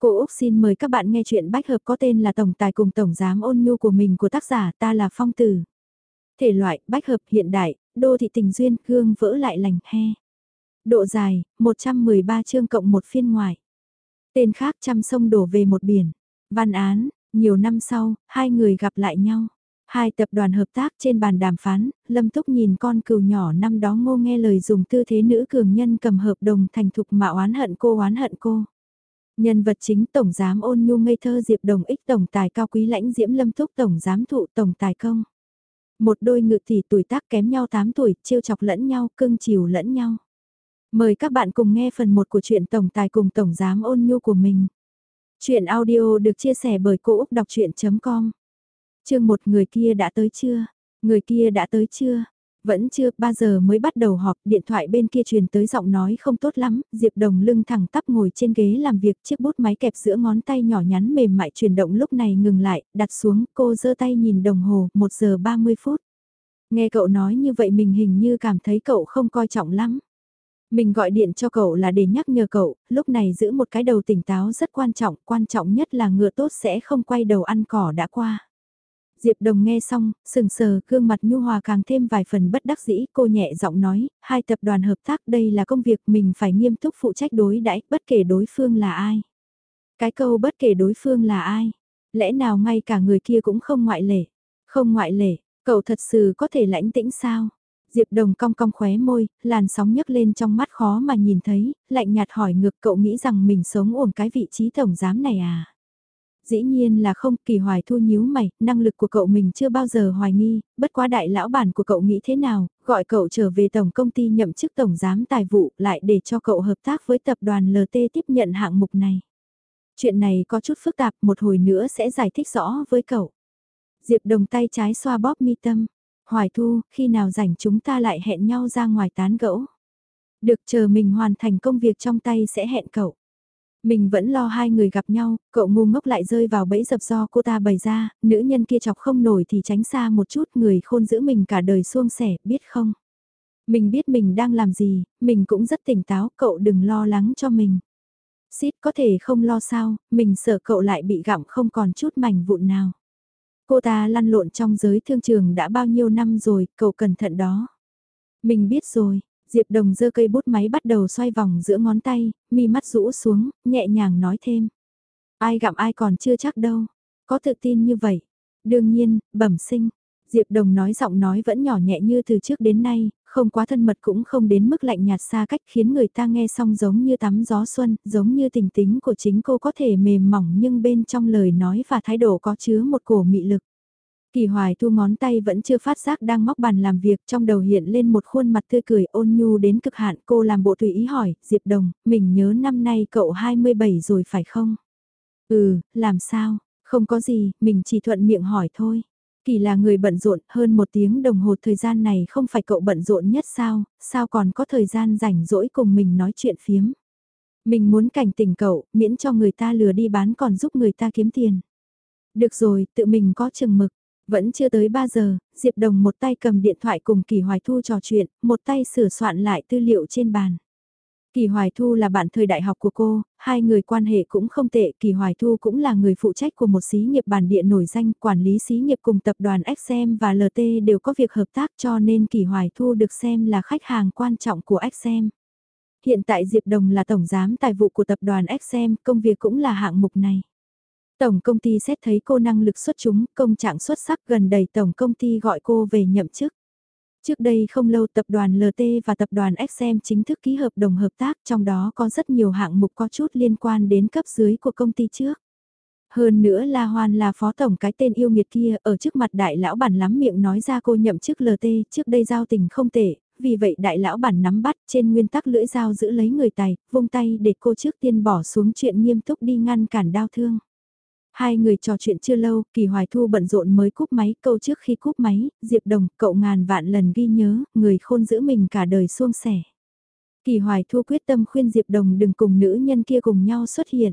Cô Úc xin mời các bạn nghe chuyện bách hợp có tên là Tổng tài cùng Tổng giám ôn nhu của mình của tác giả ta là Phong Tử. Thể loại bách hợp hiện đại, đô thị tình duyên, gương vỡ lại lành he. Độ dài, 113 chương cộng một phiên ngoài. Tên khác trăm sông đổ về một biển. Văn án, nhiều năm sau, hai người gặp lại nhau. Hai tập đoàn hợp tác trên bàn đàm phán, Lâm Túc nhìn con cừu nhỏ năm đó ngô nghe lời dùng tư thế nữ cường nhân cầm hợp đồng thành thục mà oán hận cô oán hận cô. Nhân vật chính Tổng Giám ôn nhu ngây thơ Diệp Đồng ích Tổng Tài cao quý lãnh diễm lâm thúc Tổng Giám thụ Tổng Tài công. Một đôi ngự tỷ tuổi tác kém nhau 8 tuổi, trêu chọc lẫn nhau, cưng chiều lẫn nhau. Mời các bạn cùng nghe phần 1 của truyện Tổng Tài cùng Tổng Giám ôn nhu của mình. Chuyện audio được chia sẻ bởi Cô Úc Đọc Chuyện.com Chương một người kia đã tới chưa? Người kia đã tới chưa? Vẫn chưa, 3 giờ mới bắt đầu họp, điện thoại bên kia truyền tới giọng nói không tốt lắm, Diệp Đồng lưng thẳng tắp ngồi trên ghế làm việc, chiếc bút máy kẹp giữa ngón tay nhỏ nhắn mềm mại chuyển động lúc này ngừng lại, đặt xuống, cô giơ tay nhìn đồng hồ, 1 giờ 30 phút. Nghe cậu nói như vậy mình hình như cảm thấy cậu không coi trọng lắm. Mình gọi điện cho cậu là để nhắc nhở cậu, lúc này giữ một cái đầu tỉnh táo rất quan trọng, quan trọng nhất là ngựa tốt sẽ không quay đầu ăn cỏ đã qua. Diệp Đồng nghe xong, sừng sờ, gương mặt nhu hòa càng thêm vài phần bất đắc dĩ, cô nhẹ giọng nói, hai tập đoàn hợp tác đây là công việc mình phải nghiêm túc phụ trách đối đãi bất kể đối phương là ai. Cái câu bất kể đối phương là ai, lẽ nào ngay cả người kia cũng không ngoại lệ, không ngoại lệ, cậu thật sự có thể lãnh tĩnh sao? Diệp Đồng cong cong khóe môi, làn sóng nhấc lên trong mắt khó mà nhìn thấy, lạnh nhạt hỏi ngược cậu nghĩ rằng mình sống ổn cái vị trí tổng giám này à? Dĩ nhiên là không, kỳ hoài thu nhíu mày, năng lực của cậu mình chưa bao giờ hoài nghi, bất quá đại lão bản của cậu nghĩ thế nào, gọi cậu trở về tổng công ty nhậm chức tổng giám tài vụ lại để cho cậu hợp tác với tập đoàn LT tiếp nhận hạng mục này. Chuyện này có chút phức tạp, một hồi nữa sẽ giải thích rõ với cậu. Diệp đồng tay trái xoa bóp mi tâm. Hoài thu, khi nào rảnh chúng ta lại hẹn nhau ra ngoài tán gẫu. Được chờ mình hoàn thành công việc trong tay sẽ hẹn cậu. Mình vẫn lo hai người gặp nhau, cậu ngu ngốc lại rơi vào bẫy dập do cô ta bày ra, nữ nhân kia chọc không nổi thì tránh xa một chút người khôn giữ mình cả đời xuông sẻ, biết không? Mình biết mình đang làm gì, mình cũng rất tỉnh táo, cậu đừng lo lắng cho mình. Xít có thể không lo sao, mình sợ cậu lại bị gặm không còn chút mảnh vụn nào. Cô ta lăn lộn trong giới thương trường đã bao nhiêu năm rồi, cậu cẩn thận đó. Mình biết rồi, Diệp Đồng giơ cây bút máy bắt đầu xoay vòng giữa ngón tay, mi mắt rũ xuống, nhẹ nhàng nói thêm. Ai gặm ai còn chưa chắc đâu, có tự tin như vậy. Đương nhiên, bẩm sinh. Diệp Đồng nói giọng nói vẫn nhỏ nhẹ như từ trước đến nay, không quá thân mật cũng không đến mức lạnh nhạt xa cách khiến người ta nghe xong giống như tắm gió xuân, giống như tình tính của chính cô có thể mềm mỏng nhưng bên trong lời nói và thái độ có chứa một cổ mị lực. Kỳ hoài thu ngón tay vẫn chưa phát giác đang móc bàn làm việc trong đầu hiện lên một khuôn mặt tươi cười ôn nhu đến cực hạn cô làm bộ tùy ý hỏi, Diệp Đồng, mình nhớ năm nay cậu 27 rồi phải không? Ừ, làm sao, không có gì, mình chỉ thuận miệng hỏi thôi. Kỳ là người bận rộn hơn một tiếng đồng hồ thời gian này không phải cậu bận rộn nhất sao, sao còn có thời gian rảnh rỗi cùng mình nói chuyện phiếm. Mình muốn cảnh tỉnh cậu, miễn cho người ta lừa đi bán còn giúp người ta kiếm tiền. Được rồi, tự mình có chừng mực. Vẫn chưa tới 3 giờ, Diệp Đồng một tay cầm điện thoại cùng Kỳ Hoài Thu trò chuyện, một tay sửa soạn lại tư liệu trên bàn. Kỳ Hoài Thu là bạn thời đại học của cô, hai người quan hệ cũng không tệ, Kỳ Hoài Thu cũng là người phụ trách của một xí nghiệp bản địa nổi danh, quản lý xí nghiệp cùng tập đoàn XM và LT đều có việc hợp tác cho nên Kỳ Hoài Thu được xem là khách hàng quan trọng của XM. Hiện tại Diệp Đồng là tổng giám tài vụ của tập đoàn XM, công việc cũng là hạng mục này. Tổng công ty xét thấy cô năng lực xuất chúng, công trạng xuất sắc gần đầy tổng công ty gọi cô về nhậm chức. Trước đây không lâu tập đoàn LT và tập đoàn XM chính thức ký hợp đồng hợp tác trong đó có rất nhiều hạng mục có chút liên quan đến cấp dưới của công ty trước. Hơn nữa La Hoan là phó tổng cái tên yêu nghiệt kia ở trước mặt đại lão bản lắm miệng nói ra cô nhậm chức LT trước đây giao tình không tệ, vì vậy đại lão bản nắm bắt trên nguyên tắc lưỡi dao giữ lấy người tài, vung tay để cô trước tiên bỏ xuống chuyện nghiêm túc đi ngăn cản đau thương. Hai người trò chuyện chưa lâu, Kỳ Hoài Thu bận rộn mới cúp máy, câu trước khi cúp máy, Diệp Đồng, cậu ngàn vạn lần ghi nhớ, người khôn giữ mình cả đời xuông sẻ. Kỳ Hoài Thu quyết tâm khuyên Diệp Đồng đừng cùng nữ nhân kia cùng nhau xuất hiện.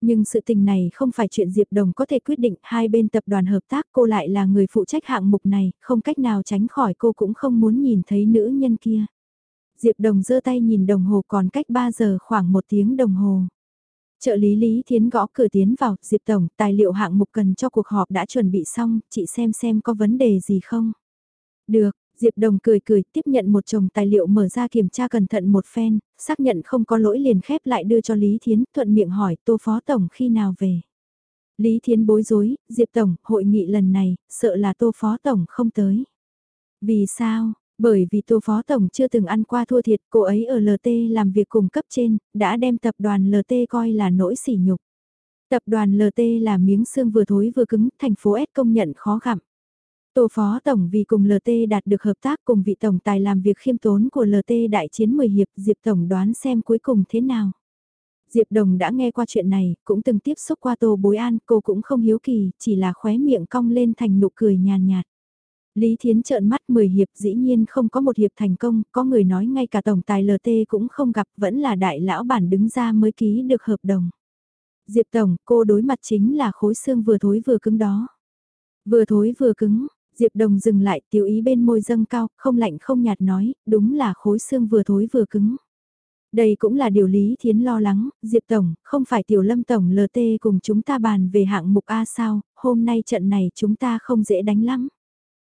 Nhưng sự tình này không phải chuyện Diệp Đồng có thể quyết định, hai bên tập đoàn hợp tác cô lại là người phụ trách hạng mục này, không cách nào tránh khỏi cô cũng không muốn nhìn thấy nữ nhân kia. Diệp Đồng giơ tay nhìn đồng hồ còn cách 3 giờ khoảng một tiếng đồng hồ. Trợ lý Lý Thiến gõ cửa tiến vào, Diệp Tổng, tài liệu hạng mục cần cho cuộc họp đã chuẩn bị xong, chị xem xem có vấn đề gì không. Được, Diệp Đồng cười cười tiếp nhận một chồng tài liệu mở ra kiểm tra cẩn thận một phen, xác nhận không có lỗi liền khép lại đưa cho Lý Thiến, thuận miệng hỏi Tô Phó Tổng khi nào về. Lý Thiến bối rối, Diệp Tổng, hội nghị lần này, sợ là Tô Phó Tổng không tới. Vì sao? Bởi vì Tô Phó Tổng chưa từng ăn qua thua thiệt, cô ấy ở LT làm việc cùng cấp trên, đã đem tập đoàn LT coi là nỗi sỉ nhục. Tập đoàn LT là miếng xương vừa thối vừa cứng, thành phố S công nhận khó gặm. Tô Phó Tổng vì cùng LT đạt được hợp tác cùng vị Tổng tài làm việc khiêm tốn của LT đại chiến 10 hiệp, Diệp Tổng đoán xem cuối cùng thế nào. Diệp Đồng đã nghe qua chuyện này, cũng từng tiếp xúc qua Tô Bối An, cô cũng không hiếu kỳ, chỉ là khóe miệng cong lên thành nụ cười nhàn nhạt. Lý Thiến trợn mắt 10 hiệp dĩ nhiên không có một hiệp thành công, có người nói ngay cả tổng tài LT cũng không gặp vẫn là đại lão bản đứng ra mới ký được hợp đồng. Diệp Tổng, cô đối mặt chính là khối xương vừa thối vừa cứng đó. Vừa thối vừa cứng, Diệp Đồng dừng lại tiểu ý bên môi dâng cao, không lạnh không nhạt nói, đúng là khối xương vừa thối vừa cứng. Đây cũng là điều Lý Thiến lo lắng, Diệp Tổng, không phải Tiểu Lâm Tổng LT cùng chúng ta bàn về hạng mục A sao, hôm nay trận này chúng ta không dễ đánh lắm.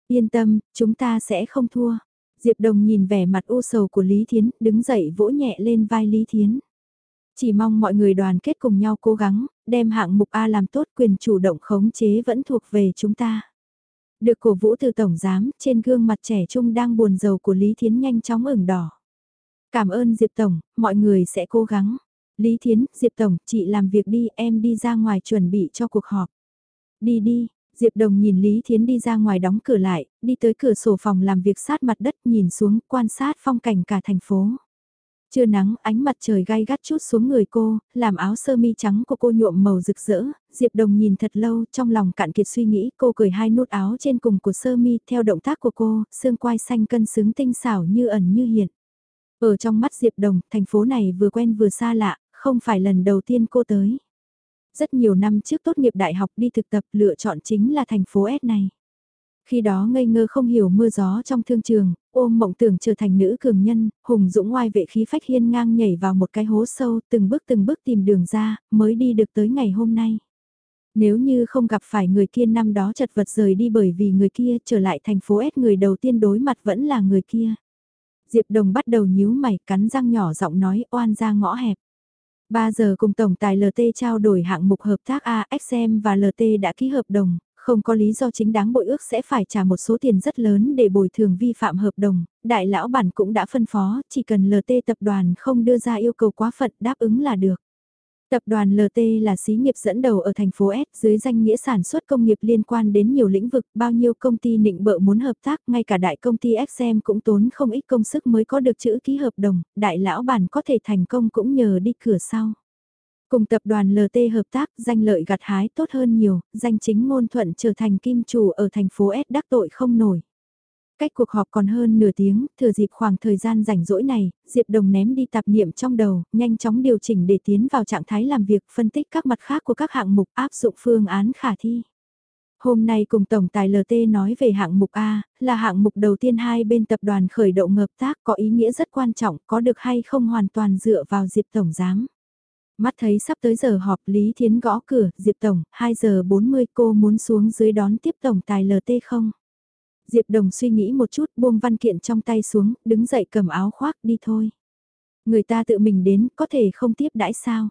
Yên tâm, chúng ta sẽ không thua. Diệp Đồng nhìn vẻ mặt u sầu của Lý Thiến, đứng dậy vỗ nhẹ lên vai Lý Thiến. Chỉ mong mọi người đoàn kết cùng nhau cố gắng, đem hạng mục A làm tốt quyền chủ động khống chế vẫn thuộc về chúng ta. Được cổ vũ từ Tổng Giám, trên gương mặt trẻ trung đang buồn rầu của Lý Thiến nhanh chóng ửng đỏ. Cảm ơn Diệp Tổng, mọi người sẽ cố gắng. Lý Thiến, Diệp Tổng, chị làm việc đi, em đi ra ngoài chuẩn bị cho cuộc họp. Đi đi, Diệp Đồng nhìn Lý Thiến đi ra ngoài đóng cửa lại, đi tới cửa sổ phòng làm việc sát mặt đất nhìn xuống quan sát phong cảnh cả thành phố. Trưa nắng, ánh mặt trời gai gắt chút xuống người cô, làm áo sơ mi trắng của cô nhuộm màu rực rỡ, Diệp Đồng nhìn thật lâu, trong lòng cạn kiệt suy nghĩ, cô cởi hai nút áo trên cùng của sơ mi, theo động tác của cô, xương quai xanh cân xứng tinh xảo như ẩn như hiện. Ở trong mắt Diệp Đồng, thành phố này vừa quen vừa xa lạ, không phải lần đầu tiên cô tới. Rất nhiều năm trước tốt nghiệp đại học đi thực tập lựa chọn chính là thành phố S này. Khi đó ngây ngơ không hiểu mưa gió trong thương trường, ôm mộng tưởng trở thành nữ cường nhân, hùng dũng ngoài vệ khí phách hiên ngang nhảy vào một cái hố sâu, từng bước từng bước tìm đường ra, mới đi được tới ngày hôm nay. Nếu như không gặp phải người kia năm đó chật vật rời đi bởi vì người kia trở lại thành phố S người đầu tiên đối mặt vẫn là người kia. Diệp Đồng bắt đầu nhíu mày cắn răng nhỏ giọng nói oan ra ngõ hẹp. 3 giờ cùng Tổng tài LT trao đổi hạng mục hợp tác AXM và LT đã ký hợp đồng, không có lý do chính đáng bội ước sẽ phải trả một số tiền rất lớn để bồi thường vi phạm hợp đồng, đại lão bản cũng đã phân phó, chỉ cần LT tập đoàn không đưa ra yêu cầu quá phận đáp ứng là được. Tập đoàn LT là xí nghiệp dẫn đầu ở thành phố S dưới danh nghĩa sản xuất công nghiệp liên quan đến nhiều lĩnh vực, bao nhiêu công ty nịnh bợ muốn hợp tác, ngay cả đại công ty XM cũng tốn không ít công sức mới có được chữ ký hợp đồng, đại lão bản có thể thành công cũng nhờ đi cửa sau. Cùng tập đoàn LT hợp tác, danh lợi gặt hái tốt hơn nhiều, danh chính ngôn thuận trở thành kim chủ ở thành phố S đắc tội không nổi. Cách cuộc họp còn hơn nửa tiếng, thừa dịp khoảng thời gian rảnh rỗi này, Diệp Đồng ném đi tạp niệm trong đầu, nhanh chóng điều chỉnh để tiến vào trạng thái làm việc, phân tích các mặt khác của các hạng mục áp dụng phương án khả thi. Hôm nay cùng Tổng tài LT nói về hạng mục A, là hạng mục đầu tiên hai bên tập đoàn khởi động hợp tác có ý nghĩa rất quan trọng, có được hay không hoàn toàn dựa vào Diệp Tổng giám. Mắt thấy sắp tới giờ họp Lý Thiến gõ cửa, Diệp Tổng, 2 giờ 40 cô muốn xuống dưới đón tiếp Tổng tài LT không? Diệp Đồng suy nghĩ một chút buông văn kiện trong tay xuống, đứng dậy cầm áo khoác đi thôi. Người ta tự mình đến, có thể không tiếp đãi sao?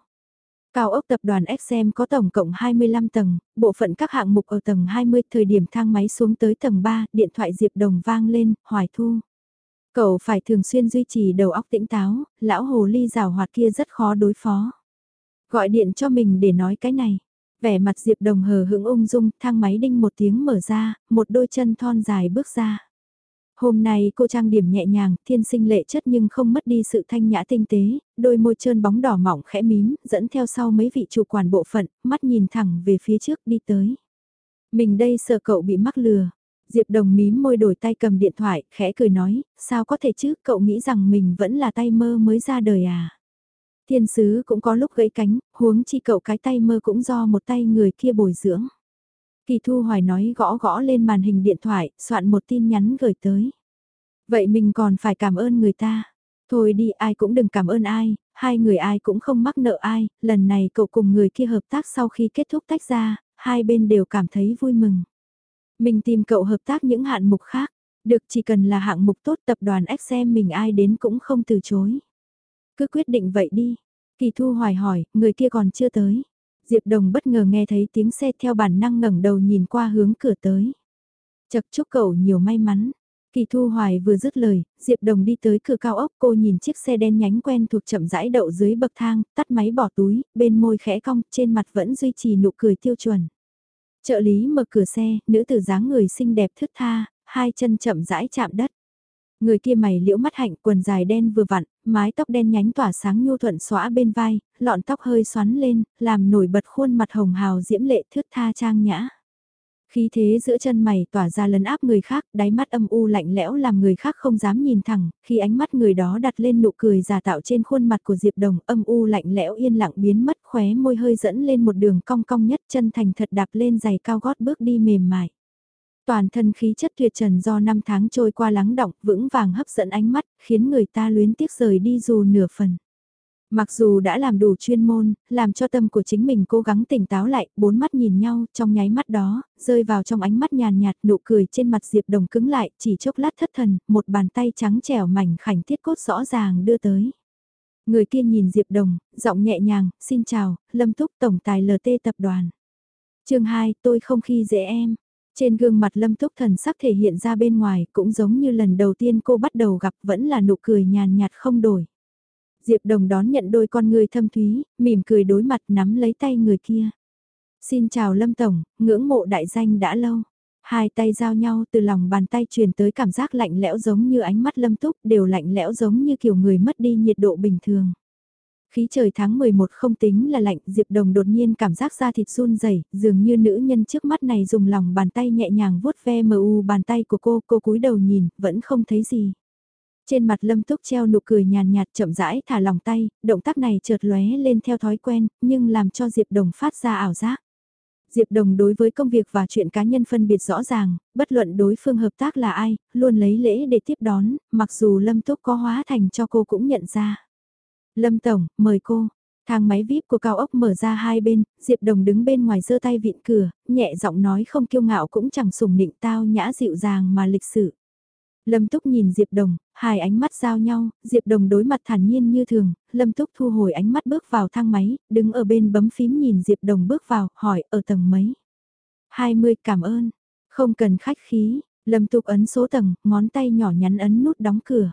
Cao ốc tập đoàn XM có tổng cộng 25 tầng, bộ phận các hạng mục ở tầng 20, thời điểm thang máy xuống tới tầng 3, điện thoại Diệp Đồng vang lên, hoài thu. Cậu phải thường xuyên duy trì đầu óc tĩnh táo, lão hồ ly rào hoạt kia rất khó đối phó. Gọi điện cho mình để nói cái này. Vẻ mặt Diệp Đồng hờ hững ung dung, thang máy đinh một tiếng mở ra, một đôi chân thon dài bước ra. Hôm nay cô trang điểm nhẹ nhàng, thiên sinh lệ chất nhưng không mất đi sự thanh nhã tinh tế, đôi môi trơn bóng đỏ mỏng khẽ mím, dẫn theo sau mấy vị chủ quản bộ phận, mắt nhìn thẳng về phía trước đi tới. Mình đây sợ cậu bị mắc lừa. Diệp Đồng mím môi đổi tay cầm điện thoại, khẽ cười nói, sao có thể chứ, cậu nghĩ rằng mình vẫn là tay mơ mới ra đời à. Thiên sứ cũng có lúc gãy cánh, huống chi cậu cái tay mơ cũng do một tay người kia bồi dưỡng. Kỳ Thu Hoài nói gõ gõ lên màn hình điện thoại, soạn một tin nhắn gửi tới. Vậy mình còn phải cảm ơn người ta. Thôi đi ai cũng đừng cảm ơn ai, hai người ai cũng không mắc nợ ai, lần này cậu cùng người kia hợp tác sau khi kết thúc tách ra, hai bên đều cảm thấy vui mừng. Mình tìm cậu hợp tác những hạng mục khác, được chỉ cần là hạng mục tốt tập đoàn XM mình ai đến cũng không từ chối. Cứ quyết định vậy đi. Kỳ Thu hoài hỏi, người kia còn chưa tới. Diệp Đồng bất ngờ nghe thấy tiếng xe theo bản năng ngẩng đầu nhìn qua hướng cửa tới. Chật chúc cậu nhiều may mắn. Kỳ Thu Hoài vừa dứt lời, Diệp Đồng đi tới cửa cao ốc cô nhìn chiếc xe đen nhánh quen thuộc chậm rãi đậu dưới bậc thang, tắt máy bỏ túi, bên môi khẽ cong, trên mặt vẫn duy trì nụ cười tiêu chuẩn. Trợ lý mở cửa xe, nữ tử dáng người xinh đẹp thướt tha, hai chân chậm rãi chạm đất. Người kia mày liễu mắt hạnh quần dài đen vừa vặn, mái tóc đen nhánh tỏa sáng nhu thuận xóa bên vai, lọn tóc hơi xoắn lên, làm nổi bật khuôn mặt hồng hào diễm lệ thướt tha trang nhã. Khí thế giữa chân mày tỏa ra lấn áp người khác, đáy mắt âm u lạnh lẽo làm người khác không dám nhìn thẳng, khi ánh mắt người đó đặt lên nụ cười giả tạo trên khuôn mặt của Diệp Đồng âm u lạnh lẽo yên lặng biến mất khóe môi hơi dẫn lên một đường cong cong nhất chân thành thật đạp lên giày cao gót bước đi mềm mại. Toàn thân khí chất tuyệt trần do năm tháng trôi qua lắng động vững vàng hấp dẫn ánh mắt, khiến người ta luyến tiếc rời đi dù nửa phần. Mặc dù đã làm đủ chuyên môn, làm cho tâm của chính mình cố gắng tỉnh táo lại, bốn mắt nhìn nhau, trong nháy mắt đó, rơi vào trong ánh mắt nhàn nhạt, nụ cười trên mặt Diệp Đồng cứng lại, chỉ chốc lát thất thần, một bàn tay trắng trẻo mảnh khảnh thiết cốt rõ ràng đưa tới. Người kia nhìn Diệp Đồng, giọng nhẹ nhàng, xin chào, Lâm Túc Tổng Tài LT Tập đoàn. chương 2, tôi không khi dễ em. Trên gương mặt Lâm Túc thần sắc thể hiện ra bên ngoài, cũng giống như lần đầu tiên cô bắt đầu gặp vẫn là nụ cười nhàn nhạt không đổi. Diệp Đồng đón nhận đôi con người thâm thúy, mỉm cười đối mặt nắm lấy tay người kia. Xin chào Lâm Tổng, ngưỡng mộ đại danh đã lâu. Hai tay giao nhau từ lòng bàn tay truyền tới cảm giác lạnh lẽo giống như ánh mắt Lâm Túc đều lạnh lẽo giống như kiểu người mất đi nhiệt độ bình thường. Khí trời tháng 11 không tính là lạnh, Diệp Đồng đột nhiên cảm giác da thịt run rẩy, dường như nữ nhân trước mắt này dùng lòng bàn tay nhẹ nhàng vuốt ve mờ u bàn tay của cô, cô cúi đầu nhìn, vẫn không thấy gì. Trên mặt Lâm Túc treo nụ cười nhàn nhạt chậm rãi thả lòng tay, động tác này chợt lóe lên theo thói quen, nhưng làm cho Diệp Đồng phát ra ảo giác. Diệp Đồng đối với công việc và chuyện cá nhân phân biệt rõ ràng, bất luận đối phương hợp tác là ai, luôn lấy lễ để tiếp đón, mặc dù Lâm Túc có hóa thành cho cô cũng nhận ra. Lâm Tổng, mời cô. Thang máy VIP của cao ốc mở ra hai bên, Diệp Đồng đứng bên ngoài giơ tay vịn cửa, nhẹ giọng nói không kiêu ngạo cũng chẳng sùng nịnh tao nhã dịu dàng mà lịch sự. Lâm Túc nhìn Diệp Đồng, hai ánh mắt giao nhau, Diệp Đồng đối mặt thản nhiên như thường, Lâm Túc thu hồi ánh mắt bước vào thang máy, đứng ở bên bấm phím nhìn Diệp Đồng bước vào, hỏi ở tầng mấy. 20 cảm ơn, không cần khách khí, Lâm Túc ấn số tầng, ngón tay nhỏ nhắn ấn nút đóng cửa.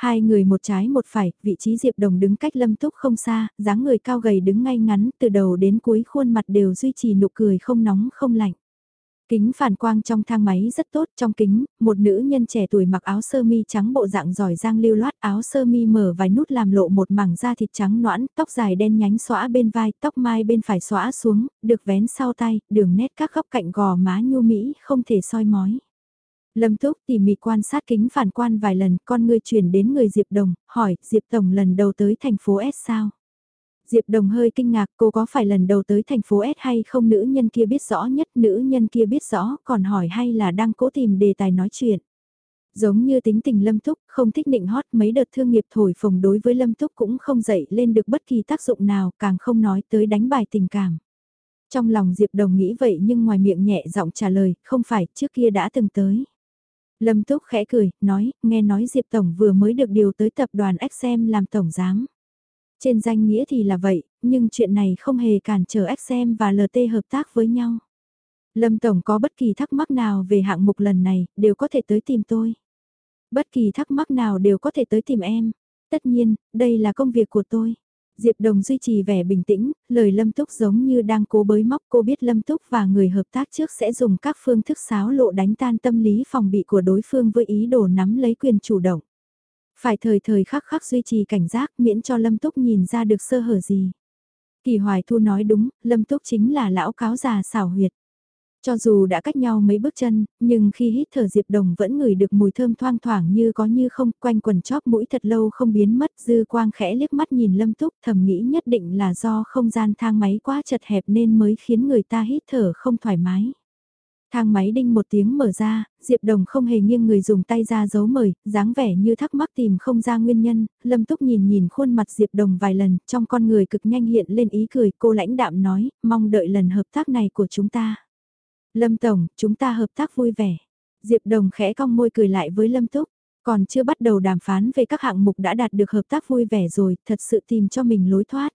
Hai người một trái một phải, vị trí Diệp Đồng đứng cách Lâm Túc không xa, dáng người cao gầy đứng ngay ngắn, từ đầu đến cuối khuôn mặt đều duy trì nụ cười không nóng không lạnh. Kính phản quang trong thang máy rất tốt, trong kính, một nữ nhân trẻ tuổi mặc áo sơ mi trắng bộ dạng giỏi giang lưu loát, áo sơ mi mở vài nút làm lộ một mảng da thịt trắng noãn, tóc dài đen nhánh xõa bên vai, tóc mai bên phải xõa xuống, được vén sau tay, đường nét các góc cạnh gò má nhu mỹ, không thể soi mói. Lâm Túc tỉ mỉ quan sát kính phản quan vài lần, con người chuyển đến người Diệp Đồng, hỏi, Diệp Tổng lần đầu tới thành phố S sao? Diệp Đồng hơi kinh ngạc cô có phải lần đầu tới thành phố S hay không nữ nhân kia biết rõ nhất nữ nhân kia biết rõ còn hỏi hay là đang cố tìm đề tài nói chuyện. Giống như tính tình Lâm Túc không thích định hót mấy đợt thương nghiệp thổi phồng đối với Lâm Túc cũng không dậy lên được bất kỳ tác dụng nào càng không nói tới đánh bài tình cảm. Trong lòng Diệp Đồng nghĩ vậy nhưng ngoài miệng nhẹ giọng trả lời không phải trước kia đã từng tới. Lâm Túc khẽ cười, nói, nghe nói Diệp Tổng vừa mới được điều tới tập đoàn XM làm tổng giám. Trên danh nghĩa thì là vậy, nhưng chuyện này không hề cản trở XM và LT hợp tác với nhau. Lâm Tổng có bất kỳ thắc mắc nào về hạng mục lần này, đều có thể tới tìm tôi. Bất kỳ thắc mắc nào đều có thể tới tìm em. Tất nhiên, đây là công việc của tôi. Diệp Đồng duy trì vẻ bình tĩnh, lời Lâm Túc giống như đang cố bới móc cô biết Lâm Túc và người hợp tác trước sẽ dùng các phương thức xáo lộ đánh tan tâm lý phòng bị của đối phương với ý đồ nắm lấy quyền chủ động. Phải thời thời khắc khắc duy trì cảnh giác miễn cho Lâm Túc nhìn ra được sơ hở gì. Kỳ Hoài Thu nói đúng, Lâm Túc chính là lão cáo già xảo huyệt. Cho dù đã cách nhau mấy bước chân, nhưng khi hít thở Diệp Đồng vẫn ngửi được mùi thơm thoang thoảng như có như không, quanh quần chóp mũi thật lâu không biến mất, dư quang khẽ liếc mắt nhìn Lâm Túc thầm nghĩ nhất định là do không gian thang máy quá chật hẹp nên mới khiến người ta hít thở không thoải mái. Thang máy đinh một tiếng mở ra, Diệp Đồng không hề nghiêng người dùng tay ra dấu mời, dáng vẻ như thắc mắc tìm không ra nguyên nhân, Lâm Túc nhìn nhìn khuôn mặt Diệp Đồng vài lần, trong con người cực nhanh hiện lên ý cười, cô lãnh đạm nói, mong đợi lần hợp tác này của chúng ta. Lâm Tổng, chúng ta hợp tác vui vẻ. Diệp Đồng khẽ cong môi cười lại với Lâm Túc, còn chưa bắt đầu đàm phán về các hạng mục đã đạt được hợp tác vui vẻ rồi, thật sự tìm cho mình lối thoát.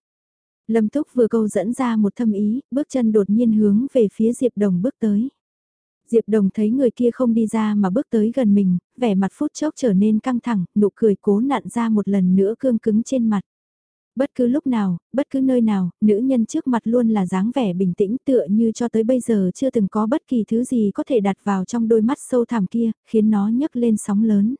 Lâm Túc vừa câu dẫn ra một thâm ý, bước chân đột nhiên hướng về phía Diệp Đồng bước tới. Diệp Đồng thấy người kia không đi ra mà bước tới gần mình, vẻ mặt phút chốc trở nên căng thẳng, nụ cười cố nặn ra một lần nữa cương cứng trên mặt. Bất cứ lúc nào, bất cứ nơi nào, nữ nhân trước mặt luôn là dáng vẻ bình tĩnh tựa như cho tới bây giờ chưa từng có bất kỳ thứ gì có thể đặt vào trong đôi mắt sâu thẳm kia, khiến nó nhấc lên sóng lớn.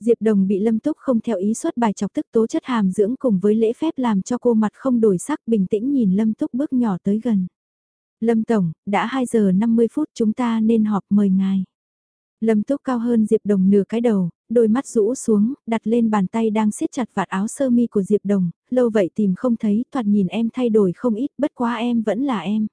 Diệp Đồng bị Lâm Túc không theo ý xuất bài chọc tức tố chất hàm dưỡng cùng với lễ phép làm cho cô mặt không đổi sắc bình tĩnh nhìn Lâm Túc bước nhỏ tới gần. Lâm Tổng, đã 2 giờ 50 phút chúng ta nên họp mời ngài. Lâm Túc cao hơn Diệp Đồng nửa cái đầu, đôi mắt rũ xuống, đặt lên bàn tay đang siết chặt vạt áo sơ mi của Diệp Đồng, lâu vậy tìm không thấy, thoạt nhìn em thay đổi không ít, bất quá em vẫn là em.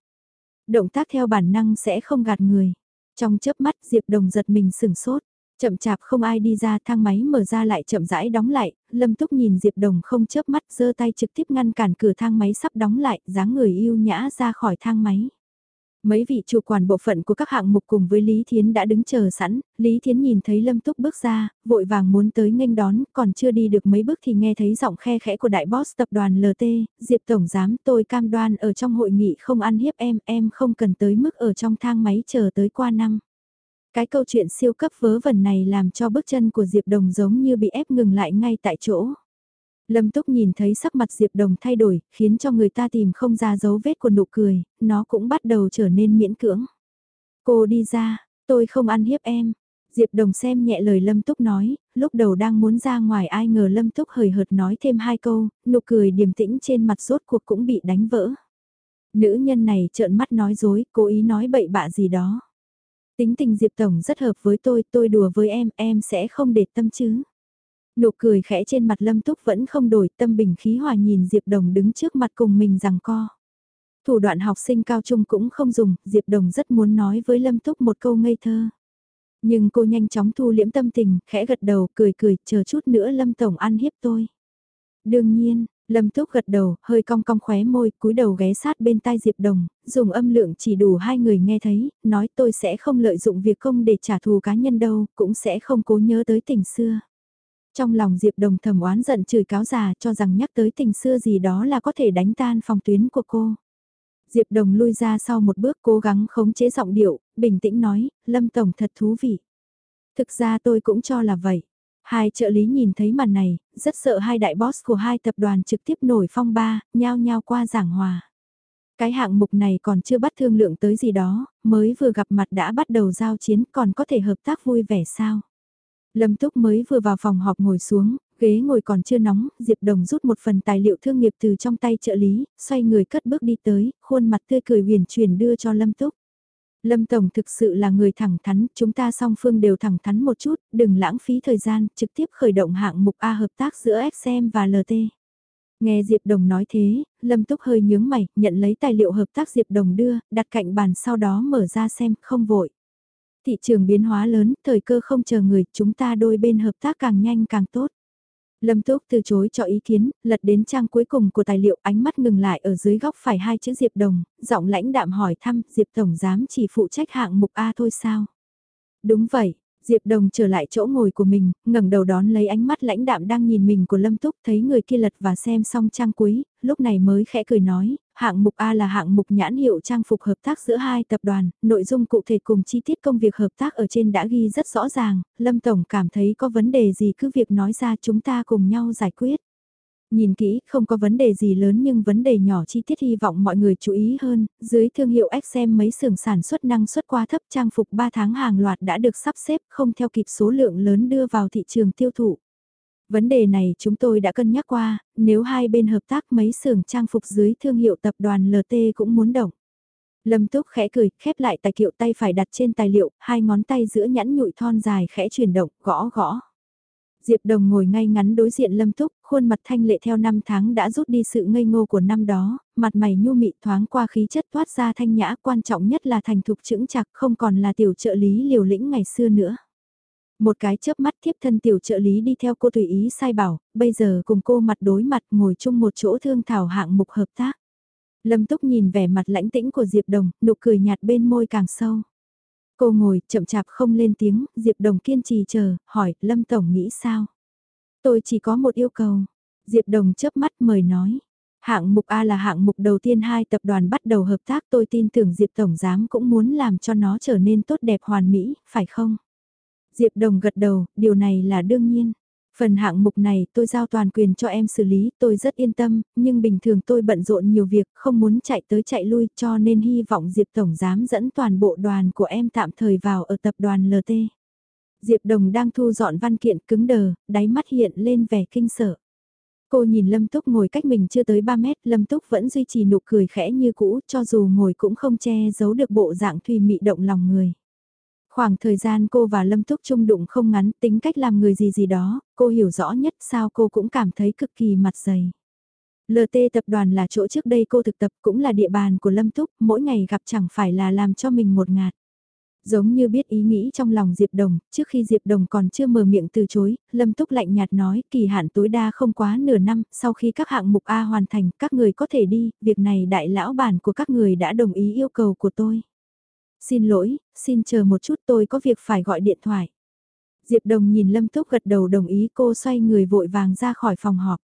Động tác theo bản năng sẽ không gạt người. Trong chớp mắt Diệp Đồng giật mình sửng sốt. Chậm chạp không ai đi ra thang máy mở ra lại chậm rãi đóng lại, Lâm Túc nhìn Diệp Đồng không chớp mắt giơ tay trực tiếp ngăn cản cửa thang máy sắp đóng lại, dáng người yêu nhã ra khỏi thang máy. Mấy vị chủ quản bộ phận của các hạng mục cùng với Lý Thiến đã đứng chờ sẵn, Lý Thiến nhìn thấy Lâm Túc bước ra, vội vàng muốn tới nghênh đón, còn chưa đi được mấy bước thì nghe thấy giọng khe khẽ của đại boss tập đoàn LT, Diệp Tổng Giám tôi cam đoan ở trong hội nghị không ăn hiếp em, em không cần tới mức ở trong thang máy chờ tới qua năm. Cái câu chuyện siêu cấp vớ vẩn này làm cho bước chân của Diệp Đồng giống như bị ép ngừng lại ngay tại chỗ. Lâm Túc nhìn thấy sắc mặt Diệp Đồng thay đổi, khiến cho người ta tìm không ra dấu vết của nụ cười, nó cũng bắt đầu trở nên miễn cưỡng. Cô đi ra, tôi không ăn hiếp em. Diệp Đồng xem nhẹ lời Lâm Túc nói, lúc đầu đang muốn ra ngoài ai ngờ Lâm Túc hời hợt nói thêm hai câu, nụ cười điềm tĩnh trên mặt rốt cuộc cũng bị đánh vỡ. Nữ nhân này trợn mắt nói dối, cố ý nói bậy bạ gì đó. Tính tình Diệp Tổng rất hợp với tôi, tôi đùa với em, em sẽ không để tâm chứ. Nụ cười khẽ trên mặt Lâm Túc vẫn không đổi tâm bình khí hòa nhìn Diệp Đồng đứng trước mặt cùng mình rằng co. Thủ đoạn học sinh cao trung cũng không dùng, Diệp Đồng rất muốn nói với Lâm Túc một câu ngây thơ. Nhưng cô nhanh chóng thu liễm tâm tình, khẽ gật đầu, cười cười, chờ chút nữa Lâm Tổng ăn hiếp tôi. Đương nhiên, Lâm Túc gật đầu, hơi cong cong khóe môi, cúi đầu ghé sát bên tai Diệp Đồng, dùng âm lượng chỉ đủ hai người nghe thấy, nói tôi sẽ không lợi dụng việc công để trả thù cá nhân đâu, cũng sẽ không cố nhớ tới tình xưa. Trong lòng Diệp Đồng thầm oán giận chửi cáo già cho rằng nhắc tới tình xưa gì đó là có thể đánh tan phòng tuyến của cô. Diệp Đồng lui ra sau một bước cố gắng khống chế giọng điệu, bình tĩnh nói, Lâm Tổng thật thú vị. Thực ra tôi cũng cho là vậy. Hai trợ lý nhìn thấy màn này, rất sợ hai đại boss của hai tập đoàn trực tiếp nổi phong ba, nhao nhao qua giảng hòa. Cái hạng mục này còn chưa bắt thương lượng tới gì đó, mới vừa gặp mặt đã bắt đầu giao chiến còn có thể hợp tác vui vẻ sao. Lâm Túc mới vừa vào phòng họp ngồi xuống, ghế ngồi còn chưa nóng, Diệp Đồng rút một phần tài liệu thương nghiệp từ trong tay trợ lý, xoay người cất bước đi tới, khuôn mặt tươi cười huyền truyền đưa cho Lâm Túc. Lâm Tổng thực sự là người thẳng thắn, chúng ta song phương đều thẳng thắn một chút, đừng lãng phí thời gian, trực tiếp khởi động hạng mục A hợp tác giữa XM và LT. Nghe Diệp Đồng nói thế, Lâm Túc hơi nhướng mày, nhận lấy tài liệu hợp tác Diệp Đồng đưa, đặt cạnh bàn sau đó mở ra xem, không vội. Thị trường biến hóa lớn, thời cơ không chờ người, chúng ta đôi bên hợp tác càng nhanh càng tốt. Lâm Túc từ chối cho ý kiến, lật đến trang cuối cùng của tài liệu ánh mắt ngừng lại ở dưới góc phải hai chữ Diệp Đồng, giọng lãnh đạm hỏi thăm Diệp Tổng giám chỉ phụ trách hạng mục A thôi sao? Đúng vậy, Diệp Đồng trở lại chỗ ngồi của mình, ngẩng đầu đón lấy ánh mắt lãnh đạm đang nhìn mình của Lâm Túc, thấy người kia lật và xem xong trang cuối, lúc này mới khẽ cười nói, hạng mục A là hạng mục nhãn hiệu trang phục hợp tác giữa hai tập đoàn, nội dung cụ thể cùng chi tiết công việc hợp tác ở trên đã ghi rất rõ ràng, Lâm Tổng cảm thấy có vấn đề gì cứ việc nói ra chúng ta cùng nhau giải quyết. Nhìn kỹ, không có vấn đề gì lớn nhưng vấn đề nhỏ chi tiết hy vọng mọi người chú ý hơn, dưới thương hiệu XM mấy xưởng sản xuất năng suất quá thấp trang phục 3 tháng hàng loạt đã được sắp xếp không theo kịp số lượng lớn đưa vào thị trường tiêu thụ. Vấn đề này chúng tôi đã cân nhắc qua, nếu hai bên hợp tác mấy xưởng trang phục dưới thương hiệu tập đoàn LT cũng muốn động. Lâm Túc khẽ cười, khép lại tài kiệu tay phải đặt trên tài liệu, hai ngón tay giữa nhẫn nhụi thon dài khẽ chuyển động, gõ gõ. Diệp Đồng ngồi ngay ngắn đối diện Lâm Túc, khuôn mặt thanh lệ theo năm tháng đã rút đi sự ngây ngô của năm đó, mặt mày nhu mị thoáng qua khí chất toát ra thanh nhã quan trọng nhất là thành thục chững chạc không còn là tiểu trợ lý liều lĩnh ngày xưa nữa. Một cái chớp mắt thiếp thân tiểu trợ lý đi theo cô tùy ý sai bảo, bây giờ cùng cô mặt đối mặt ngồi chung một chỗ thương thảo hạng mục hợp tác. Lâm Túc nhìn vẻ mặt lãnh tĩnh của Diệp Đồng, nụ cười nhạt bên môi càng sâu. Cô ngồi, chậm chạp không lên tiếng, Diệp Đồng kiên trì chờ, hỏi, Lâm Tổng nghĩ sao? Tôi chỉ có một yêu cầu. Diệp Đồng chớp mắt mời nói. Hạng mục A là hạng mục đầu tiên hai tập đoàn bắt đầu hợp tác tôi tin tưởng Diệp Tổng Giám cũng muốn làm cho nó trở nên tốt đẹp hoàn mỹ, phải không? Diệp Đồng gật đầu, điều này là đương nhiên. Phần hạng mục này tôi giao toàn quyền cho em xử lý, tôi rất yên tâm, nhưng bình thường tôi bận rộn nhiều việc, không muốn chạy tới chạy lui cho nên hy vọng Diệp Tổng dám dẫn toàn bộ đoàn của em tạm thời vào ở tập đoàn LT. Diệp Đồng đang thu dọn văn kiện cứng đờ, đáy mắt hiện lên vẻ kinh sợ. Cô nhìn Lâm Túc ngồi cách mình chưa tới 3 mét, Lâm Túc vẫn duy trì nụ cười khẽ như cũ, cho dù ngồi cũng không che giấu được bộ dạng thùy mị động lòng người. Khoảng thời gian cô và Lâm Túc chung đụng không ngắn tính cách làm người gì gì đó, cô hiểu rõ nhất sao cô cũng cảm thấy cực kỳ mặt dày. LT tập đoàn là chỗ trước đây cô thực tập cũng là địa bàn của Lâm Túc, mỗi ngày gặp chẳng phải là làm cho mình một ngạt. Giống như biết ý nghĩ trong lòng Diệp Đồng, trước khi Diệp Đồng còn chưa mở miệng từ chối, Lâm Túc lạnh nhạt nói kỳ hạn tối đa không quá nửa năm, sau khi các hạng mục A hoàn thành, các người có thể đi, việc này đại lão bản của các người đã đồng ý yêu cầu của tôi. Xin lỗi, xin chờ một chút tôi có việc phải gọi điện thoại. Diệp Đồng nhìn Lâm Túc gật đầu đồng ý cô xoay người vội vàng ra khỏi phòng họp.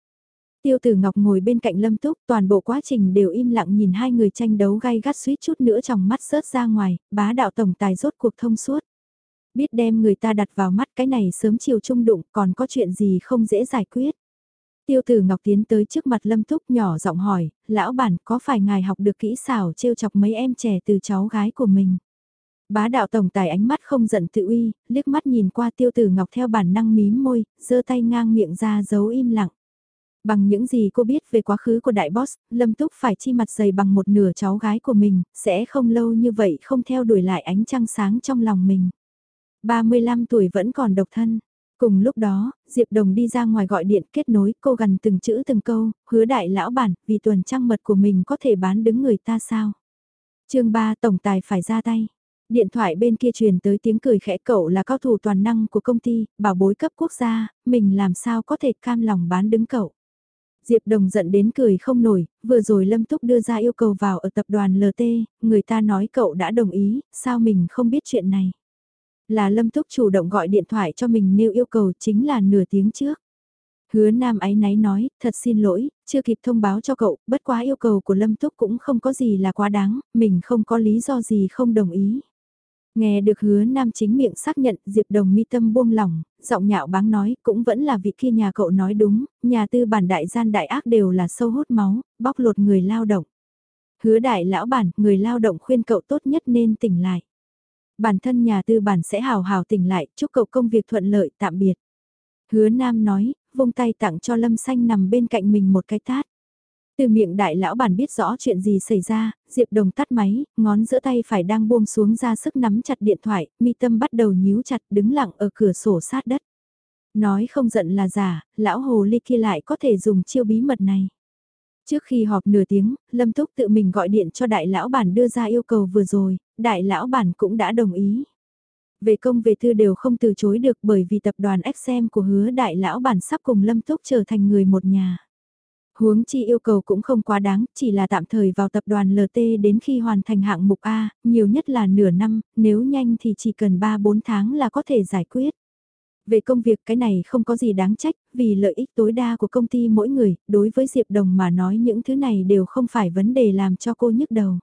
Tiêu Tử Ngọc ngồi bên cạnh Lâm Túc, toàn bộ quá trình đều im lặng nhìn hai người tranh đấu gay gắt suýt chút nữa trong mắt rớt ra ngoài, bá đạo tổng tài rốt cuộc thông suốt. Biết đem người ta đặt vào mắt cái này sớm chiều trung đụng còn có chuyện gì không dễ giải quyết. Tiêu Tử Ngọc tiến tới trước mặt Lâm Túc nhỏ giọng hỏi, lão bản có phải ngài học được kỹ xảo trêu chọc mấy em trẻ từ cháu gái của mình? Bá đạo tổng tài ánh mắt không giận tự uy, liếc mắt nhìn qua tiêu tử ngọc theo bản năng mím môi, giơ tay ngang miệng ra giấu im lặng. Bằng những gì cô biết về quá khứ của đại boss, Lâm Túc phải chi mặt dày bằng một nửa cháu gái của mình, sẽ không lâu như vậy không theo đuổi lại ánh trăng sáng trong lòng mình. 35 tuổi vẫn còn độc thân. Cùng lúc đó, Diệp Đồng đi ra ngoài gọi điện kết nối cô gần từng chữ từng câu, hứa đại lão bản, vì tuần trăng mật của mình có thể bán đứng người ta sao. chương 3 Tổng Tài phải ra tay. Điện thoại bên kia truyền tới tiếng cười khẽ cậu là cao thủ toàn năng của công ty, bảo bối cấp quốc gia, mình làm sao có thể cam lòng bán đứng cậu. Diệp Đồng giận đến cười không nổi, vừa rồi Lâm Túc đưa ra yêu cầu vào ở tập đoàn LT, người ta nói cậu đã đồng ý, sao mình không biết chuyện này. Là Lâm Túc chủ động gọi điện thoại cho mình nêu yêu cầu chính là nửa tiếng trước. Hứa Nam ái náy nói, thật xin lỗi, chưa kịp thông báo cho cậu, bất quá yêu cầu của Lâm Túc cũng không có gì là quá đáng, mình không có lý do gì không đồng ý. Nghe được hứa nam chính miệng xác nhận Diệp Đồng mi tâm buông lỏng, giọng nhạo báng nói cũng vẫn là vị kia nhà cậu nói đúng, nhà tư bản đại gian đại ác đều là sâu hút máu, bóc lột người lao động. Hứa đại lão bản, người lao động khuyên cậu tốt nhất nên tỉnh lại. Bản thân nhà tư bản sẽ hào hào tỉnh lại, chúc cậu công việc thuận lợi, tạm biệt. Hứa nam nói, vung tay tặng cho Lâm Xanh nằm bên cạnh mình một cái tát. Từ miệng đại lão bản biết rõ chuyện gì xảy ra, Diệp Đồng tắt máy, ngón giữa tay phải đang buông xuống ra sức nắm chặt điện thoại, mi tâm bắt đầu nhíu chặt đứng lặng ở cửa sổ sát đất. Nói không giận là giả, lão hồ ly kia lại có thể dùng chiêu bí mật này. Trước khi họp nửa tiếng, Lâm Túc tự mình gọi điện cho đại lão bản đưa ra yêu cầu vừa rồi, đại lão bản cũng đã đồng ý. Về công về thư đều không từ chối được bởi vì tập đoàn XM của hứa đại lão bản sắp cùng Lâm Túc trở thành người một nhà. Huống chi yêu cầu cũng không quá đáng, chỉ là tạm thời vào tập đoàn LT đến khi hoàn thành hạng mục A, nhiều nhất là nửa năm, nếu nhanh thì chỉ cần 3-4 tháng là có thể giải quyết. Về công việc cái này không có gì đáng trách, vì lợi ích tối đa của công ty mỗi người, đối với Diệp Đồng mà nói những thứ này đều không phải vấn đề làm cho cô nhức đầu.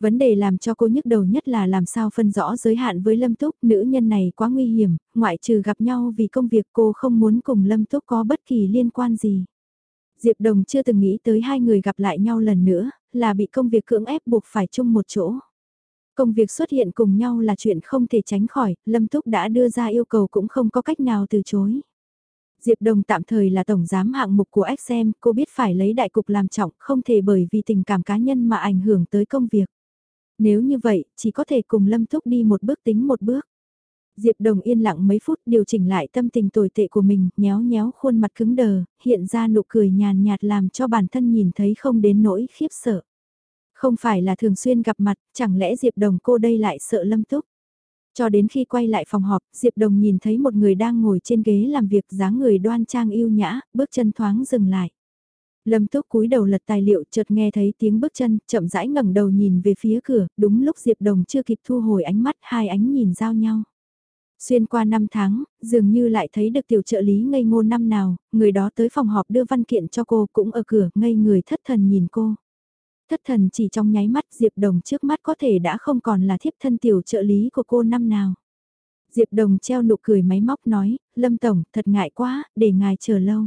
Vấn đề làm cho cô nhức đầu nhất là làm sao phân rõ giới hạn với Lâm Túc, nữ nhân này quá nguy hiểm, ngoại trừ gặp nhau vì công việc cô không muốn cùng Lâm Túc có bất kỳ liên quan gì. Diệp Đồng chưa từng nghĩ tới hai người gặp lại nhau lần nữa, là bị công việc cưỡng ép buộc phải chung một chỗ. Công việc xuất hiện cùng nhau là chuyện không thể tránh khỏi, Lâm Túc đã đưa ra yêu cầu cũng không có cách nào từ chối. Diệp Đồng tạm thời là tổng giám hạng mục của XM, cô biết phải lấy đại cục làm trọng, không thể bởi vì tình cảm cá nhân mà ảnh hưởng tới công việc. Nếu như vậy, chỉ có thể cùng Lâm Túc đi một bước tính một bước. Diệp Đồng yên lặng mấy phút điều chỉnh lại tâm tình tồi tệ của mình, nhéo nhéo khuôn mặt cứng đờ, hiện ra nụ cười nhàn nhạt làm cho bản thân nhìn thấy không đến nỗi khiếp sợ. Không phải là thường xuyên gặp mặt, chẳng lẽ Diệp Đồng cô đây lại sợ Lâm Túc? Cho đến khi quay lại phòng họp, Diệp Đồng nhìn thấy một người đang ngồi trên ghế làm việc dáng người đoan trang yêu nhã, bước chân thoáng dừng lại. Lâm Túc cúi đầu lật tài liệu chợt nghe thấy tiếng bước chân, chậm rãi ngẩng đầu nhìn về phía cửa, đúng lúc Diệp Đồng chưa kịp thu hồi ánh mắt, hai ánh nhìn giao nhau. Xuyên qua năm tháng, dường như lại thấy được tiểu trợ lý ngây ngô năm nào, người đó tới phòng họp đưa văn kiện cho cô cũng ở cửa, ngây người thất thần nhìn cô. Thất thần chỉ trong nháy mắt Diệp Đồng trước mắt có thể đã không còn là thiếp thân tiểu trợ lý của cô năm nào. Diệp Đồng treo nụ cười máy móc nói, Lâm Tổng, thật ngại quá, để ngài chờ lâu.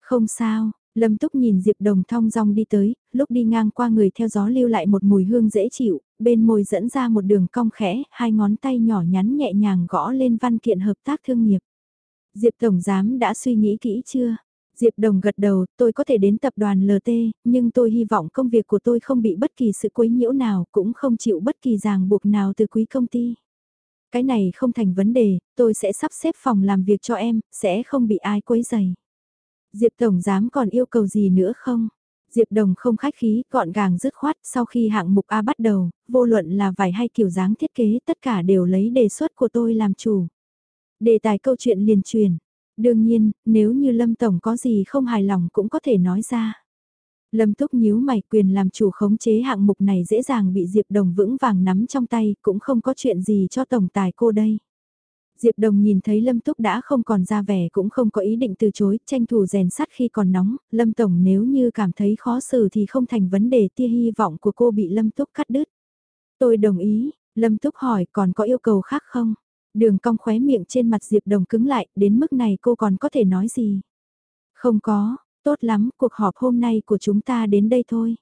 Không sao, Lâm Túc nhìn Diệp Đồng thong dong đi tới, lúc đi ngang qua người theo gió lưu lại một mùi hương dễ chịu, bên môi dẫn ra một đường cong khẽ, hai ngón tay nhỏ nhắn nhẹ nhàng gõ lên văn kiện hợp tác thương nghiệp. Diệp Tổng Giám đã suy nghĩ kỹ chưa? Diệp Đồng gật đầu, tôi có thể đến tập đoàn LT, nhưng tôi hy vọng công việc của tôi không bị bất kỳ sự quấy nhiễu nào, cũng không chịu bất kỳ ràng buộc nào từ quý công ty. Cái này không thành vấn đề, tôi sẽ sắp xếp phòng làm việc cho em, sẽ không bị ai quấy rầy. Diệp Tổng Giám còn yêu cầu gì nữa không? Diệp Đồng không khách khí, gọn gàng dứt khoát, sau khi hạng mục A bắt đầu, vô luận là vải hay kiểu dáng thiết kế tất cả đều lấy đề xuất của tôi làm chủ. Đề tài câu chuyện liền truyền. Đương nhiên, nếu như Lâm Tổng có gì không hài lòng cũng có thể nói ra. Lâm Túc nhíu mày quyền làm chủ khống chế hạng mục này dễ dàng bị Diệp Đồng vững vàng nắm trong tay, cũng không có chuyện gì cho tổng tài cô đây. Diệp Đồng nhìn thấy Lâm Túc đã không còn ra vẻ cũng không có ý định từ chối, tranh thủ rèn sắt khi còn nóng, Lâm Tổng nếu như cảm thấy khó xử thì không thành vấn đề tia hy vọng của cô bị Lâm Túc cắt đứt. Tôi đồng ý, Lâm Túc hỏi còn có yêu cầu khác không? Đường cong khóe miệng trên mặt Diệp Đồng cứng lại, đến mức này cô còn có thể nói gì? Không có, tốt lắm, cuộc họp hôm nay của chúng ta đến đây thôi.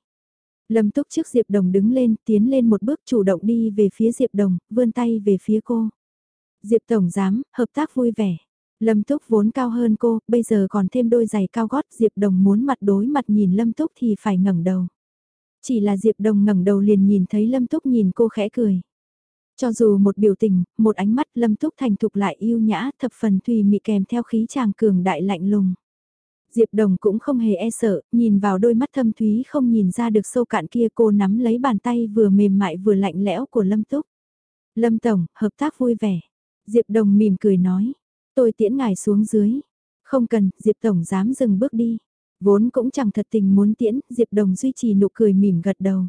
Lâm Túc trước Diệp Đồng đứng lên, tiến lên một bước chủ động đi về phía Diệp Đồng, vươn tay về phía cô. Diệp Tổng Giám, hợp tác vui vẻ. Lâm Túc vốn cao hơn cô, bây giờ còn thêm đôi giày cao gót Diệp Đồng muốn mặt đối mặt nhìn Lâm Túc thì phải ngẩng đầu. Chỉ là Diệp Đồng ngẩng đầu liền nhìn thấy Lâm Túc nhìn cô khẽ cười. Cho dù một biểu tình, một ánh mắt Lâm Túc thành thục lại yêu nhã thập phần tùy mị kèm theo khí chàng cường đại lạnh lùng. Diệp Đồng cũng không hề e sợ, nhìn vào đôi mắt thâm thúy không nhìn ra được sâu cạn kia cô nắm lấy bàn tay vừa mềm mại vừa lạnh lẽo của Lâm Túc. Lâm Tổng, hợp tác vui vẻ. Diệp Đồng mỉm cười nói, tôi tiễn ngài xuống dưới. Không cần, Diệp Tổng dám dừng bước đi. Vốn cũng chẳng thật tình muốn tiễn, Diệp Đồng duy trì nụ cười mỉm gật đầu.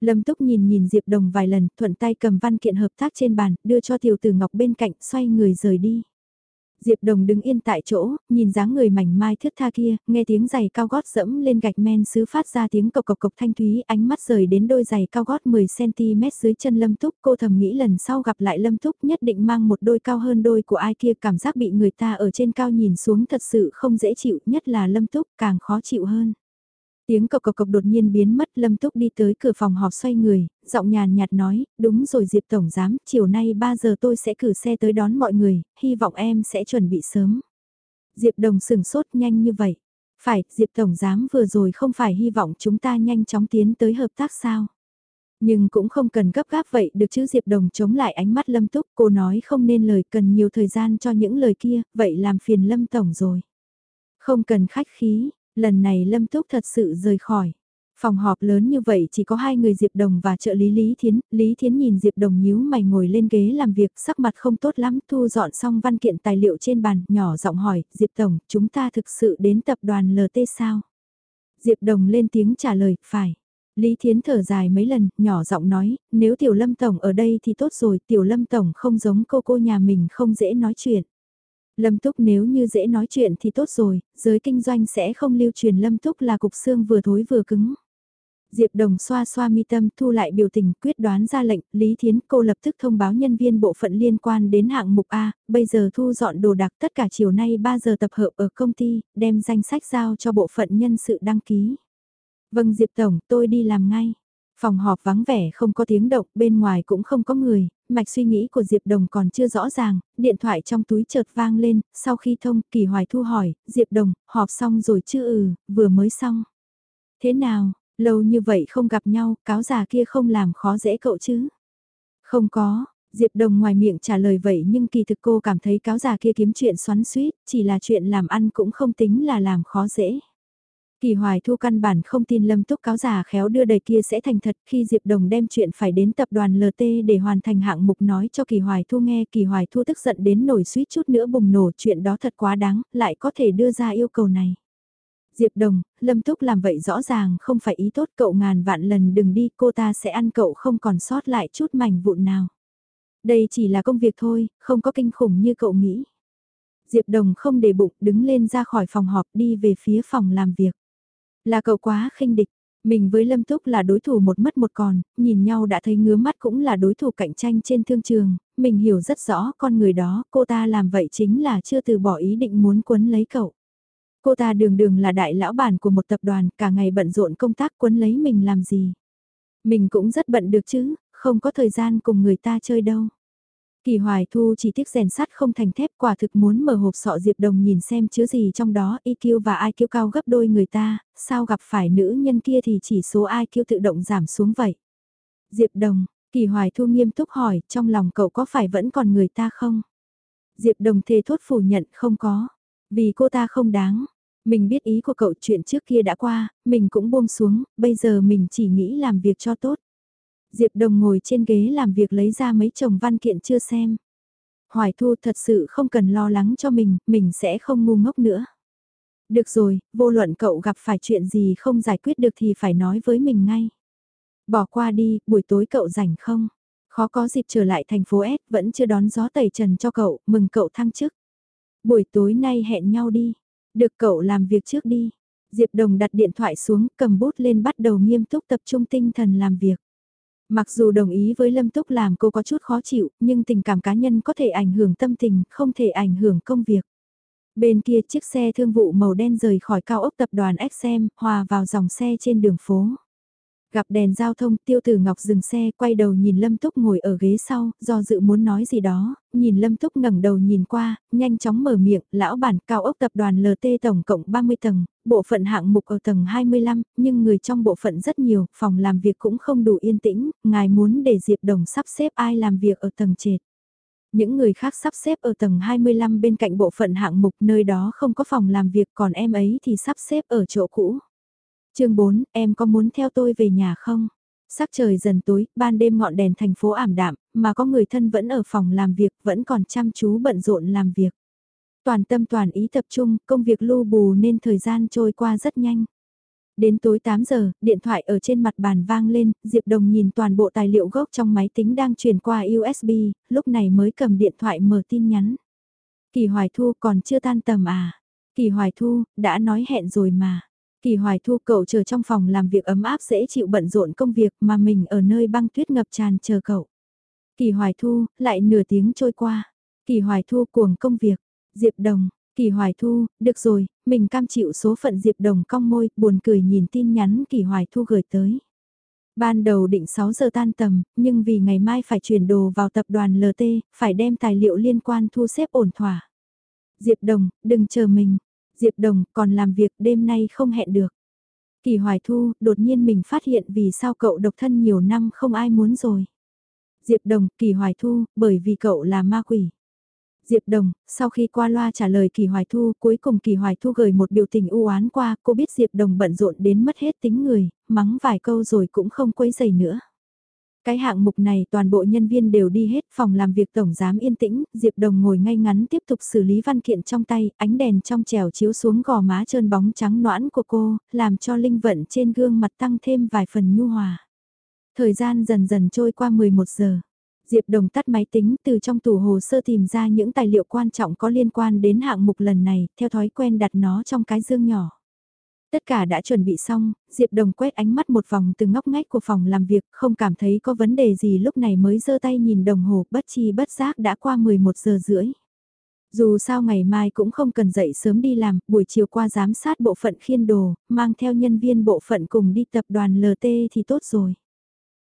Lâm Túc nhìn nhìn Diệp Đồng vài lần, thuận tay cầm văn kiện hợp tác trên bàn, đưa cho Tiểu Tử Ngọc bên cạnh, xoay người rời đi. Diệp Đồng đứng yên tại chỗ, nhìn dáng người mảnh mai thướt tha kia, nghe tiếng giày cao gót dẫm lên gạch men sứ phát ra tiếng cộc cộc cộc thanh thúy, ánh mắt rời đến đôi giày cao gót 10cm dưới chân Lâm Túc. Cô thầm nghĩ lần sau gặp lại Lâm Túc nhất định mang một đôi cao hơn đôi của ai kia cảm giác bị người ta ở trên cao nhìn xuống thật sự không dễ chịu, nhất là Lâm Túc càng khó chịu hơn. Tiếng cộc cộc cộc đột nhiên biến mất Lâm Túc đi tới cửa phòng họp xoay người, giọng nhàn nhạt nói, đúng rồi Diệp Tổng Giám, chiều nay 3 giờ tôi sẽ cử xe tới đón mọi người, hy vọng em sẽ chuẩn bị sớm. Diệp Đồng sừng sốt nhanh như vậy. Phải, Diệp Tổng Giám vừa rồi không phải hy vọng chúng ta nhanh chóng tiến tới hợp tác sao? Nhưng cũng không cần gấp gáp vậy được chứ Diệp Đồng chống lại ánh mắt Lâm Túc, cô nói không nên lời cần nhiều thời gian cho những lời kia, vậy làm phiền Lâm Tổng rồi. Không cần khách khí, Lần này Lâm Túc thật sự rời khỏi. Phòng họp lớn như vậy chỉ có hai người Diệp Đồng và trợ lý Lý Thiến. Lý Thiến nhìn Diệp Đồng nhíu mày ngồi lên ghế làm việc sắc mặt không tốt lắm thu dọn xong văn kiện tài liệu trên bàn nhỏ giọng hỏi Diệp Tổng chúng ta thực sự đến tập đoàn LT sao? Diệp Đồng lên tiếng trả lời phải. Lý Thiến thở dài mấy lần, nhỏ giọng nói, nếu Tiểu Lâm Tổng ở đây thì tốt rồi, Tiểu Lâm Tổng không giống cô cô nhà mình không dễ nói chuyện. Lâm Túc nếu như dễ nói chuyện thì tốt rồi, giới kinh doanh sẽ không lưu truyền Lâm Túc là cục xương vừa thối vừa cứng. Diệp Đồng xoa xoa mi tâm thu lại biểu tình quyết đoán ra lệnh, Lý Thiến cô lập tức thông báo nhân viên bộ phận liên quan đến hạng mục A, bây giờ thu dọn đồ đạc tất cả chiều nay 3 giờ tập hợp ở công ty, đem danh sách giao cho bộ phận nhân sự đăng ký. Vâng Diệp Tổng, tôi đi làm ngay. Phòng họp vắng vẻ không có tiếng động, bên ngoài cũng không có người, mạch suy nghĩ của Diệp Đồng còn chưa rõ ràng, điện thoại trong túi chợt vang lên, sau khi thông, Kỳ Hoài Thu hỏi, Diệp Đồng, họp xong rồi chứ ừ, vừa mới xong. Thế nào, lâu như vậy không gặp nhau, cáo già kia không làm khó dễ cậu chứ? Không có, Diệp Đồng ngoài miệng trả lời vậy nhưng kỳ thực cô cảm thấy cáo già kia kiếm chuyện xoắn suýt, chỉ là chuyện làm ăn cũng không tính là làm khó dễ. Kỳ Hoài Thu căn bản không tin Lâm Túc cáo giả khéo đưa đầy kia sẽ thành thật khi Diệp Đồng đem chuyện phải đến tập đoàn LT để hoàn thành hạng mục nói cho Kỳ Hoài Thu nghe Kỳ Hoài Thu tức giận đến nổi suýt chút nữa bùng nổ chuyện đó thật quá đáng, lại có thể đưa ra yêu cầu này. Diệp Đồng, Lâm Túc làm vậy rõ ràng không phải ý tốt cậu ngàn vạn lần đừng đi cô ta sẽ ăn cậu không còn sót lại chút mảnh vụn nào. Đây chỉ là công việc thôi, không có kinh khủng như cậu nghĩ. Diệp Đồng không để bụng đứng lên ra khỏi phòng họp đi về phía phòng làm việc. Là cậu quá khinh địch, mình với Lâm Túc là đối thủ một mất một còn, nhìn nhau đã thấy ngứa mắt cũng là đối thủ cạnh tranh trên thương trường, mình hiểu rất rõ con người đó, cô ta làm vậy chính là chưa từ bỏ ý định muốn quấn lấy cậu. Cô ta đường đường là đại lão bản của một tập đoàn, cả ngày bận rộn công tác quấn lấy mình làm gì. Mình cũng rất bận được chứ, không có thời gian cùng người ta chơi đâu. Kỳ Hoài Thu chỉ tiếc rèn sắt không thành thép quả thực muốn mở hộp sọ Diệp Đồng nhìn xem chứa gì trong đó IQ và IQ cao gấp đôi người ta, sao gặp phải nữ nhân kia thì chỉ số IQ tự động giảm xuống vậy. Diệp Đồng, Kỳ Hoài Thu nghiêm túc hỏi trong lòng cậu có phải vẫn còn người ta không? Diệp Đồng thề thốt phủ nhận không có, vì cô ta không đáng. Mình biết ý của cậu chuyện trước kia đã qua, mình cũng buông xuống, bây giờ mình chỉ nghĩ làm việc cho tốt. Diệp Đồng ngồi trên ghế làm việc lấy ra mấy chồng văn kiện chưa xem. Hoài Thu thật sự không cần lo lắng cho mình, mình sẽ không ngu ngốc nữa. Được rồi, vô luận cậu gặp phải chuyện gì không giải quyết được thì phải nói với mình ngay. Bỏ qua đi, buổi tối cậu rảnh không? Khó có dịp trở lại thành phố S vẫn chưa đón gió tẩy trần cho cậu, mừng cậu thăng chức. Buổi tối nay hẹn nhau đi. Được cậu làm việc trước đi. Diệp Đồng đặt điện thoại xuống, cầm bút lên bắt đầu nghiêm túc tập trung tinh thần làm việc. Mặc dù đồng ý với Lâm Túc làm cô có chút khó chịu, nhưng tình cảm cá nhân có thể ảnh hưởng tâm tình, không thể ảnh hưởng công việc. Bên kia chiếc xe thương vụ màu đen rời khỏi cao ốc tập đoàn XM, hòa vào dòng xe trên đường phố. Gặp đèn giao thông tiêu tử ngọc dừng xe quay đầu nhìn Lâm Túc ngồi ở ghế sau, do dự muốn nói gì đó, nhìn Lâm Túc ngẩng đầu nhìn qua, nhanh chóng mở miệng, lão bản cao ốc tập đoàn LT tổng cộng 30 tầng, bộ phận hạng mục ở tầng 25, nhưng người trong bộ phận rất nhiều, phòng làm việc cũng không đủ yên tĩnh, ngài muốn để Diệp Đồng sắp xếp ai làm việc ở tầng trệt. Những người khác sắp xếp ở tầng 25 bên cạnh bộ phận hạng mục nơi đó không có phòng làm việc còn em ấy thì sắp xếp ở chỗ cũ chương 4, em có muốn theo tôi về nhà không? Sắc trời dần tối, ban đêm ngọn đèn thành phố ảm đạm, mà có người thân vẫn ở phòng làm việc, vẫn còn chăm chú bận rộn làm việc. Toàn tâm toàn ý tập trung, công việc lưu bù nên thời gian trôi qua rất nhanh. Đến tối 8 giờ, điện thoại ở trên mặt bàn vang lên, Diệp Đồng nhìn toàn bộ tài liệu gốc trong máy tính đang truyền qua USB, lúc này mới cầm điện thoại mở tin nhắn. Kỳ Hoài Thu còn chưa tan tầm à? Kỳ Hoài Thu, đã nói hẹn rồi mà. Kỳ Hoài Thu cậu chờ trong phòng làm việc ấm áp dễ chịu bận rộn công việc mà mình ở nơi băng tuyết ngập tràn chờ cậu. Kỳ Hoài Thu, lại nửa tiếng trôi qua. Kỳ Hoài Thu cuồng công việc. Diệp Đồng, Kỳ Hoài Thu, được rồi, mình cam chịu số phận Diệp Đồng cong môi, buồn cười nhìn tin nhắn Kỳ Hoài Thu gửi tới. Ban đầu định 6 giờ tan tầm, nhưng vì ngày mai phải chuyển đồ vào tập đoàn LT, phải đem tài liệu liên quan thu xếp ổn thỏa. Diệp Đồng, đừng chờ mình, Diệp Đồng còn làm việc đêm nay không hẹn được. Kỳ Hoài Thu, đột nhiên mình phát hiện vì sao cậu độc thân nhiều năm không ai muốn rồi. Diệp Đồng, Kỳ Hoài Thu, bởi vì cậu là ma quỷ. Diệp Đồng, sau khi qua loa trả lời Kỳ Hoài Thu, cuối cùng Kỳ Hoài Thu gửi một biểu tình u oán qua, cô biết Diệp Đồng bận rộn đến mất hết tính người, mắng vài câu rồi cũng không quấy giày nữa. Cái hạng mục này toàn bộ nhân viên đều đi hết phòng làm việc tổng giám yên tĩnh, Diệp Đồng ngồi ngay ngắn tiếp tục xử lý văn kiện trong tay, ánh đèn trong trèo chiếu xuống gò má trơn bóng trắng noãn của cô, làm cho linh vận trên gương mặt tăng thêm vài phần nhu hòa. Thời gian dần dần trôi qua 11 giờ. Diệp Đồng tắt máy tính từ trong tủ hồ sơ tìm ra những tài liệu quan trọng có liên quan đến hạng mục lần này, theo thói quen đặt nó trong cái dương nhỏ. Tất cả đã chuẩn bị xong, Diệp Đồng quét ánh mắt một vòng từ ngóc ngách của phòng làm việc, không cảm thấy có vấn đề gì lúc này mới giơ tay nhìn đồng hồ bất chi bất giác đã qua 11 giờ rưỡi. Dù sao ngày mai cũng không cần dậy sớm đi làm, buổi chiều qua giám sát bộ phận khiên đồ, mang theo nhân viên bộ phận cùng đi tập đoàn LT thì tốt rồi.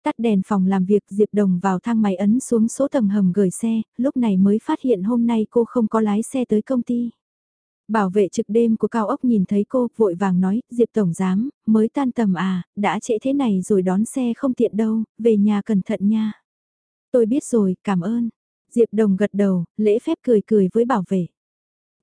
Tắt đèn phòng làm việc Diệp Đồng vào thang máy ấn xuống số tầng hầm gửi xe, lúc này mới phát hiện hôm nay cô không có lái xe tới công ty. Bảo vệ trực đêm của cao ốc nhìn thấy cô, vội vàng nói, Diệp Tổng Giám, mới tan tầm à, đã trễ thế này rồi đón xe không tiện đâu, về nhà cẩn thận nha. Tôi biết rồi, cảm ơn. Diệp Đồng gật đầu, lễ phép cười cười với bảo vệ.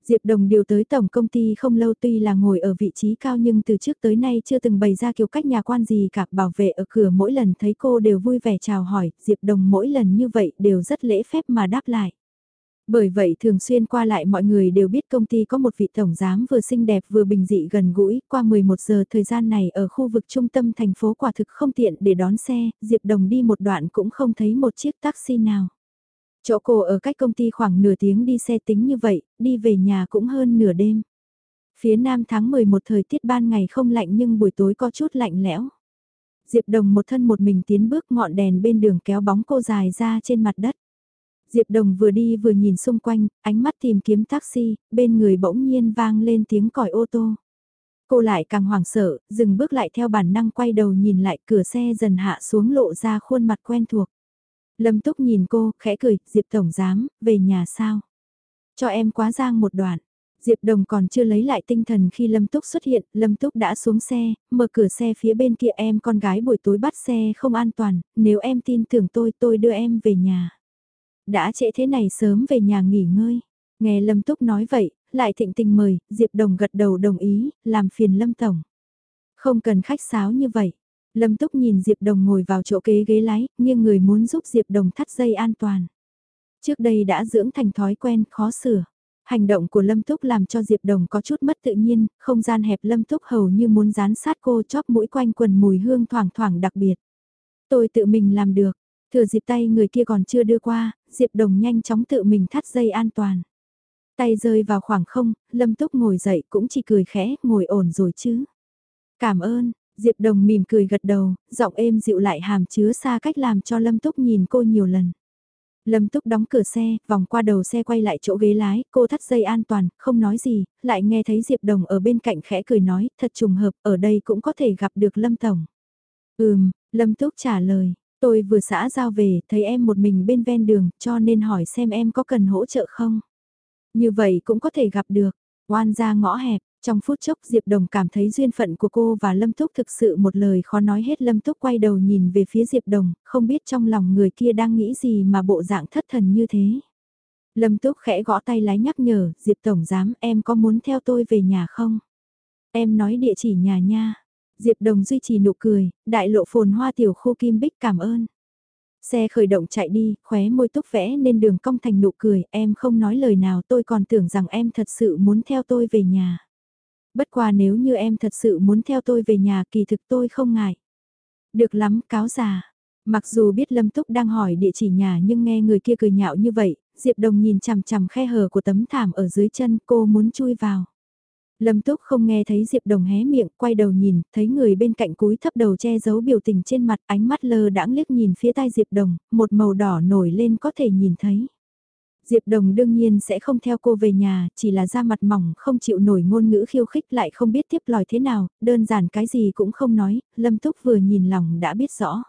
Diệp Đồng điều tới tổng công ty không lâu tuy là ngồi ở vị trí cao nhưng từ trước tới nay chưa từng bày ra kiểu cách nhà quan gì cả. Bảo vệ ở cửa mỗi lần thấy cô đều vui vẻ chào hỏi, Diệp Đồng mỗi lần như vậy đều rất lễ phép mà đáp lại. Bởi vậy thường xuyên qua lại mọi người đều biết công ty có một vị tổng giám vừa xinh đẹp vừa bình dị gần gũi, qua 11 giờ thời gian này ở khu vực trung tâm thành phố quả thực không tiện để đón xe, Diệp Đồng đi một đoạn cũng không thấy một chiếc taxi nào. Chỗ cô ở cách công ty khoảng nửa tiếng đi xe tính như vậy, đi về nhà cũng hơn nửa đêm. Phía nam tháng 11 thời tiết ban ngày không lạnh nhưng buổi tối có chút lạnh lẽo. Diệp Đồng một thân một mình tiến bước ngọn đèn bên đường kéo bóng cô dài ra trên mặt đất. Diệp Đồng vừa đi vừa nhìn xung quanh, ánh mắt tìm kiếm taxi, bên người bỗng nhiên vang lên tiếng còi ô tô. Cô lại càng hoảng sợ, dừng bước lại theo bản năng quay đầu nhìn lại cửa xe dần hạ xuống lộ ra khuôn mặt quen thuộc. Lâm Túc nhìn cô, khẽ cười, Diệp Tổng Giám, về nhà sao? Cho em quá giang một đoạn. Diệp Đồng còn chưa lấy lại tinh thần khi Lâm Túc xuất hiện, Lâm Túc đã xuống xe, mở cửa xe phía bên kia em con gái buổi tối bắt xe không an toàn, nếu em tin tưởng tôi tôi đưa em về nhà. Đã trễ thế này sớm về nhà nghỉ ngơi. Nghe Lâm Túc nói vậy, lại thịnh tình mời, Diệp Đồng gật đầu đồng ý, làm phiền Lâm Tổng. Không cần khách sáo như vậy. Lâm Túc nhìn Diệp Đồng ngồi vào chỗ kế ghế lái, nhưng người muốn giúp Diệp Đồng thắt dây an toàn. Trước đây đã dưỡng thành thói quen, khó sửa. Hành động của Lâm Túc làm cho Diệp Đồng có chút mất tự nhiên, không gian hẹp Lâm Túc hầu như muốn dán sát cô chóp mũi quanh quần mùi hương thoảng thoảng đặc biệt. Tôi tự mình làm được, thừa dịp tay người kia còn chưa đưa qua, Diệp Đồng nhanh chóng tự mình thắt dây an toàn. Tay rơi vào khoảng không, Lâm Túc ngồi dậy cũng chỉ cười khẽ, ngồi ổn rồi chứ. Cảm ơn, Diệp Đồng mỉm cười gật đầu, giọng êm dịu lại hàm chứa xa cách làm cho Lâm Túc nhìn cô nhiều lần. Lâm Túc đóng cửa xe, vòng qua đầu xe quay lại chỗ ghế lái, cô thắt dây an toàn, không nói gì, lại nghe thấy Diệp Đồng ở bên cạnh khẽ cười nói, thật trùng hợp, ở đây cũng có thể gặp được Lâm Tổng. Ừm, Lâm Túc trả lời, tôi vừa xã giao về, thấy em một mình bên ven đường, cho nên hỏi xem em có cần hỗ trợ không. Như vậy cũng có thể gặp được, oan ra ngõ hẹp, trong phút chốc Diệp Đồng cảm thấy duyên phận của cô và Lâm Túc thực sự một lời khó nói hết Lâm Túc quay đầu nhìn về phía Diệp Đồng, không biết trong lòng người kia đang nghĩ gì mà bộ dạng thất thần như thế. Lâm Túc khẽ gõ tay lái nhắc nhở, Diệp Tổng giám em có muốn theo tôi về nhà không? Em nói địa chỉ nhà nha. Diệp Đồng duy trì nụ cười, đại lộ phồn hoa tiểu khu Kim Bích cảm ơn. Xe khởi động chạy đi, khóe môi túc vẽ nên đường cong thành nụ cười, em không nói lời nào tôi còn tưởng rằng em thật sự muốn theo tôi về nhà. Bất qua nếu như em thật sự muốn theo tôi về nhà kỳ thực tôi không ngại. Được lắm, cáo già. Mặc dù biết Lâm Túc đang hỏi địa chỉ nhà nhưng nghe người kia cười nhạo như vậy, Diệp Đồng nhìn chằm chằm khe hở của tấm thảm ở dưới chân cô muốn chui vào. Lâm Túc không nghe thấy Diệp Đồng hé miệng, quay đầu nhìn, thấy người bên cạnh cúi thấp đầu che giấu biểu tình trên mặt, ánh mắt lơ đãng liếc nhìn phía tai Diệp Đồng, một màu đỏ nổi lên có thể nhìn thấy. Diệp Đồng đương nhiên sẽ không theo cô về nhà, chỉ là da mặt mỏng không chịu nổi ngôn ngữ khiêu khích lại không biết tiếp lòi thế nào, đơn giản cái gì cũng không nói, Lâm Túc vừa nhìn lòng đã biết rõ.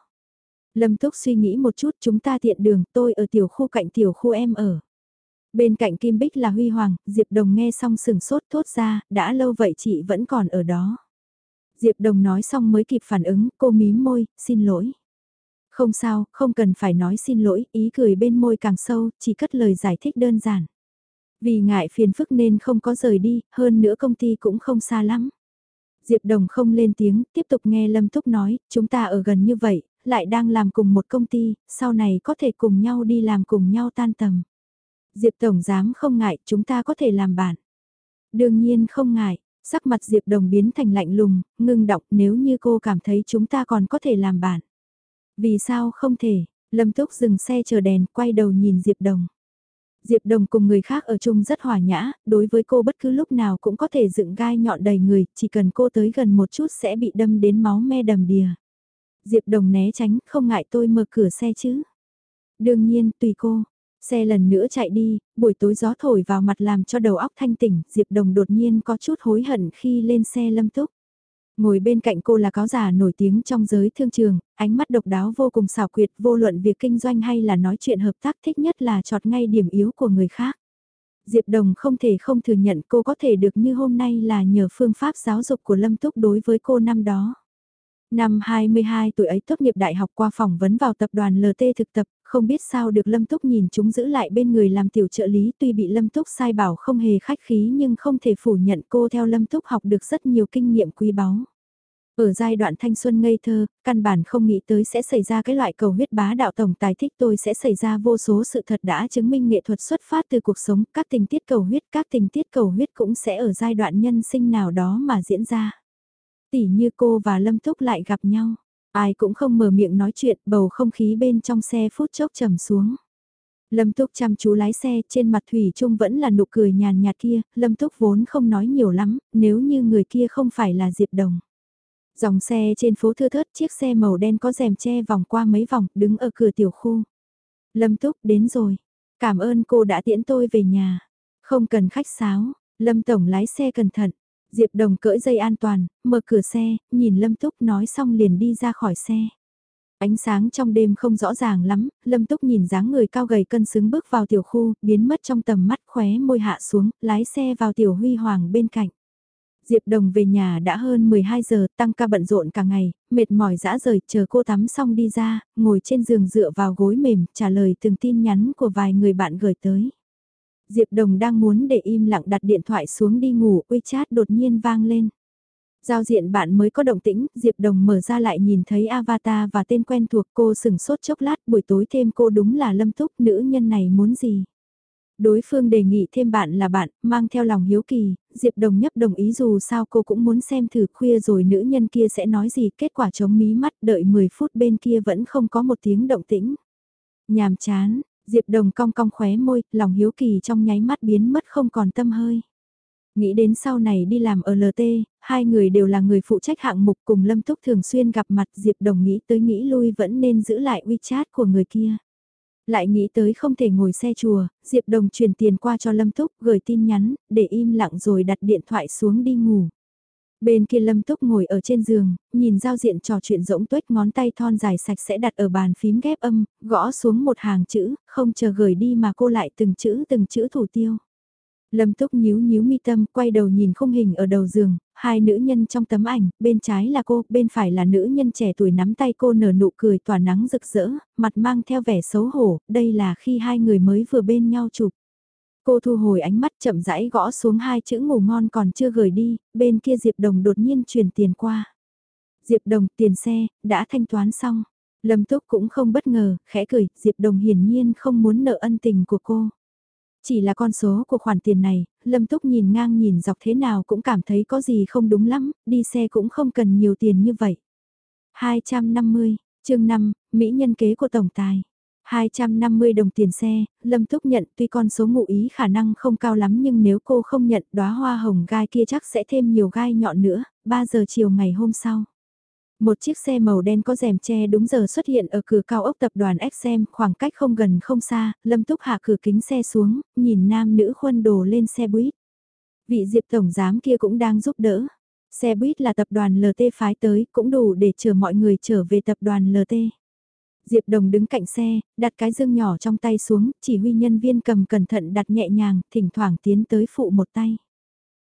Lâm Túc suy nghĩ một chút chúng ta tiện đường, tôi ở tiểu khu cạnh tiểu khu em ở. Bên cạnh Kim Bích là Huy Hoàng, Diệp Đồng nghe xong sừng sốt thốt ra, đã lâu vậy chị vẫn còn ở đó. Diệp Đồng nói xong mới kịp phản ứng, cô mím môi, xin lỗi. Không sao, không cần phải nói xin lỗi, ý cười bên môi càng sâu, chỉ cất lời giải thích đơn giản. Vì ngại phiền phức nên không có rời đi, hơn nữa công ty cũng không xa lắm. Diệp Đồng không lên tiếng, tiếp tục nghe Lâm thúc nói, chúng ta ở gần như vậy, lại đang làm cùng một công ty, sau này có thể cùng nhau đi làm cùng nhau tan tầm. Diệp Tổng dám không ngại, chúng ta có thể làm bạn. Đương nhiên không ngại, sắc mặt Diệp Đồng biến thành lạnh lùng, ngưng đọc nếu như cô cảm thấy chúng ta còn có thể làm bạn. Vì sao không thể? Lâm Túc dừng xe chờ đèn, quay đầu nhìn Diệp Đồng. Diệp Đồng cùng người khác ở chung rất hòa nhã, đối với cô bất cứ lúc nào cũng có thể dựng gai nhọn đầy người, chỉ cần cô tới gần một chút sẽ bị đâm đến máu me đầm đìa. Diệp Đồng né tránh, không ngại tôi mở cửa xe chứ. Đương nhiên, tùy cô. Xe lần nữa chạy đi, buổi tối gió thổi vào mặt làm cho đầu óc thanh tỉnh, Diệp Đồng đột nhiên có chút hối hận khi lên xe lâm túc. Ngồi bên cạnh cô là cáo giả nổi tiếng trong giới thương trường, ánh mắt độc đáo vô cùng xảo quyệt vô luận việc kinh doanh hay là nói chuyện hợp tác thích nhất là chọt ngay điểm yếu của người khác. Diệp Đồng không thể không thừa nhận cô có thể được như hôm nay là nhờ phương pháp giáo dục của Lâm Túc đối với cô năm đó. Năm 22 tuổi ấy tốt nghiệp đại học qua phỏng vấn vào tập đoàn LT thực tập, không biết sao được Lâm Túc nhìn chúng giữ lại bên người làm tiểu trợ lý tuy bị Lâm Túc sai bảo không hề khách khí nhưng không thể phủ nhận cô theo Lâm Túc học được rất nhiều kinh nghiệm quý báu. Ở giai đoạn thanh xuân ngây thơ, căn bản không nghĩ tới sẽ xảy ra cái loại cầu huyết bá đạo tổng tài thích tôi sẽ xảy ra vô số sự thật đã chứng minh nghệ thuật xuất phát từ cuộc sống, các tình tiết cầu huyết, các tình tiết cầu huyết cũng sẽ ở giai đoạn nhân sinh nào đó mà diễn ra. Tỉ như cô và Lâm Túc lại gặp nhau, ai cũng không mở miệng nói chuyện, bầu không khí bên trong xe phút chốc trầm xuống. Lâm Túc chăm chú lái xe, trên mặt Thủy Trung vẫn là nụ cười nhàn nhạt kia, Lâm Túc vốn không nói nhiều lắm, nếu như người kia không phải là Diệp Đồng. Dòng xe trên phố thưa thớt chiếc xe màu đen có rèm che vòng qua mấy vòng đứng ở cửa tiểu khu. Lâm Túc đến rồi. Cảm ơn cô đã tiễn tôi về nhà. Không cần khách sáo. Lâm Tổng lái xe cẩn thận. Diệp Đồng cởi dây an toàn, mở cửa xe, nhìn Lâm Túc nói xong liền đi ra khỏi xe. Ánh sáng trong đêm không rõ ràng lắm, Lâm Túc nhìn dáng người cao gầy cân xứng bước vào tiểu khu, biến mất trong tầm mắt khóe môi hạ xuống, lái xe vào tiểu huy hoàng bên cạnh. Diệp Đồng về nhà đã hơn 12 giờ, tăng ca bận rộn cả ngày, mệt mỏi dã rời, chờ cô tắm xong đi ra, ngồi trên giường dựa vào gối mềm, trả lời từng tin nhắn của vài người bạn gửi tới. Diệp Đồng đang muốn để im lặng đặt điện thoại xuống đi ngủ, WeChat đột nhiên vang lên. Giao diện bạn mới có động tĩnh, Diệp Đồng mở ra lại nhìn thấy avatar và tên quen thuộc cô sừng sốt chốc lát buổi tối thêm cô đúng là lâm túc nữ nhân này muốn gì. Đối phương đề nghị thêm bạn là bạn, mang theo lòng hiếu kỳ, Diệp Đồng nhấp đồng ý dù sao cô cũng muốn xem thử khuya rồi nữ nhân kia sẽ nói gì, kết quả chống mí mắt đợi 10 phút bên kia vẫn không có một tiếng động tĩnh. Nhàm chán, Diệp Đồng cong cong khóe môi, lòng hiếu kỳ trong nháy mắt biến mất không còn tâm hơi. Nghĩ đến sau này đi làm ở LT, hai người đều là người phụ trách hạng mục cùng Lâm Túc thường xuyên gặp mặt Diệp Đồng nghĩ tới nghĩ lui vẫn nên giữ lại WeChat của người kia. Lại nghĩ tới không thể ngồi xe chùa, Diệp Đồng chuyển tiền qua cho Lâm Túc gửi tin nhắn, để im lặng rồi đặt điện thoại xuống đi ngủ. Bên kia Lâm Túc ngồi ở trên giường, nhìn giao diện trò chuyện rỗng tuếch ngón tay thon dài sạch sẽ đặt ở bàn phím ghép âm, gõ xuống một hàng chữ, không chờ gửi đi mà cô lại từng chữ từng chữ thủ tiêu. Lâm Túc nhíu nhíu mi tâm, quay đầu nhìn khung hình ở đầu giường, hai nữ nhân trong tấm ảnh, bên trái là cô, bên phải là nữ nhân trẻ tuổi nắm tay cô nở nụ cười tỏa nắng rực rỡ, mặt mang theo vẻ xấu hổ, đây là khi hai người mới vừa bên nhau chụp. Cô thu hồi ánh mắt chậm rãi gõ xuống hai chữ ngủ ngon còn chưa gửi đi, bên kia Diệp Đồng đột nhiên chuyển tiền qua. Diệp Đồng, tiền xe, đã thanh toán xong. Lâm Túc cũng không bất ngờ, khẽ cười, Diệp Đồng hiển nhiên không muốn nợ ân tình của cô. Chỉ là con số của khoản tiền này, Lâm Túc nhìn ngang nhìn dọc thế nào cũng cảm thấy có gì không đúng lắm, đi xe cũng không cần nhiều tiền như vậy. 250, chương 5, Mỹ nhân kế của Tổng Tài. 250 đồng tiền xe, Lâm Túc nhận tuy con số ngụ ý khả năng không cao lắm nhưng nếu cô không nhận đóa hoa hồng gai kia chắc sẽ thêm nhiều gai nhọn nữa, 3 giờ chiều ngày hôm sau. Một chiếc xe màu đen có rèm che đúng giờ xuất hiện ở cửa cao ốc tập đoàn XM, khoảng cách không gần không xa, Lâm Túc hạ cửa kính xe xuống, nhìn nam nữ khuân đồ lên xe buýt. Vị Diệp Tổng Giám kia cũng đang giúp đỡ. Xe buýt là tập đoàn LT phái tới, cũng đủ để chờ mọi người trở về tập đoàn LT. Diệp Đồng đứng cạnh xe, đặt cái dương nhỏ trong tay xuống, chỉ huy nhân viên cầm cẩn thận đặt nhẹ nhàng, thỉnh thoảng tiến tới phụ một tay.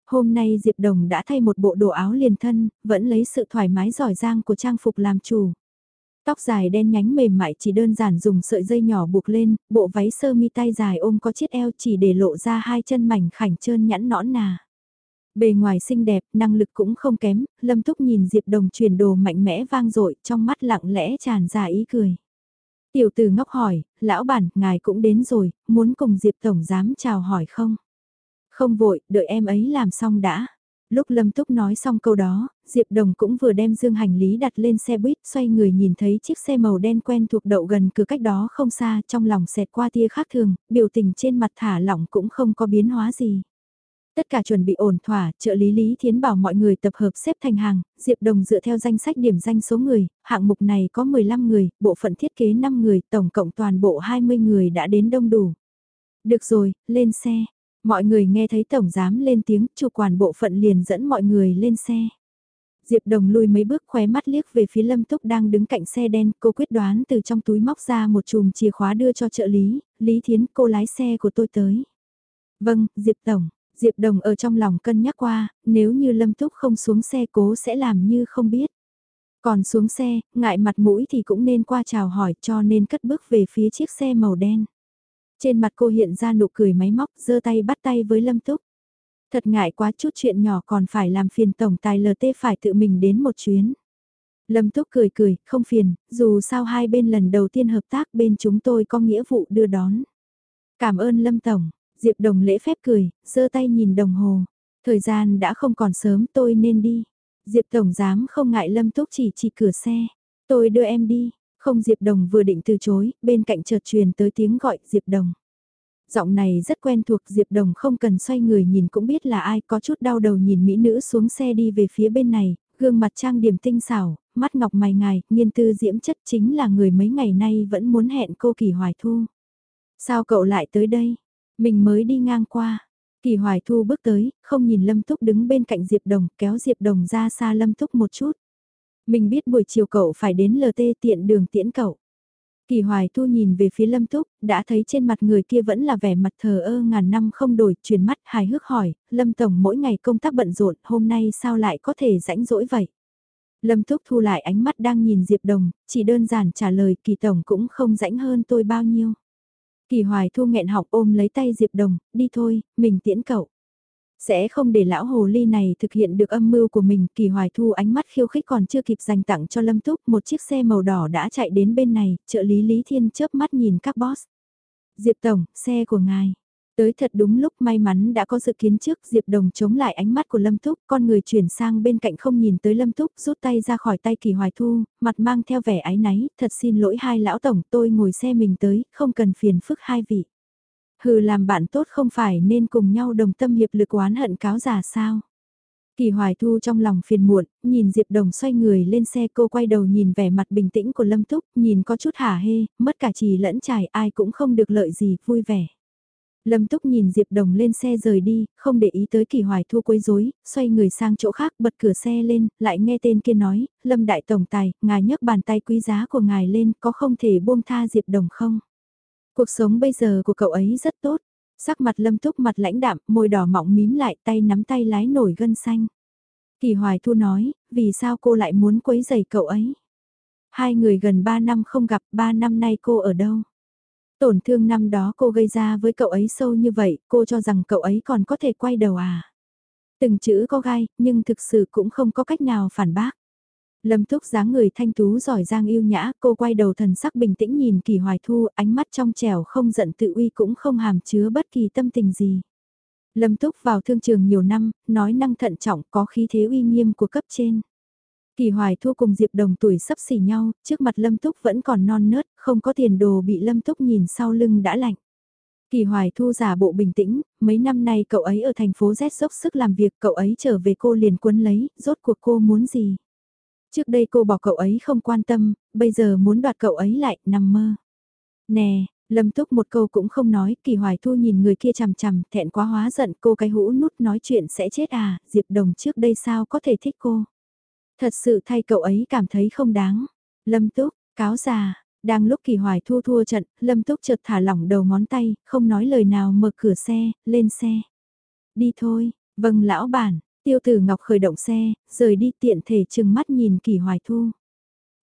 Hôm nay Diệp Đồng đã thay một bộ đồ áo liền thân, vẫn lấy sự thoải mái giỏi giang của trang phục làm chủ. Tóc dài đen nhánh mềm mại chỉ đơn giản dùng sợi dây nhỏ buộc lên, bộ váy sơ mi tay dài ôm có chiếc eo chỉ để lộ ra hai chân mảnh khảnh trơn nhẵn nõn nà. Bề ngoài xinh đẹp, năng lực cũng không kém, Lâm Túc nhìn Diệp Đồng chuyển đồ mạnh mẽ vang dội trong mắt lặng lẽ tràn ra ý cười. Tiểu tử ngốc hỏi, lão bản, ngài cũng đến rồi, muốn cùng Diệp Tổng dám chào hỏi không? Không vội, đợi em ấy làm xong đã. Lúc Lâm Túc nói xong câu đó, Diệp Đồng cũng vừa đem dương hành lý đặt lên xe buýt xoay người nhìn thấy chiếc xe màu đen quen thuộc đậu gần cửa cách đó không xa trong lòng xẹt qua tia khác thường, biểu tình trên mặt thả lỏng cũng không có biến hóa gì. Tất cả chuẩn bị ổn thỏa, trợ lý Lý Thiến bảo mọi người tập hợp xếp thành hàng, Diệp Đồng dựa theo danh sách điểm danh số người, hạng mục này có 15 người, bộ phận thiết kế 5 người, tổng cộng toàn bộ 20 người đã đến đông đủ. Được rồi, lên xe. Mọi người nghe thấy Tổng Giám lên tiếng, chủ quản bộ phận liền dẫn mọi người lên xe. Diệp Đồng lùi mấy bước khóe mắt liếc về phía Lâm Túc đang đứng cạnh xe đen, cô quyết đoán từ trong túi móc ra một chùm chìa khóa đưa cho trợ lý, Lý Thiến cô lái xe của tôi tới. Vâng, Diệp Tổng, Diệp Đồng ở trong lòng cân nhắc qua, nếu như Lâm Túc không xuống xe cố sẽ làm như không biết. Còn xuống xe, ngại mặt mũi thì cũng nên qua chào hỏi cho nên cất bước về phía chiếc xe màu đen. Trên mặt cô hiện ra nụ cười máy móc, giơ tay bắt tay với Lâm Túc. Thật ngại quá chút chuyện nhỏ còn phải làm phiền tổng tài LT phải tự mình đến một chuyến. Lâm Túc cười cười, không phiền, dù sao hai bên lần đầu tiên hợp tác bên chúng tôi có nghĩa vụ đưa đón. Cảm ơn Lâm Tổng, Diệp Đồng lễ phép cười, giơ tay nhìn đồng hồ. Thời gian đã không còn sớm tôi nên đi. Diệp Tổng dám không ngại Lâm Túc chỉ chỉ cửa xe. Tôi đưa em đi. Không Diệp Đồng vừa định từ chối, bên cạnh chợt truyền tới tiếng gọi Diệp Đồng. Giọng này rất quen thuộc Diệp Đồng không cần xoay người nhìn cũng biết là ai có chút đau đầu nhìn mỹ nữ xuống xe đi về phía bên này, gương mặt trang điểm tinh xảo, mắt ngọc mày ngài, nghiên tư diễm chất chính là người mấy ngày nay vẫn muốn hẹn cô Kỳ Hoài Thu. Sao cậu lại tới đây? Mình mới đi ngang qua. Kỳ Hoài Thu bước tới, không nhìn Lâm Túc đứng bên cạnh Diệp Đồng, kéo Diệp Đồng ra xa Lâm Túc một chút. Mình biết buổi chiều cậu phải đến LT tiện đường tiễn cậu. Kỳ Hoài Thu nhìn về phía Lâm Túc, đã thấy trên mặt người kia vẫn là vẻ mặt thờ ơ ngàn năm không đổi, chuyển mắt hài hước hỏi, Lâm Tổng mỗi ngày công tác bận rộn, hôm nay sao lại có thể rãnh rỗi vậy? Lâm Túc thu lại ánh mắt đang nhìn Diệp Đồng, chỉ đơn giản trả lời Kỳ Tổng cũng không rãnh hơn tôi bao nhiêu. Kỳ Hoài Thu nghẹn học ôm lấy tay Diệp Đồng, đi thôi, mình tiễn cậu. Sẽ không để lão hồ ly này thực hiện được âm mưu của mình, kỳ hoài thu ánh mắt khiêu khích còn chưa kịp dành tặng cho Lâm Túc, một chiếc xe màu đỏ đã chạy đến bên này, trợ lý Lý Thiên chớp mắt nhìn các boss. Diệp Tổng, xe của ngài. Tới thật đúng lúc may mắn đã có dự kiến trước Diệp Đồng chống lại ánh mắt của Lâm Túc, con người chuyển sang bên cạnh không nhìn tới Lâm Túc, rút tay ra khỏi tay Kỳ Hoài Thu, mặt mang theo vẻ ái náy, thật xin lỗi hai lão tổng, tôi ngồi xe mình tới, không cần phiền phức hai vị. Hừ làm bạn tốt không phải nên cùng nhau đồng tâm hiệp lực oán hận cáo giả sao? Kỳ Hoài Thu trong lòng phiền muộn, nhìn Diệp Đồng xoay người lên xe cô quay đầu nhìn vẻ mặt bình tĩnh của Lâm Túc, nhìn có chút hả hê, mất cả trì lẫn trải ai cũng không được lợi gì, vui vẻ. Lâm Túc nhìn Diệp Đồng lên xe rời đi, không để ý tới Kỳ Hoài Thu quấy rối, xoay người sang chỗ khác bật cửa xe lên, lại nghe tên kia nói, Lâm Đại Tổng Tài, ngài nhấc bàn tay quý giá của ngài lên, có không thể buông tha Diệp Đồng không? Cuộc sống bây giờ của cậu ấy rất tốt. Sắc mặt lâm túc mặt lãnh đạm, môi đỏ mọng mím lại tay nắm tay lái nổi gân xanh. Kỳ Hoài Thu nói, vì sao cô lại muốn quấy giày cậu ấy? Hai người gần ba năm không gặp, ba năm nay cô ở đâu? Tổn thương năm đó cô gây ra với cậu ấy sâu như vậy, cô cho rằng cậu ấy còn có thể quay đầu à? Từng chữ có gai, nhưng thực sự cũng không có cách nào phản bác. Lâm Túc dáng người thanh tú giỏi giang yêu nhã, cô quay đầu thần sắc bình tĩnh nhìn Kỳ Hoài Thu, ánh mắt trong trẻo không giận tự uy cũng không hàm chứa bất kỳ tâm tình gì. Lâm Túc vào thương trường nhiều năm, nói năng thận trọng có khí thế uy nghiêm của cấp trên. Kỳ Hoài Thu cùng Diệp Đồng tuổi sắp xỉ nhau, trước mặt Lâm Túc vẫn còn non nớt, không có tiền đồ bị Lâm Túc nhìn sau lưng đã lạnh. Kỳ Hoài Thu giả bộ bình tĩnh, mấy năm nay cậu ấy ở thành phố Z dốc sức làm việc, cậu ấy trở về cô liền quấn lấy, rốt cuộc cô muốn gì. Trước đây cô bỏ cậu ấy không quan tâm, bây giờ muốn đoạt cậu ấy lại, nằm mơ. Nè, Lâm Túc một câu cũng không nói, Kỳ Hoài Thu nhìn người kia chằm chằm, thẹn quá hóa giận cô cái hũ nút nói chuyện sẽ chết à, Diệp Đồng trước đây sao có thể thích cô. Thật sự thay cậu ấy cảm thấy không đáng. Lâm Túc, cáo già, đang lúc Kỳ Hoài Thu thua trận, Lâm Túc chợt thả lỏng đầu ngón tay, không nói lời nào mở cửa xe, lên xe. Đi thôi, vâng lão bản, Tiêu tử Ngọc khởi động xe, rời đi tiện thể chừng mắt nhìn kỳ hoài thu.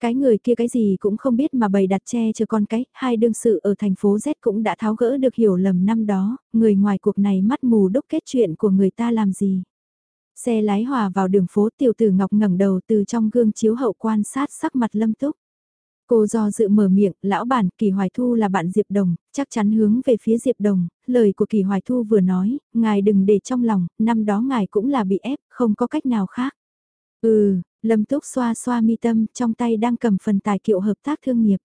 Cái người kia cái gì cũng không biết mà bày đặt che cho con cái, hai đương sự ở thành phố Z cũng đã tháo gỡ được hiểu lầm năm đó, người ngoài cuộc này mắt mù đúc kết chuyện của người ta làm gì. Xe lái hòa vào đường phố tiểu tử Ngọc ngẩng đầu từ trong gương chiếu hậu quan sát sắc mặt lâm túc. Cô do dự mở miệng, lão bản, Kỳ Hoài Thu là bạn Diệp Đồng, chắc chắn hướng về phía Diệp Đồng, lời của Kỳ Hoài Thu vừa nói, ngài đừng để trong lòng, năm đó ngài cũng là bị ép, không có cách nào khác. Ừ, Lâm Túc xoa xoa mi tâm, trong tay đang cầm phần tài kiệu hợp tác thương nghiệp.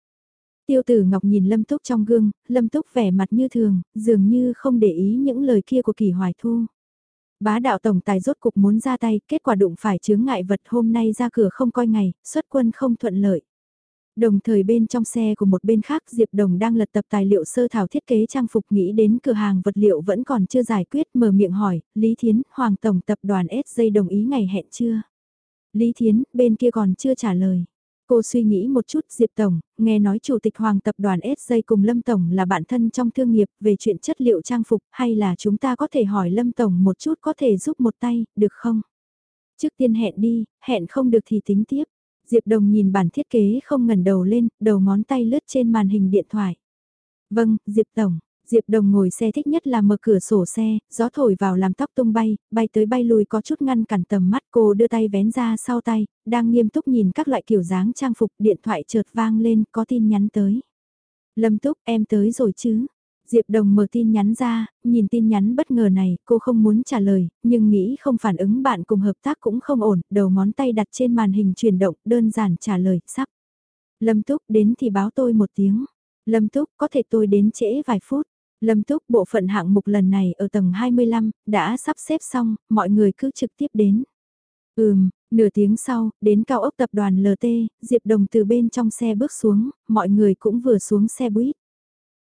Tiêu tử Ngọc nhìn Lâm Túc trong gương, Lâm Túc vẻ mặt như thường, dường như không để ý những lời kia của Kỳ Hoài Thu. Bá đạo tổng tài rốt cục muốn ra tay, kết quả đụng phải chướng ngại vật hôm nay ra cửa không coi ngày, xuất quân không thuận lợi. Đồng thời bên trong xe của một bên khác Diệp Đồng đang lật tập tài liệu sơ thảo thiết kế trang phục nghĩ đến cửa hàng vật liệu vẫn còn chưa giải quyết mở miệng hỏi, Lý Thiến, Hoàng Tổng tập đoàn S dây đồng ý ngày hẹn chưa? Lý Thiến, bên kia còn chưa trả lời. Cô suy nghĩ một chút Diệp Tổng, nghe nói Chủ tịch Hoàng tập đoàn sj cùng Lâm Tổng là bạn thân trong thương nghiệp về chuyện chất liệu trang phục hay là chúng ta có thể hỏi Lâm Tổng một chút có thể giúp một tay, được không? Trước tiên hẹn đi, hẹn không được thì tính tiếp. Diệp Đồng nhìn bản thiết kế không ngần đầu lên, đầu ngón tay lướt trên màn hình điện thoại. Vâng, Diệp Tổng. Diệp Đồng ngồi xe thích nhất là mở cửa sổ xe, gió thổi vào làm tóc tung bay, bay tới bay lùi có chút ngăn cản tầm mắt cô đưa tay vén ra sau tay, đang nghiêm túc nhìn các loại kiểu dáng trang phục điện thoại chợt vang lên có tin nhắn tới. Lâm Túc em tới rồi chứ? Diệp Đồng mở tin nhắn ra, nhìn tin nhắn bất ngờ này, cô không muốn trả lời, nhưng nghĩ không phản ứng bạn cùng hợp tác cũng không ổn, đầu ngón tay đặt trên màn hình chuyển động, đơn giản trả lời, sắp. Lâm Túc đến thì báo tôi một tiếng. Lâm Túc có thể tôi đến trễ vài phút. Lâm Túc bộ phận hạng mục lần này ở tầng 25, đã sắp xếp xong, mọi người cứ trực tiếp đến. Ừm, nửa tiếng sau, đến cao ốc tập đoàn LT, Diệp Đồng từ bên trong xe bước xuống, mọi người cũng vừa xuống xe buýt.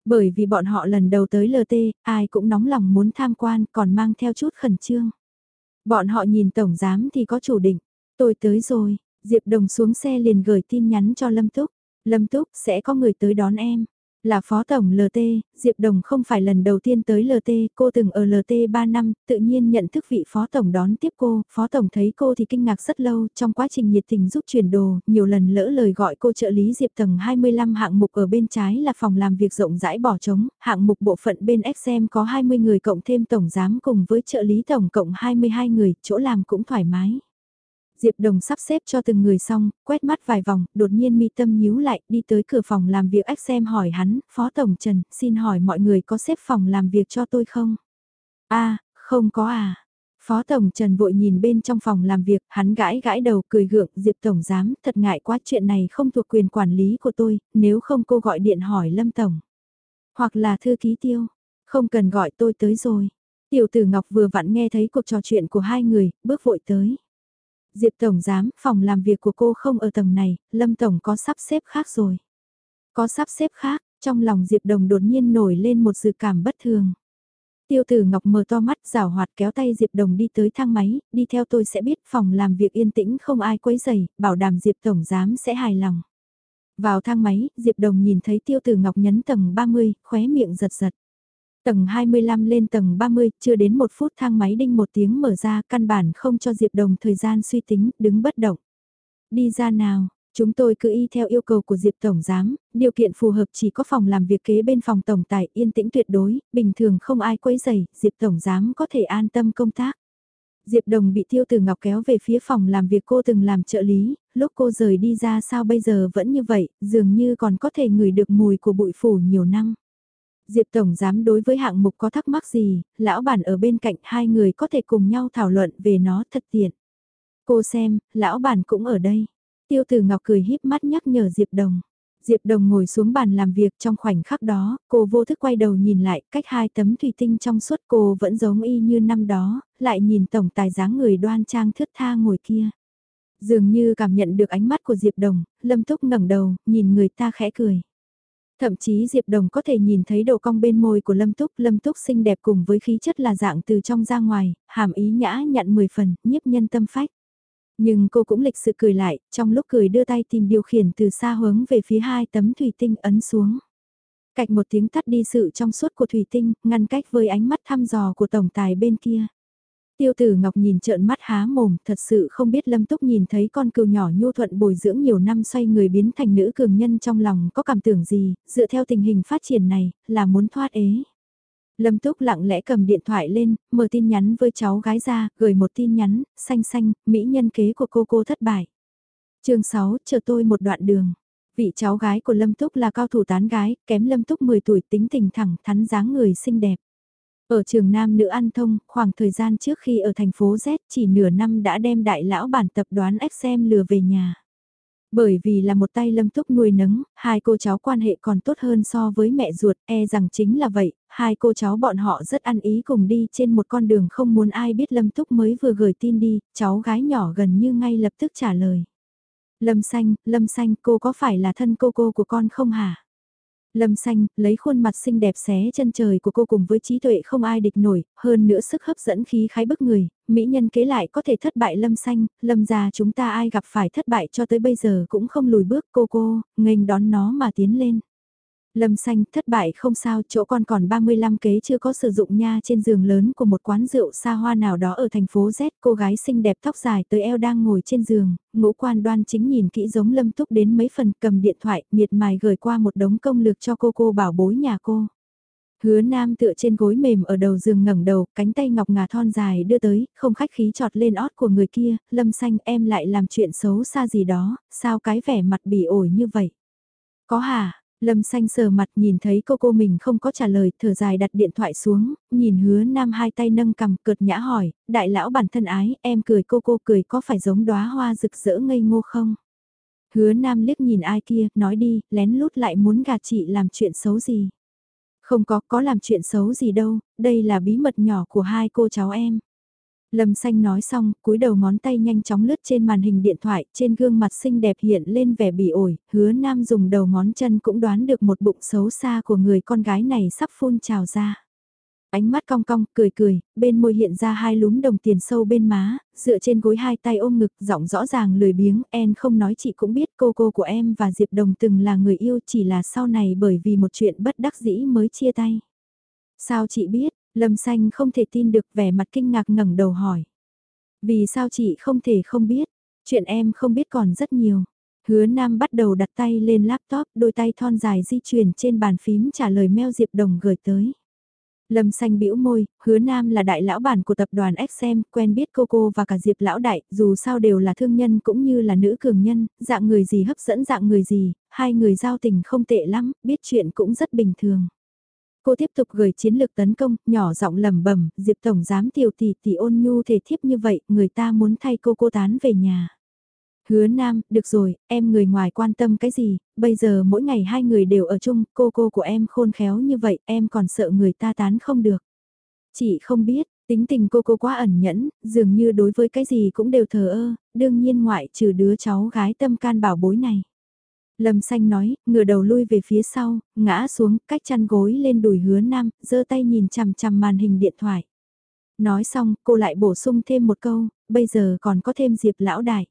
Bởi vì bọn họ lần đầu tới LT, ai cũng nóng lòng muốn tham quan còn mang theo chút khẩn trương. Bọn họ nhìn tổng giám thì có chủ định, tôi tới rồi, Diệp Đồng xuống xe liền gửi tin nhắn cho Lâm Túc, Lâm Túc sẽ có người tới đón em. Là phó tổng LT, Diệp Đồng không phải lần đầu tiên tới LT, cô từng ở LT 3 năm, tự nhiên nhận thức vị phó tổng đón tiếp cô, phó tổng thấy cô thì kinh ngạc rất lâu, trong quá trình nhiệt tình giúp chuyển đồ, nhiều lần lỡ lời gọi cô trợ lý Diệp tầng 25 hạng mục ở bên trái là phòng làm việc rộng rãi bỏ trống, hạng mục bộ phận bên XM có 20 người cộng thêm tổng giám cùng với trợ lý tổng cộng 22 người, chỗ làm cũng thoải mái. Diệp Đồng sắp xếp cho từng người xong, quét mắt vài vòng, đột nhiên mi tâm nhíu lại, đi tới cửa phòng làm việc ách xem hỏi hắn, Phó Tổng Trần, xin hỏi mọi người có xếp phòng làm việc cho tôi không? a à, không có à. Phó Tổng Trần vội nhìn bên trong phòng làm việc, hắn gãi gãi đầu cười gượng, Diệp Tổng Giám, thật ngại quá chuyện này không thuộc quyền quản lý của tôi, nếu không cô gọi điện hỏi Lâm Tổng. Hoặc là thư ký tiêu, không cần gọi tôi tới rồi. Tiểu tử Ngọc vừa vặn nghe thấy cuộc trò chuyện của hai người, bước vội tới. Diệp Tổng Giám, phòng làm việc của cô không ở tầng này, Lâm Tổng có sắp xếp khác rồi. Có sắp xếp khác, trong lòng Diệp Đồng đột nhiên nổi lên một dự cảm bất thường. Tiêu tử Ngọc mở to mắt rào hoạt kéo tay Diệp Đồng đi tới thang máy, đi theo tôi sẽ biết phòng làm việc yên tĩnh không ai quấy rầy, bảo đảm Diệp Tổng Giám sẽ hài lòng. Vào thang máy, Diệp Đồng nhìn thấy tiêu tử Ngọc nhấn tầng 30, khóe miệng giật giật. Tầng 25 lên tầng 30, chưa đến một phút thang máy đinh một tiếng mở ra, căn bản không cho Diệp Đồng thời gian suy tính, đứng bất động. Đi ra nào, chúng tôi cứ y theo yêu cầu của Diệp Tổng Giám, điều kiện phù hợp chỉ có phòng làm việc kế bên phòng tổng tài yên tĩnh tuyệt đối, bình thường không ai quấy rầy, Diệp Tổng Giám có thể an tâm công tác. Diệp Đồng bị Tiêu Tử Ngọc kéo về phía phòng làm việc cô từng làm trợ lý, lúc cô rời đi ra sao bây giờ vẫn như vậy, dường như còn có thể ngửi được mùi của bụi phủ nhiều năm. Diệp Tổng Giám đối với hạng mục có thắc mắc gì, lão bản ở bên cạnh hai người có thể cùng nhau thảo luận về nó thật tiện. Cô xem, lão bản cũng ở đây. Tiêu Tử Ngọc cười híp mắt nhắc nhở Diệp Đồng. Diệp Đồng ngồi xuống bàn làm việc trong khoảnh khắc đó, cô vô thức quay đầu nhìn lại, cách hai tấm thủy tinh trong suốt cô vẫn giống y như năm đó, lại nhìn tổng tài dáng người đoan trang thướt tha ngồi kia. Dường như cảm nhận được ánh mắt của Diệp Đồng, Lâm Túc ngẩng đầu, nhìn người ta khẽ cười. Thậm chí Diệp Đồng có thể nhìn thấy độ cong bên môi của Lâm Túc, Lâm Túc xinh đẹp cùng với khí chất là dạng từ trong ra ngoài, hàm ý nhã nhận 10 phần, nhiếp nhân tâm phách. Nhưng cô cũng lịch sự cười lại, trong lúc cười đưa tay tìm điều khiển từ xa hướng về phía hai tấm thủy tinh ấn xuống. Cạch một tiếng tắt đi sự trong suốt của thủy tinh, ngăn cách với ánh mắt thăm dò của tổng tài bên kia. Tiêu tử Ngọc nhìn trợn mắt há mồm, thật sự không biết Lâm Túc nhìn thấy con cừu nhỏ nhu thuận bồi dưỡng nhiều năm xoay người biến thành nữ cường nhân trong lòng có cảm tưởng gì, dựa theo tình hình phát triển này, là muốn thoát ế. Lâm Túc lặng lẽ cầm điện thoại lên, mở tin nhắn với cháu gái ra, gửi một tin nhắn, xanh xanh, mỹ nhân kế của cô cô thất bại. chương 6, chờ tôi một đoạn đường. Vị cháu gái của Lâm Túc là cao thủ tán gái, kém Lâm Túc 10 tuổi tính tình thẳng thắn dáng người xinh đẹp. Ở trường Nam nữ ăn thông, khoảng thời gian trước khi ở thành phố Z chỉ nửa năm đã đem đại lão bản tập đoán XM lừa về nhà. Bởi vì là một tay lâm túc nuôi nấng, hai cô cháu quan hệ còn tốt hơn so với mẹ ruột, e rằng chính là vậy, hai cô cháu bọn họ rất ăn ý cùng đi trên một con đường không muốn ai biết lâm túc mới vừa gửi tin đi, cháu gái nhỏ gần như ngay lập tức trả lời. Lâm xanh, lâm xanh cô có phải là thân cô cô của con không hả? Lâm xanh, lấy khuôn mặt xinh đẹp xé chân trời của cô cùng với trí tuệ không ai địch nổi, hơn nữa sức hấp dẫn khí khái bức người, mỹ nhân kế lại có thể thất bại lâm xanh, lâm già chúng ta ai gặp phải thất bại cho tới bây giờ cũng không lùi bước cô cô, nghênh đón nó mà tiến lên. Lâm xanh thất bại không sao, chỗ con còn 35 kế chưa có sử dụng nha trên giường lớn của một quán rượu xa hoa nào đó ở thành phố Z. Cô gái xinh đẹp tóc dài tới eo đang ngồi trên giường, ngũ quan đoan chính nhìn kỹ giống Lâm Túc đến mấy phần cầm điện thoại, miệt mài gửi qua một đống công lược cho cô cô bảo bối nhà cô. Hứa Nam tựa trên gối mềm ở đầu giường ngẩng đầu, cánh tay ngọc ngà thon dài đưa tới, không khách khí trọt lên ót của người kia, Lâm xanh em lại làm chuyện xấu xa gì đó, sao cái vẻ mặt bỉ ổi như vậy? Có hả? Lâm xanh sờ mặt nhìn thấy cô cô mình không có trả lời, thở dài đặt điện thoại xuống, nhìn hứa nam hai tay nâng cầm cợt nhã hỏi, đại lão bản thân ái, em cười cô cô cười có phải giống đóa hoa rực rỡ ngây ngô không? Hứa nam liếc nhìn ai kia, nói đi, lén lút lại muốn gạt chị làm chuyện xấu gì? Không có, có làm chuyện xấu gì đâu, đây là bí mật nhỏ của hai cô cháu em. Lâm xanh nói xong, cúi đầu ngón tay nhanh chóng lướt trên màn hình điện thoại, trên gương mặt xinh đẹp hiện lên vẻ bỉ ổi, hứa nam dùng đầu ngón chân cũng đoán được một bụng xấu xa của người con gái này sắp phun trào ra. Ánh mắt cong cong, cười cười, bên môi hiện ra hai lúm đồng tiền sâu bên má, dựa trên gối hai tay ôm ngực, giọng rõ ràng lười biếng, en không nói chị cũng biết cô cô của em và Diệp Đồng từng là người yêu chỉ là sau này bởi vì một chuyện bất đắc dĩ mới chia tay. Sao chị biết, Lâm Xanh không thể tin được vẻ mặt kinh ngạc ngẩng đầu hỏi. Vì sao chị không thể không biết, chuyện em không biết còn rất nhiều. Hứa Nam bắt đầu đặt tay lên laptop, đôi tay thon dài di chuyển trên bàn phím trả lời mail Diệp Đồng gửi tới. Lâm xanh bĩu môi, hứa nam là đại lão bản của tập đoàn XM, quen biết cô cô và cả Diệp lão đại, dù sao đều là thương nhân cũng như là nữ cường nhân, dạng người gì hấp dẫn dạng người gì, hai người giao tình không tệ lắm, biết chuyện cũng rất bình thường. Cô tiếp tục gửi chiến lược tấn công, nhỏ giọng lẩm bẩm, Diệp tổng giám tiểu tỷ tỷ ôn nhu thể thiếp như vậy, người ta muốn thay cô cô tán về nhà. Hứa Nam, được rồi, em người ngoài quan tâm cái gì, bây giờ mỗi ngày hai người đều ở chung, cô cô của em khôn khéo như vậy, em còn sợ người ta tán không được. Chị không biết, tính tình cô cô quá ẩn nhẫn, dường như đối với cái gì cũng đều thờ ơ, đương nhiên ngoại trừ đứa cháu gái tâm can bảo bối này. Lâm xanh nói, ngửa đầu lui về phía sau, ngã xuống, cách chăn gối lên đùi hứa nam, giơ tay nhìn chằm chằm màn hình điện thoại. Nói xong, cô lại bổ sung thêm một câu, bây giờ còn có thêm Diệp lão đại.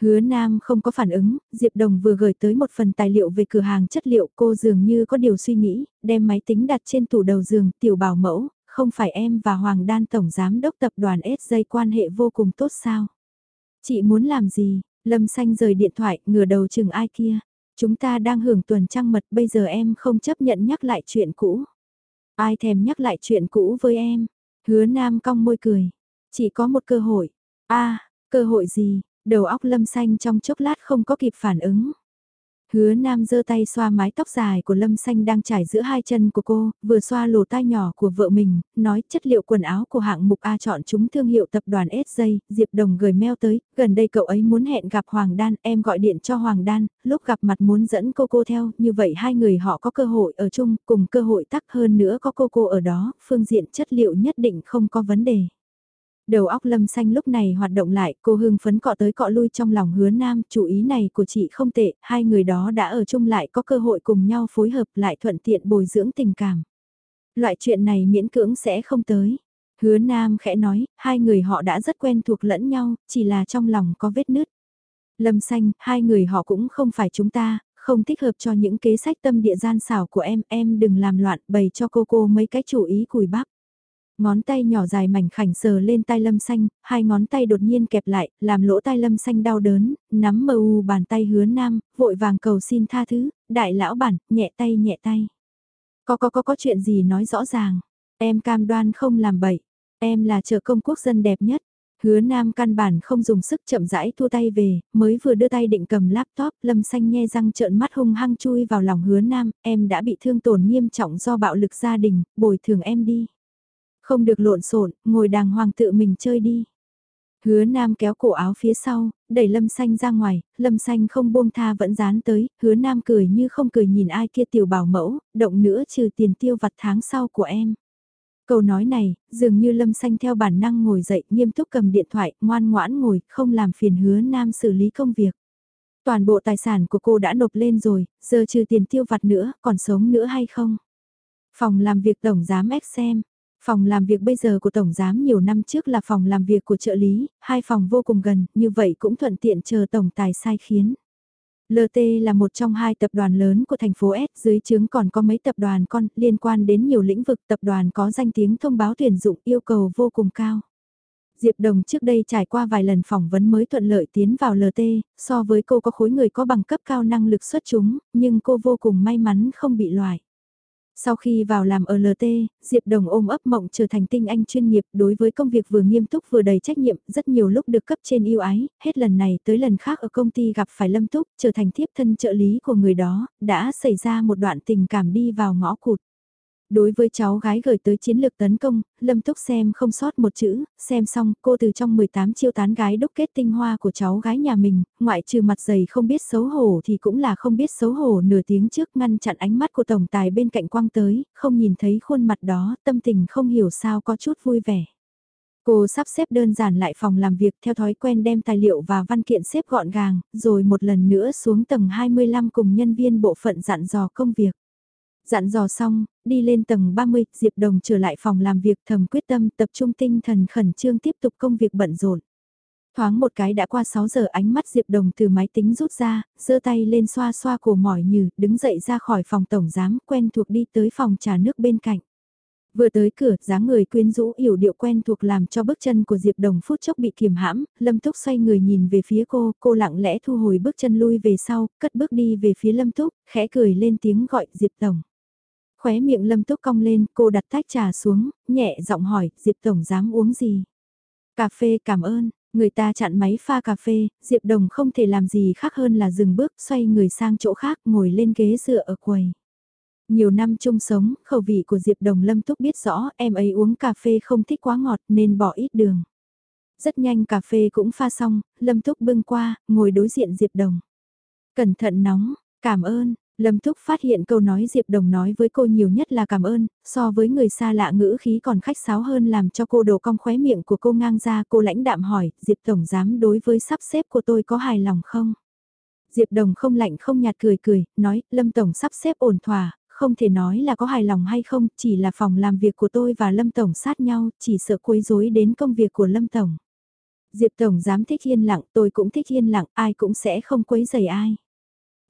Hứa Nam không có phản ứng, Diệp Đồng vừa gửi tới một phần tài liệu về cửa hàng chất liệu cô dường như có điều suy nghĩ, đem máy tính đặt trên tủ đầu giường, tiểu bảo mẫu, không phải em và Hoàng Đan Tổng Giám đốc tập đoàn S dây quan hệ vô cùng tốt sao? Chị muốn làm gì? Lâm Xanh rời điện thoại, ngửa đầu chừng ai kia. Chúng ta đang hưởng tuần trăng mật, bây giờ em không chấp nhận nhắc lại chuyện cũ. Ai thèm nhắc lại chuyện cũ với em? Hứa Nam cong môi cười. Chỉ có một cơ hội. a cơ hội gì? Đầu óc lâm xanh trong chốc lát không có kịp phản ứng. Hứa Nam giơ tay xoa mái tóc dài của Lâm Xanh đang trải giữa hai chân của cô, vừa xoa lỗ tai nhỏ của vợ mình, nói chất liệu quần áo của hạng mục A chọn chúng thương hiệu tập đoàn SJ, Diệp Đồng gửi mail tới, gần đây cậu ấy muốn hẹn gặp Hoàng Đan, em gọi điện cho Hoàng Đan, lúc gặp mặt muốn dẫn cô cô theo, như vậy hai người họ có cơ hội ở chung, cùng cơ hội tắc hơn nữa có cô cô ở đó, phương diện chất liệu nhất định không có vấn đề. Đầu óc lâm xanh lúc này hoạt động lại, cô hưng phấn cọ tới cọ lui trong lòng hứa nam, chủ ý này của chị không tệ, hai người đó đã ở chung lại có cơ hội cùng nhau phối hợp lại thuận tiện bồi dưỡng tình cảm. Loại chuyện này miễn cưỡng sẽ không tới. Hứa nam khẽ nói, hai người họ đã rất quen thuộc lẫn nhau, chỉ là trong lòng có vết nứt. Lâm xanh, hai người họ cũng không phải chúng ta, không thích hợp cho những kế sách tâm địa gian xảo của em, em đừng làm loạn bày cho cô cô mấy cái chủ ý cùi bắp. Ngón tay nhỏ dài mảnh khảnh sờ lên tai lâm xanh, hai ngón tay đột nhiên kẹp lại, làm lỗ tai lâm xanh đau đớn, nắm mờ u bàn tay hứa nam, vội vàng cầu xin tha thứ, đại lão bản, nhẹ tay nhẹ tay. Có có có có chuyện gì nói rõ ràng, em cam đoan không làm bậy, em là trợ công quốc dân đẹp nhất. Hứa Nam căn bản không dùng sức chậm rãi thua tay về, mới vừa đưa tay định cầm laptop, Lâm Xanh nhe răng trợn mắt hung hăng chui vào lòng Hứa Nam, em đã bị thương tổn nghiêm trọng do bạo lực gia đình, bồi thường em đi. Không được lộn xộn, ngồi đàng hoàng tự mình chơi đi. Hứa Nam kéo cổ áo phía sau, đẩy Lâm Xanh ra ngoài, Lâm Xanh không buông tha vẫn dán tới, hứa Nam cười như không cười nhìn ai kia tiểu bảo mẫu, động nữa trừ tiền tiêu vặt tháng sau của em. Câu nói này, dường như Lâm Xanh theo bản năng ngồi dậy, nghiêm túc cầm điện thoại, ngoan ngoãn ngồi, không làm phiền hứa Nam xử lý công việc. Toàn bộ tài sản của cô đã nộp lên rồi, giờ trừ tiền tiêu vặt nữa, còn sống nữa hay không? Phòng làm việc tổng giám ép xem, Phòng làm việc bây giờ của Tổng Giám nhiều năm trước là phòng làm việc của trợ lý, hai phòng vô cùng gần, như vậy cũng thuận tiện chờ Tổng Tài sai khiến. LT là một trong hai tập đoàn lớn của thành phố S, dưới chứng còn có mấy tập đoàn con liên quan đến nhiều lĩnh vực tập đoàn có danh tiếng thông báo tuyển dụng yêu cầu vô cùng cao. Diệp Đồng trước đây trải qua vài lần phỏng vấn mới thuận lợi tiến vào LT, so với cô có khối người có bằng cấp cao năng lực xuất chúng, nhưng cô vô cùng may mắn không bị loại. Sau khi vào làm ở LT, Diệp Đồng ôm ấp mộng trở thành tinh anh chuyên nghiệp đối với công việc vừa nghiêm túc vừa đầy trách nhiệm, rất nhiều lúc được cấp trên yêu ái, hết lần này tới lần khác ở công ty gặp phải Lâm Túc, trở thành thiếp thân trợ lý của người đó, đã xảy ra một đoạn tình cảm đi vào ngõ cụt. Đối với cháu gái gửi tới chiến lược tấn công, Lâm Túc xem không sót một chữ, xem xong cô từ trong 18 chiêu tán gái đúc kết tinh hoa của cháu gái nhà mình, ngoại trừ mặt dày không biết xấu hổ thì cũng là không biết xấu hổ nửa tiếng trước ngăn chặn ánh mắt của tổng tài bên cạnh quang tới, không nhìn thấy khuôn mặt đó, tâm tình không hiểu sao có chút vui vẻ. Cô sắp xếp đơn giản lại phòng làm việc theo thói quen đem tài liệu và văn kiện xếp gọn gàng, rồi một lần nữa xuống tầng 25 cùng nhân viên bộ phận dặn dò công việc. Dặn dò xong, đi lên tầng 30, Diệp Đồng trở lại phòng làm việc thầm quyết tâm tập trung tinh thần khẩn trương tiếp tục công việc bận rộn. Thoáng một cái đã qua 6 giờ ánh mắt Diệp Đồng từ máy tính rút ra, giơ tay lên xoa xoa cổ mỏi nhừ, đứng dậy ra khỏi phòng tổng giám, quen thuộc đi tới phòng trà nước bên cạnh. Vừa tới cửa, dáng người quyến rũ yểu điệu quen thuộc làm cho bước chân của Diệp Đồng phút chốc bị kiềm hãm, Lâm Túc xoay người nhìn về phía cô, cô lặng lẽ thu hồi bước chân lui về sau, cất bước đi về phía Lâm Túc, khẽ cười lên tiếng gọi Diệp đồng Khóe miệng lâm túc cong lên, cô đặt tách trà xuống, nhẹ giọng hỏi, Diệp Tổng dám uống gì? Cà phê cảm ơn, người ta chặn máy pha cà phê, Diệp Đồng không thể làm gì khác hơn là dừng bước, xoay người sang chỗ khác, ngồi lên ghế dựa ở quầy. Nhiều năm chung sống, khẩu vị của Diệp Đồng Lâm Túc biết rõ em ấy uống cà phê không thích quá ngọt nên bỏ ít đường. Rất nhanh cà phê cũng pha xong, Lâm Túc bưng qua, ngồi đối diện Diệp Đồng. Cẩn thận nóng, cảm ơn, Lâm Thúc phát hiện câu nói Diệp Đồng nói với cô nhiều nhất là cảm ơn, so với người xa lạ ngữ khí còn khách sáo hơn làm cho cô đổ cong khóe miệng của cô ngang ra cô lãnh đạm hỏi, Diệp Tổng dám đối với sắp xếp của tôi có hài lòng không? Diệp Đồng không lạnh không nhạt cười cười, nói, Lâm Tổng sắp xếp ổn thỏa, không thể nói là có hài lòng hay không, chỉ là phòng làm việc của tôi và Lâm Tổng sát nhau, chỉ sợ quấy rối đến công việc của Lâm Tổng. Diệp Tổng dám thích yên lặng, tôi cũng thích yên lặng, ai cũng sẽ không quấy rầy ai.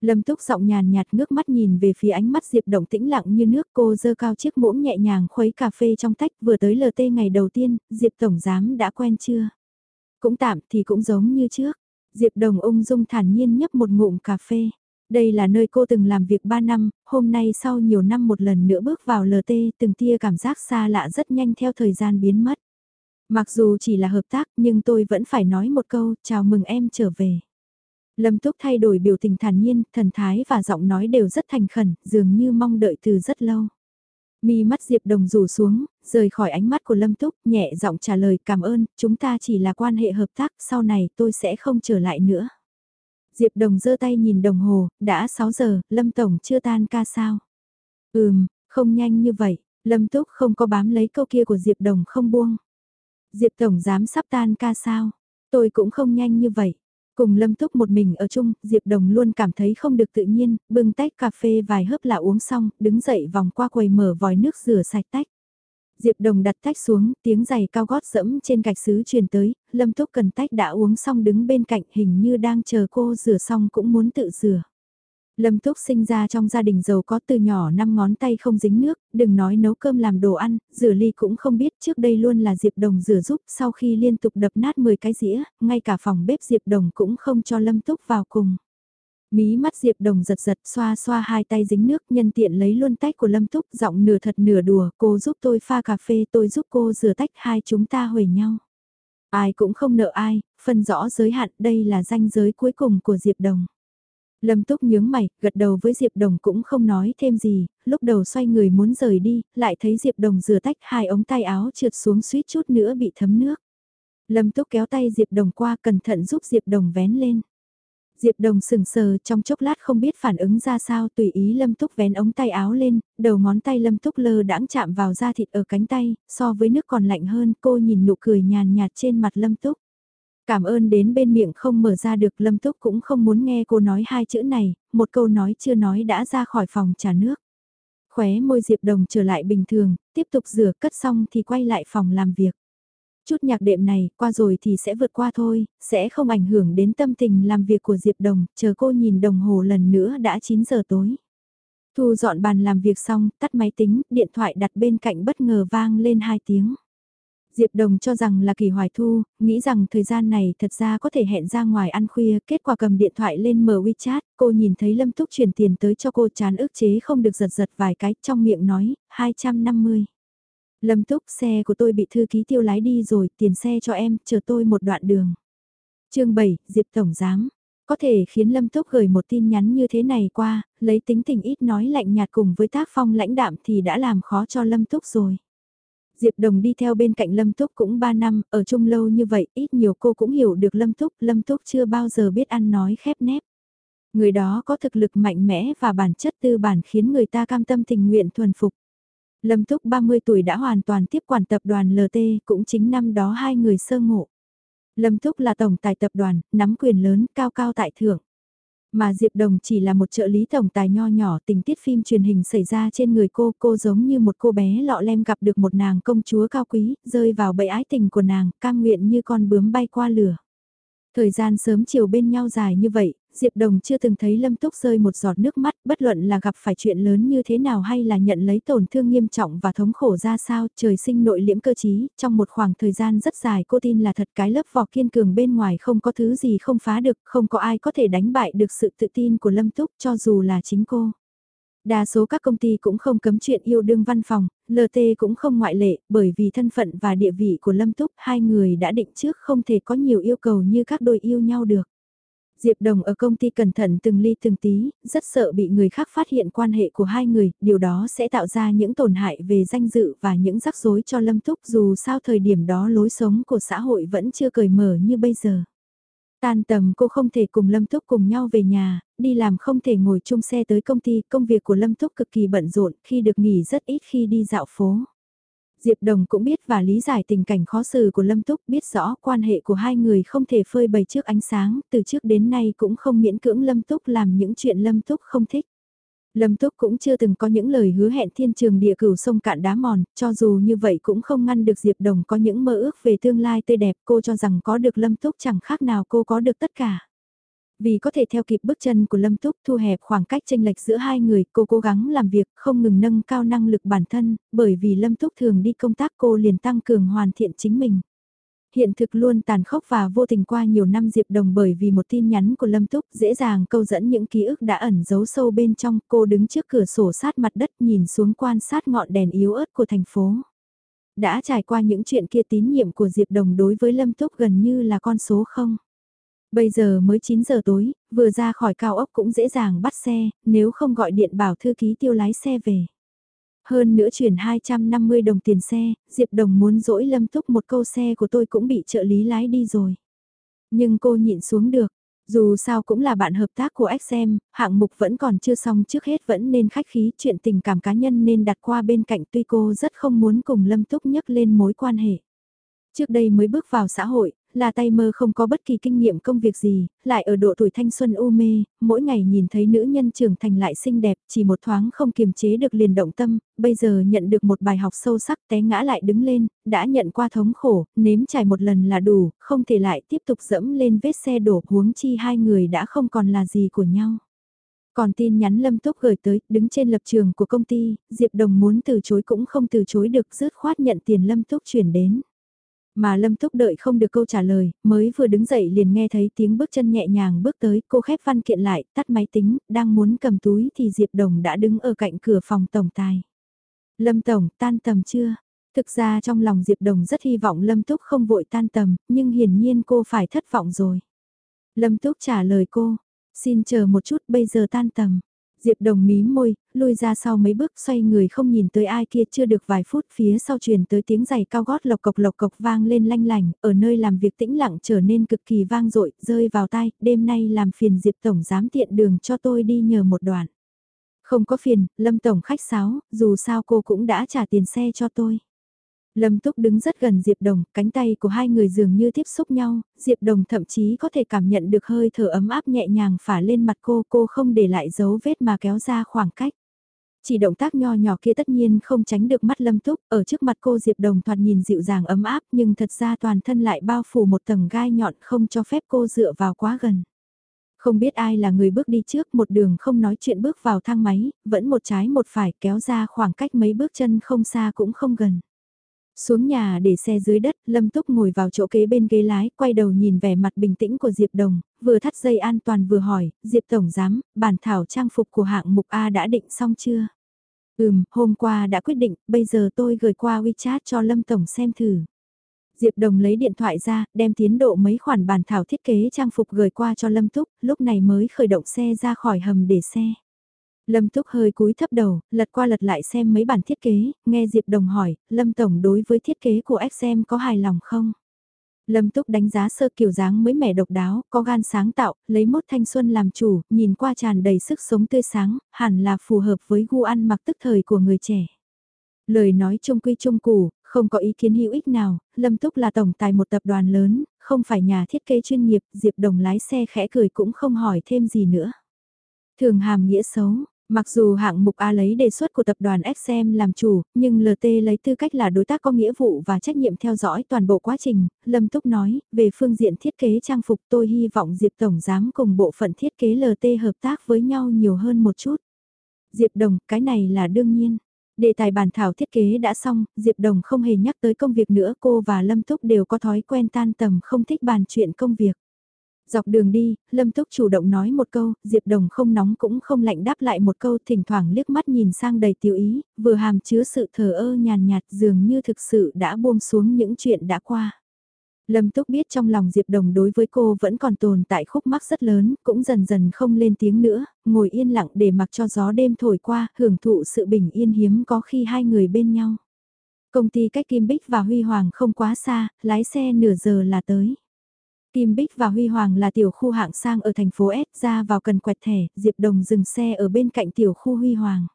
Lâm Túc giọng nhàn nhạt ngước mắt nhìn về phía ánh mắt Diệp Động tĩnh lặng như nước cô dơ cao chiếc muỗng nhẹ nhàng khuấy cà phê trong tách vừa tới LT ngày đầu tiên, Diệp Tổng Giám đã quen chưa? Cũng tạm thì cũng giống như trước. Diệp Đồng ung dung thản nhiên nhấp một ngụm cà phê. Đây là nơi cô từng làm việc 3 năm, hôm nay sau nhiều năm một lần nữa bước vào LT từng tia cảm giác xa lạ rất nhanh theo thời gian biến mất. Mặc dù chỉ là hợp tác nhưng tôi vẫn phải nói một câu chào mừng em trở về. Lâm Túc thay đổi biểu tình thản nhiên, thần thái và giọng nói đều rất thành khẩn, dường như mong đợi từ rất lâu. Mi mắt Diệp Đồng rủ xuống, rời khỏi ánh mắt của Lâm Túc, nhẹ giọng trả lời cảm ơn, chúng ta chỉ là quan hệ hợp tác, sau này tôi sẽ không trở lại nữa. Diệp Đồng giơ tay nhìn đồng hồ, đã 6 giờ, Lâm Tổng chưa tan ca sao? Ừm, không nhanh như vậy, Lâm Túc không có bám lấy câu kia của Diệp Đồng không buông. Diệp Tổng dám sắp tan ca sao? Tôi cũng không nhanh như vậy. Cùng Lâm Túc một mình ở chung, Diệp Đồng luôn cảm thấy không được tự nhiên, bưng tách cà phê vài hớp là uống xong, đứng dậy vòng qua quầy mở vòi nước rửa sạch tách. Diệp Đồng đặt tách xuống, tiếng giày cao gót dẫm trên gạch sứ truyền tới, Lâm Túc cần tách đã uống xong đứng bên cạnh hình như đang chờ cô rửa xong cũng muốn tự rửa. Lâm Túc sinh ra trong gia đình giàu có từ nhỏ năm ngón tay không dính nước, đừng nói nấu cơm làm đồ ăn, rửa ly cũng không biết trước đây luôn là Diệp Đồng rửa giúp sau khi liên tục đập nát 10 cái dĩa, ngay cả phòng bếp Diệp Đồng cũng không cho Lâm Túc vào cùng. Mí mắt Diệp Đồng giật giật xoa xoa hai tay dính nước nhân tiện lấy luôn tách của Lâm Túc giọng nửa thật nửa đùa cô giúp tôi pha cà phê tôi giúp cô rửa tách hai chúng ta huề nhau. Ai cũng không nợ ai, phân rõ giới hạn đây là danh giới cuối cùng của Diệp Đồng. Lâm Túc nhướng mày, gật đầu với Diệp Đồng cũng không nói thêm gì, lúc đầu xoay người muốn rời đi, lại thấy Diệp Đồng rửa tách hai ống tay áo trượt xuống suýt chút nữa bị thấm nước. Lâm Túc kéo tay Diệp Đồng qua cẩn thận giúp Diệp Đồng vén lên. Diệp Đồng sừng sờ trong chốc lát không biết phản ứng ra sao tùy ý Lâm Túc vén ống tay áo lên, đầu ngón tay Lâm Túc lơ đãng chạm vào da thịt ở cánh tay, so với nước còn lạnh hơn cô nhìn nụ cười nhàn nhạt trên mặt Lâm Túc. Cảm ơn đến bên miệng không mở ra được Lâm Túc cũng không muốn nghe cô nói hai chữ này, một câu nói chưa nói đã ra khỏi phòng trà nước. Khóe môi Diệp Đồng trở lại bình thường, tiếp tục rửa cất xong thì quay lại phòng làm việc. Chút nhạc đệm này, qua rồi thì sẽ vượt qua thôi, sẽ không ảnh hưởng đến tâm tình làm việc của Diệp Đồng, chờ cô nhìn đồng hồ lần nữa đã 9 giờ tối. Thu dọn bàn làm việc xong, tắt máy tính, điện thoại đặt bên cạnh bất ngờ vang lên 2 tiếng. Diệp Đồng cho rằng là kỳ hoài thu, nghĩ rằng thời gian này thật ra có thể hẹn ra ngoài ăn khuya, kết quả cầm điện thoại lên mở WeChat, cô nhìn thấy Lâm Túc chuyển tiền tới cho cô chán ức chế không được giật giật vài cái, trong miệng nói, 250. Lâm Túc xe của tôi bị thư ký tiêu lái đi rồi, tiền xe cho em, chờ tôi một đoạn đường. chương 7, Diệp Tổng Giám. Có thể khiến Lâm Túc gửi một tin nhắn như thế này qua, lấy tính tình ít nói lạnh nhạt cùng với tác phong lãnh đạm thì đã làm khó cho Lâm Túc rồi. Diệp Đồng đi theo bên cạnh Lâm Túc cũng 3 năm, ở chung lâu như vậy, ít nhiều cô cũng hiểu được Lâm Túc, Lâm Túc chưa bao giờ biết ăn nói khép nép. Người đó có thực lực mạnh mẽ và bản chất tư bản khiến người ta cam tâm tình nguyện thuần phục. Lâm Túc 30 tuổi đã hoàn toàn tiếp quản tập đoàn LT, cũng chính năm đó hai người sơ ngộ. Lâm Túc là tổng tài tập đoàn, nắm quyền lớn, cao cao tại thượng. Mà Diệp Đồng chỉ là một trợ lý tổng tài nho nhỏ tình tiết phim truyền hình xảy ra trên người cô, cô giống như một cô bé lọ lem gặp được một nàng công chúa cao quý, rơi vào bẫy ái tình của nàng, cam nguyện như con bướm bay qua lửa. Thời gian sớm chiều bên nhau dài như vậy, Diệp Đồng chưa từng thấy Lâm Túc rơi một giọt nước mắt, bất luận là gặp phải chuyện lớn như thế nào hay là nhận lấy tổn thương nghiêm trọng và thống khổ ra sao, trời sinh nội liễm cơ trí. trong một khoảng thời gian rất dài cô tin là thật cái lớp vỏ kiên cường bên ngoài không có thứ gì không phá được, không có ai có thể đánh bại được sự tự tin của Lâm Túc cho dù là chính cô. Đa số các công ty cũng không cấm chuyện yêu đương văn phòng, LT cũng không ngoại lệ, bởi vì thân phận và địa vị của Lâm Túc hai người đã định trước không thể có nhiều yêu cầu như các đôi yêu nhau được. Diệp Đồng ở công ty cẩn thận từng ly từng tí, rất sợ bị người khác phát hiện quan hệ của hai người, điều đó sẽ tạo ra những tổn hại về danh dự và những rắc rối cho Lâm Túc dù sao thời điểm đó lối sống của xã hội vẫn chưa cởi mở như bây giờ. Tan tầm cô không thể cùng Lâm Túc cùng nhau về nhà, đi làm không thể ngồi chung xe tới công ty, công việc của Lâm Túc cực kỳ bận rộn, khi được nghỉ rất ít khi đi dạo phố. Diệp Đồng cũng biết và lý giải tình cảnh khó xử của Lâm Túc, biết rõ quan hệ của hai người không thể phơi bày trước ánh sáng, từ trước đến nay cũng không miễn cưỡng Lâm Túc làm những chuyện Lâm Túc không thích. Lâm Túc cũng chưa từng có những lời hứa hẹn thiên trường địa cửu sông cạn đá mòn, cho dù như vậy cũng không ngăn được Diệp Đồng có những mơ ước về tương lai tươi đẹp, cô cho rằng có được Lâm Túc chẳng khác nào cô có được tất cả. Vì có thể theo kịp bước chân của Lâm Túc thu hẹp khoảng cách tranh lệch giữa hai người, cô cố gắng làm việc, không ngừng nâng cao năng lực bản thân, bởi vì Lâm Túc thường đi công tác cô liền tăng cường hoàn thiện chính mình. Hiện thực luôn tàn khốc và vô tình qua nhiều năm Diệp Đồng bởi vì một tin nhắn của Lâm Túc dễ dàng câu dẫn những ký ức đã ẩn giấu sâu bên trong cô đứng trước cửa sổ sát mặt đất nhìn xuống quan sát ngọn đèn yếu ớt của thành phố. Đã trải qua những chuyện kia tín nhiệm của Diệp Đồng đối với Lâm Túc gần như là con số không. Bây giờ mới 9 giờ tối, vừa ra khỏi cao ốc cũng dễ dàng bắt xe, nếu không gọi điện bảo thư ký tiêu lái xe về. Hơn nữa chuyển 250 đồng tiền xe, Diệp Đồng muốn dỗi lâm túc một câu xe của tôi cũng bị trợ lý lái đi rồi. Nhưng cô nhịn xuống được, dù sao cũng là bạn hợp tác của XM, hạng mục vẫn còn chưa xong trước hết vẫn nên khách khí chuyện tình cảm cá nhân nên đặt qua bên cạnh tuy cô rất không muốn cùng Lâm Túc nhắc lên mối quan hệ. Trước đây mới bước vào xã hội, là tay mơ không có bất kỳ kinh nghiệm công việc gì, lại ở độ tuổi thanh xuân u mê, mỗi ngày nhìn thấy nữ nhân trưởng thành lại xinh đẹp, chỉ một thoáng không kiềm chế được liền động tâm, bây giờ nhận được một bài học sâu sắc té ngã lại đứng lên, đã nhận qua thống khổ, nếm trải một lần là đủ, không thể lại tiếp tục dẫm lên vết xe đổ huống chi hai người đã không còn là gì của nhau. Còn tin nhắn Lâm Túc gửi tới, đứng trên lập trường của công ty, Diệp Đồng muốn từ chối cũng không từ chối được rớt khoát nhận tiền Lâm Túc chuyển đến. Mà Lâm Túc đợi không được câu trả lời, mới vừa đứng dậy liền nghe thấy tiếng bước chân nhẹ nhàng bước tới, cô khép văn kiện lại, tắt máy tính, đang muốn cầm túi thì Diệp Đồng đã đứng ở cạnh cửa phòng tổng tài. Lâm Tổng, tan tầm chưa? Thực ra trong lòng Diệp Đồng rất hy vọng Lâm Túc không vội tan tầm, nhưng hiển nhiên cô phải thất vọng rồi. Lâm Túc trả lời cô, xin chờ một chút bây giờ tan tầm. Diệp Đồng mí môi, lui ra sau mấy bước xoay người không nhìn tới ai kia chưa được vài phút phía sau truyền tới tiếng giày cao gót lộc cộc lộc cộc vang lên lanh lành, ở nơi làm việc tĩnh lặng trở nên cực kỳ vang dội rơi vào tai, đêm nay làm phiền Diệp Tổng dám tiện đường cho tôi đi nhờ một đoạn. Không có phiền, Lâm Tổng khách sáo, dù sao cô cũng đã trả tiền xe cho tôi. Lâm Túc đứng rất gần Diệp Đồng, cánh tay của hai người dường như tiếp xúc nhau, Diệp Đồng thậm chí có thể cảm nhận được hơi thở ấm áp nhẹ nhàng phả lên mặt cô, cô không để lại dấu vết mà kéo ra khoảng cách. Chỉ động tác nho nhỏ kia tất nhiên không tránh được mắt Lâm Túc, ở trước mặt cô Diệp Đồng thoạt nhìn dịu dàng ấm áp nhưng thật ra toàn thân lại bao phủ một tầng gai nhọn không cho phép cô dựa vào quá gần. Không biết ai là người bước đi trước một đường không nói chuyện bước vào thang máy, vẫn một trái một phải kéo ra khoảng cách mấy bước chân không xa cũng không gần. Xuống nhà để xe dưới đất, Lâm Túc ngồi vào chỗ kế bên ghế lái, quay đầu nhìn vẻ mặt bình tĩnh của Diệp Đồng, vừa thắt dây an toàn vừa hỏi, Diệp Tổng giám, bản thảo trang phục của hạng mục A đã định xong chưa? Ừm, hôm qua đã quyết định, bây giờ tôi gửi qua WeChat cho Lâm Tổng xem thử. Diệp Đồng lấy điện thoại ra, đem tiến độ mấy khoản bản thảo thiết kế trang phục gửi qua cho Lâm Túc, lúc này mới khởi động xe ra khỏi hầm để xe. Lâm Túc hơi cúi thấp đầu, lật qua lật lại xem mấy bản thiết kế, nghe Diệp Đồng hỏi, Lâm Tổng đối với thiết kế của XM có hài lòng không? Lâm Túc đánh giá sơ kiểu dáng mới mẻ độc đáo, có gan sáng tạo, lấy mốt thanh xuân làm chủ, nhìn qua tràn đầy sức sống tươi sáng, hẳn là phù hợp với gu ăn mặc tức thời của người trẻ. Lời nói trung quy trung củ, không có ý kiến hữu ích nào, Lâm Túc là tổng tài một tập đoàn lớn, không phải nhà thiết kế chuyên nghiệp, Diệp Đồng lái xe khẽ cười cũng không hỏi thêm gì nữa. Thường hàm nghĩa xấu, Mặc dù hạng mục A lấy đề xuất của tập đoàn XM làm chủ, nhưng LT lấy tư cách là đối tác có nghĩa vụ và trách nhiệm theo dõi toàn bộ quá trình, Lâm Túc nói, về phương diện thiết kế trang phục tôi hy vọng Diệp Tổng giám cùng bộ phận thiết kế LT hợp tác với nhau nhiều hơn một chút. Diệp Đồng, cái này là đương nhiên. Đề tài bản thảo thiết kế đã xong, Diệp Đồng không hề nhắc tới công việc nữa cô và Lâm Túc đều có thói quen tan tầm không thích bàn chuyện công việc. Dọc đường đi, Lâm Túc chủ động nói một câu, Diệp Đồng không nóng cũng không lạnh đáp lại một câu thỉnh thoảng liếc mắt nhìn sang đầy tiêu ý, vừa hàm chứa sự thờ ơ nhàn nhạt dường như thực sự đã buông xuống những chuyện đã qua. Lâm Túc biết trong lòng Diệp Đồng đối với cô vẫn còn tồn tại khúc mắc rất lớn, cũng dần dần không lên tiếng nữa, ngồi yên lặng để mặc cho gió đêm thổi qua, hưởng thụ sự bình yên hiếm có khi hai người bên nhau. Công ty cách Kim Bích và Huy Hoàng không quá xa, lái xe nửa giờ là tới. Kim Bích và Huy Hoàng là tiểu khu hạng sang ở thành phố S ra vào cần quẹt thẻ, Diệp Đồng dừng xe ở bên cạnh tiểu khu Huy Hoàng.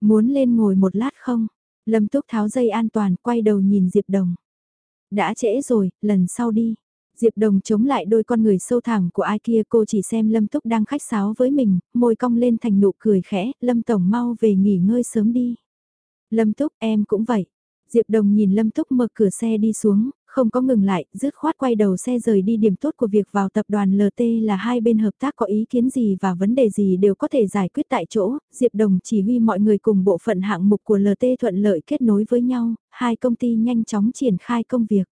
Muốn lên ngồi một lát không? Lâm Túc tháo dây an toàn quay đầu nhìn Diệp Đồng. Đã trễ rồi, lần sau đi. Diệp Đồng chống lại đôi con người sâu thẳm của ai kia cô chỉ xem Lâm Túc đang khách sáo với mình, môi cong lên thành nụ cười khẽ, Lâm Tổng mau về nghỉ ngơi sớm đi. Lâm Túc em cũng vậy. Diệp Đồng nhìn Lâm Túc mở cửa xe đi xuống, không có ngừng lại, dứt khoát quay đầu xe rời đi điểm tốt của việc vào tập đoàn LT là hai bên hợp tác có ý kiến gì và vấn đề gì đều có thể giải quyết tại chỗ, Diệp Đồng chỉ huy mọi người cùng bộ phận hạng mục của LT thuận lợi kết nối với nhau, hai công ty nhanh chóng triển khai công việc.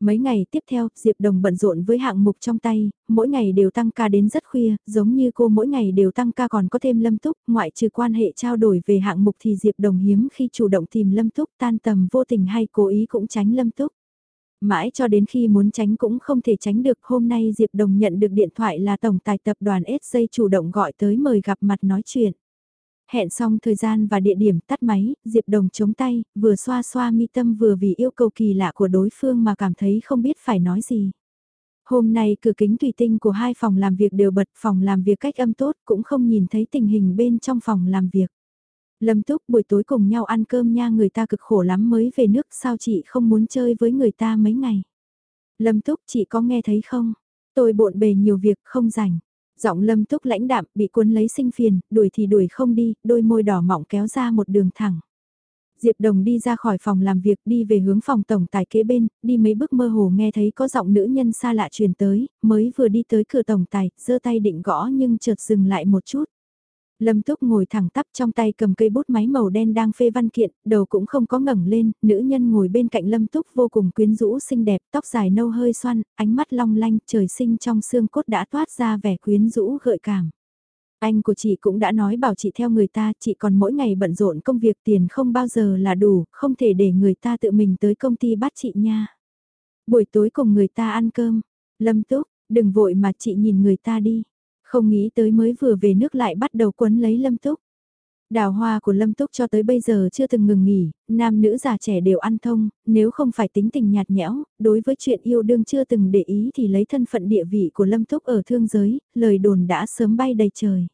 Mấy ngày tiếp theo, Diệp Đồng bận rộn với hạng mục trong tay, mỗi ngày đều tăng ca đến rất khuya, giống như cô mỗi ngày đều tăng ca còn có thêm Lâm Túc, ngoại trừ quan hệ trao đổi về hạng mục thì Diệp Đồng hiếm khi chủ động tìm Lâm Túc tan tầm vô tình hay cố ý cũng tránh Lâm Túc. Mãi cho đến khi muốn tránh cũng không thể tránh được hôm nay Diệp Đồng nhận được điện thoại là tổng tài tập đoàn SJ chủ động gọi tới mời gặp mặt nói chuyện. Hẹn xong thời gian và địa điểm tắt máy, Diệp Đồng chống tay, vừa xoa xoa mi tâm vừa vì yêu cầu kỳ lạ của đối phương mà cảm thấy không biết phải nói gì. Hôm nay cửa kính thủy tinh của hai phòng làm việc đều bật phòng làm việc cách âm tốt cũng không nhìn thấy tình hình bên trong phòng làm việc. Lâm Túc buổi tối cùng nhau ăn cơm nha người ta cực khổ lắm mới về nước sao chị không muốn chơi với người ta mấy ngày. Lâm Túc chị có nghe thấy không? Tôi bộn bề nhiều việc không rảnh. Giọng Lâm Túc lãnh đạm bị cuốn lấy sinh phiền, đuổi thì đuổi không đi, đôi môi đỏ mọng kéo ra một đường thẳng. Diệp Đồng đi ra khỏi phòng làm việc đi về hướng phòng tổng tài kế bên, đi mấy bước mơ hồ nghe thấy có giọng nữ nhân xa lạ truyền tới, mới vừa đi tới cửa tổng tài, giơ tay định gõ nhưng chợt dừng lại một chút. Lâm Túc ngồi thẳng tắp trong tay cầm cây bút máy màu đen đang phê văn kiện, đầu cũng không có ngẩng lên, nữ nhân ngồi bên cạnh Lâm Túc vô cùng quyến rũ xinh đẹp, tóc dài nâu hơi xoăn, ánh mắt long lanh, trời sinh trong xương cốt đã toát ra vẻ quyến rũ gợi cảm. Anh của chị cũng đã nói bảo chị theo người ta, chị còn mỗi ngày bận rộn công việc tiền không bao giờ là đủ, không thể để người ta tự mình tới công ty bắt chị nha. Buổi tối cùng người ta ăn cơm, Lâm Túc, đừng vội mà chị nhìn người ta đi. Không nghĩ tới mới vừa về nước lại bắt đầu quấn lấy Lâm Túc. Đào hoa của Lâm Túc cho tới bây giờ chưa từng ngừng nghỉ, nam nữ già trẻ đều ăn thông, nếu không phải tính tình nhạt nhẽo, đối với chuyện yêu đương chưa từng để ý thì lấy thân phận địa vị của Lâm Túc ở thương giới, lời đồn đã sớm bay đầy trời.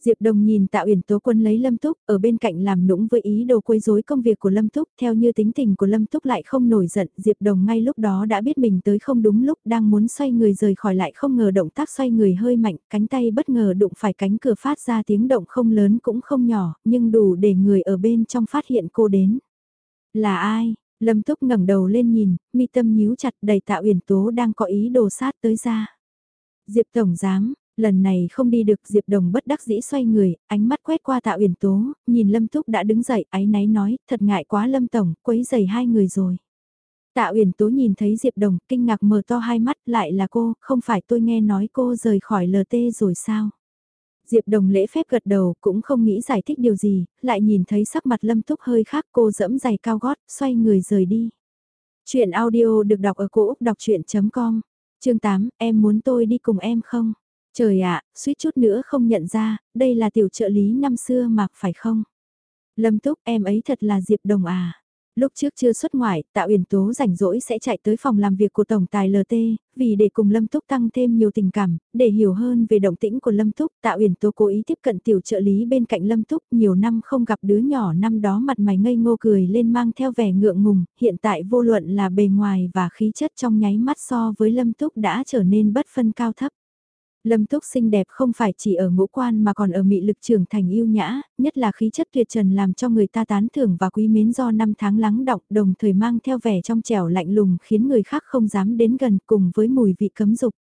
Diệp Đồng nhìn Tạ Uyển Tố Quân lấy Lâm Túc ở bên cạnh làm nũng với ý đồ quấy rối công việc của Lâm Túc, theo như tính tình của Lâm Túc lại không nổi giận, Diệp Đồng ngay lúc đó đã biết mình tới không đúng lúc, đang muốn xoay người rời khỏi lại không ngờ động tác xoay người hơi mạnh, cánh tay bất ngờ đụng phải cánh cửa phát ra tiếng động không lớn cũng không nhỏ, nhưng đủ để người ở bên trong phát hiện cô đến. Là ai? Lâm Túc ngẩng đầu lên nhìn, mi tâm nhíu chặt đầy Tạ Uyển Tố đang có ý đồ sát tới ra. Diệp Tổng Giám, lần này không đi được Diệp Đồng bất đắc dĩ xoay người, ánh mắt quét qua Tạ Uyển Tố, nhìn Lâm Túc đã đứng dậy, áy náy nói, thật ngại quá Lâm Tổng, quấy giày hai người rồi. Tạ Uyển Tố nhìn thấy Diệp Đồng, kinh ngạc mở to hai mắt, lại là cô, không phải tôi nghe nói cô rời khỏi LT rồi sao? Diệp Đồng lễ phép gật đầu, cũng không nghĩ giải thích điều gì, lại nhìn thấy sắc mặt Lâm Túc hơi khác, cô dẫm giày cao gót, xoay người rời đi. Chuyện audio được đọc ở cổ Úc đọc chuyện.com, chương 8, em muốn tôi đi cùng em không? Trời ạ, suýt chút nữa không nhận ra, đây là tiểu trợ lý năm xưa mà, phải không? Lâm Túc, em ấy thật là Diệp Đồng à? Lúc trước chưa xuất ngoại, Tạ Uyển Tố rảnh rỗi sẽ chạy tới phòng làm việc của Tổng tài LT, vì để cùng Lâm Túc tăng thêm nhiều tình cảm, để hiểu hơn về động tĩnh của Lâm Túc, Tạ Uyển Tố cố ý tiếp cận tiểu trợ lý bên cạnh Lâm Túc, nhiều năm không gặp đứa nhỏ năm đó mặt mày ngây ngô cười lên mang theo vẻ ngượng ngùng, hiện tại vô luận là bề ngoài và khí chất trong nháy mắt so với Lâm Túc đã trở nên bất phân cao thấp. Lâm Túc xinh đẹp không phải chỉ ở ngũ quan mà còn ở mị lực trưởng thành yêu nhã, nhất là khí chất tuyệt trần làm cho người ta tán thưởng và quý mến do năm tháng lắng động đồng thời mang theo vẻ trong trẻo lạnh lùng khiến người khác không dám đến gần cùng với mùi vị cấm dục.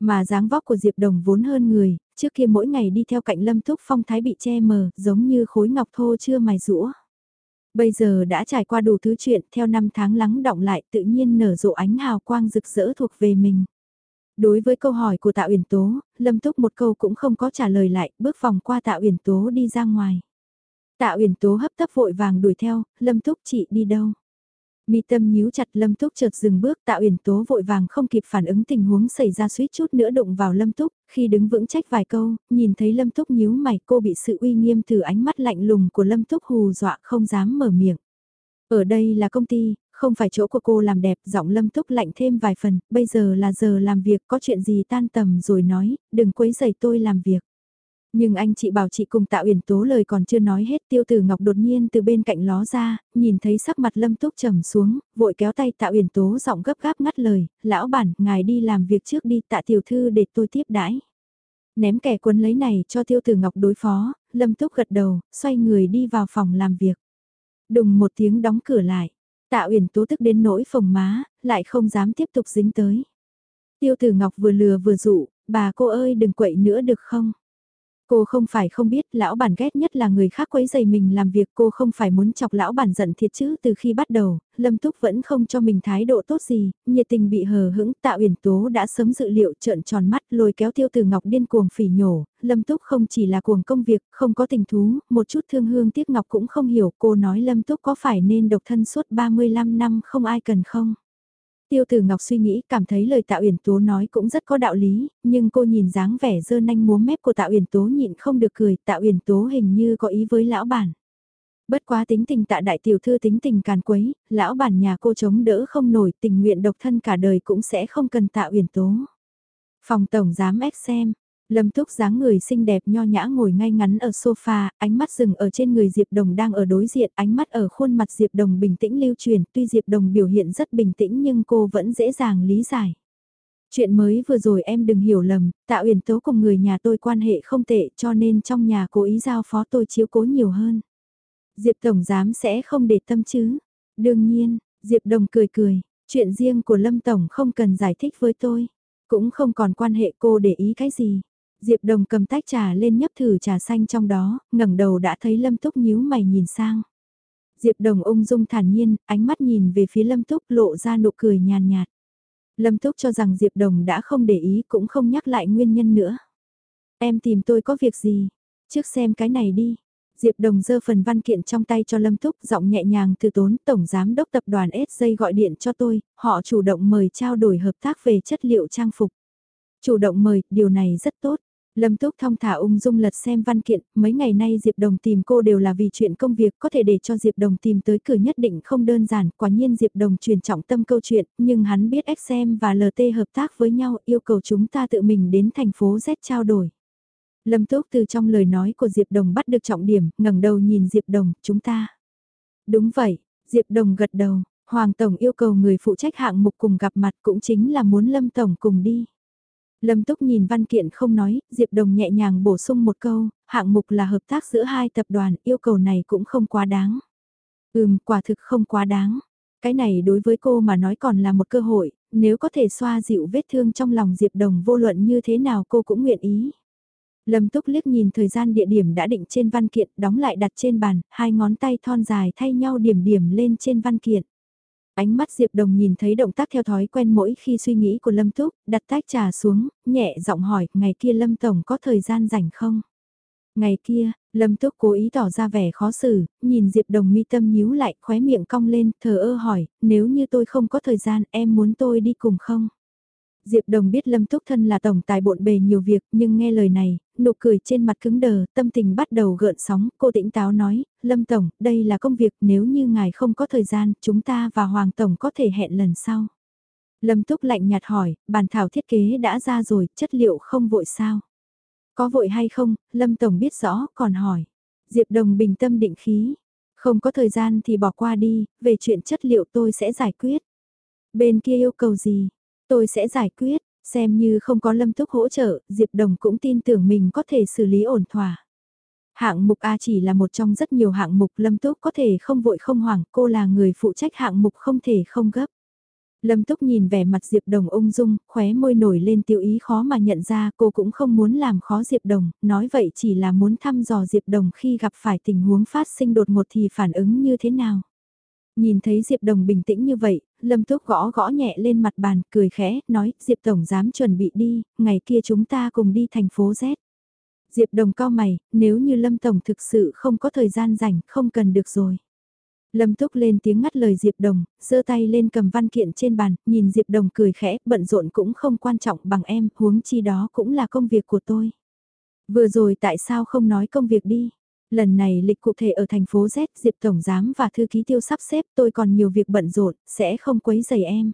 Mà dáng vóc của Diệp Đồng vốn hơn người, trước kia mỗi ngày đi theo cạnh Lâm Túc phong thái bị che mờ giống như khối ngọc thô chưa mài rũa. Bây giờ đã trải qua đủ thứ chuyện theo năm tháng lắng động lại tự nhiên nở rộ ánh hào quang rực rỡ thuộc về mình. Đối với câu hỏi của Tạ Uyển Tố, Lâm Túc một câu cũng không có trả lời lại, bước vòng qua Tạ Uyển Tố đi ra ngoài. Tạ Uyển Tố hấp tấp vội vàng đuổi theo, Lâm Túc chị đi đâu? Mi tâm nhíu chặt Lâm Túc chợt dừng bước, Tạ Uyển Tố vội vàng không kịp phản ứng tình huống xảy ra suýt chút nữa đụng vào Lâm Túc, khi đứng vững trách vài câu, nhìn thấy Lâm Túc nhíu mày, cô bị sự uy nghiêm từ ánh mắt lạnh lùng của Lâm Túc hù dọa không dám mở miệng. Ở đây là công ty, không phải chỗ của cô làm đẹp, giọng lâm túc lạnh thêm vài phần, bây giờ là giờ làm việc, có chuyện gì tan tầm rồi nói, đừng quấy giày tôi làm việc. Nhưng anh chị bảo chị cùng tạo uyển tố lời còn chưa nói hết tiêu tử ngọc đột nhiên từ bên cạnh ló ra, nhìn thấy sắc mặt lâm túc trầm xuống, vội kéo tay tạo uyển tố giọng gấp gáp ngắt lời, lão bản, ngài đi làm việc trước đi tạ tiểu thư để tôi tiếp đãi. Ném kẻ quân lấy này cho tiêu tử ngọc đối phó, lâm túc gật đầu, xoay người đi vào phòng làm việc. Đùng một tiếng đóng cửa lại. Tạ Uyển Tú tức đến nỗi phồng má, lại không dám tiếp tục dính tới. Tiêu Tử Ngọc vừa lừa vừa dụ, bà cô ơi đừng quậy nữa được không? Cô không phải không biết lão bản ghét nhất là người khác quấy giày mình làm việc cô không phải muốn chọc lão bản giận thiệt chứ từ khi bắt đầu, Lâm Túc vẫn không cho mình thái độ tốt gì, nhiệt tình bị hờ hững tạo uyển tố đã sớm dự liệu trợn tròn mắt lôi kéo tiêu từ ngọc điên cuồng phỉ nhổ, Lâm Túc không chỉ là cuồng công việc, không có tình thú, một chút thương hương tiếc ngọc cũng không hiểu cô nói Lâm Túc có phải nên độc thân suốt 35 năm không ai cần không. Tiêu tử Ngọc suy nghĩ cảm thấy lời Tạ Uyển Tố nói cũng rất có đạo lý, nhưng cô nhìn dáng vẻ dơ nanh múa mép của Tạ Uyển Tố nhịn không được cười, Tạ Uyển Tố hình như có ý với lão bản. Bất quá tính tình tạ đại tiểu thư tính tình càn quấy, lão bản nhà cô chống đỡ không nổi tình nguyện độc thân cả đời cũng sẽ không cần Tạ Uyển Tố. Phòng tổng giám ép xem, Lâm Túc dáng người xinh đẹp nho nhã ngồi ngay ngắn ở sofa, ánh mắt dừng ở trên người Diệp Đồng đang ở đối diện, ánh mắt ở khuôn mặt Diệp Đồng bình tĩnh lưu truyền, tuy Diệp Đồng biểu hiện rất bình tĩnh nhưng cô vẫn dễ dàng lý giải. Chuyện mới vừa rồi em đừng hiểu lầm, Tạ Uyển Tố cùng người nhà tôi quan hệ không tệ cho nên trong nhà cố ý giao phó tôi chiếu cố nhiều hơn. Diệp Tổng Giám sẽ không để tâm chứ. Đương nhiên, Diệp Đồng cười cười, chuyện riêng của Lâm Tổng không cần giải thích với tôi. Cũng không còn quan hệ cô để ý cái gì. Diệp Đồng cầm tách trà lên nhấp thử trà xanh trong đó, ngẩng đầu đã thấy Lâm Túc nhíu mày nhìn sang. Diệp Đồng ung dung thản nhiên, ánh mắt nhìn về phía Lâm Túc lộ ra nụ cười nhàn nhạt. Lâm Túc cho rằng Diệp Đồng đã không để ý cũng không nhắc lại nguyên nhân nữa. Em tìm tôi có việc gì? Trước xem cái này đi. Diệp Đồng dơ phần văn kiện trong tay cho Lâm Túc giọng nhẹ nhàng từ tốn Tổng Giám đốc Tập đoàn SJ gọi điện cho tôi, họ chủ động mời trao đổi hợp tác về chất liệu trang phục. Chủ động mời, điều này rất tốt. Lâm Túc thong thả ung dung lật xem văn kiện, mấy ngày nay Diệp Đồng tìm cô đều là vì chuyện công việc có thể để cho Diệp Đồng tìm tới cửa nhất định không đơn giản, quả nhiên Diệp Đồng truyền trọng tâm câu chuyện, nhưng hắn biết XM và LT hợp tác với nhau yêu cầu chúng ta tự mình đến thành phố Z trao đổi. Lâm Túc từ trong lời nói của Diệp Đồng bắt được trọng điểm, ngẩng đầu nhìn Diệp Đồng, chúng ta. Đúng vậy, Diệp Đồng gật đầu, Hoàng Tổng yêu cầu người phụ trách hạng mục cùng gặp mặt cũng chính là muốn Lâm Tổng cùng đi. Lâm Túc nhìn văn kiện không nói, Diệp Đồng nhẹ nhàng bổ sung một câu, hạng mục là hợp tác giữa hai tập đoàn, yêu cầu này cũng không quá đáng. Ừm, quả thực không quá đáng. Cái này đối với cô mà nói còn là một cơ hội, nếu có thể xoa dịu vết thương trong lòng Diệp Đồng vô luận như thế nào cô cũng nguyện ý. Lâm Túc liếc nhìn thời gian địa điểm đã định trên văn kiện, đóng lại đặt trên bàn, hai ngón tay thon dài thay nhau điểm điểm lên trên văn kiện. Ánh mắt Diệp Đồng nhìn thấy động tác theo thói quen mỗi khi suy nghĩ của Lâm Túc, đặt tách trà xuống, nhẹ giọng hỏi, ngày kia Lâm Tổng có thời gian rảnh không? Ngày kia, Lâm Túc cố ý tỏ ra vẻ khó xử, nhìn Diệp Đồng mi tâm nhíu lại, khóe miệng cong lên, thờ ơ hỏi, nếu như tôi không có thời gian, em muốn tôi đi cùng không? Diệp Đồng biết Lâm Túc Thân là tổng tài bộn bề nhiều việc, nhưng nghe lời này, nụ cười trên mặt cứng đờ, tâm tình bắt đầu gợn sóng, cô tĩnh táo nói, Lâm Tổng, đây là công việc, nếu như ngài không có thời gian, chúng ta và Hoàng Tổng có thể hẹn lần sau. Lâm Túc lạnh nhạt hỏi, bàn thảo thiết kế đã ra rồi, chất liệu không vội sao? Có vội hay không, Lâm Tổng biết rõ, còn hỏi. Diệp Đồng bình tâm định khí, không có thời gian thì bỏ qua đi, về chuyện chất liệu tôi sẽ giải quyết. Bên kia yêu cầu gì? Tôi sẽ giải quyết, xem như không có lâm túc hỗ trợ, Diệp Đồng cũng tin tưởng mình có thể xử lý ổn thỏa. Hạng mục A chỉ là một trong rất nhiều hạng mục Lâm Túc có thể không vội không hoảng, cô là người phụ trách hạng mục không thể không gấp. Lâm Túc nhìn vẻ mặt Diệp Đồng ung dung, khóe môi nổi lên tiêu ý khó mà nhận ra cô cũng không muốn làm khó Diệp Đồng, nói vậy chỉ là muốn thăm dò Diệp Đồng khi gặp phải tình huống phát sinh đột ngột thì phản ứng như thế nào. Nhìn thấy Diệp Đồng bình tĩnh như vậy, Lâm Túc gõ gõ nhẹ lên mặt bàn, cười khẽ, nói, Diệp Tổng dám chuẩn bị đi, ngày kia chúng ta cùng đi thành phố Z. Diệp Đồng cao mày, nếu như Lâm Tổng thực sự không có thời gian rảnh, không cần được rồi. Lâm Túc lên tiếng ngắt lời Diệp Đồng, giơ tay lên cầm văn kiện trên bàn, nhìn Diệp Đồng cười khẽ, bận rộn cũng không quan trọng bằng em, huống chi đó cũng là công việc của tôi. Vừa rồi tại sao không nói công việc đi? Lần này lịch cụ thể ở thành phố Z, Diệp Tổng Giám và Thư ký Tiêu sắp xếp tôi còn nhiều việc bận rộn, sẽ không quấy rầy em.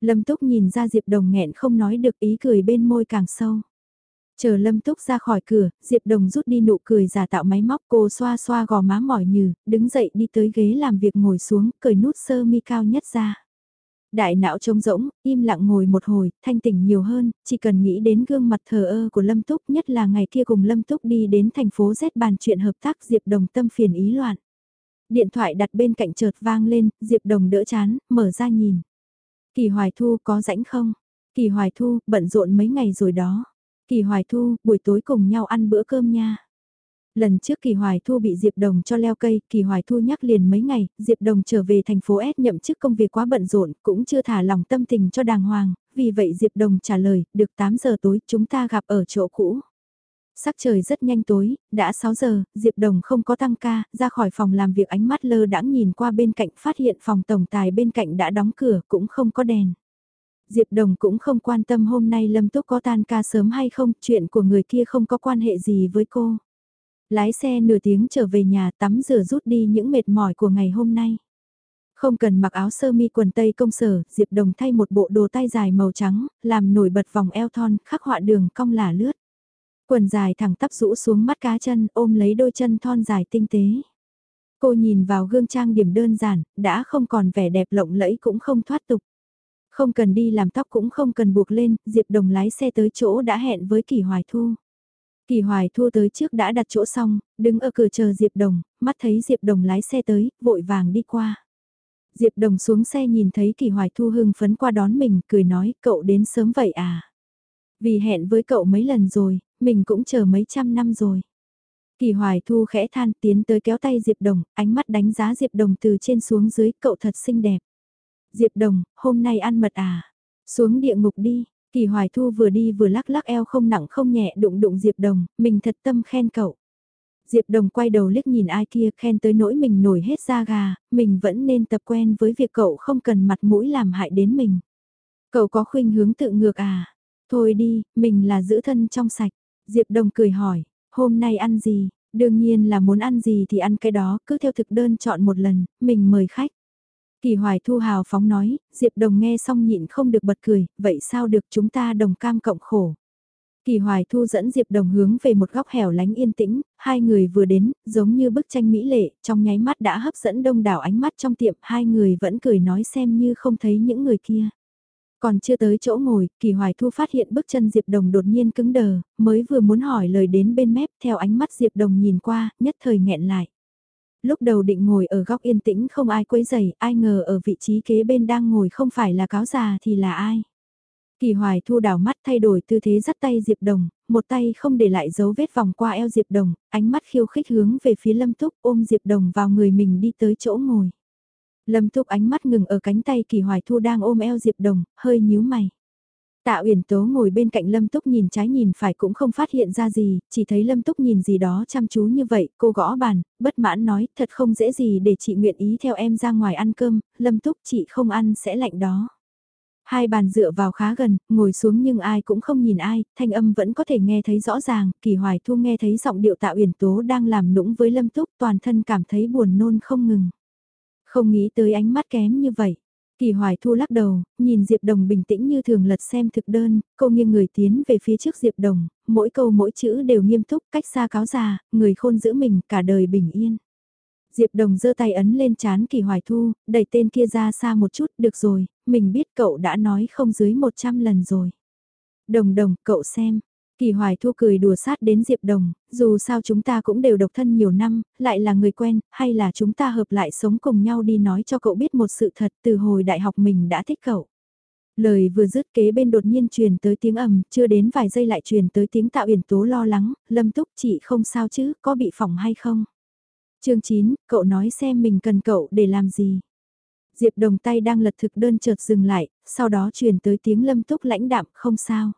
Lâm Túc nhìn ra Diệp Đồng nghẹn không nói được ý cười bên môi càng sâu. Chờ Lâm Túc ra khỏi cửa, Diệp Đồng rút đi nụ cười giả tạo máy móc cô xoa xoa gò má mỏi nhừ, đứng dậy đi tới ghế làm việc ngồi xuống, cởi nút sơ mi cao nhất ra. Đại não trống rỗng, im lặng ngồi một hồi, thanh tỉnh nhiều hơn, chỉ cần nghĩ đến gương mặt thờ ơ của Lâm Túc nhất là ngày kia cùng Lâm Túc đi đến thành phố Z bàn chuyện hợp tác Diệp Đồng tâm phiền ý loạn. Điện thoại đặt bên cạnh chợt vang lên, Diệp Đồng đỡ chán, mở ra nhìn. Kỳ Hoài Thu có rãnh không? Kỳ Hoài Thu, bận rộn mấy ngày rồi đó. Kỳ Hoài Thu, buổi tối cùng nhau ăn bữa cơm nha. Lần trước Kỳ Hoài Thu bị Diệp Đồng cho leo cây, Kỳ Hoài Thu nhắc liền mấy ngày, Diệp Đồng trở về thành phố S nhậm chức công việc quá bận rộn, cũng chưa thả lòng tâm tình cho đàng hoàng, vì vậy Diệp Đồng trả lời, được 8 giờ tối chúng ta gặp ở chỗ cũ. Sắc trời rất nhanh tối, đã 6 giờ, Diệp Đồng không có tăng ca, ra khỏi phòng làm việc ánh mắt lơ đãng nhìn qua bên cạnh phát hiện phòng tổng tài bên cạnh đã đóng cửa cũng không có đèn. Diệp Đồng cũng không quan tâm hôm nay Lâm Túc có tan ca sớm hay không, chuyện của người kia không có quan hệ gì với cô. Lái xe nửa tiếng trở về nhà tắm rửa rút đi những mệt mỏi của ngày hôm nay. Không cần mặc áo sơ mi quần tây công sở, Diệp Đồng thay một bộ đồ tay dài màu trắng, làm nổi bật vòng eo thon, khắc họa đường cong lả lướt. Quần dài thẳng tắp rũ xuống mắt cá chân, ôm lấy đôi chân thon dài tinh tế. Cô nhìn vào gương trang điểm đơn giản, đã không còn vẻ đẹp lộng lẫy cũng không thoát tục. Không cần đi làm tóc cũng không cần buộc lên, Diệp Đồng lái xe tới chỗ đã hẹn với Kỳ Hoài Thu. Kỳ Hoài Thu tới trước đã đặt chỗ xong, đứng ở cửa chờ Diệp Đồng, mắt thấy Diệp Đồng lái xe tới, vội vàng đi qua. Diệp Đồng xuống xe nhìn thấy Kỳ Hoài Thu hưng phấn qua đón mình, cười nói, cậu đến sớm vậy à? Vì hẹn với cậu mấy lần rồi, mình cũng chờ mấy trăm năm rồi. Kỳ Hoài Thu khẽ than tiến tới kéo tay Diệp Đồng, ánh mắt đánh giá Diệp Đồng từ trên xuống dưới, cậu thật xinh đẹp. Diệp Đồng, hôm nay ăn mật à? Xuống địa ngục đi, Kỳ Hoài Thu vừa đi vừa lắc lắc eo không nặng không nhẹ đụng đụng Diệp Đồng, mình thật tâm khen cậu. Diệp Đồng quay đầu liếc nhìn ai kia khen tới nỗi mình nổi hết da gà, mình vẫn nên tập quen với việc cậu không cần mặt mũi làm hại đến mình. Cậu có khuynh hướng tự ngược à? Thôi đi, mình là giữ thân trong sạch. Diệp Đồng cười hỏi, hôm nay ăn gì? Đương nhiên là muốn ăn gì thì ăn cái đó, cứ theo thực đơn chọn một lần, mình mời khách. Kỳ Hoài Thu hào phóng nói, Diệp Đồng nghe xong nhịn không được bật cười, vậy sao được chúng ta đồng cam cộng khổ. Kỳ Hoài Thu dẫn Diệp Đồng hướng về một góc hẻo lánh yên tĩnh, hai người vừa đến, giống như bức tranh mỹ lệ, trong nháy mắt đã hấp dẫn đông đảo ánh mắt trong tiệm, hai người vẫn cười nói xem như không thấy những người kia. Còn chưa tới chỗ ngồi, Kỳ Hoài Thu phát hiện bước chân Diệp Đồng đột nhiên cứng đờ, mới vừa muốn hỏi lời đến bên mép theo ánh mắt Diệp Đồng nhìn qua, nhất thời nghẹn lại. Lúc đầu định ngồi ở góc yên tĩnh không ai quấy rầy, ai ngờ ở vị trí kế bên đang ngồi không phải là cáo già thì là ai. Kỳ Hoài Thu đảo mắt thay đổi tư thế dắt tay Diệp Đồng, một tay không để lại dấu vết vòng qua eo Diệp Đồng, ánh mắt khiêu khích hướng về phía Lâm Túc ôm Diệp Đồng vào người mình đi tới chỗ ngồi. Lâm Túc ánh mắt ngừng ở cánh tay Kỳ Hoài Thu đang ôm eo Diệp Đồng, hơi nhíu mày. Tạ Uyển Tố ngồi bên cạnh Lâm Túc nhìn trái nhìn phải cũng không phát hiện ra gì, chỉ thấy Lâm Túc nhìn gì đó chăm chú như vậy, cô gõ bàn, bất mãn nói, thật không dễ gì để chị nguyện ý theo em ra ngoài ăn cơm, Lâm Túc chị không ăn sẽ lạnh đó. Hai bàn dựa vào khá gần, ngồi xuống nhưng ai cũng không nhìn ai, thanh âm vẫn có thể nghe thấy rõ ràng, kỳ hoài thu nghe thấy giọng điệu tạ uyển tố đang làm nũng với lâm túc toàn thân cảm thấy buồn nôn không ngừng. Không nghĩ tới ánh mắt kém như vậy. Kỳ hoài thu lắc đầu, nhìn Diệp Đồng bình tĩnh như thường lật xem thực đơn, cô nghiêng người tiến về phía trước Diệp Đồng, mỗi câu mỗi chữ đều nghiêm túc cách xa cáo già, người khôn giữ mình cả đời bình yên. Diệp Đồng giơ tay ấn lên chán Kỳ Hoài Thu, đẩy tên kia ra xa một chút, được rồi, mình biết cậu đã nói không dưới 100 lần rồi. Đồng đồng, cậu xem. Kỳ Hoài Thu cười đùa sát đến Diệp Đồng, dù sao chúng ta cũng đều độc thân nhiều năm, lại là người quen, hay là chúng ta hợp lại sống cùng nhau đi nói cho cậu biết một sự thật từ hồi đại học mình đã thích cậu. Lời vừa dứt kế bên đột nhiên truyền tới tiếng ầm, chưa đến vài giây lại truyền tới tiếng tạo uyển tố lo lắng, lâm túc chị không sao chứ, có bị phỏng hay không? chương 9, cậu nói xem mình cần cậu để làm gì. Diệp đồng tay đang lật thực đơn chợt dừng lại, sau đó truyền tới tiếng lâm túc lãnh đạm không sao.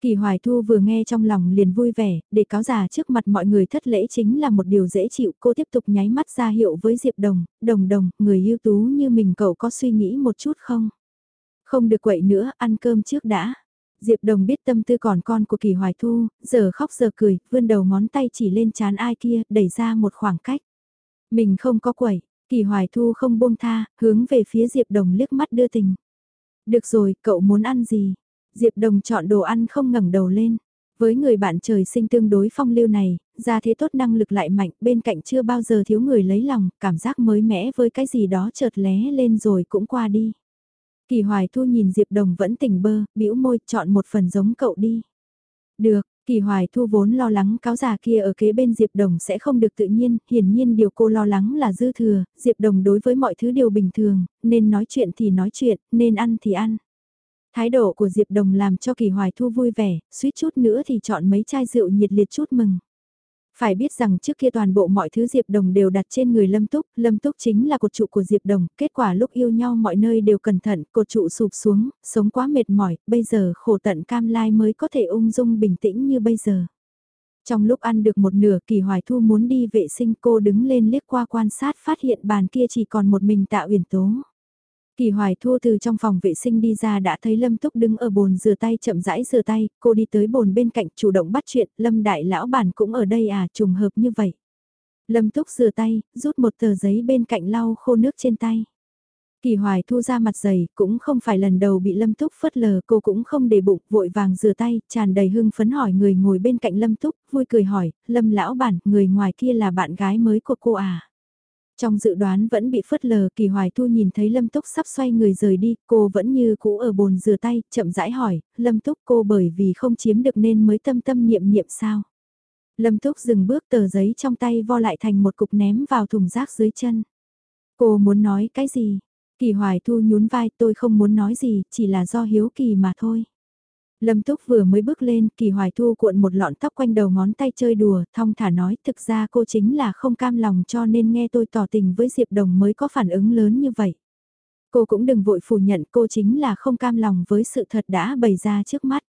Kỳ Hoài Thu vừa nghe trong lòng liền vui vẻ, để cáo già trước mặt mọi người thất lễ chính là một điều dễ chịu. Cô tiếp tục nháy mắt ra hiệu với Diệp Đồng, đồng đồng, người ưu tú như mình cậu có suy nghĩ một chút không? Không được quậy nữa, ăn cơm trước đã. Diệp Đồng biết tâm tư còn con của Kỳ Hoài Thu, giờ khóc giờ cười, vươn đầu ngón tay chỉ lên chán ai kia, đẩy ra một khoảng cách. Mình không có quẩy, Kỳ Hoài Thu không buông tha, hướng về phía Diệp Đồng liếc mắt đưa tình. Được rồi, cậu muốn ăn gì? Diệp Đồng chọn đồ ăn không ngẩng đầu lên. Với người bạn trời sinh tương đối phong lưu này, ra thế tốt năng lực lại mạnh, bên cạnh chưa bao giờ thiếu người lấy lòng, cảm giác mới mẻ với cái gì đó chợt lé lên rồi cũng qua đi. Kỳ Hoài Thu nhìn Diệp Đồng vẫn tỉnh bơ, bĩu môi, chọn một phần giống cậu đi. Được, Kỳ Hoài Thu vốn lo lắng cáo già kia ở kế bên Diệp Đồng sẽ không được tự nhiên, hiển nhiên điều cô lo lắng là dư thừa, Diệp Đồng đối với mọi thứ đều bình thường, nên nói chuyện thì nói chuyện, nên ăn thì ăn. Thái độ của Diệp Đồng làm cho Kỳ Hoài Thu vui vẻ, suýt chút nữa thì chọn mấy chai rượu nhiệt liệt chút mừng. Phải biết rằng trước kia toàn bộ mọi thứ Diệp Đồng đều đặt trên người Lâm Túc, Lâm Túc chính là cột trụ của Diệp Đồng, kết quả lúc yêu nhau mọi nơi đều cẩn thận, cột trụ sụp xuống, sống quá mệt mỏi, bây giờ khổ tận cam lai mới có thể ung dung bình tĩnh như bây giờ. Trong lúc ăn được một nửa kỳ hoài thu muốn đi vệ sinh cô đứng lên liếc qua quan sát phát hiện bàn kia chỉ còn một mình tạo uyển tố. Kỳ Hoài Thu từ trong phòng vệ sinh đi ra đã thấy Lâm Túc đứng ở bồn rửa tay chậm rãi rửa tay, cô đi tới bồn bên cạnh chủ động bắt chuyện, Lâm Đại Lão Bản cũng ở đây à, trùng hợp như vậy. Lâm Túc rửa tay, rút một tờ giấy bên cạnh lau khô nước trên tay. Kỳ Hoài Thu ra mặt dày, cũng không phải lần đầu bị Lâm Túc phớt lờ, cô cũng không để bụng, vội vàng rửa tay, tràn đầy hưng phấn hỏi người ngồi bên cạnh Lâm Túc, vui cười hỏi, Lâm Lão Bản, người ngoài kia là bạn gái mới của cô à? Trong dự đoán vẫn bị phớt lờ kỳ hoài thu nhìn thấy Lâm Túc sắp xoay người rời đi, cô vẫn như cũ ở bồn rửa tay, chậm rãi hỏi, Lâm Túc cô bởi vì không chiếm được nên mới tâm tâm niệm niệm sao. Lâm Túc dừng bước tờ giấy trong tay vo lại thành một cục ném vào thùng rác dưới chân. Cô muốn nói cái gì? Kỳ hoài thu nhún vai tôi không muốn nói gì, chỉ là do hiếu kỳ mà thôi. Lâm Túc vừa mới bước lên, Kỳ Hoài Thu cuộn một lọn tóc quanh đầu ngón tay chơi đùa, thong thả nói, thực ra cô chính là không cam lòng cho nên nghe tôi tỏ tình với Diệp Đồng mới có phản ứng lớn như vậy. Cô cũng đừng vội phủ nhận cô chính là không cam lòng với sự thật đã bày ra trước mắt.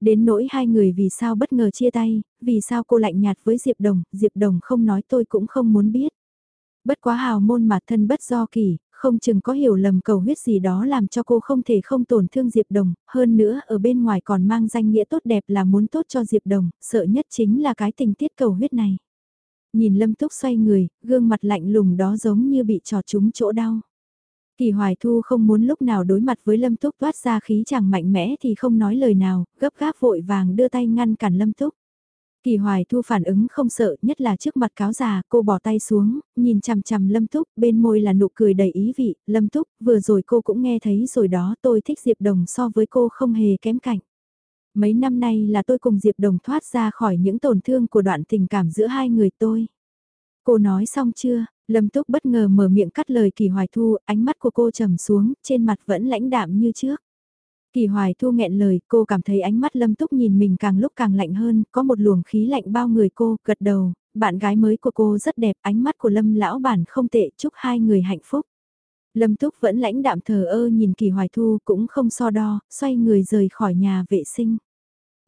Đến nỗi hai người vì sao bất ngờ chia tay, vì sao cô lạnh nhạt với Diệp Đồng, Diệp Đồng không nói tôi cũng không muốn biết. Bất quá hào môn mà thân bất do kỳ, không chừng có hiểu lầm cầu huyết gì đó làm cho cô không thể không tổn thương Diệp Đồng, hơn nữa ở bên ngoài còn mang danh nghĩa tốt đẹp là muốn tốt cho Diệp Đồng, sợ nhất chính là cái tình tiết cầu huyết này. Nhìn Lâm Túc xoay người, gương mặt lạnh lùng đó giống như bị trò trúng chỗ đau. Kỳ Hoài Thu không muốn lúc nào đối mặt với Lâm Túc toát ra khí chẳng mạnh mẽ thì không nói lời nào, gấp gáp vội vàng đưa tay ngăn cản Lâm Túc. Kỳ Hoài Thu phản ứng không sợ, nhất là trước mặt cáo già, cô bỏ tay xuống, nhìn chằm chằm Lâm Túc, bên môi là nụ cười đầy ý vị, Lâm Túc, vừa rồi cô cũng nghe thấy rồi đó, tôi thích Diệp Đồng so với cô không hề kém cạnh. Mấy năm nay là tôi cùng Diệp Đồng thoát ra khỏi những tổn thương của đoạn tình cảm giữa hai người tôi. Cô nói xong chưa? Lâm Túc bất ngờ mở miệng cắt lời Kỳ Hoài Thu, ánh mắt của cô trầm xuống, trên mặt vẫn lãnh đạm như trước. Kỳ Hoài Thu nghẹn lời, cô cảm thấy ánh mắt Lâm Túc nhìn mình càng lúc càng lạnh hơn, có một luồng khí lạnh bao người cô, gật đầu, bạn gái mới của cô rất đẹp, ánh mắt của Lâm lão bản không tệ, chúc hai người hạnh phúc. Lâm Túc vẫn lãnh đạm thờ ơ nhìn Kỳ Hoài Thu cũng không so đo, xoay người rời khỏi nhà vệ sinh.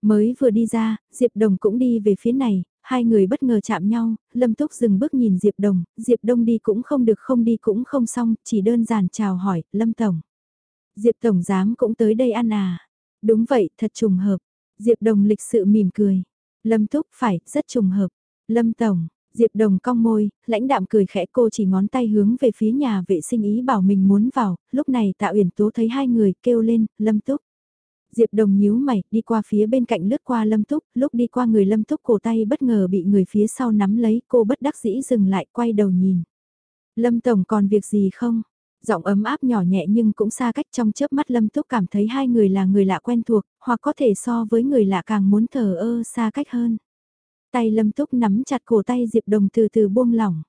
Mới vừa đi ra, Diệp Đồng cũng đi về phía này, hai người bất ngờ chạm nhau, Lâm Túc dừng bước nhìn Diệp Đồng, Diệp Đông đi cũng không được không đi cũng không xong, chỉ đơn giản chào hỏi, Lâm Tổng. Diệp Tổng Giám cũng tới đây ăn à? Đúng vậy, thật trùng hợp. Diệp Đồng lịch sự mỉm cười. Lâm thúc phải, rất trùng hợp. Lâm Tổng, Diệp Đồng cong môi, lãnh đạm cười khẽ cô chỉ ngón tay hướng về phía nhà vệ sinh ý bảo mình muốn vào, lúc này Tạ Uyển Tố thấy hai người kêu lên, Lâm Túc. Diệp Đồng nhíu mày, đi qua phía bên cạnh lướt qua Lâm Túc, lúc đi qua người Lâm Túc cổ tay bất ngờ bị người phía sau nắm lấy, cô bất đắc dĩ dừng lại quay đầu nhìn. Lâm Tổng còn việc gì không? Giọng ấm áp nhỏ nhẹ nhưng cũng xa cách trong chớp mắt Lâm Túc cảm thấy hai người là người lạ quen thuộc, hoặc có thể so với người lạ càng muốn thờ ơ xa cách hơn. Tay Lâm Túc nắm chặt cổ tay Diệp Đồng từ từ buông lỏng.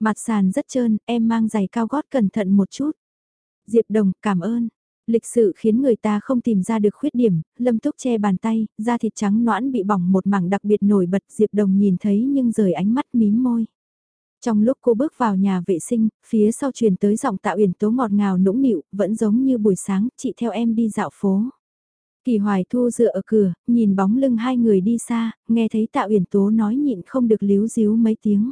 Mặt sàn rất trơn, em mang giày cao gót cẩn thận một chút. Diệp Đồng, cảm ơn. Lịch sự khiến người ta không tìm ra được khuyết điểm, Lâm Túc che bàn tay, da thịt trắng noãn bị bỏng một mảng đặc biệt nổi bật Diệp Đồng nhìn thấy nhưng rời ánh mắt mím môi. Trong lúc cô bước vào nhà vệ sinh, phía sau truyền tới giọng tạo uyển tố ngọt ngào nũng nịu, vẫn giống như buổi sáng, chị theo em đi dạo phố. Kỳ Hoài Thu dựa ở cửa, nhìn bóng lưng hai người đi xa, nghe thấy Tạ Uyển Tố nói nhịn không được líu díu mấy tiếng.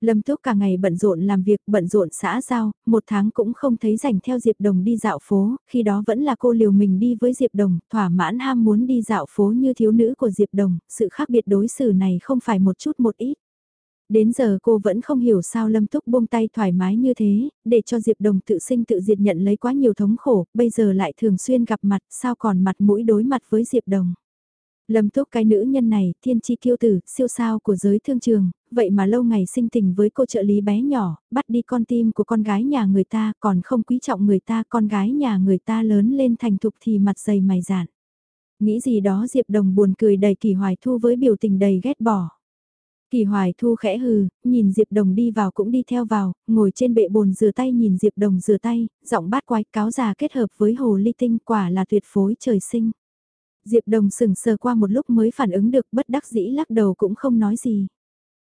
Lâm Túc cả ngày bận rộn làm việc, bận rộn xã giao, một tháng cũng không thấy rảnh theo Diệp Đồng đi dạo phố, khi đó vẫn là cô liều mình đi với Diệp Đồng, thỏa mãn ham muốn đi dạo phố như thiếu nữ của Diệp Đồng, sự khác biệt đối xử này không phải một chút một ít. Đến giờ cô vẫn không hiểu sao Lâm Túc buông tay thoải mái như thế, để cho Diệp Đồng tự sinh tự diệt nhận lấy quá nhiều thống khổ, bây giờ lại thường xuyên gặp mặt, sao còn mặt mũi đối mặt với Diệp Đồng. Lâm Túc cái nữ nhân này, thiên chi kiêu tử, siêu sao của giới thương trường, vậy mà lâu ngày sinh tình với cô trợ lý bé nhỏ, bắt đi con tim của con gái nhà người ta, còn không quý trọng người ta, con gái nhà người ta lớn lên thành thục thì mặt dày mày dạn. Nghĩ gì đó Diệp Đồng buồn cười đầy kỳ hoài thu với biểu tình đầy ghét bỏ. Kỳ hoài thu khẽ hừ, nhìn Diệp Đồng đi vào cũng đi theo vào, ngồi trên bệ bồn rửa tay nhìn Diệp Đồng rửa tay, giọng bát quái cáo già kết hợp với hồ ly tinh quả là tuyệt phối trời sinh. Diệp Đồng sừng sờ qua một lúc mới phản ứng được bất đắc dĩ lắc đầu cũng không nói gì.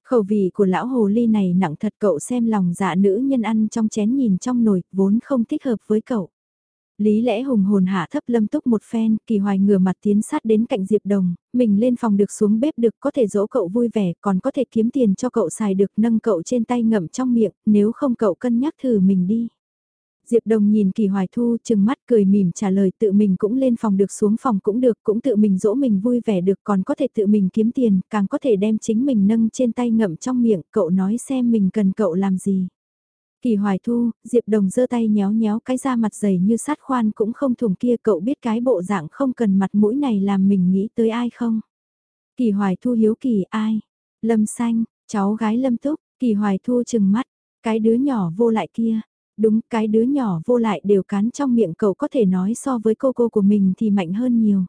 Khẩu vị của lão hồ ly này nặng thật cậu xem lòng dạ nữ nhân ăn trong chén nhìn trong nồi, vốn không thích hợp với cậu. Lý lẽ hùng hồn hạ thấp lâm túc một phen, kỳ hoài ngửa mặt tiến sát đến cạnh Diệp Đồng, mình lên phòng được xuống bếp được có thể dỗ cậu vui vẻ, còn có thể kiếm tiền cho cậu xài được nâng cậu trên tay ngậm trong miệng, nếu không cậu cân nhắc thử mình đi. Diệp Đồng nhìn Kỳ Hoài Thu chừng mắt cười mỉm trả lời tự mình cũng lên phòng được xuống phòng cũng được, cũng tự mình dỗ mình vui vẻ được còn có thể tự mình kiếm tiền, càng có thể đem chính mình nâng trên tay ngậm trong miệng, cậu nói xem mình cần cậu làm gì. Kỳ Hoài Thu, Diệp Đồng giơ tay nhéo nhéo cái da mặt dày như sát khoan cũng không thủng kia cậu biết cái bộ dạng không cần mặt mũi này làm mình nghĩ tới ai không? Kỳ Hoài Thu hiếu kỳ ai? Lâm Xanh, cháu gái Lâm Túc, Kỳ Hoài Thu chừng mắt, cái đứa nhỏ vô lại kia, Đúng cái đứa nhỏ vô lại đều cán trong miệng cậu có thể nói so với cô cô của mình thì mạnh hơn nhiều.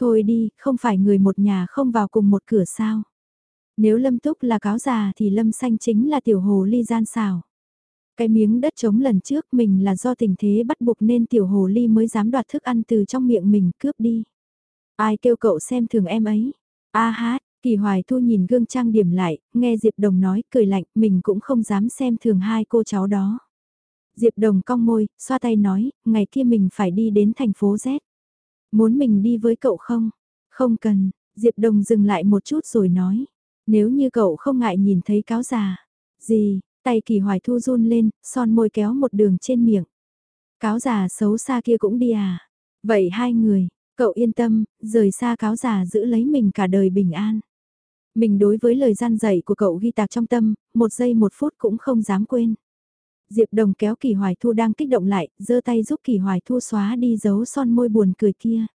Thôi đi, không phải người một nhà không vào cùng một cửa sao. Nếu Lâm Túc là cáo già thì Lâm Xanh chính là tiểu hồ ly gian xào. Cái miếng đất trống lần trước mình là do tình thế bắt buộc nên tiểu hồ ly mới dám đoạt thức ăn từ trong miệng mình cướp đi. Ai kêu cậu xem thường em ấy. A hát, Kỳ Hoài Thu nhìn gương trang điểm lại, nghe Diệp Đồng nói cười lạnh mình cũng không dám xem thường hai cô cháu đó. Diệp Đồng cong môi, xoa tay nói, ngày kia mình phải đi đến thành phố Z. Muốn mình đi với cậu không? Không cần, Diệp Đồng dừng lại một chút rồi nói. Nếu như cậu không ngại nhìn thấy cáo già. Gì, tay kỳ hoài thu run lên, son môi kéo một đường trên miệng. Cáo già xấu xa kia cũng đi à? Vậy hai người, cậu yên tâm, rời xa cáo già giữ lấy mình cả đời bình an. Mình đối với lời gian dạy của cậu ghi tạc trong tâm, một giây một phút cũng không dám quên. Diệp Đồng kéo Kỳ Hoài Thu đang kích động lại, giơ tay giúp Kỳ Hoài Thu xóa đi dấu son môi buồn cười kia.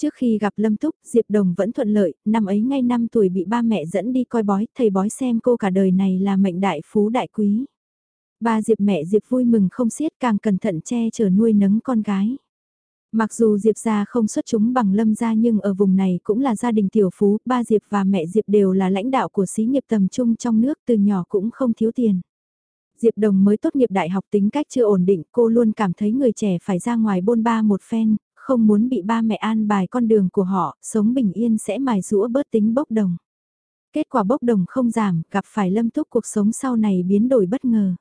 Trước khi gặp Lâm Túc, Diệp Đồng vẫn thuận lợi, năm ấy ngay năm tuổi bị ba mẹ dẫn đi coi bói, thầy bói xem cô cả đời này là mệnh đại phú đại quý. Ba Diệp mẹ Diệp vui mừng không xiết càng cẩn thận che chở nuôi nấng con gái. Mặc dù Diệp gia không xuất chúng bằng Lâm gia nhưng ở vùng này cũng là gia đình tiểu phú, ba Diệp và mẹ Diệp đều là lãnh đạo của xí nghiệp tầm trung trong nước từ nhỏ cũng không thiếu tiền. Diệp Đồng mới tốt nghiệp đại học tính cách chưa ổn định, cô luôn cảm thấy người trẻ phải ra ngoài bôn ba một phen, không muốn bị ba mẹ an bài con đường của họ, sống bình yên sẽ mài rũa bớt tính bốc đồng. Kết quả bốc đồng không giảm, gặp phải lâm túc cuộc sống sau này biến đổi bất ngờ.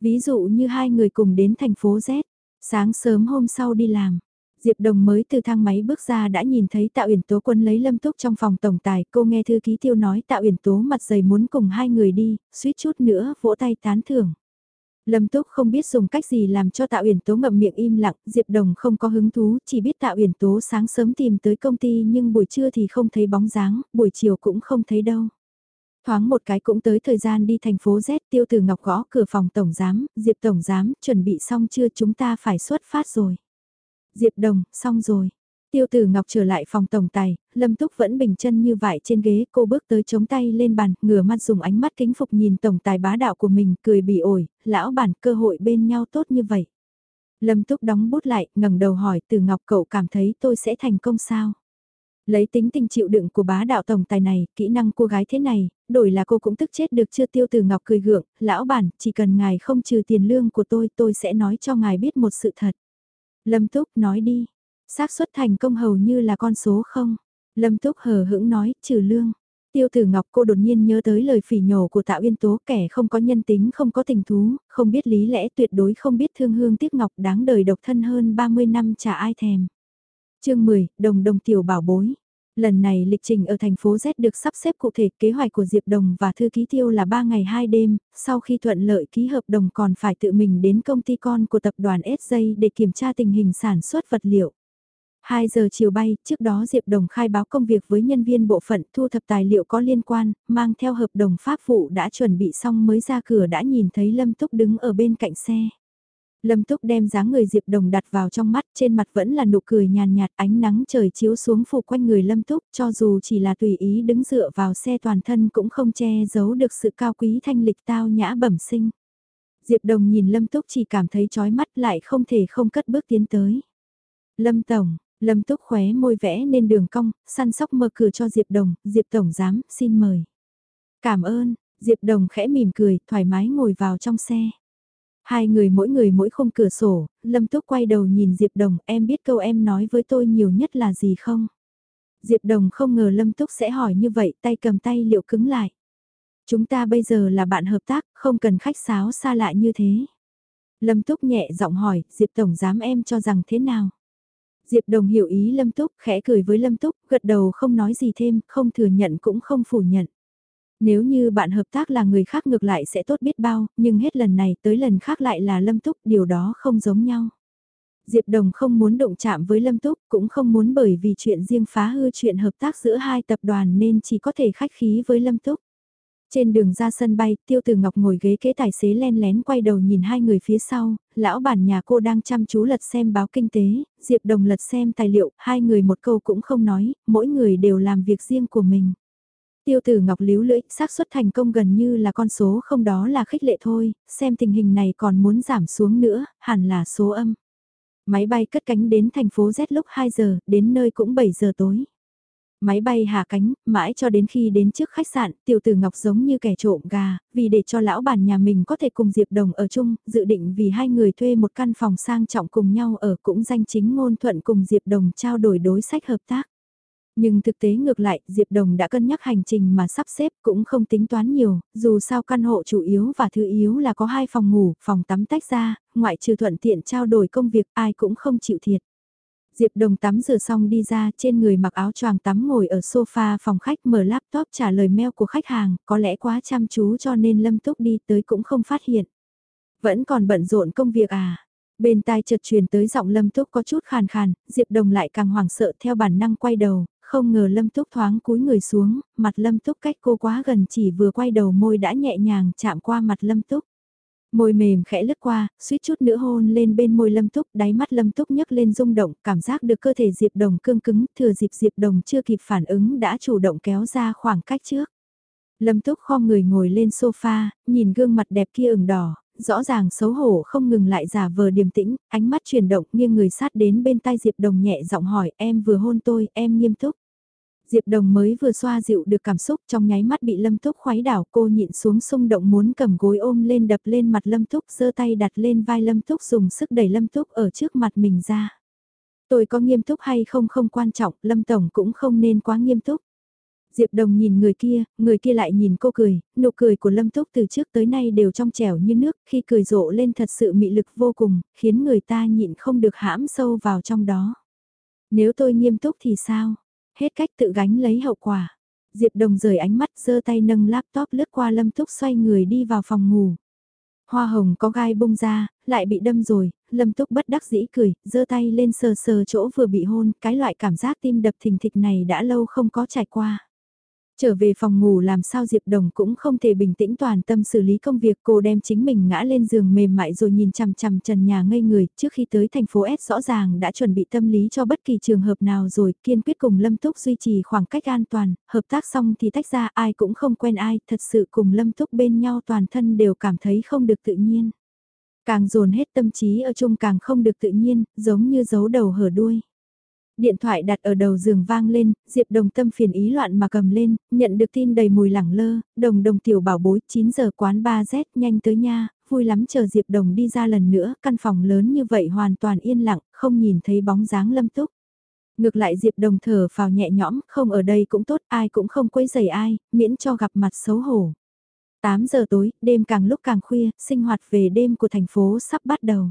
Ví dụ như hai người cùng đến thành phố Z, sáng sớm hôm sau đi làm, Diệp Đồng mới từ thang máy bước ra đã nhìn thấy Tạo Uyển Tố Quân lấy Lâm Túc trong phòng tổng tài, cô nghe thư ký tiêu nói Tạo Uyển Tố mặt dày muốn cùng hai người đi, suýt chút nữa vỗ tay tán thưởng. Lâm Túc không biết dùng cách gì làm cho Tạo Uyển Tố ngậm miệng im lặng, Diệp Đồng không có hứng thú, chỉ biết Tạo Uyển Tố sáng sớm tìm tới công ty nhưng buổi trưa thì không thấy bóng dáng, buổi chiều cũng không thấy đâu. Thoáng một cái cũng tới thời gian đi thành phố Z tiêu từ ngọc gõ cửa phòng tổng giám, Diệp tổng giám, chuẩn bị xong chưa chúng ta phải xuất phát rồi. Diệp Đồng, xong rồi. Tiêu tử Ngọc trở lại phòng tổng tài, Lâm Túc vẫn bình chân như vải trên ghế, cô bước tới chống tay lên bàn, ngửa mặt dùng ánh mắt kính phục nhìn tổng tài bá đạo của mình, cười bị ổi, lão bản cơ hội bên nhau tốt như vậy. Lâm Túc đóng bút lại, ngẩng đầu hỏi Tử Ngọc cậu cảm thấy tôi sẽ thành công sao? Lấy tính tình chịu đựng của bá đạo tổng tài này, kỹ năng cô gái thế này, đổi là cô cũng tức chết được chưa tiêu Tử Ngọc cười gượng, lão bản, chỉ cần ngài không trừ tiền lương của tôi, tôi sẽ nói cho ngài biết một sự thật. Lâm Túc nói đi, xác suất thành công hầu như là con số không. Lâm Túc hờ hững nói, trừ lương. Tiêu tử Ngọc cô đột nhiên nhớ tới lời phỉ nhổ của Tạ Uyên Tố kẻ không có nhân tính không có tình thú, không biết lý lẽ tuyệt đối không biết thương hương tiếc ngọc đáng đời độc thân hơn 30 năm chả ai thèm. chương 10, đồng đồng tiểu bảo bối. Lần này lịch trình ở thành phố Z được sắp xếp cụ thể kế hoạch của Diệp Đồng và thư ký tiêu là 3 ngày 2 đêm, sau khi thuận lợi ký hợp đồng còn phải tự mình đến công ty con của tập đoàn SJ để kiểm tra tình hình sản xuất vật liệu. 2 giờ chiều bay, trước đó Diệp Đồng khai báo công việc với nhân viên bộ phận thu thập tài liệu có liên quan, mang theo hợp đồng pháp vụ đã chuẩn bị xong mới ra cửa đã nhìn thấy Lâm Túc đứng ở bên cạnh xe. Lâm Túc đem dáng người Diệp Đồng đặt vào trong mắt, trên mặt vẫn là nụ cười nhàn nhạt, ánh nắng trời chiếu xuống phủ quanh người Lâm Túc, cho dù chỉ là tùy ý đứng dựa vào xe toàn thân cũng không che giấu được sự cao quý thanh lịch tao nhã bẩm sinh. Diệp Đồng nhìn Lâm Túc chỉ cảm thấy chói mắt lại không thể không cất bước tiến tới. Lâm Tổng, Lâm Túc khóe môi vẽ nên đường cong, săn sóc mở cửa cho Diệp Đồng, Diệp Tổng giám, xin mời. Cảm ơn, Diệp Đồng khẽ mỉm cười, thoải mái ngồi vào trong xe. Hai người mỗi người mỗi khung cửa sổ, Lâm Túc quay đầu nhìn Diệp Đồng, em biết câu em nói với tôi nhiều nhất là gì không? Diệp Đồng không ngờ Lâm Túc sẽ hỏi như vậy, tay cầm tay liệu cứng lại. Chúng ta bây giờ là bạn hợp tác, không cần khách sáo xa lạ như thế. Lâm Túc nhẹ giọng hỏi, Diệp Tổng dám em cho rằng thế nào? Diệp Đồng hiểu ý Lâm Túc, khẽ cười với Lâm Túc, gật đầu không nói gì thêm, không thừa nhận cũng không phủ nhận. Nếu như bạn hợp tác là người khác ngược lại sẽ tốt biết bao, nhưng hết lần này tới lần khác lại là Lâm Túc, điều đó không giống nhau. Diệp Đồng không muốn động chạm với Lâm Túc, cũng không muốn bởi vì chuyện riêng phá hư chuyện hợp tác giữa hai tập đoàn nên chỉ có thể khách khí với Lâm Túc. Trên đường ra sân bay, Tiêu Từ Ngọc ngồi ghế kế tài xế len lén quay đầu nhìn hai người phía sau, lão bản nhà cô đang chăm chú lật xem báo kinh tế, Diệp Đồng lật xem tài liệu, hai người một câu cũng không nói, mỗi người đều làm việc riêng của mình. Tiêu tử ngọc líu lưỡi, xác suất thành công gần như là con số không đó là khích lệ thôi, xem tình hình này còn muốn giảm xuống nữa, hẳn là số âm. Máy bay cất cánh đến thành phố Z lúc 2 giờ, đến nơi cũng 7 giờ tối. Máy bay hạ cánh, mãi cho đến khi đến trước khách sạn, tiểu tử Ngọc giống như kẻ trộm gà, vì để cho lão bản nhà mình có thể cùng Diệp Đồng ở chung, dự định vì hai người thuê một căn phòng sang trọng cùng nhau ở cũng danh chính ngôn thuận cùng Diệp Đồng trao đổi đối sách hợp tác. Nhưng thực tế ngược lại, Diệp Đồng đã cân nhắc hành trình mà sắp xếp cũng không tính toán nhiều, dù sao căn hộ chủ yếu và thứ yếu là có hai phòng ngủ, phòng tắm tách ra, ngoại trừ thuận tiện trao đổi công việc ai cũng không chịu thiệt. Diệp Đồng tắm rửa xong đi ra trên người mặc áo choàng tắm ngồi ở sofa phòng khách mở laptop trả lời mail của khách hàng, có lẽ quá chăm chú cho nên Lâm Túc đi tới cũng không phát hiện. Vẫn còn bận rộn công việc à? Bên tai chợt truyền tới giọng Lâm Túc có chút khàn khàn, Diệp Đồng lại càng hoảng sợ theo bản năng quay đầu, không ngờ Lâm Túc thoáng cúi người xuống, mặt Lâm Túc cách cô quá gần chỉ vừa quay đầu môi đã nhẹ nhàng chạm qua mặt Lâm Túc. Môi mềm khẽ lướt qua, suýt chút nữa hôn lên bên môi Lâm Túc, đáy mắt Lâm Túc nhấc lên rung động, cảm giác được cơ thể Diệp Đồng cương cứng, thừa dịp Diệp Đồng chưa kịp phản ứng đã chủ động kéo ra khoảng cách trước. Lâm Túc kho người ngồi lên sofa, nhìn gương mặt đẹp kia ửng đỏ, rõ ràng xấu hổ không ngừng lại giả vờ điềm tĩnh, ánh mắt chuyển động nghiêng người sát đến bên tai Diệp Đồng nhẹ giọng hỏi em vừa hôn tôi, em nghiêm túc. Diệp Đồng mới vừa xoa dịu được cảm xúc trong nháy mắt bị Lâm Túc khoái đảo cô nhịn xuống xung động muốn cầm gối ôm lên đập lên mặt Lâm Túc giơ tay đặt lên vai Lâm Túc dùng sức đẩy Lâm Túc ở trước mặt mình ra. Tôi có nghiêm túc hay không không quan trọng, Lâm Tổng cũng không nên quá nghiêm túc. Diệp Đồng nhìn người kia, người kia lại nhìn cô cười, nụ cười của Lâm Túc từ trước tới nay đều trong trẻo như nước, khi cười rộ lên thật sự mị lực vô cùng, khiến người ta nhịn không được hãm sâu vào trong đó. Nếu tôi nghiêm túc thì sao? Hết cách tự gánh lấy hậu quả. Diệp Đồng rời ánh mắt giơ tay nâng laptop lướt qua Lâm Túc xoay người đi vào phòng ngủ. Hoa hồng có gai bung ra, lại bị đâm rồi, Lâm Túc bất đắc dĩ cười, giơ tay lên sờ sờ chỗ vừa bị hôn, cái loại cảm giác tim đập thình thịch này đã lâu không có trải qua. Trở về phòng ngủ làm sao Diệp Đồng cũng không thể bình tĩnh toàn tâm xử lý công việc. Cô đem chính mình ngã lên giường mềm mại rồi nhìn chằm chằm trần nhà ngây người. Trước khi tới thành phố S rõ ràng đã chuẩn bị tâm lý cho bất kỳ trường hợp nào rồi. Kiên quyết cùng Lâm Túc duy trì khoảng cách an toàn, hợp tác xong thì tách ra ai cũng không quen ai. Thật sự cùng Lâm Túc bên nhau toàn thân đều cảm thấy không được tự nhiên. Càng dồn hết tâm trí ở chung càng không được tự nhiên, giống như giấu đầu hở đuôi. Điện thoại đặt ở đầu giường vang lên, Diệp Đồng tâm phiền ý loạn mà cầm lên, nhận được tin đầy mùi lẳng lơ, đồng đồng tiểu bảo bối, 9 giờ quán 3Z, nhanh tới nha, vui lắm chờ Diệp Đồng đi ra lần nữa, căn phòng lớn như vậy hoàn toàn yên lặng, không nhìn thấy bóng dáng lâm túc. Ngược lại Diệp Đồng thở vào nhẹ nhõm, không ở đây cũng tốt, ai cũng không quấy rầy ai, miễn cho gặp mặt xấu hổ. 8 giờ tối, đêm càng lúc càng khuya, sinh hoạt về đêm của thành phố sắp bắt đầu.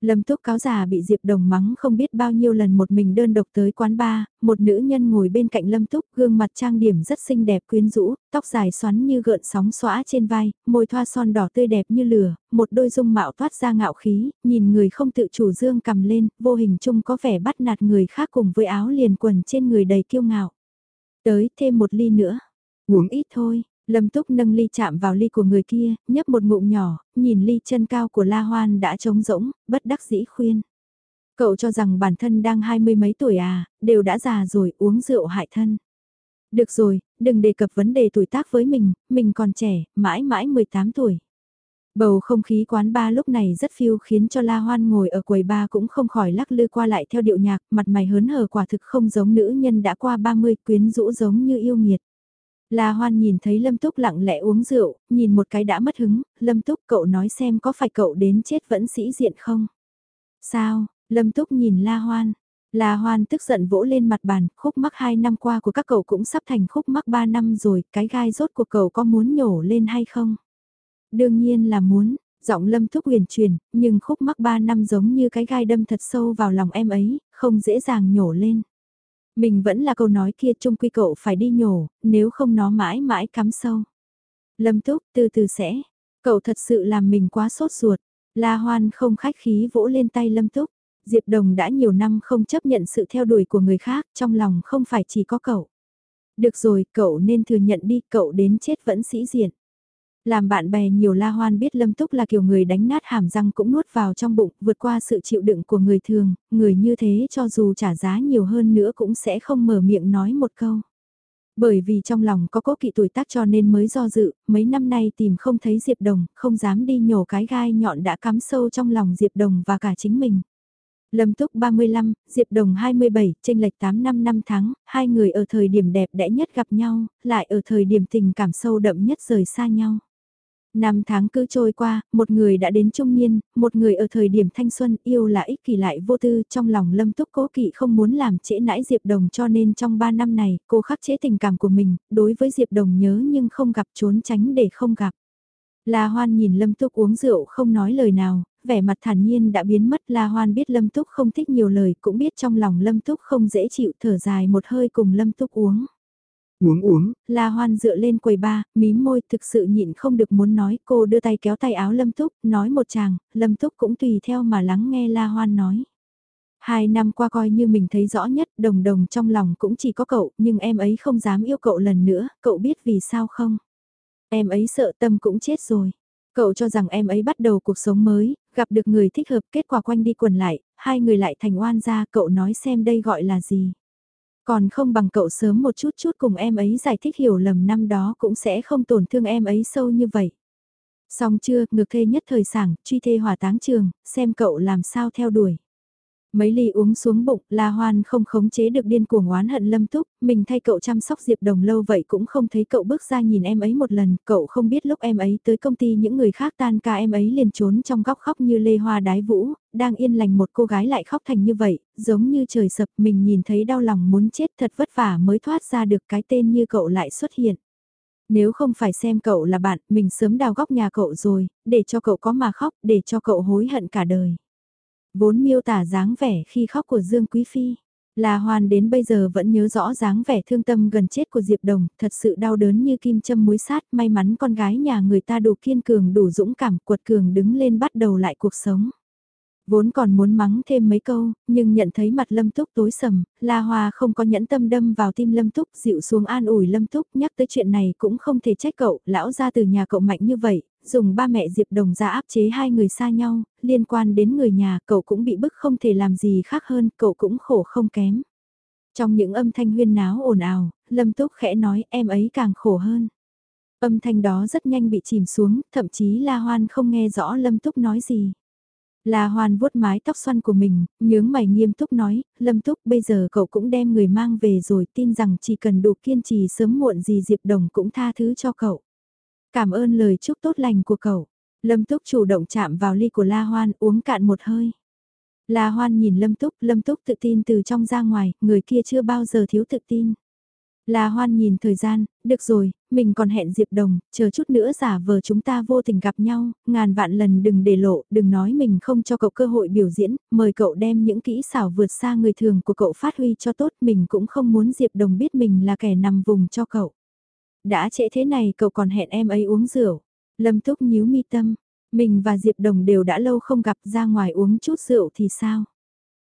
Lâm Túc cáo già bị Diệp Đồng mắng không biết bao nhiêu lần một mình đơn độc tới quán bar, một nữ nhân ngồi bên cạnh Lâm Túc, gương mặt trang điểm rất xinh đẹp quyến rũ, tóc dài xoắn như gợn sóng xõa trên vai, môi thoa son đỏ tươi đẹp như lửa, một đôi dung mạo thoát ra ngạo khí, nhìn người không tự chủ dương cầm lên, vô hình chung có vẻ bắt nạt người khác cùng với áo liền quần trên người đầy kiêu ngạo. Tới thêm một ly nữa, uống ít thôi, Lâm Túc nâng ly chạm vào ly của người kia, nhấp một ngụm nhỏ, nhìn ly chân cao của La Hoan đã trống rỗng, bất đắc dĩ khuyên. Cậu cho rằng bản thân đang hai mươi mấy tuổi à, đều đã già rồi uống rượu hại thân. Được rồi, đừng đề cập vấn đề tuổi tác với mình, mình còn trẻ, mãi mãi 18 tuổi. Bầu không khí quán ba lúc này rất phiêu khiến cho La Hoan ngồi ở quầy ba cũng không khỏi lắc lư qua lại theo điệu nhạc, mặt mày hớn hở quả thực không giống nữ nhân đã qua 30 quyến rũ giống như yêu nghiệt. La Hoan nhìn thấy Lâm Túc lặng lẽ uống rượu, nhìn một cái đã mất hứng, Lâm Túc cậu nói xem có phải cậu đến chết vẫn sĩ diện không? Sao, Lâm Túc nhìn La Hoan. La Hoan tức giận vỗ lên mặt bàn, khúc mắc 2 năm qua của các cậu cũng sắp thành khúc mắc 3 năm rồi, cái gai rốt của cậu có muốn nhổ lên hay không? Đương nhiên là muốn, giọng Lâm Túc huyền truyền, nhưng khúc mắc 3 năm giống như cái gai đâm thật sâu vào lòng em ấy, không dễ dàng nhổ lên. Mình vẫn là câu nói kia chung quy cậu phải đi nhổ, nếu không nó mãi mãi cắm sâu. Lâm Túc từ từ sẽ, cậu thật sự làm mình quá sốt ruột. La Hoan không khách khí vỗ lên tay Lâm Túc. Diệp Đồng đã nhiều năm không chấp nhận sự theo đuổi của người khác, trong lòng không phải chỉ có cậu. Được rồi, cậu nên thừa nhận đi, cậu đến chết vẫn sĩ diện. Làm bạn bè nhiều la hoan biết Lâm Túc là kiểu người đánh nát hàm răng cũng nuốt vào trong bụng, vượt qua sự chịu đựng của người thường, người như thế cho dù trả giá nhiều hơn nữa cũng sẽ không mở miệng nói một câu. Bởi vì trong lòng có cố kỵ tuổi tác cho nên mới do dự, mấy năm nay tìm không thấy Diệp Đồng, không dám đi nhổ cái gai nhọn đã cắm sâu trong lòng Diệp Đồng và cả chính mình. Lâm Túc 35, Diệp Đồng 27, tranh lệch 8 năm năm tháng, hai người ở thời điểm đẹp đẽ nhất gặp nhau, lại ở thời điểm tình cảm sâu đậm nhất rời xa nhau. Năm tháng cứ trôi qua, một người đã đến trung niên, một người ở thời điểm thanh xuân yêu là ích kỷ lại vô tư trong lòng lâm túc cố kỵ không muốn làm trễ nãi Diệp Đồng cho nên trong 3 năm này cô khắc chế tình cảm của mình, đối với Diệp Đồng nhớ nhưng không gặp trốn tránh để không gặp. La Hoan nhìn Lâm Túc uống rượu không nói lời nào, vẻ mặt thản nhiên đã biến mất La Hoan biết Lâm Túc không thích nhiều lời cũng biết trong lòng Lâm Túc không dễ chịu thở dài một hơi cùng Lâm Túc uống. Uống uống, La Hoan dựa lên quầy ba, mím môi thực sự nhịn không được muốn nói, cô đưa tay kéo tay áo Lâm Túc, nói một chàng, Lâm Túc cũng tùy theo mà lắng nghe La Hoan nói. Hai năm qua coi như mình thấy rõ nhất, đồng đồng trong lòng cũng chỉ có cậu, nhưng em ấy không dám yêu cậu lần nữa, cậu biết vì sao không? Em ấy sợ tâm cũng chết rồi. Cậu cho rằng em ấy bắt đầu cuộc sống mới, gặp được người thích hợp kết quả quanh đi quần lại, hai người lại thành oan gia cậu nói xem đây gọi là gì. Còn không bằng cậu sớm một chút chút cùng em ấy giải thích hiểu lầm năm đó cũng sẽ không tổn thương em ấy sâu như vậy. Xong chưa, ngược thê nhất thời sảng, truy thê hỏa táng trường, xem cậu làm sao theo đuổi. Mấy ly uống xuống bụng, La Hoan không khống chế được điên cuồng oán hận Lâm Túc, mình thay cậu chăm sóc Diệp Đồng lâu vậy cũng không thấy cậu bước ra nhìn em ấy một lần, cậu không biết lúc em ấy tới công ty những người khác tan ca em ấy liền trốn trong góc khóc như lê hoa đái vũ, đang yên lành một cô gái lại khóc thành như vậy, giống như trời sập mình nhìn thấy đau lòng muốn chết thật vất vả mới thoát ra được cái tên như cậu lại xuất hiện. Nếu không phải xem cậu là bạn, mình sớm đào góc nhà cậu rồi, để cho cậu có mà khóc, để cho cậu hối hận cả đời. Vốn miêu tả dáng vẻ khi khóc của Dương Quý Phi. La Hoan đến bây giờ vẫn nhớ rõ dáng vẻ thương tâm gần chết của Diệp Đồng, thật sự đau đớn như kim châm muối sát, may mắn con gái nhà người ta đủ kiên cường đủ dũng cảm, cuột cường đứng lên bắt đầu lại cuộc sống. Vốn còn muốn mắng thêm mấy câu, nhưng nhận thấy mặt Lâm Túc tối sầm, La Hoa không có nhẫn tâm đâm vào tim Lâm Túc, dịu xuống an ủi Lâm Túc, nhắc tới chuyện này cũng không thể trách cậu, lão ra từ nhà cậu mạnh như vậy, dùng ba mẹ Diệp Đồng ra áp chế hai người xa nhau, liên quan đến người nhà, cậu cũng bị bức không thể làm gì khác hơn, cậu cũng khổ không kém. Trong những âm thanh huyên náo ồn ào, Lâm Túc khẽ nói em ấy càng khổ hơn. Âm thanh đó rất nhanh bị chìm xuống, thậm chí La Hoan không nghe rõ Lâm Túc nói gì. La Hoan vuốt mái tóc xoăn của mình, nhướng mày nghiêm túc nói, Lâm Túc bây giờ cậu cũng đem người mang về rồi tin rằng chỉ cần đủ kiên trì sớm muộn gì Diệp Đồng cũng tha thứ cho cậu. Cảm ơn lời chúc tốt lành của cậu. Lâm Túc chủ động chạm vào ly của La Hoan uống cạn một hơi. La Hoan nhìn Lâm Túc, Lâm Túc tự tin từ trong ra ngoài, người kia chưa bao giờ thiếu tự tin. La Hoan nhìn thời gian, được rồi, mình còn hẹn Diệp Đồng, chờ chút nữa giả vờ chúng ta vô tình gặp nhau, ngàn vạn lần đừng để lộ, đừng nói mình không cho cậu cơ hội biểu diễn, mời cậu đem những kỹ xảo vượt xa người thường của cậu phát huy cho tốt, mình cũng không muốn Diệp Đồng biết mình là kẻ nằm vùng cho cậu. Đã trễ thế này cậu còn hẹn em ấy uống rượu. Lâm Túc nhíu mi tâm, mình và Diệp Đồng đều đã lâu không gặp ra ngoài uống chút rượu thì sao?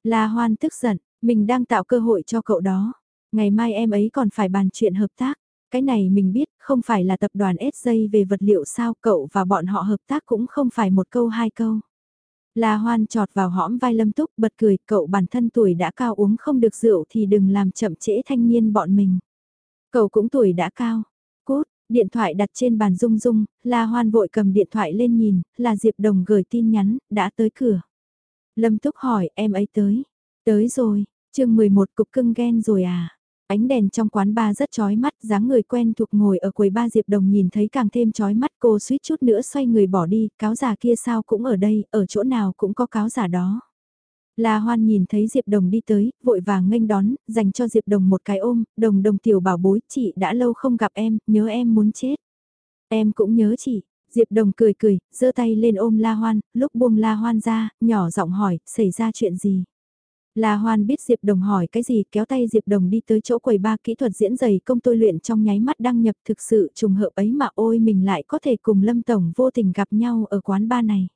La Hoan tức giận, mình đang tạo cơ hội cho cậu đó. Ngày mai em ấy còn phải bàn chuyện hợp tác. Cái này mình biết, không phải là tập đoàn SJ về vật liệu sao cậu và bọn họ hợp tác cũng không phải một câu hai câu. La Hoan trọt vào hõm vai Lâm Túc bật cười, cậu bản thân tuổi đã cao uống không được rượu thì đừng làm chậm trễ thanh niên bọn mình. Cậu cũng tuổi đã cao. Điện thoại đặt trên bàn rung rung, La Hoan vội cầm điện thoại lên nhìn, là Diệp Đồng gửi tin nhắn, đã tới cửa. Lâm Túc hỏi, em ấy tới. Tới rồi, chương 11 cục cưng ghen rồi à? Ánh đèn trong quán ba rất chói mắt, dáng người quen thuộc ngồi ở quầy ba Diệp Đồng nhìn thấy càng thêm chói mắt cô suýt chút nữa xoay người bỏ đi, cáo giả kia sao cũng ở đây, ở chỗ nào cũng có cáo giả đó. La Hoan nhìn thấy Diệp Đồng đi tới, vội vàng nghênh đón, dành cho Diệp Đồng một cái ôm, đồng đồng tiểu bảo bối, chị đã lâu không gặp em, nhớ em muốn chết. Em cũng nhớ chị, Diệp Đồng cười cười, giơ tay lên ôm La Hoan, lúc buông La Hoan ra, nhỏ giọng hỏi, xảy ra chuyện gì? La Hoan biết Diệp Đồng hỏi cái gì kéo tay Diệp Đồng đi tới chỗ quầy ba kỹ thuật diễn giày công tôi luyện trong nháy mắt đăng nhập thực sự trùng hợp ấy mà ôi mình lại có thể cùng Lâm Tổng vô tình gặp nhau ở quán ba này.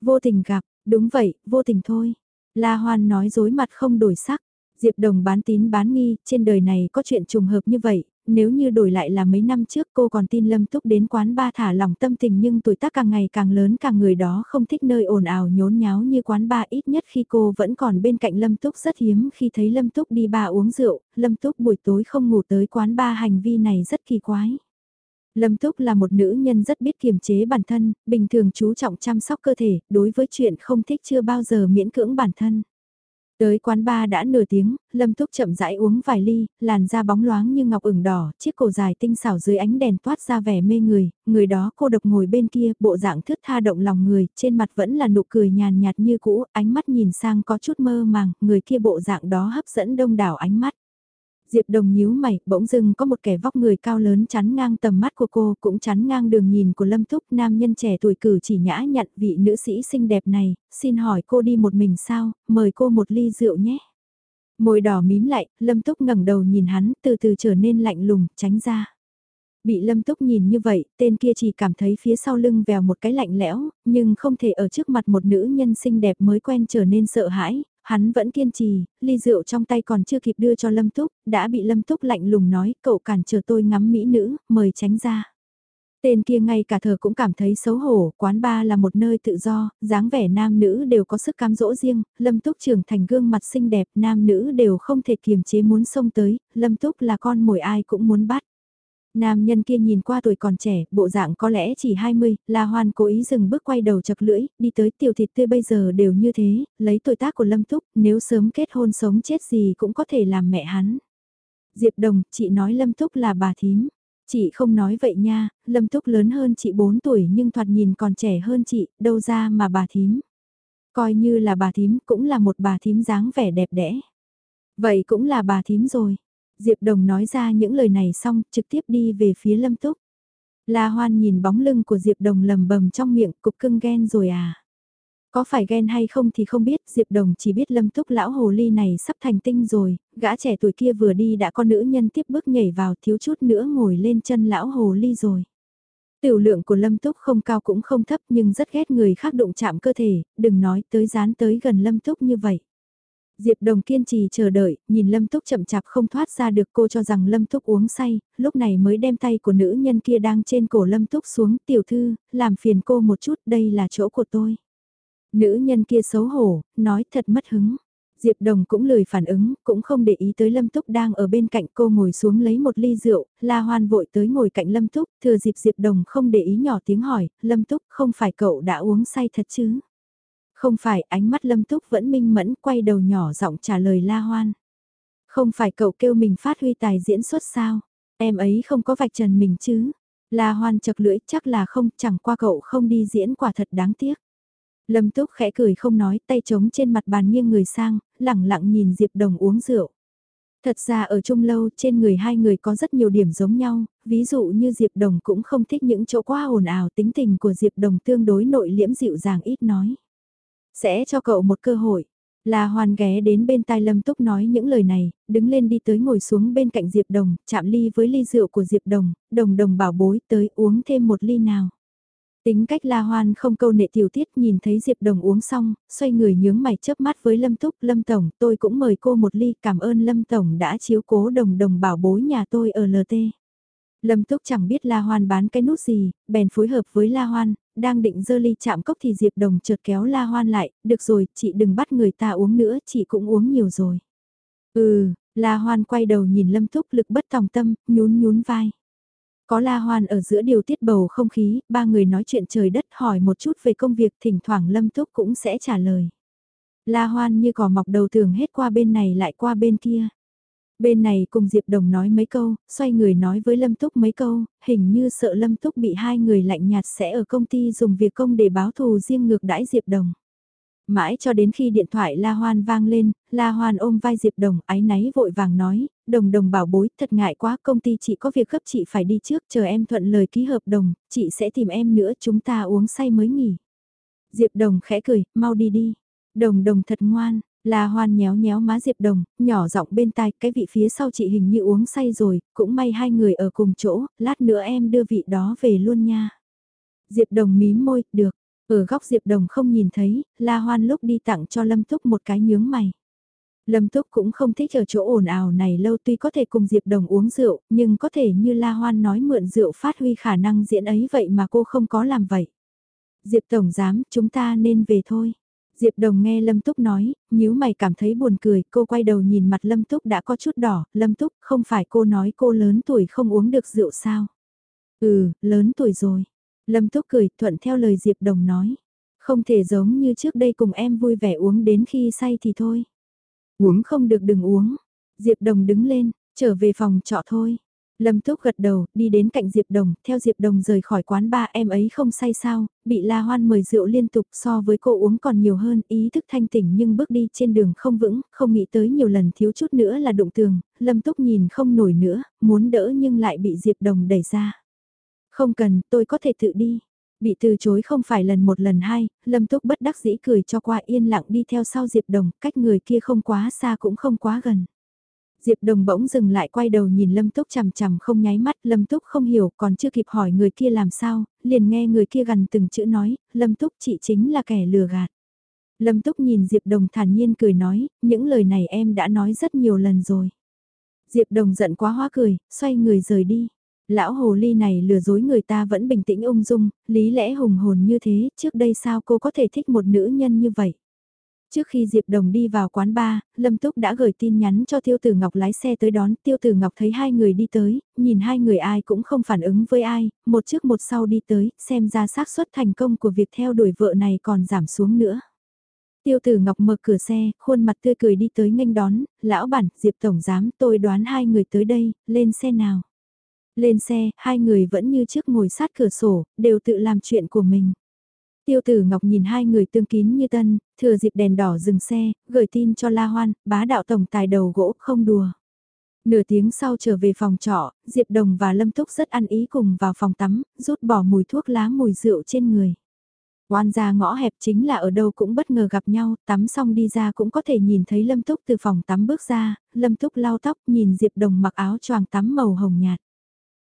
Vô tình gặp, đúng vậy, vô tình thôi. La Hoan nói dối mặt không đổi sắc. Diệp Đồng bán tín bán nghi, trên đời này có chuyện trùng hợp như vậy, nếu như đổi lại là mấy năm trước cô còn tin Lâm Túc đến quán ba thả lòng tâm tình nhưng tuổi tác càng ngày càng lớn càng người đó không thích nơi ồn ào nhốn nháo như quán ba ít nhất khi cô vẫn còn bên cạnh Lâm Túc rất hiếm khi thấy Lâm Túc đi ba uống rượu, Lâm Túc buổi tối không ngủ tới quán ba hành vi này rất kỳ quái. Lâm Túc là một nữ nhân rất biết kiềm chế bản thân, bình thường chú trọng chăm sóc cơ thể, đối với chuyện không thích chưa bao giờ miễn cưỡng bản thân. Tới quán bar đã nửa tiếng, Lâm Túc chậm rãi uống vài ly, làn da bóng loáng như ngọc ửng đỏ, chiếc cổ dài tinh xảo dưới ánh đèn toát ra vẻ mê người, người đó cô độc ngồi bên kia, bộ dạng thướt tha động lòng người, trên mặt vẫn là nụ cười nhàn nhạt như cũ, ánh mắt nhìn sang có chút mơ màng, người kia bộ dạng đó hấp dẫn đông đảo ánh mắt. Diệp Đồng nhíu mày, bỗng dưng có một kẻ vóc người cao lớn chắn ngang tầm mắt của cô, cũng chắn ngang đường nhìn của Lâm Túc, nam nhân trẻ tuổi cử chỉ nhã nhặn vị nữ sĩ xinh đẹp này, xin hỏi cô đi một mình sao, mời cô một ly rượu nhé. Môi đỏ mím lại, Lâm Túc ngẩng đầu nhìn hắn, từ từ trở nên lạnh lùng, tránh ra. Bị Lâm Túc nhìn như vậy, tên kia chỉ cảm thấy phía sau lưng vèo một cái lạnh lẽo, nhưng không thể ở trước mặt một nữ nhân xinh đẹp mới quen trở nên sợ hãi, hắn vẫn kiên trì, ly rượu trong tay còn chưa kịp đưa cho Lâm Túc, đã bị Lâm Túc lạnh lùng nói, cậu cản trở tôi ngắm mỹ nữ, mời tránh ra. Tên kia ngay cả thờ cũng cảm thấy xấu hổ, quán ba là một nơi tự do, dáng vẻ nam nữ đều có sức cám dỗ riêng, Lâm Túc trưởng thành gương mặt xinh đẹp, nam nữ đều không thể kiềm chế muốn xông tới, Lâm Túc là con mồi ai cũng muốn bắt. Nam nhân kia nhìn qua tuổi còn trẻ, bộ dạng có lẽ chỉ 20, La Hoan cố ý dừng bước quay đầu chật lưỡi, đi tới tiểu thịt tươi bây giờ đều như thế, lấy tuổi tác của Lâm Túc, nếu sớm kết hôn sống chết gì cũng có thể làm mẹ hắn. Diệp Đồng, chị nói Lâm Túc là bà thím. Chị không nói vậy nha, Lâm Túc lớn hơn chị 4 tuổi nhưng thoạt nhìn còn trẻ hơn chị, đâu ra mà bà thím. Coi như là bà thím cũng là một bà thím dáng vẻ đẹp đẽ. Vậy cũng là bà thím rồi. Diệp Đồng nói ra những lời này xong trực tiếp đi về phía Lâm Túc. La Hoan nhìn bóng lưng của Diệp Đồng lầm bầm trong miệng cục cưng ghen rồi à. Có phải ghen hay không thì không biết, Diệp Đồng chỉ biết lâm túc lão hồ ly này sắp thành tinh rồi, gã trẻ tuổi kia vừa đi đã có nữ nhân tiếp bước nhảy vào thiếu chút nữa ngồi lên chân lão hồ ly rồi. Tiểu lượng của lâm túc không cao cũng không thấp nhưng rất ghét người khác đụng chạm cơ thể, đừng nói tới dán tới gần lâm túc như vậy. Diệp Đồng kiên trì chờ đợi, nhìn Lâm Túc chậm chạp không thoát ra được cô cho rằng Lâm Túc uống say, lúc này mới đem tay của nữ nhân kia đang trên cổ Lâm Túc xuống tiểu thư, làm phiền cô một chút đây là chỗ của tôi. Nữ nhân kia xấu hổ, nói thật mất hứng. Diệp Đồng cũng lười phản ứng, cũng không để ý tới Lâm Túc đang ở bên cạnh cô ngồi xuống lấy một ly rượu, La Hoan vội tới ngồi cạnh Lâm Túc, thừa dịp Diệp Đồng không để ý nhỏ tiếng hỏi, Lâm Túc không phải cậu đã uống say thật chứ? Không phải, ánh mắt Lâm Túc vẫn minh mẫn quay đầu nhỏ giọng trả lời La Hoan. Không phải cậu kêu mình phát huy tài diễn xuất sao? Em ấy không có vạch trần mình chứ? La Hoan chật lưỡi chắc là không, chẳng qua cậu không đi diễn quả thật đáng tiếc. Lâm Túc khẽ cười không nói, tay trống trên mặt bàn nghiêng người sang, lẳng lặng nhìn Diệp Đồng uống rượu. Thật ra ở chung lâu trên người hai người có rất nhiều điểm giống nhau, ví dụ như Diệp Đồng cũng không thích những chỗ quá ồn ào tính tình của Diệp Đồng tương đối nội liễm dịu dàng ít nói. Sẽ cho cậu một cơ hội. Là hoàn ghé đến bên tai Lâm Túc nói những lời này, đứng lên đi tới ngồi xuống bên cạnh Diệp Đồng, chạm ly với ly rượu của Diệp Đồng, đồng đồng bảo bối tới uống thêm một ly nào. Tính cách La Hoan không câu nệ tiểu tiết nhìn thấy Diệp Đồng uống xong, xoay người nhướng mày chớp mắt với Lâm Túc, Lâm Tổng, tôi cũng mời cô một ly, cảm ơn Lâm Tổng đã chiếu cố đồng đồng bảo bối nhà tôi ở LT. Lâm Túc chẳng biết La Hoan bán cái nút gì, bèn phối hợp với La Hoan, đang định dơ ly chạm cốc thì Diệp Đồng chợt kéo La Hoan lại, được rồi, chị đừng bắt người ta uống nữa, chị cũng uống nhiều rồi. Ừ, La Hoan quay đầu nhìn Lâm Túc lực bất tòng tâm, nhún nhún vai. Có La Hoan ở giữa điều tiết bầu không khí, ba người nói chuyện trời đất hỏi một chút về công việc thỉnh thoảng Lâm Túc cũng sẽ trả lời. La Hoan như cỏ mọc đầu thường hết qua bên này lại qua bên kia. Bên này cùng Diệp Đồng nói mấy câu, xoay người nói với Lâm Túc mấy câu, hình như sợ Lâm Túc bị hai người lạnh nhạt sẽ ở công ty dùng việc công để báo thù riêng ngược đãi Diệp Đồng. Mãi cho đến khi điện thoại La Hoan vang lên, La Hoan ôm vai Diệp Đồng ái náy vội vàng nói, đồng đồng bảo bối, thật ngại quá công ty chị có việc gấp chị phải đi trước, chờ em thuận lời ký hợp đồng, chị sẽ tìm em nữa chúng ta uống say mới nghỉ. Diệp Đồng khẽ cười, mau đi đi. Đồng đồng thật ngoan, La Hoan nhéo nhéo má Diệp Đồng, nhỏ giọng bên tai, cái vị phía sau chị hình như uống say rồi, cũng may hai người ở cùng chỗ, lát nữa em đưa vị đó về luôn nha. Diệp Đồng mím môi, được, ở góc Diệp Đồng không nhìn thấy, La Hoan lúc đi tặng cho Lâm Túc một cái nhướng mày. Lâm Túc cũng không thích ở chỗ ồn ào này lâu tuy có thể cùng Diệp Đồng uống rượu, nhưng có thể như La Hoan nói mượn rượu phát huy khả năng diễn ấy vậy mà cô không có làm vậy. Diệp Tổng giám, chúng ta nên về thôi. Diệp Đồng nghe Lâm Túc nói, nhíu mày cảm thấy buồn cười, cô quay đầu nhìn mặt Lâm Túc đã có chút đỏ, Lâm Túc, không phải cô nói cô lớn tuổi không uống được rượu sao? Ừ, lớn tuổi rồi. Lâm Túc cười, thuận theo lời Diệp Đồng nói. Không thể giống như trước đây cùng em vui vẻ uống đến khi say thì thôi. Uống không được đừng uống. Diệp Đồng đứng lên, trở về phòng trọ thôi. Lâm Túc gật đầu, đi đến cạnh Diệp Đồng, theo Diệp Đồng rời khỏi quán ba em ấy không say sao, bị La Hoan mời rượu liên tục so với cô uống còn nhiều hơn, ý thức thanh tỉnh nhưng bước đi trên đường không vững, không nghĩ tới nhiều lần thiếu chút nữa là đụng tường, Lâm Túc nhìn không nổi nữa, muốn đỡ nhưng lại bị Diệp Đồng đẩy ra. Không cần, tôi có thể tự đi. Bị từ chối không phải lần một lần hai, Lâm Túc bất đắc dĩ cười cho qua yên lặng đi theo sau Diệp Đồng, cách người kia không quá xa cũng không quá gần. Diệp Đồng bỗng dừng lại quay đầu nhìn Lâm Túc chằm chằm không nháy mắt, Lâm Túc không hiểu, còn chưa kịp hỏi người kia làm sao, liền nghe người kia gần từng chữ nói, Lâm Túc chị chính là kẻ lừa gạt. Lâm Túc nhìn Diệp Đồng thản nhiên cười nói, những lời này em đã nói rất nhiều lần rồi. Diệp Đồng giận quá hoa cười, xoay người rời đi. Lão hồ ly này lừa dối người ta vẫn bình tĩnh ung dung, lý lẽ hùng hồn như thế, trước đây sao cô có thể thích một nữ nhân như vậy? Trước khi Diệp Đồng đi vào quán bar, Lâm Túc đã gửi tin nhắn cho Tiêu Tử Ngọc lái xe tới đón. Tiêu Tử Ngọc thấy hai người đi tới, nhìn hai người ai cũng không phản ứng với ai, một trước một sau đi tới, xem ra xác suất thành công của việc theo đuổi vợ này còn giảm xuống nữa. Tiêu Tử Ngọc mở cửa xe, khuôn mặt tươi cười đi tới nghênh đón, lão bản, Diệp Tổng Giám, tôi đoán hai người tới đây, lên xe nào. Lên xe, hai người vẫn như trước ngồi sát cửa sổ, đều tự làm chuyện của mình. Tiêu tử Ngọc nhìn hai người tương kín như tân, thừa dịp đèn đỏ dừng xe, gửi tin cho La Hoan, bá đạo tổng tài đầu gỗ không đùa. Nửa tiếng sau trở về phòng trọ, Diệp Đồng và Lâm Túc rất ăn ý cùng vào phòng tắm, rút bỏ mùi thuốc lá mùi rượu trên người. Oan ra ngõ hẹp chính là ở đâu cũng bất ngờ gặp nhau, tắm xong đi ra cũng có thể nhìn thấy Lâm Túc từ phòng tắm bước ra, Lâm Túc lau tóc nhìn Diệp Đồng mặc áo choàng tắm màu hồng nhạt.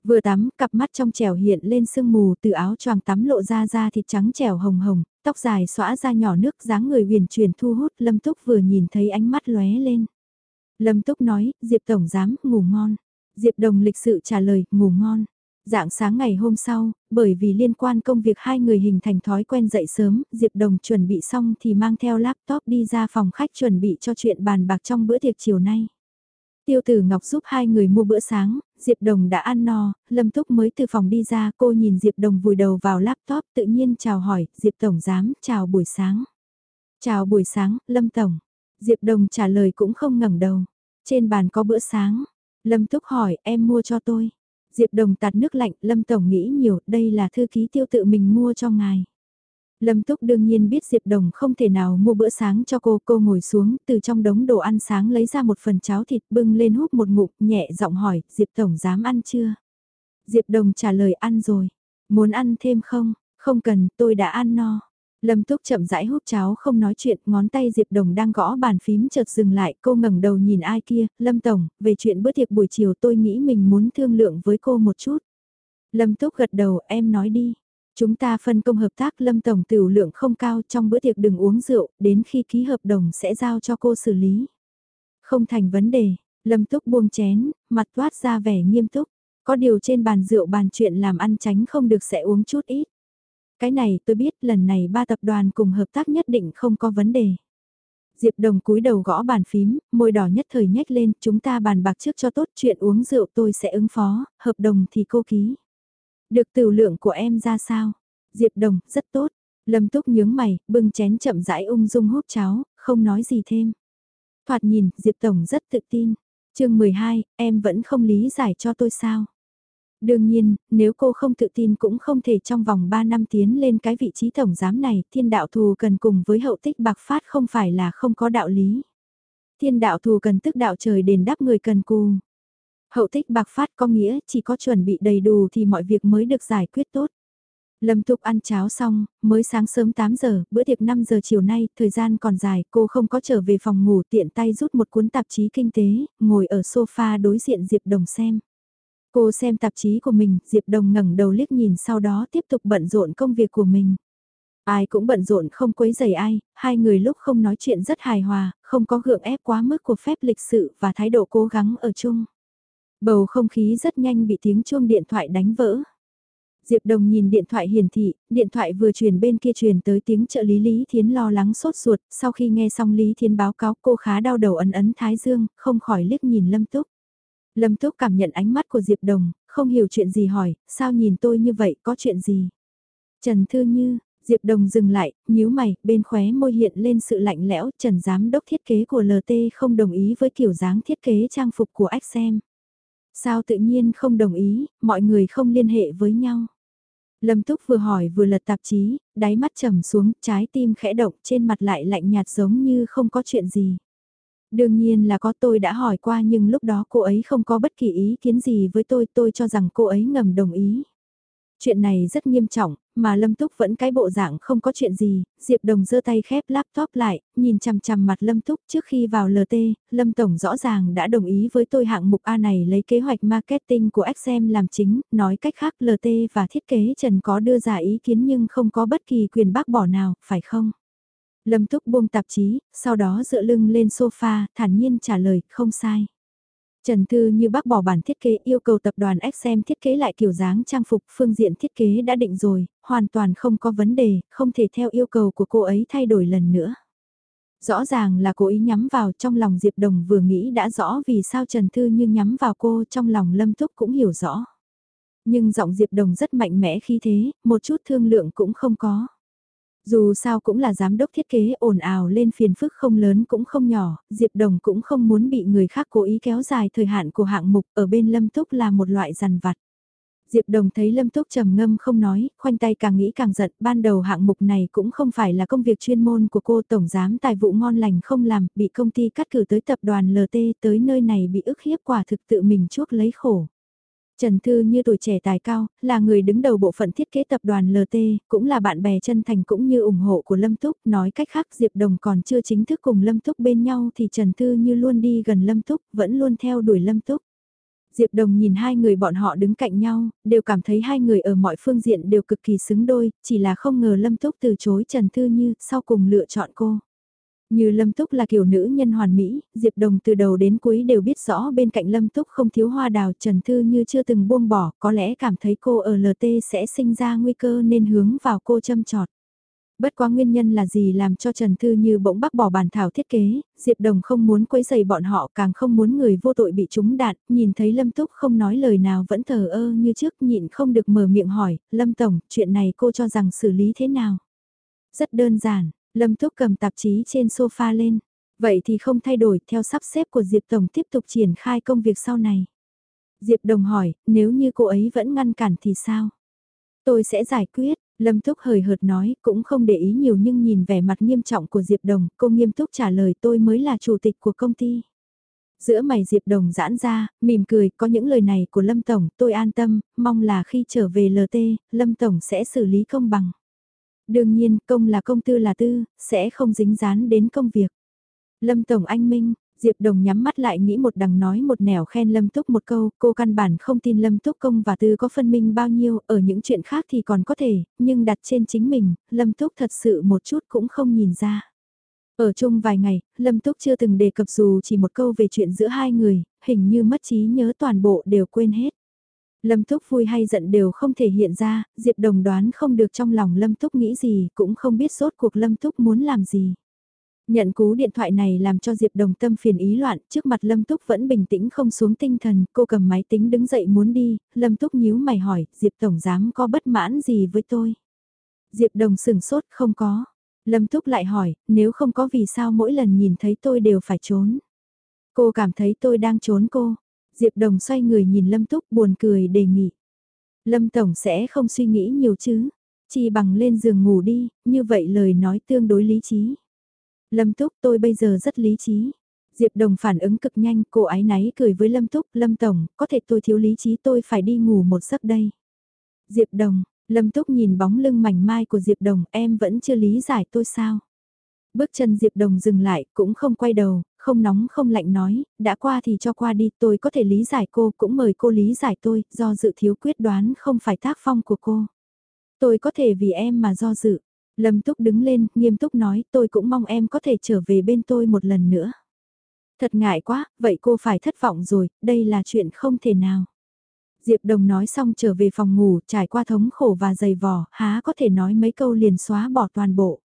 Vừa tắm, cặp mắt trong trẻo hiện lên sương mù từ áo choàng tắm lộ ra da thịt trắng trẻo hồng hồng, tóc dài xõa ra nhỏ nước dáng người huyền chuyển thu hút Lâm Túc vừa nhìn thấy ánh mắt lóe lên. Lâm Túc nói, Diệp Tổng giám, ngủ ngon. Diệp Đồng lịch sự trả lời, ngủ ngon. Dạng sáng ngày hôm sau, bởi vì liên quan công việc hai người hình thành thói quen dậy sớm, Diệp Đồng chuẩn bị xong thì mang theo laptop đi ra phòng khách chuẩn bị cho chuyện bàn bạc trong bữa tiệc chiều nay. Tiêu tử Ngọc giúp hai người mua bữa sáng, Diệp Đồng đã ăn no, Lâm Túc mới từ phòng đi ra, cô nhìn Diệp Đồng vùi đầu vào laptop tự nhiên chào hỏi, Diệp Tổng giám, chào buổi sáng. Chào buổi sáng, Lâm Tổng. Diệp Đồng trả lời cũng không ngẩng đầu. Trên bàn có bữa sáng. Lâm Túc hỏi, em mua cho tôi. Diệp Đồng tạt nước lạnh, Lâm Tổng nghĩ nhiều, đây là thư ký tiêu tự mình mua cho ngài. Lâm Túc đương nhiên biết Diệp Đồng không thể nào mua bữa sáng cho cô, cô ngồi xuống, từ trong đống đồ ăn sáng lấy ra một phần cháo thịt bưng lên hút một ngụm, nhẹ giọng hỏi, Diệp Tổng dám ăn chưa? Diệp Đồng trả lời ăn rồi, muốn ăn thêm không? Không cần, tôi đã ăn no. Lâm Túc chậm rãi hút cháo không nói chuyện, ngón tay Diệp Đồng đang gõ bàn phím chợt dừng lại, cô ngẩng đầu nhìn ai kia, Lâm Tổng, về chuyện bữa tiệc buổi chiều tôi nghĩ mình muốn thương lượng với cô một chút. Lâm Túc gật đầu, em nói đi. Chúng ta phân công hợp tác Lâm Tổng tiểu lượng không cao trong bữa tiệc đừng uống rượu, đến khi ký hợp đồng sẽ giao cho cô xử lý. Không thành vấn đề, Lâm Túc buông chén, mặt toát ra vẻ nghiêm túc. Có điều trên bàn rượu bàn chuyện làm ăn tránh không được sẽ uống chút ít. Cái này tôi biết lần này ba tập đoàn cùng hợp tác nhất định không có vấn đề. Diệp Đồng cúi đầu gõ bàn phím, môi đỏ nhất thời nhếch lên, chúng ta bàn bạc trước cho tốt chuyện uống rượu tôi sẽ ứng phó, hợp đồng thì cô ký. Được tiểu lượng của em ra sao? Diệp Đồng, rất tốt. Lâm Túc nhướng mày, bưng chén chậm rãi ung dung hút cháo, không nói gì thêm. Thoạt nhìn, Diệp Tổng rất tự tin. chương 12, em vẫn không lý giải cho tôi sao? Đương nhiên, nếu cô không tự tin cũng không thể trong vòng 3 năm tiến lên cái vị trí tổng giám này, thiên đạo thù cần cùng với hậu tích bạc phát không phải là không có đạo lý. Thiên đạo thù cần tức đạo trời đền đáp người cần cù. Hậu tích bạc phát có nghĩa chỉ có chuẩn bị đầy đủ thì mọi việc mới được giải quyết tốt. Lâm Tục ăn cháo xong, mới sáng sớm 8 giờ, bữa tiệc 5 giờ chiều nay, thời gian còn dài, cô không có trở về phòng ngủ tiện tay rút một cuốn tạp chí kinh tế, ngồi ở sofa đối diện Diệp Đồng xem. Cô xem tạp chí của mình, Diệp Đồng ngẩng đầu liếc nhìn sau đó tiếp tục bận rộn công việc của mình. Ai cũng bận rộn không quấy rầy ai, hai người lúc không nói chuyện rất hài hòa, không có gượng ép quá mức của phép lịch sự và thái độ cố gắng ở chung. Bầu không khí rất nhanh bị tiếng chuông điện thoại đánh vỡ. Diệp Đồng nhìn điện thoại hiển thị, điện thoại vừa truyền bên kia truyền tới tiếng trợ lý Lý Thiến lo lắng sốt ruột, sau khi nghe xong Lý Thiến báo cáo cô khá đau đầu ấn ấn thái dương, không khỏi liếc nhìn Lâm Túc. Lâm Túc cảm nhận ánh mắt của Diệp Đồng, không hiểu chuyện gì hỏi, sao nhìn tôi như vậy, có chuyện gì? Trần Thư Như, Diệp Đồng dừng lại, nhíu mày, bên khóe môi hiện lên sự lạnh lẽo, Trần Giám đốc thiết kế của LT không đồng ý với kiểu dáng thiết kế trang phục của xem. Sao tự nhiên không đồng ý, mọi người không liên hệ với nhau. Lâm Túc vừa hỏi vừa lật tạp chí, đáy mắt trầm xuống, trái tim khẽ động trên mặt lại lạnh nhạt giống như không có chuyện gì. Đương nhiên là có tôi đã hỏi qua nhưng lúc đó cô ấy không có bất kỳ ý kiến gì với tôi, tôi cho rằng cô ấy ngầm đồng ý. Chuyện này rất nghiêm trọng, mà Lâm Túc vẫn cái bộ dạng không có chuyện gì, Diệp Đồng giơ tay khép laptop lại, nhìn chằm chằm mặt Lâm Túc trước khi vào LT, Lâm Tổng rõ ràng đã đồng ý với tôi hạng mục A này lấy kế hoạch marketing của XM làm chính, nói cách khác LT và thiết kế Trần có đưa ra ý kiến nhưng không có bất kỳ quyền bác bỏ nào, phải không? Lâm Túc buông tạp chí, sau đó dựa lưng lên sofa, thản nhiên trả lời, không sai. Trần Thư như bác bỏ bản thiết kế yêu cầu tập đoàn XM thiết kế lại kiểu dáng trang phục phương diện thiết kế đã định rồi, hoàn toàn không có vấn đề, không thể theo yêu cầu của cô ấy thay đổi lần nữa. Rõ ràng là cố ý nhắm vào trong lòng Diệp Đồng vừa nghĩ đã rõ vì sao Trần Thư như nhắm vào cô trong lòng Lâm Túc cũng hiểu rõ. Nhưng giọng Diệp Đồng rất mạnh mẽ khi thế, một chút thương lượng cũng không có. Dù sao cũng là giám đốc thiết kế ồn ào lên phiền phức không lớn cũng không nhỏ, Diệp Đồng cũng không muốn bị người khác cố ý kéo dài thời hạn của hạng mục ở bên Lâm Túc là một loại rằn vặt. Diệp Đồng thấy Lâm Túc trầm ngâm không nói, khoanh tay càng nghĩ càng giận, ban đầu hạng mục này cũng không phải là công việc chuyên môn của cô tổng giám tài vụ ngon lành không làm, bị công ty cắt cử tới tập đoàn LT tới nơi này bị ức hiếp quả thực tự mình chuốc lấy khổ. Trần Thư như tuổi trẻ tài cao, là người đứng đầu bộ phận thiết kế tập đoàn LT, cũng là bạn bè chân thành cũng như ủng hộ của Lâm Túc, nói cách khác Diệp Đồng còn chưa chính thức cùng Lâm Túc bên nhau thì Trần Thư như luôn đi gần Lâm Túc, vẫn luôn theo đuổi Lâm Túc. Diệp Đồng nhìn hai người bọn họ đứng cạnh nhau, đều cảm thấy hai người ở mọi phương diện đều cực kỳ xứng đôi, chỉ là không ngờ Lâm Túc từ chối Trần Thư Như, sau cùng lựa chọn cô. Như Lâm Túc là kiểu nữ nhân hoàn mỹ, Diệp Đồng từ đầu đến cuối đều biết rõ bên cạnh Lâm Túc không thiếu hoa đào Trần Thư như chưa từng buông bỏ, có lẽ cảm thấy cô ở LT sẽ sinh ra nguy cơ nên hướng vào cô châm trọt. Bất quá nguyên nhân là gì làm cho Trần Thư như bỗng bác bỏ bản thảo thiết kế, Diệp Đồng không muốn quấy giày bọn họ càng không muốn người vô tội bị trúng đạn, nhìn thấy Lâm Túc không nói lời nào vẫn thờ ơ như trước nhịn không được mở miệng hỏi, Lâm Tổng, chuyện này cô cho rằng xử lý thế nào? Rất đơn giản, Lâm Túc cầm tạp chí trên sofa lên. Vậy thì không thay đổi theo sắp xếp của Diệp Tổng tiếp tục triển khai công việc sau này. Diệp Đồng hỏi, nếu như cô ấy vẫn ngăn cản thì sao? Tôi sẽ giải quyết, Lâm Túc hời hợt nói, cũng không để ý nhiều nhưng nhìn vẻ mặt nghiêm trọng của Diệp Đồng, cô nghiêm túc trả lời tôi mới là chủ tịch của công ty. Giữa mày Diệp Đồng giãn ra, mỉm cười, có những lời này của Lâm Tổng, tôi an tâm, mong là khi trở về LT, Lâm Tổng sẽ xử lý công bằng. Đương nhiên, công là công tư là tư, sẽ không dính dán đến công việc. Lâm Tổng anh Minh, Diệp Đồng nhắm mắt lại nghĩ một đằng nói một nẻo khen Lâm Túc một câu, cô căn bản không tin Lâm Túc công và tư có phân minh bao nhiêu, ở những chuyện khác thì còn có thể, nhưng đặt trên chính mình, Lâm Túc thật sự một chút cũng không nhìn ra. Ở chung vài ngày, Lâm Túc chưa từng đề cập dù chỉ một câu về chuyện giữa hai người, hình như mất trí nhớ toàn bộ đều quên hết. Lâm Túc vui hay giận đều không thể hiện ra, Diệp Đồng đoán không được trong lòng Lâm Túc nghĩ gì, cũng không biết sốt cuộc Lâm Túc muốn làm gì. Nhận cú điện thoại này làm cho Diệp Đồng tâm phiền ý loạn, trước mặt Lâm Túc vẫn bình tĩnh không xuống tinh thần, cô cầm máy tính đứng dậy muốn đi, Lâm Túc nhíu mày hỏi, Diệp Tổng dám có bất mãn gì với tôi? Diệp Đồng sừng sốt không có. Lâm Túc lại hỏi, nếu không có vì sao mỗi lần nhìn thấy tôi đều phải trốn? Cô cảm thấy tôi đang trốn cô. Diệp Đồng xoay người nhìn Lâm Túc buồn cười đề nghị. Lâm Tổng sẽ không suy nghĩ nhiều chứ, chỉ bằng lên giường ngủ đi, như vậy lời nói tương đối lý trí. Lâm Túc tôi bây giờ rất lý trí. Diệp Đồng phản ứng cực nhanh, cô ái náy cười với Lâm Túc, Lâm Tổng, có thể tôi thiếu lý trí tôi phải đi ngủ một giấc đây. Diệp Đồng, Lâm Túc nhìn bóng lưng mảnh mai của Diệp Đồng, em vẫn chưa lý giải tôi sao. Bước chân Diệp Đồng dừng lại, cũng không quay đầu, không nóng không lạnh nói, đã qua thì cho qua đi, tôi có thể lý giải cô, cũng mời cô lý giải tôi, do dự thiếu quyết đoán không phải tác phong của cô. Tôi có thể vì em mà do dự. Lâm Túc đứng lên, nghiêm túc nói, tôi cũng mong em có thể trở về bên tôi một lần nữa. Thật ngại quá, vậy cô phải thất vọng rồi, đây là chuyện không thể nào. Diệp Đồng nói xong trở về phòng ngủ, trải qua thống khổ và dày vò, há có thể nói mấy câu liền xóa bỏ toàn bộ.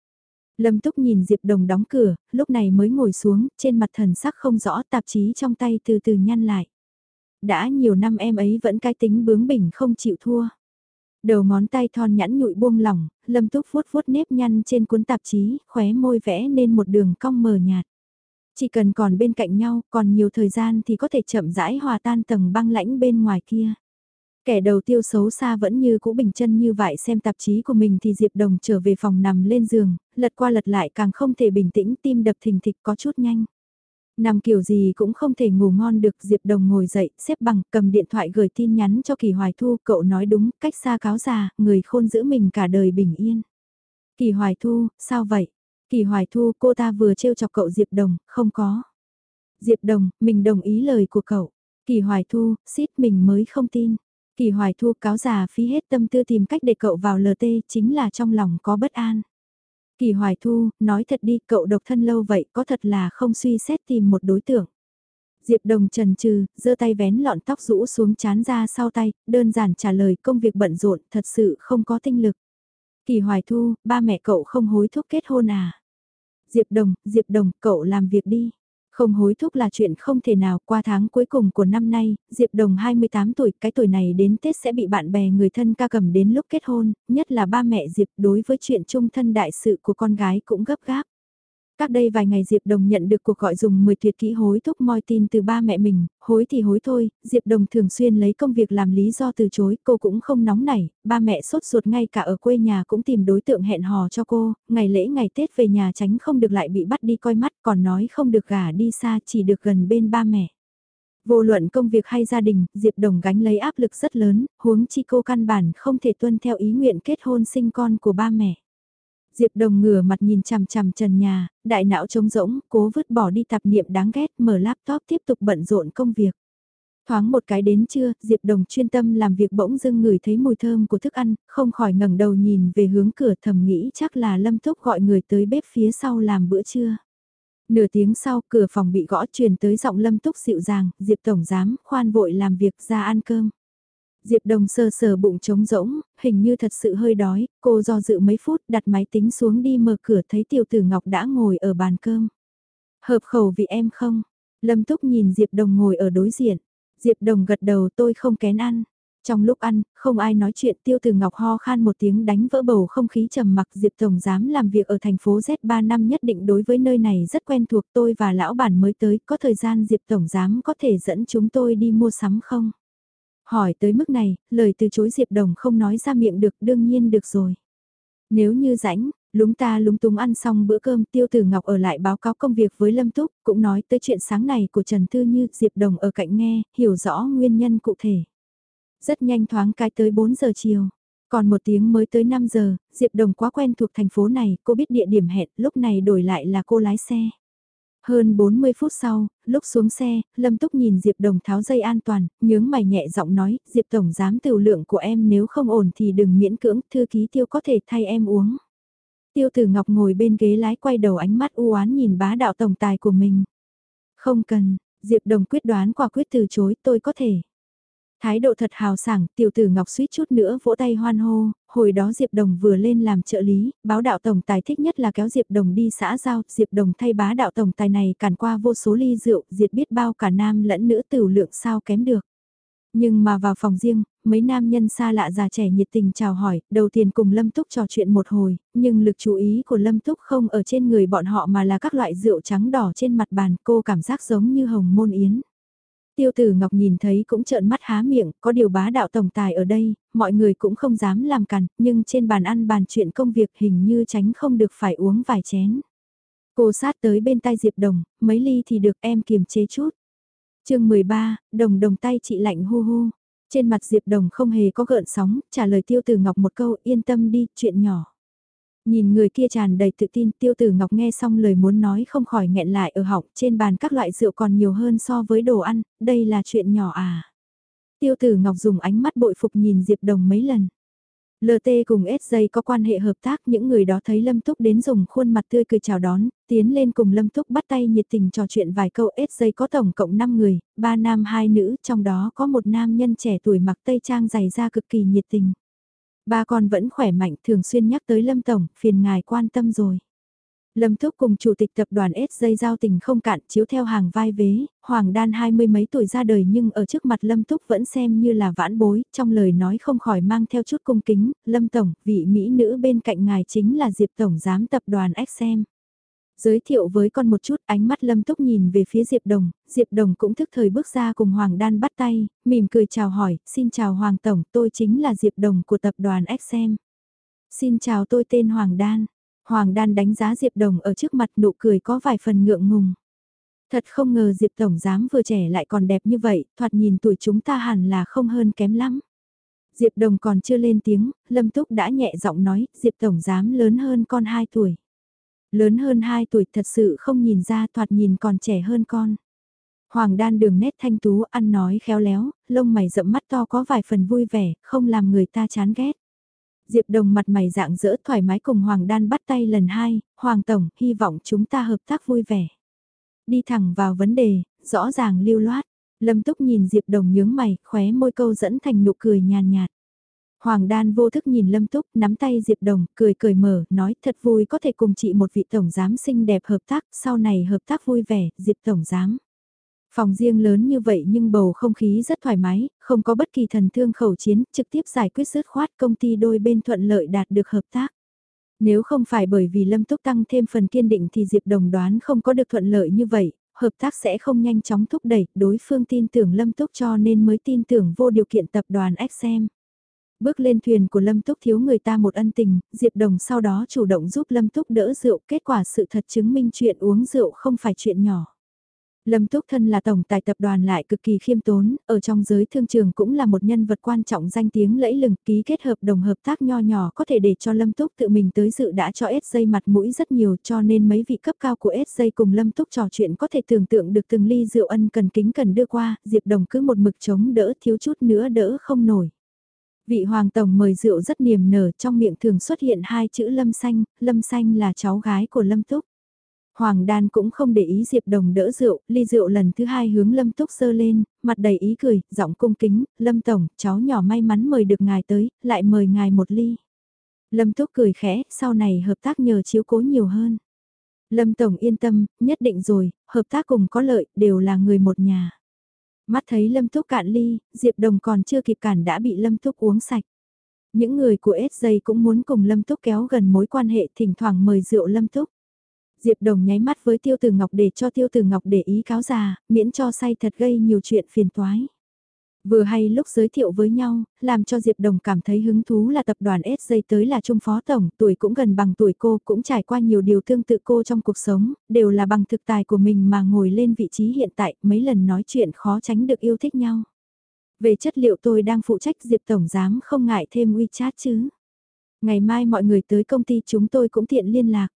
Lâm Túc nhìn Diệp Đồng đóng cửa, lúc này mới ngồi xuống, trên mặt thần sắc không rõ tạp chí trong tay từ từ nhăn lại. Đã nhiều năm em ấy vẫn cái tính bướng bỉnh không chịu thua. Đầu ngón tay thon nhẵn nhụi buông lỏng, Lâm Túc vuốt vuốt nếp nhăn trên cuốn tạp chí, khóe môi vẽ nên một đường cong mờ nhạt. Chỉ cần còn bên cạnh nhau, còn nhiều thời gian thì có thể chậm rãi hòa tan tầng băng lãnh bên ngoài kia. Kẻ đầu tiêu xấu xa vẫn như cũ bình chân như vậy xem tạp chí của mình thì Diệp Đồng trở về phòng nằm lên giường, lật qua lật lại càng không thể bình tĩnh tim đập thình thịch có chút nhanh. Nằm kiểu gì cũng không thể ngủ ngon được Diệp Đồng ngồi dậy, xếp bằng, cầm điện thoại gửi tin nhắn cho Kỳ Hoài Thu, cậu nói đúng, cách xa cáo già, người khôn giữ mình cả đời bình yên. Kỳ Hoài Thu, sao vậy? Kỳ Hoài Thu, cô ta vừa trêu chọc cậu Diệp Đồng, không có. Diệp Đồng, mình đồng ý lời của cậu. Kỳ Hoài Thu, xít mình mới không tin. Kỳ hoài thu cáo già phí hết tâm tư tìm cách để cậu vào LT chính là trong lòng có bất an. Kỳ hoài thu, nói thật đi cậu độc thân lâu vậy có thật là không suy xét tìm một đối tượng. Diệp Đồng trần trừ, giơ tay vén lọn tóc rũ xuống chán ra sau tay, đơn giản trả lời công việc bận rộn, thật sự không có tinh lực. Kỳ Hoài Thu, ba mẹ cậu không hối thúc kết hôn à? Diệp Đồng, Diệp Đồng, cậu làm việc đi. Không hối thúc là chuyện không thể nào qua tháng cuối cùng của năm nay, Diệp Đồng 28 tuổi, cái tuổi này đến Tết sẽ bị bạn bè người thân ca cầm đến lúc kết hôn, nhất là ba mẹ Diệp đối với chuyện chung thân đại sự của con gái cũng gấp gáp. Các đây vài ngày Diệp Đồng nhận được cuộc gọi dùng 10 tuyệt kỹ hối thúc moi tin từ ba mẹ mình, hối thì hối thôi, Diệp Đồng thường xuyên lấy công việc làm lý do từ chối, cô cũng không nóng nảy, ba mẹ sốt ruột ngay cả ở quê nhà cũng tìm đối tượng hẹn hò cho cô, ngày lễ ngày Tết về nhà tránh không được lại bị bắt đi coi mắt còn nói không được gả đi xa chỉ được gần bên ba mẹ. Vô luận công việc hay gia đình, Diệp Đồng gánh lấy áp lực rất lớn, huống chi cô căn bản không thể tuân theo ý nguyện kết hôn sinh con của ba mẹ. Diệp Đồng ngửa mặt nhìn chằm chằm trần nhà, đại não trống rỗng, cố vứt bỏ đi tạp niệm đáng ghét, mở laptop tiếp tục bận rộn công việc. Thoáng một cái đến trưa, Diệp Đồng chuyên tâm làm việc bỗng dưng ngửi thấy mùi thơm của thức ăn, không khỏi ngẩng đầu nhìn về hướng cửa thầm nghĩ chắc là Lâm Túc gọi người tới bếp phía sau làm bữa trưa. Nửa tiếng sau, cửa phòng bị gõ truyền tới giọng Lâm Túc dịu dàng, Diệp Tổng giám, khoan vội làm việc ra ăn cơm. Diệp Đồng sờ sờ bụng trống rỗng, hình như thật sự hơi đói, cô do dự mấy phút đặt máy tính xuống đi mở cửa thấy tiểu tử Ngọc đã ngồi ở bàn cơm. Hợp khẩu vị em không? Lâm Túc nhìn Diệp Đồng ngồi ở đối diện. Diệp Đồng gật đầu tôi không kén ăn. Trong lúc ăn, không ai nói chuyện tiêu từ Ngọc ho khan một tiếng đánh vỡ bầu không khí trầm mặc Diệp Tổng dám làm việc ở thành phố Z3 năm nhất định đối với nơi này rất quen thuộc tôi và lão bản mới tới có thời gian Diệp Tổng giám có thể dẫn chúng tôi đi mua sắm không? Hỏi tới mức này, lời từ chối Diệp Đồng không nói ra miệng được đương nhiên được rồi. Nếu như rãnh, lúng ta lúng túng ăn xong bữa cơm tiêu tử Ngọc ở lại báo cáo công việc với Lâm Túc, cũng nói tới chuyện sáng này của Trần Thư Như Diệp Đồng ở cạnh nghe, hiểu rõ nguyên nhân cụ thể. Rất nhanh thoáng cái tới 4 giờ chiều. Còn một tiếng mới tới 5 giờ, Diệp Đồng quá quen thuộc thành phố này, cô biết địa điểm hẹn, lúc này đổi lại là cô lái xe. Hơn 40 phút sau, lúc xuống xe, Lâm Túc nhìn Diệp Đồng tháo dây an toàn, nhướng mày nhẹ giọng nói, Diệp Tổng giám tiểu lượng của em nếu không ổn thì đừng miễn cưỡng, thư ký tiêu có thể thay em uống. Tiêu tử Ngọc ngồi bên ghế lái quay đầu ánh mắt u oán nhìn bá đạo tổng tài của mình. Không cần, Diệp Đồng quyết đoán quả quyết từ chối tôi có thể. Thái độ thật hào sảng, tiểu tử Ngọc suýt chút nữa vỗ tay hoan hô, hồi đó Diệp Đồng vừa lên làm trợ lý, báo đạo tổng tài thích nhất là kéo Diệp Đồng đi xã giao, Diệp Đồng thay bá đạo tổng tài này càn qua vô số ly rượu, diệt biết bao cả nam lẫn nữ tiểu lượng sao kém được. Nhưng mà vào phòng riêng, mấy nam nhân xa lạ già trẻ nhiệt tình chào hỏi, đầu tiên cùng Lâm Túc trò chuyện một hồi, nhưng lực chú ý của Lâm Túc không ở trên người bọn họ mà là các loại rượu trắng đỏ trên mặt bàn, cô cảm giác giống như hồng môn yến. Tiêu tử Ngọc nhìn thấy cũng trợn mắt há miệng, có điều bá đạo tổng tài ở đây, mọi người cũng không dám làm cằn, nhưng trên bàn ăn bàn chuyện công việc hình như tránh không được phải uống vài chén. Cô sát tới bên tay Diệp Đồng, mấy ly thì được em kiềm chế chút. chương 13, đồng đồng tay chị lạnh hu hu. Trên mặt Diệp Đồng không hề có gợn sóng, trả lời tiêu tử Ngọc một câu yên tâm đi, chuyện nhỏ. Nhìn người kia tràn đầy tự tin tiêu tử ngọc nghe xong lời muốn nói không khỏi nghẹn lại ở họng trên bàn các loại rượu còn nhiều hơn so với đồ ăn, đây là chuyện nhỏ à. Tiêu tử ngọc dùng ánh mắt bội phục nhìn Diệp Đồng mấy lần. LT cùng SJ có quan hệ hợp tác những người đó thấy Lâm Túc đến dùng khuôn mặt tươi cười chào đón, tiến lên cùng Lâm Túc bắt tay nhiệt tình trò chuyện vài câu SJ có tổng cộng 5 người, 3 nam 2 nữ, trong đó có một nam nhân trẻ tuổi mặc tây trang dày da cực kỳ nhiệt tình. Ba con vẫn khỏe mạnh thường xuyên nhắc tới Lâm Tổng, phiền ngài quan tâm rồi. Lâm Thúc cùng chủ tịch tập đoàn S dây giao tình không cạn chiếu theo hàng vai vế, Hoàng Đan hai mươi mấy tuổi ra đời nhưng ở trước mặt Lâm Thúc vẫn xem như là vãn bối, trong lời nói không khỏi mang theo chút cung kính, Lâm Tổng, vị Mỹ nữ bên cạnh ngài chính là Diệp Tổng giám tập đoàn XM. Giới thiệu với con một chút ánh mắt lâm túc nhìn về phía Diệp Đồng, Diệp Đồng cũng thức thời bước ra cùng Hoàng Đan bắt tay, mỉm cười chào hỏi, xin chào Hoàng Tổng, tôi chính là Diệp Đồng của tập đoàn XM. Xin chào tôi tên Hoàng Đan. Hoàng Đan đánh giá Diệp Đồng ở trước mặt nụ cười có vài phần ngượng ngùng. Thật không ngờ Diệp Tổng giám vừa trẻ lại còn đẹp như vậy, thoạt nhìn tuổi chúng ta hẳn là không hơn kém lắm. Diệp Đồng còn chưa lên tiếng, Lâm Túc đã nhẹ giọng nói, Diệp Tổng giám lớn hơn con 2 tuổi. Lớn hơn 2 tuổi thật sự không nhìn ra thoạt nhìn còn trẻ hơn con. Hoàng đan đường nét thanh tú ăn nói khéo léo, lông mày rậm mắt to có vài phần vui vẻ, không làm người ta chán ghét. Diệp đồng mặt mày dạng dỡ thoải mái cùng Hoàng đan bắt tay lần hai, Hoàng Tổng, hy vọng chúng ta hợp tác vui vẻ. Đi thẳng vào vấn đề, rõ ràng lưu loát. Lâm Túc nhìn Diệp Đồng nhướng mày, khóe môi câu dẫn thành nụ cười nhàn nhạt. Hoàng Đan vô thức nhìn Lâm Túc, nắm tay Diệp Đồng, cười cười mở, nói thật vui có thể cùng chị một vị tổng giám xinh đẹp hợp tác, sau này hợp tác vui vẻ, Diệp tổng giám. Phòng riêng lớn như vậy nhưng bầu không khí rất thoải mái, không có bất kỳ thần thương khẩu chiến, trực tiếp giải quyết dứt khoát công ty đôi bên thuận lợi đạt được hợp tác. Nếu không phải bởi vì Lâm Túc tăng thêm phần kiên định thì Diệp Đồng đoán không có được thuận lợi như vậy, hợp tác sẽ không nhanh chóng thúc đẩy, đối phương tin tưởng Lâm Túc cho nên mới tin tưởng vô điều kiện tập đoàn XM. Bước lên thuyền của Lâm Túc thiếu người ta một ân tình, Diệp Đồng sau đó chủ động giúp Lâm Túc đỡ rượu, kết quả sự thật chứng minh chuyện uống rượu không phải chuyện nhỏ. Lâm Túc Thân là tổng tài tập đoàn lại cực kỳ khiêm tốn, ở trong giới thương trường cũng là một nhân vật quan trọng danh tiếng lẫy lừng, ký kết hợp đồng hợp tác nho nhỏ có thể để cho Lâm Túc tự mình tới dự đã cho SJ mặt mũi rất nhiều cho nên mấy vị cấp cao của SJ cùng Lâm Túc trò chuyện có thể tưởng tượng được từng ly rượu ân cần kính cần đưa qua, Diệp Đồng cứ một mực chống đỡ thiếu chút nữa đỡ không nổi. Vị Hoàng Tổng mời rượu rất niềm nở trong miệng thường xuất hiện hai chữ Lâm Xanh, Lâm Xanh là cháu gái của Lâm Túc. Hoàng Đan cũng không để ý Diệp Đồng đỡ rượu, ly rượu lần thứ hai hướng Lâm Túc sơ lên, mặt đầy ý cười, giọng cung kính, Lâm Tổng, cháu nhỏ may mắn mời được ngài tới, lại mời ngài một ly. Lâm Túc cười khẽ, sau này hợp tác nhờ chiếu cố nhiều hơn. Lâm Tổng yên tâm, nhất định rồi, hợp tác cùng có lợi, đều là người một nhà. Mắt thấy Lâm Túc cạn ly, Diệp Đồng còn chưa kịp cản đã bị Lâm Túc uống sạch. Những người của SJ cũng muốn cùng Lâm Túc kéo gần mối quan hệ thỉnh thoảng mời rượu Lâm Túc. Diệp Đồng nháy mắt với Tiêu Từ Ngọc để cho Tiêu Từ Ngọc để ý cáo già, miễn cho say thật gây nhiều chuyện phiền toái. Vừa hay lúc giới thiệu với nhau, làm cho Diệp Đồng cảm thấy hứng thú là tập đoàn SJ tới là trung phó tổng, tuổi cũng gần bằng tuổi cô, cũng trải qua nhiều điều tương tự cô trong cuộc sống, đều là bằng thực tài của mình mà ngồi lên vị trí hiện tại, mấy lần nói chuyện khó tránh được yêu thích nhau. Về chất liệu tôi đang phụ trách Diệp Tổng Giám không ngại thêm WeChat chứ. Ngày mai mọi người tới công ty chúng tôi cũng tiện liên lạc.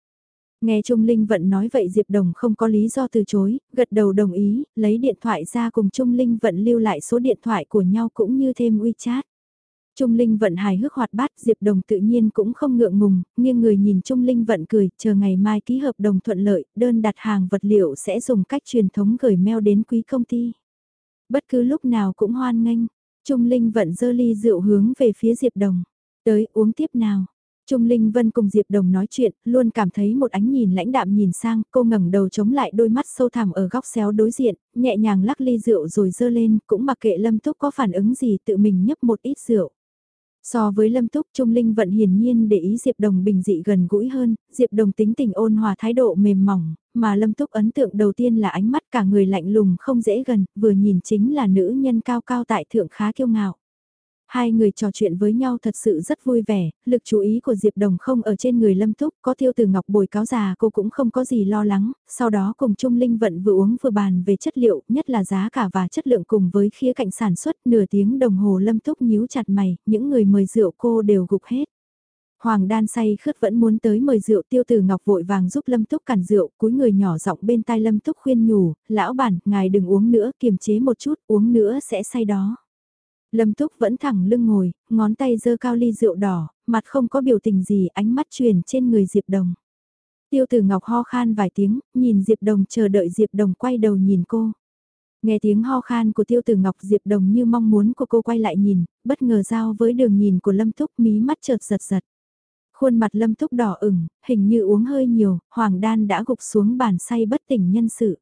Nghe Trung Linh Vận nói vậy Diệp Đồng không có lý do từ chối, gật đầu đồng ý, lấy điện thoại ra cùng Trung Linh Vận lưu lại số điện thoại của nhau cũng như thêm WeChat. Trung Linh Vận hài hước hoạt bát, Diệp Đồng tự nhiên cũng không ngượng ngùng, nghiêng người nhìn Trung Linh Vận cười, chờ ngày mai ký hợp đồng thuận lợi, đơn đặt hàng vật liệu sẽ dùng cách truyền thống gửi mail đến quý công ty. Bất cứ lúc nào cũng hoan nghênh, Trung Linh Vận dơ ly rượu hướng về phía Diệp Đồng. Tới uống tiếp nào. Trung Linh Vân cùng Diệp Đồng nói chuyện, luôn cảm thấy một ánh nhìn lãnh đạm nhìn sang, cô ngẩng đầu chống lại đôi mắt sâu thẳm ở góc xéo đối diện, nhẹ nhàng lắc ly rượu rồi dơ lên, cũng mặc kệ Lâm Túc có phản ứng gì tự mình nhấp một ít rượu. So với Lâm Túc Trung Linh Vận hiển nhiên để ý Diệp Đồng bình dị gần gũi hơn, Diệp Đồng tính tình ôn hòa thái độ mềm mỏng, mà Lâm Túc ấn tượng đầu tiên là ánh mắt cả người lạnh lùng không dễ gần, vừa nhìn chính là nữ nhân cao cao tại thượng khá kiêu ngạo. Hai người trò chuyện với nhau thật sự rất vui vẻ, lực chú ý của Diệp Đồng không ở trên người Lâm Túc, có tiêu từ ngọc bồi cáo già cô cũng không có gì lo lắng, sau đó cùng Trung Linh Vận vừa uống vừa bàn về chất liệu, nhất là giá cả và chất lượng cùng với khía cạnh sản xuất, nửa tiếng đồng hồ Lâm Túc nhíu chặt mày, những người mời rượu cô đều gục hết. Hoàng đan say khướt vẫn muốn tới mời rượu tiêu tử ngọc vội vàng giúp Lâm Túc cản rượu, cúi người nhỏ giọng bên tai Lâm Túc khuyên nhủ, lão bản, ngài đừng uống nữa, kiềm chế một chút, uống nữa sẽ say đó. Lâm Túc vẫn thẳng lưng ngồi, ngón tay giơ cao ly rượu đỏ, mặt không có biểu tình gì ánh mắt truyền trên người Diệp Đồng. Tiêu tử Ngọc ho khan vài tiếng, nhìn Diệp Đồng chờ đợi Diệp Đồng quay đầu nhìn cô. Nghe tiếng ho khan của tiêu tử Ngọc Diệp Đồng như mong muốn của cô quay lại nhìn, bất ngờ giao với đường nhìn của Lâm Túc mí mắt chợt giật giật. Khuôn mặt Lâm Túc đỏ ửng, hình như uống hơi nhiều, Hoàng Đan đã gục xuống bàn say bất tỉnh nhân sự.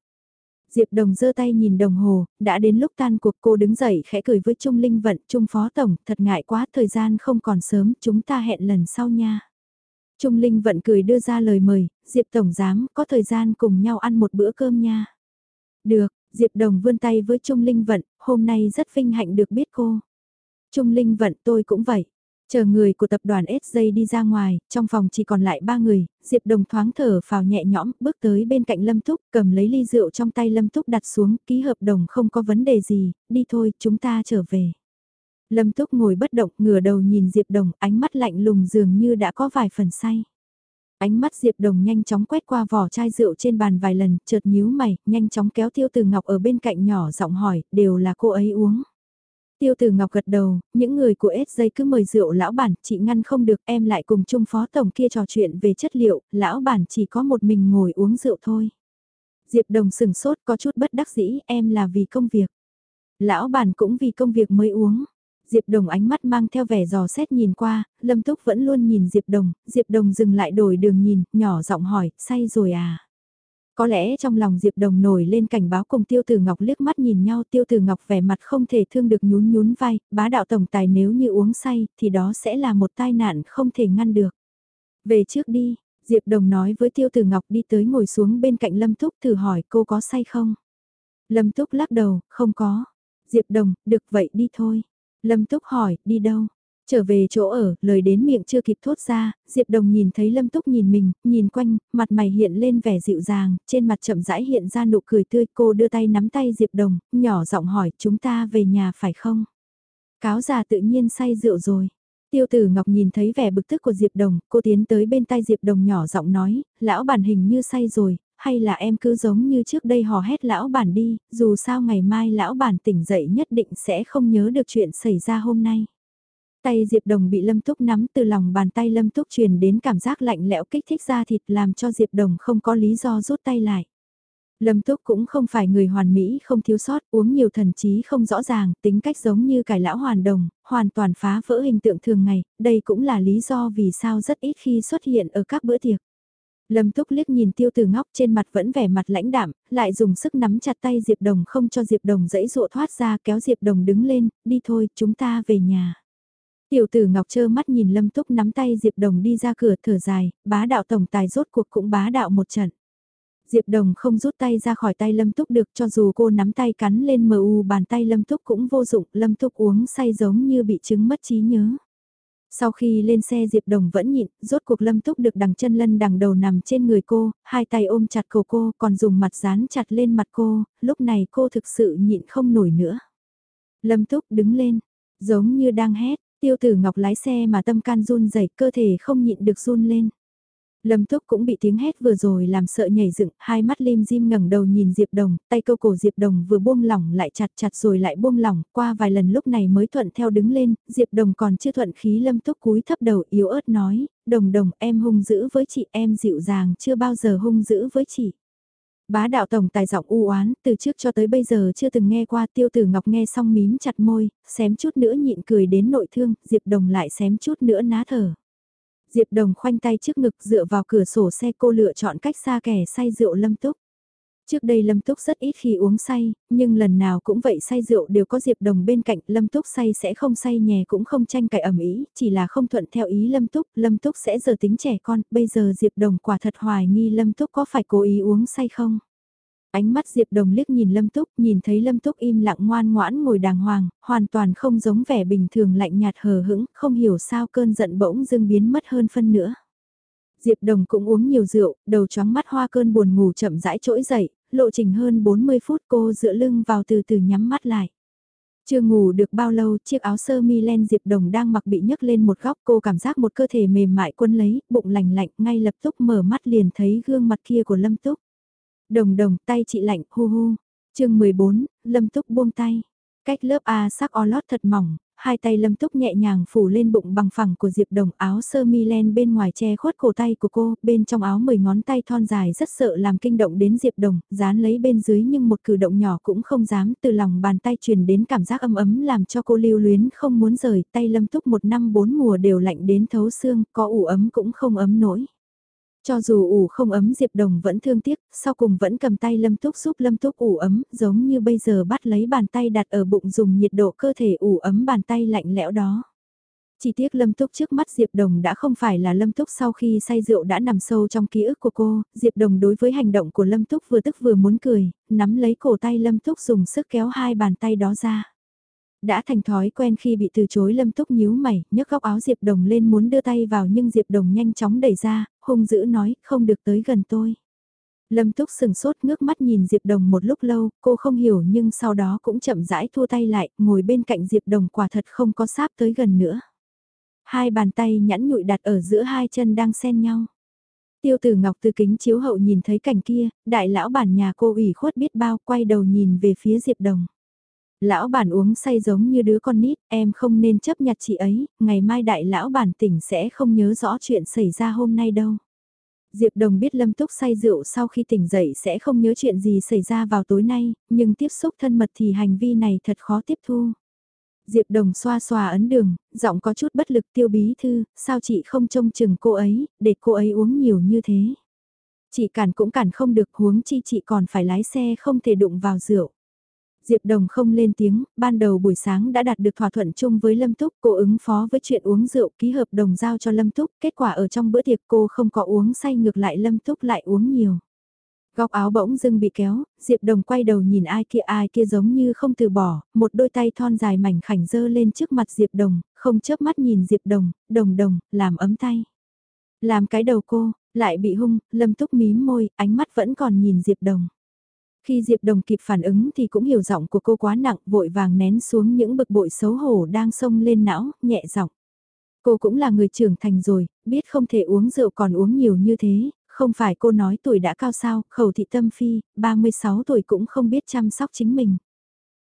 Diệp Đồng giơ tay nhìn đồng hồ, đã đến lúc tan cuộc cô đứng dậy khẽ cười với Trung Linh Vận, Trung Phó Tổng, thật ngại quá thời gian không còn sớm, chúng ta hẹn lần sau nha. Trung Linh Vận cười đưa ra lời mời, Diệp Tổng dám có thời gian cùng nhau ăn một bữa cơm nha. Được, Diệp Đồng vươn tay với Trung Linh Vận, hôm nay rất vinh hạnh được biết cô. Trung Linh Vận tôi cũng vậy. Chờ người của tập đoàn SJ đi ra ngoài, trong phòng chỉ còn lại ba người, Diệp Đồng thoáng thở phào nhẹ nhõm, bước tới bên cạnh Lâm Túc, cầm lấy ly rượu trong tay Lâm Túc đặt xuống, ký hợp đồng không có vấn đề gì, đi thôi, chúng ta trở về. Lâm Túc ngồi bất động, ngửa đầu nhìn Diệp Đồng, ánh mắt lạnh lùng dường như đã có vài phần say. Ánh mắt Diệp Đồng nhanh chóng quét qua vỏ chai rượu trên bàn vài lần, chợt nhíu mày, nhanh chóng kéo Tiêu Từ Ngọc ở bên cạnh nhỏ giọng hỏi, đều là cô ấy uống. Tiêu Từ Ngọc gật đầu, những người của SJ cứ mời rượu lão bản, chị ngăn không được, em lại cùng chung phó tổng kia trò chuyện về chất liệu, lão bản chỉ có một mình ngồi uống rượu thôi. Diệp Đồng sừng sốt có chút bất đắc dĩ em là vì công việc. Lão bản cũng vì công việc mới uống. Diệp Đồng ánh mắt mang theo vẻ dò xét nhìn qua, Lâm Túc vẫn luôn nhìn Diệp Đồng, Diệp Đồng dừng lại đổi đường nhìn, nhỏ giọng hỏi, say rồi à? Có lẽ trong lòng Diệp Đồng nổi lên cảnh báo cùng Tiêu Tử Ngọc liếc mắt nhìn nhau Tiêu Tử Ngọc vẻ mặt không thể thương được nhún nhún vai, bá đạo tổng tài nếu như uống say thì đó sẽ là một tai nạn không thể ngăn được. Về trước đi, Diệp Đồng nói với Tiêu Tử Ngọc đi tới ngồi xuống bên cạnh Lâm Túc thử hỏi cô có say không? Lâm Túc lắc đầu, không có. Diệp Đồng, được vậy đi thôi. Lâm Túc hỏi, đi đâu? Trở về chỗ ở, lời đến miệng chưa kịp thốt ra, Diệp Đồng nhìn thấy Lâm Túc nhìn mình, nhìn quanh, mặt mày hiện lên vẻ dịu dàng, trên mặt chậm rãi hiện ra nụ cười tươi, cô đưa tay nắm tay Diệp Đồng, nhỏ giọng hỏi, chúng ta về nhà phải không? Cáo già tự nhiên say rượu rồi. Tiêu tử Ngọc nhìn thấy vẻ bực tức của Diệp Đồng, cô tiến tới bên tay Diệp Đồng nhỏ giọng nói, lão bản hình như say rồi, hay là em cứ giống như trước đây hò hét lão bản đi, dù sao ngày mai lão bản tỉnh dậy nhất định sẽ không nhớ được chuyện xảy ra hôm nay. Tay Diệp Đồng bị Lâm Túc nắm từ lòng bàn tay Lâm Túc truyền đến cảm giác lạnh lẽo kích thích ra thịt làm cho Diệp Đồng không có lý do rút tay lại. Lâm Túc cũng không phải người hoàn mỹ không thiếu sót, uống nhiều thần trí không rõ ràng, tính cách giống như cải lão hoàn đồng, hoàn toàn phá vỡ hình tượng thường ngày, đây cũng là lý do vì sao rất ít khi xuất hiện ở các bữa tiệc. Lâm Túc liếc nhìn tiêu Từ ngóc trên mặt vẫn vẻ mặt lãnh đạm, lại dùng sức nắm chặt tay Diệp Đồng không cho Diệp Đồng dãy dụa thoát ra kéo Diệp Đồng đứng lên, đi thôi, chúng ta về nhà. Tiểu tử Ngọc trơ mắt nhìn Lâm Túc nắm tay Diệp Đồng đi ra cửa thở dài, bá đạo tổng tài rốt cuộc cũng bá đạo một trận. Diệp Đồng không rút tay ra khỏi tay Lâm Túc được cho dù cô nắm tay cắn lên mờ u bàn tay Lâm Túc cũng vô dụng, Lâm Túc uống say giống như bị chứng mất trí nhớ. Sau khi lên xe Diệp Đồng vẫn nhịn, rốt cuộc Lâm Túc được đằng chân lân đằng đầu nằm trên người cô, hai tay ôm chặt cổ cô còn dùng mặt dán chặt lên mặt cô, lúc này cô thực sự nhịn không nổi nữa. Lâm Túc đứng lên, giống như đang hét, tiêu tử ngọc lái xe mà tâm can run rẩy cơ thể không nhịn được run lên. Lâm Túc cũng bị tiếng hét vừa rồi làm sợ nhảy dựng, hai mắt lim dim ngẩng đầu nhìn Diệp Đồng, tay câu cổ Diệp Đồng vừa buông lỏng lại chặt chặt rồi lại buông lỏng, qua vài lần lúc này mới thuận theo đứng lên, Diệp Đồng còn chưa thuận khí Lâm Túc cúi thấp đầu yếu ớt nói, Đồng Đồng em hung dữ với chị em dịu dàng chưa bao giờ hung dữ với chị. Bá đạo tổng tài giọng u oán, từ trước cho tới bây giờ chưa từng nghe qua tiêu tử ngọc nghe xong mím chặt môi, xém chút nữa nhịn cười đến nội thương, Diệp Đồng lại xém chút nữa ná thở. Diệp Đồng khoanh tay trước ngực dựa vào cửa sổ xe cô lựa chọn cách xa kẻ say rượu lâm túc. Trước đây Lâm Túc rất ít khi uống say, nhưng lần nào cũng vậy say rượu đều có Diệp Đồng bên cạnh, Lâm Túc say sẽ không say nhè cũng không tranh cãi ẩm ý, chỉ là không thuận theo ý Lâm Túc, Lâm Túc sẽ giờ tính trẻ con, bây giờ Diệp Đồng quả thật hoài nghi Lâm Túc có phải cố ý uống say không? Ánh mắt Diệp Đồng liếc nhìn Lâm Túc, nhìn thấy Lâm Túc im lặng ngoan ngoãn ngồi đàng hoàng, hoàn toàn không giống vẻ bình thường lạnh nhạt hờ hững, không hiểu sao cơn giận bỗng dưng biến mất hơn phân nữa. Diệp Đồng cũng uống nhiều rượu, đầu chóng mắt hoa cơn buồn ngủ chậm rãi trỗi dậy, lộ trình hơn 40 phút cô dựa lưng vào từ từ nhắm mắt lại. Chưa ngủ được bao lâu, chiếc áo sơ mi len Diệp Đồng đang mặc bị nhấc lên một góc cô cảm giác một cơ thể mềm mại quân lấy, bụng lành lạnh, ngay lập tức mở mắt liền thấy gương mặt kia của Lâm Túc. Đồng đồng, tay chị lạnh, hu hu. chương 14, Lâm Túc buông tay. Cách lớp A sắc o lót thật mỏng, hai tay Lâm Túc nhẹ nhàng phủ lên bụng bằng phẳng của Diệp Đồng áo sơ mi len bên ngoài che khuất cổ tay của cô, bên trong áo mười ngón tay thon dài rất sợ làm kinh động đến Diệp Đồng, dán lấy bên dưới nhưng một cử động nhỏ cũng không dám từ lòng bàn tay truyền đến cảm giác âm ấm làm cho cô lưu luyến không muốn rời, tay Lâm Túc một năm bốn mùa đều lạnh đến thấu xương, có ủ ấm cũng không ấm nổi. Cho dù ủ không ấm Diệp Đồng vẫn thương tiếc, sau cùng vẫn cầm tay Lâm Túc giúp Lâm Túc ủ ấm, giống như bây giờ bắt lấy bàn tay đặt ở bụng dùng nhiệt độ cơ thể ủ ấm bàn tay lạnh lẽo đó. Chỉ tiếc Lâm Túc trước mắt Diệp Đồng đã không phải là Lâm Túc sau khi say rượu đã nằm sâu trong ký ức của cô, Diệp Đồng đối với hành động của Lâm Túc vừa tức vừa muốn cười, nắm lấy cổ tay Lâm Túc dùng sức kéo hai bàn tay đó ra. Đã thành thói quen khi bị từ chối Lâm Túc nhíu mày, nhấc góc áo Diệp Đồng lên muốn đưa tay vào nhưng Diệp Đồng nhanh chóng đẩy ra, hung dữ nói, không được tới gần tôi. Lâm Túc sừng sốt ngước mắt nhìn Diệp Đồng một lúc lâu, cô không hiểu nhưng sau đó cũng chậm rãi thua tay lại, ngồi bên cạnh Diệp Đồng quả thật không có sáp tới gần nữa. Hai bàn tay nhẵn nhụi đặt ở giữa hai chân đang xen nhau. Tiêu tử Ngọc từ kính chiếu hậu nhìn thấy cảnh kia, đại lão bản nhà cô ủy khuất biết bao quay đầu nhìn về phía Diệp Đồng. Lão bản uống say giống như đứa con nít, em không nên chấp nhặt chị ấy, ngày mai đại lão bản tỉnh sẽ không nhớ rõ chuyện xảy ra hôm nay đâu. Diệp Đồng biết Lâm Túc say rượu sau khi tỉnh dậy sẽ không nhớ chuyện gì xảy ra vào tối nay, nhưng tiếp xúc thân mật thì hành vi này thật khó tiếp thu. Diệp Đồng xoa xoa ấn đường, giọng có chút bất lực tiêu bí thư, sao chị không trông chừng cô ấy, để cô ấy uống nhiều như thế. Chị cản cũng cản không được huống chi chị còn phải lái xe không thể đụng vào rượu. Diệp Đồng không lên tiếng, ban đầu buổi sáng đã đạt được thỏa thuận chung với Lâm Túc, cô ứng phó với chuyện uống rượu ký hợp đồng giao cho Lâm Túc, kết quả ở trong bữa tiệc cô không có uống say ngược lại Lâm Túc lại uống nhiều. Góc áo bỗng dưng bị kéo, Diệp Đồng quay đầu nhìn ai kia ai kia giống như không từ bỏ, một đôi tay thon dài mảnh khảnh dơ lên trước mặt Diệp Đồng, không chớp mắt nhìn Diệp Đồng, đồng đồng, làm ấm tay. Làm cái đầu cô, lại bị hung, Lâm Túc mím môi, ánh mắt vẫn còn nhìn Diệp Đồng. Khi Diệp Đồng kịp phản ứng thì cũng hiểu giọng của cô quá nặng, vội vàng nén xuống những bực bội xấu hổ đang sông lên não, nhẹ giọng. Cô cũng là người trưởng thành rồi, biết không thể uống rượu còn uống nhiều như thế, không phải cô nói tuổi đã cao sao, khẩu thị tâm phi, 36 tuổi cũng không biết chăm sóc chính mình.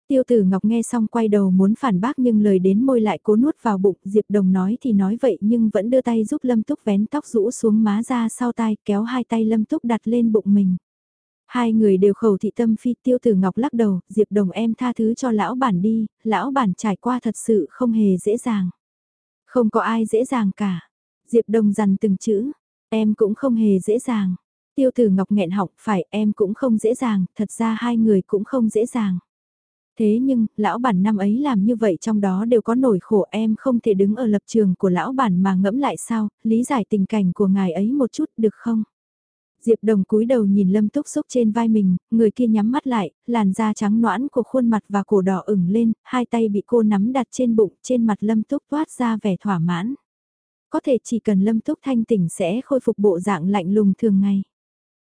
Tiêu tử Ngọc nghe xong quay đầu muốn phản bác nhưng lời đến môi lại cố nuốt vào bụng, Diệp Đồng nói thì nói vậy nhưng vẫn đưa tay giúp Lâm Túc vén tóc rũ xuống má ra sau tai kéo hai tay Lâm Túc đặt lên bụng mình. Hai người đều khẩu thị tâm phi tiêu tử ngọc lắc đầu, Diệp Đồng em tha thứ cho lão bản đi, lão bản trải qua thật sự không hề dễ dàng. Không có ai dễ dàng cả. Diệp Đồng dằn từng chữ, em cũng không hề dễ dàng. Tiêu tử ngọc nghẹn họng, phải em cũng không dễ dàng, thật ra hai người cũng không dễ dàng. Thế nhưng, lão bản năm ấy làm như vậy trong đó đều có nổi khổ em không thể đứng ở lập trường của lão bản mà ngẫm lại sao, lý giải tình cảnh của ngài ấy một chút được không? Diệp Đồng cúi đầu nhìn Lâm Túc Xúc trên vai mình, người kia nhắm mắt lại, làn da trắng noãn của khuôn mặt và cổ đỏ ửng lên, hai tay bị cô nắm đặt trên bụng, trên mặt Lâm Túc toát ra vẻ thỏa mãn. Có thể chỉ cần Lâm Túc thanh tỉnh sẽ khôi phục bộ dạng lạnh lùng thường ngày.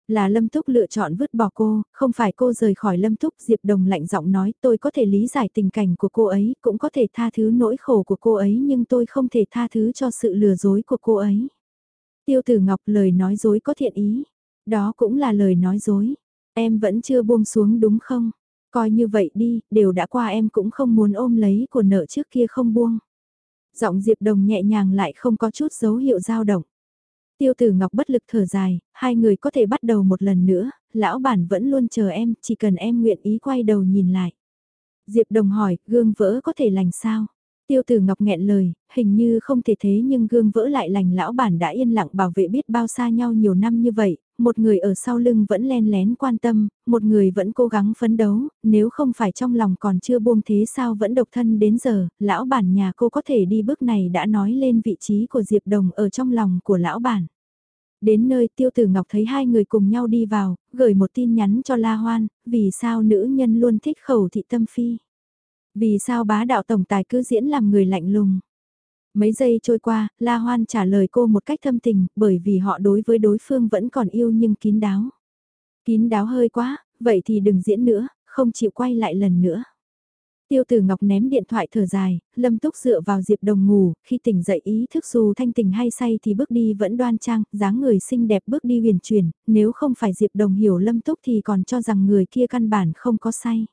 Là Lâm Túc lựa chọn vứt bỏ cô, không phải cô rời khỏi Lâm Túc Diệp Đồng lạnh giọng nói tôi có thể lý giải tình cảnh của cô ấy, cũng có thể tha thứ nỗi khổ của cô ấy nhưng tôi không thể tha thứ cho sự lừa dối của cô ấy. Tiêu tử Ngọc lời nói dối có thiện ý, đó cũng là lời nói dối. Em vẫn chưa buông xuống đúng không? Coi như vậy đi, đều đã qua em cũng không muốn ôm lấy của nợ trước kia không buông. Giọng Diệp Đồng nhẹ nhàng lại không có chút dấu hiệu dao động. Tiêu tử Ngọc bất lực thở dài, hai người có thể bắt đầu một lần nữa, lão bản vẫn luôn chờ em, chỉ cần em nguyện ý quay đầu nhìn lại. Diệp Đồng hỏi, gương vỡ có thể lành sao? Tiêu tử Ngọc nghẹn lời, hình như không thể thế nhưng gương vỡ lại lành lão bản đã yên lặng bảo vệ biết bao xa nhau nhiều năm như vậy, một người ở sau lưng vẫn len lén quan tâm, một người vẫn cố gắng phấn đấu, nếu không phải trong lòng còn chưa buông thế sao vẫn độc thân đến giờ, lão bản nhà cô có thể đi bước này đã nói lên vị trí của Diệp Đồng ở trong lòng của lão bản. Đến nơi tiêu tử Ngọc thấy hai người cùng nhau đi vào, gửi một tin nhắn cho La Hoan, vì sao nữ nhân luôn thích khẩu thị tâm phi. Vì sao bá đạo tổng tài cứ diễn làm người lạnh lùng. Mấy giây trôi qua, La Hoan trả lời cô một cách thâm tình, bởi vì họ đối với đối phương vẫn còn yêu nhưng kín đáo. Kín đáo hơi quá, vậy thì đừng diễn nữa, không chịu quay lại lần nữa. Tiêu tử Ngọc ném điện thoại thở dài, Lâm Túc dựa vào Diệp Đồng ngủ, khi tỉnh dậy ý thức dù thanh tỉnh hay say thì bước đi vẫn đoan trang, dáng người xinh đẹp bước đi huyền chuyển, nếu không phải Diệp Đồng hiểu Lâm Túc thì còn cho rằng người kia căn bản không có say.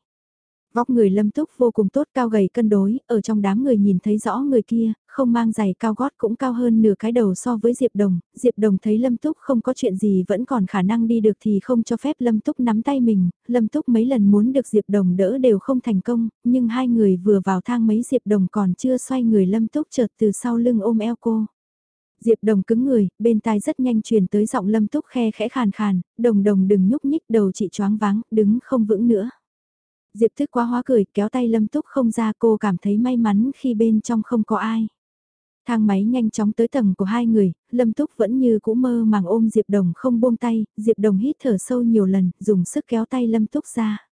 Vóc người lâm túc vô cùng tốt cao gầy cân đối, ở trong đám người nhìn thấy rõ người kia, không mang giày cao gót cũng cao hơn nửa cái đầu so với Diệp Đồng. Diệp Đồng thấy lâm túc không có chuyện gì vẫn còn khả năng đi được thì không cho phép lâm túc nắm tay mình. Lâm túc mấy lần muốn được Diệp Đồng đỡ đều không thành công, nhưng hai người vừa vào thang mấy Diệp Đồng còn chưa xoay người lâm túc chợt từ sau lưng ôm eo cô. Diệp Đồng cứng người, bên tai rất nhanh truyền tới giọng Lâm Túc khe khẽ khàn khàn, "Đồng Đồng đừng nhúc nhích, đầu chị choáng váng, đứng không vững nữa." Diệp thức quá hóa cười kéo tay Lâm Túc không ra cô cảm thấy may mắn khi bên trong không có ai. Thang máy nhanh chóng tới tầng của hai người, Lâm Túc vẫn như cũ mơ màng ôm Diệp Đồng không buông tay, Diệp Đồng hít thở sâu nhiều lần, dùng sức kéo tay Lâm Túc ra.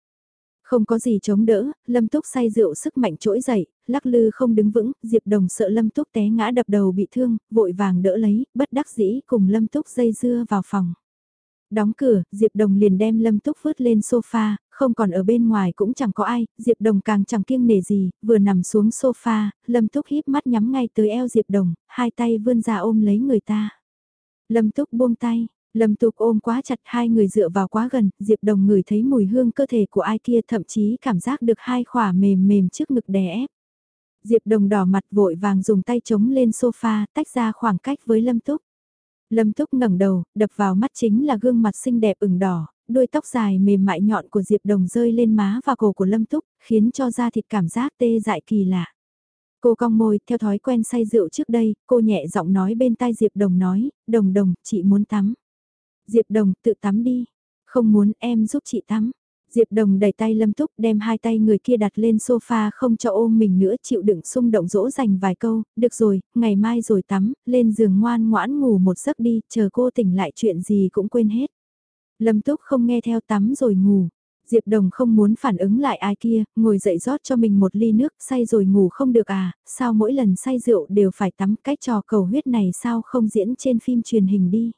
Không có gì chống đỡ, Lâm Túc say rượu sức mạnh trỗi dậy, lắc lư không đứng vững, Diệp Đồng sợ Lâm Túc té ngã đập đầu bị thương, vội vàng đỡ lấy, bất đắc dĩ cùng Lâm Túc dây dưa vào phòng. Đóng cửa, Diệp Đồng liền đem Lâm Túc vứt lên sofa, không còn ở bên ngoài cũng chẳng có ai, Diệp Đồng càng chẳng kiêng nể gì, vừa nằm xuống sofa, Lâm Túc híp mắt nhắm ngay tới eo Diệp Đồng, hai tay vươn ra ôm lấy người ta. Lâm Túc buông tay, Lâm Túc ôm quá chặt hai người dựa vào quá gần, Diệp Đồng ngửi thấy mùi hương cơ thể của ai kia thậm chí cảm giác được hai khỏa mềm mềm trước ngực đè ép. Diệp Đồng đỏ mặt vội vàng dùng tay chống lên sofa, tách ra khoảng cách với Lâm Túc. Lâm Túc ngẩng đầu, đập vào mắt chính là gương mặt xinh đẹp ửng đỏ, đuôi tóc dài mềm mại nhọn của Diệp Đồng rơi lên má và cổ của Lâm Túc, khiến cho da thịt cảm giác tê dại kỳ lạ. Cô cong môi, theo thói quen say rượu trước đây, cô nhẹ giọng nói bên tai Diệp Đồng nói, Đồng Đồng, chị muốn tắm. Diệp Đồng, tự tắm đi. Không muốn em giúp chị tắm. Diệp Đồng đẩy tay Lâm Túc đem hai tay người kia đặt lên sofa không cho ôm mình nữa chịu đựng xung động dỗ dành vài câu, được rồi, ngày mai rồi tắm, lên giường ngoan ngoãn ngủ một giấc đi, chờ cô tỉnh lại chuyện gì cũng quên hết. Lâm Túc không nghe theo tắm rồi ngủ. Diệp Đồng không muốn phản ứng lại ai kia, ngồi dậy rót cho mình một ly nước, say rồi ngủ không được à, sao mỗi lần say rượu đều phải tắm cái trò cầu huyết này sao không diễn trên phim truyền hình đi.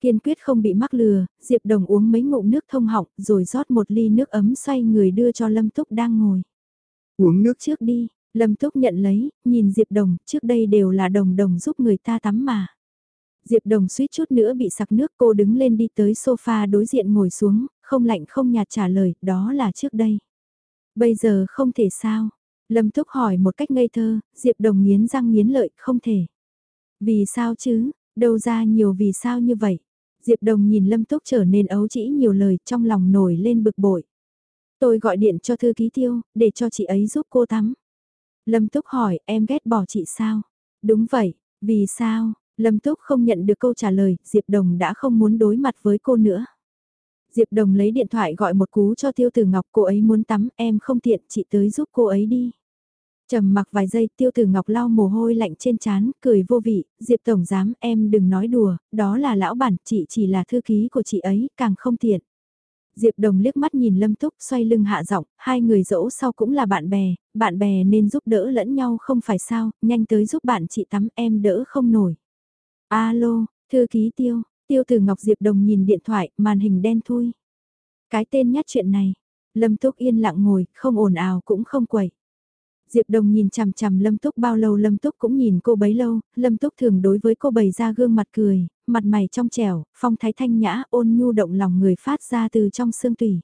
Kiên quyết không bị mắc lừa, Diệp Đồng uống mấy ngụm nước thông họng rồi rót một ly nước ấm xoay người đưa cho Lâm Túc đang ngồi. Uống nước trước đi, Lâm Túc nhận lấy, nhìn Diệp Đồng, trước đây đều là Đồng Đồng giúp người ta tắm mà. Diệp Đồng suýt chút nữa bị sặc nước cô đứng lên đi tới sofa đối diện ngồi xuống, không lạnh không nhạt trả lời, đó là trước đây. Bây giờ không thể sao? Lâm Túc hỏi một cách ngây thơ, Diệp Đồng nghiến răng nghiến lợi, không thể. Vì sao chứ, đâu ra nhiều vì sao như vậy? Diệp Đồng nhìn Lâm Túc trở nên ấu trĩ nhiều lời trong lòng nổi lên bực bội. Tôi gọi điện cho thư ký tiêu, để cho chị ấy giúp cô tắm. Lâm Túc hỏi, em ghét bỏ chị sao? Đúng vậy, vì sao? Lâm Túc không nhận được câu trả lời, Diệp Đồng đã không muốn đối mặt với cô nữa. Diệp Đồng lấy điện thoại gọi một cú cho Tiêu Tử Ngọc, cô ấy muốn tắm, em không tiện, chị tới giúp cô ấy đi. Trầm mặc vài giây, Tiêu Tử Ngọc lau mồ hôi lạnh trên trán, cười vô vị, Diệp Tổng giám, em đừng nói đùa, đó là lão bản, chị chỉ là thư ký của chị ấy, càng không tiện. Diệp Đồng liếc mắt nhìn Lâm Túc xoay lưng hạ giọng, hai người dẫu sau cũng là bạn bè, bạn bè nên giúp đỡ lẫn nhau không phải sao, nhanh tới giúp bạn chị tắm em đỡ không nổi. Alo, thư ký Tiêu, Tiêu Tử Ngọc Diệp Đồng nhìn điện thoại, màn hình đen thui. Cái tên nhát chuyện này, Lâm Túc yên lặng ngồi, không ồn ào cũng không quẩy. Diệp Đồng nhìn chằm chằm Lâm Túc bao lâu Lâm Túc cũng nhìn cô bấy lâu, Lâm Túc thường đối với cô bày ra gương mặt cười, mặt mày trong trẻo, phong thái thanh nhã ôn nhu động lòng người phát ra từ trong xương tủy.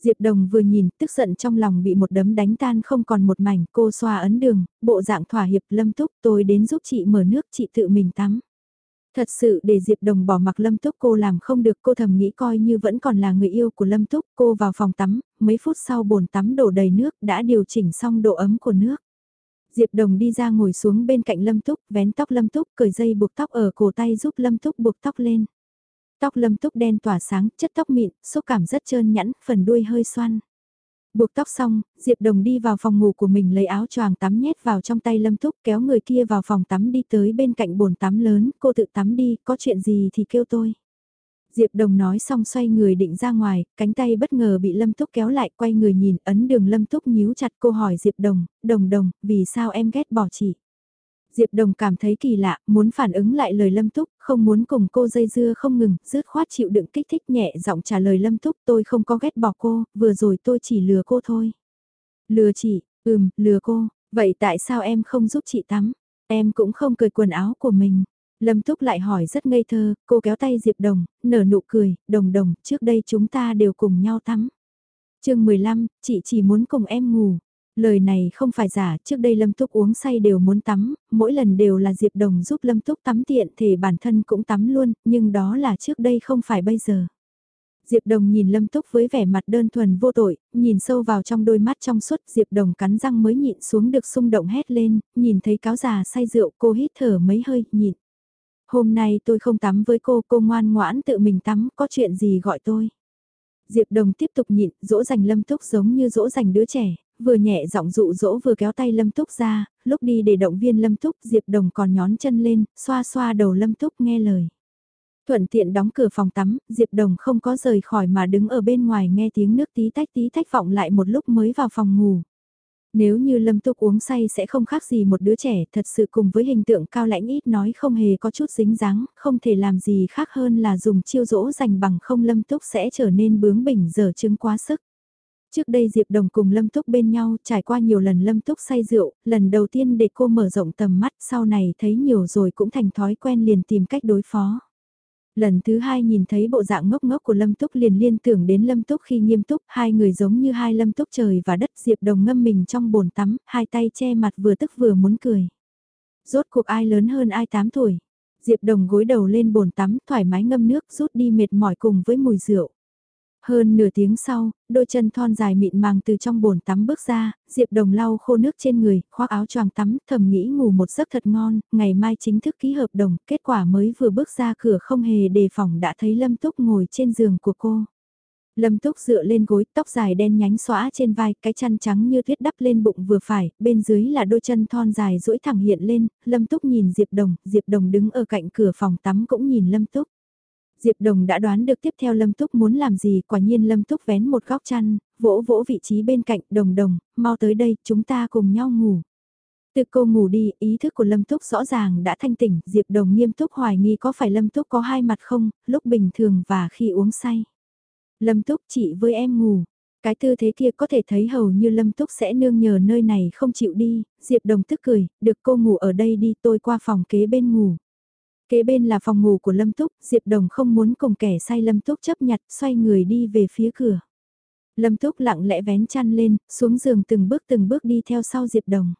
Diệp Đồng vừa nhìn, tức giận trong lòng bị một đấm đánh tan không còn một mảnh, cô xoa ấn đường, bộ dạng thỏa hiệp Lâm Túc tôi đến giúp chị mở nước chị tự mình tắm. Thật sự để Diệp Đồng bỏ mặc Lâm Túc cô làm không được cô thầm nghĩ coi như vẫn còn là người yêu của Lâm Túc cô vào phòng tắm, mấy phút sau bồn tắm đổ đầy nước đã điều chỉnh xong độ ấm của nước. Diệp Đồng đi ra ngồi xuống bên cạnh Lâm Túc, vén tóc Lâm Túc, cởi dây buộc tóc ở cổ tay giúp Lâm Túc buộc tóc lên. Tóc Lâm Túc đen tỏa sáng, chất tóc mịn, xúc cảm rất trơn nhẵn, phần đuôi hơi xoăn. Buộc tóc xong, Diệp Đồng đi vào phòng ngủ của mình lấy áo choàng tắm nhét vào trong tay Lâm Túc kéo người kia vào phòng tắm đi tới bên cạnh bồn tắm lớn, cô tự tắm đi, có chuyện gì thì kêu tôi. Diệp Đồng nói xong xoay người định ra ngoài, cánh tay bất ngờ bị Lâm Túc kéo lại quay người nhìn ấn đường Lâm Túc nhíu chặt cô hỏi Diệp Đồng, Đồng Đồng, vì sao em ghét bỏ chị? Diệp Đồng cảm thấy kỳ lạ, muốn phản ứng lại lời Lâm Túc, không muốn cùng cô dây dưa không ngừng, rứt khoát chịu đựng kích thích nhẹ giọng trả lời Lâm Túc tôi không có ghét bỏ cô, vừa rồi tôi chỉ lừa cô thôi. Lừa chị, ừm, lừa cô, vậy tại sao em không giúp chị tắm? Em cũng không cười quần áo của mình. Lâm Túc lại hỏi rất ngây thơ, cô kéo tay Diệp Đồng, nở nụ cười, đồng đồng, trước đây chúng ta đều cùng nhau tắm. chương 15, chị chỉ muốn cùng em ngủ. Lời này không phải giả, trước đây Lâm Túc uống say đều muốn tắm, mỗi lần đều là Diệp Đồng giúp Lâm Túc tắm tiện thì bản thân cũng tắm luôn, nhưng đó là trước đây không phải bây giờ. Diệp Đồng nhìn Lâm Túc với vẻ mặt đơn thuần vô tội, nhìn sâu vào trong đôi mắt trong suốt Diệp Đồng cắn răng mới nhịn xuống được xung động hét lên, nhìn thấy cáo già say rượu cô hít thở mấy hơi, nhịn. Hôm nay tôi không tắm với cô, cô ngoan ngoãn tự mình tắm, có chuyện gì gọi tôi. Diệp Đồng tiếp tục nhịn, dỗ dành Lâm Túc giống như dỗ dành đứa trẻ, vừa nhẹ giọng dụ dỗ vừa kéo tay Lâm Túc ra, lúc đi để động viên Lâm Túc Diệp Đồng còn nhón chân lên, xoa xoa đầu Lâm Túc nghe lời. Thuận tiện đóng cửa phòng tắm, Diệp Đồng không có rời khỏi mà đứng ở bên ngoài nghe tiếng nước tí tách tí tách vọng lại một lúc mới vào phòng ngủ. Nếu như Lâm Túc uống say sẽ không khác gì một đứa trẻ, thật sự cùng với hình tượng cao lãnh ít nói không hề có chút dính dáng, không thể làm gì khác hơn là dùng chiêu dỗ dành bằng không Lâm Túc sẽ trở nên bướng bỉnh dở chứng quá sức. Trước đây Diệp Đồng cùng Lâm Túc bên nhau trải qua nhiều lần Lâm Túc say rượu, lần đầu tiên để cô mở rộng tầm mắt sau này thấy nhiều rồi cũng thành thói quen liền tìm cách đối phó. Lần thứ hai nhìn thấy bộ dạng ngốc ngốc của Lâm Túc liền liên tưởng đến Lâm Túc khi nghiêm túc, hai người giống như hai Lâm Túc trời và đất Diệp Đồng ngâm mình trong bồn tắm, hai tay che mặt vừa tức vừa muốn cười. Rốt cuộc ai lớn hơn ai 8 tuổi? Diệp Đồng gối đầu lên bồn tắm thoải mái ngâm nước rút đi mệt mỏi cùng với mùi rượu. Hơn nửa tiếng sau, đôi chân thon dài mịn màng từ trong bồn tắm bước ra, Diệp Đồng lau khô nước trên người, khoác áo choàng tắm, thầm nghĩ ngủ một giấc thật ngon, ngày mai chính thức ký hợp đồng, kết quả mới vừa bước ra cửa không hề đề phòng đã thấy Lâm Túc ngồi trên giường của cô. Lâm Túc dựa lên gối, tóc dài đen nhánh xóa trên vai, cái chăn trắng như tuyết đắp lên bụng vừa phải, bên dưới là đôi chân thon dài duỗi thẳng hiện lên, Lâm Túc nhìn Diệp Đồng, Diệp Đồng đứng ở cạnh cửa phòng tắm cũng nhìn Lâm Túc. Diệp Đồng đã đoán được tiếp theo Lâm Túc muốn làm gì, quả nhiên Lâm Túc vén một góc chăn, vỗ vỗ vị trí bên cạnh, đồng đồng, mau tới đây, chúng ta cùng nhau ngủ. Từ cô ngủ đi, ý thức của Lâm Túc rõ ràng đã thanh tỉnh, Diệp Đồng nghiêm túc hoài nghi có phải Lâm Túc có hai mặt không, lúc bình thường và khi uống say. Lâm Túc chị với em ngủ. Cái tư thế kia có thể thấy hầu như Lâm Túc sẽ nương nhờ nơi này không chịu đi, Diệp Đồng tức cười, được cô ngủ ở đây đi tôi qua phòng kế bên ngủ. Kế bên là phòng ngủ của Lâm Túc, Diệp Đồng không muốn cùng kẻ say Lâm Túc chấp nhặt xoay người đi về phía cửa. Lâm Túc lặng lẽ vén chăn lên, xuống giường từng bước từng bước đi theo sau Diệp Đồng.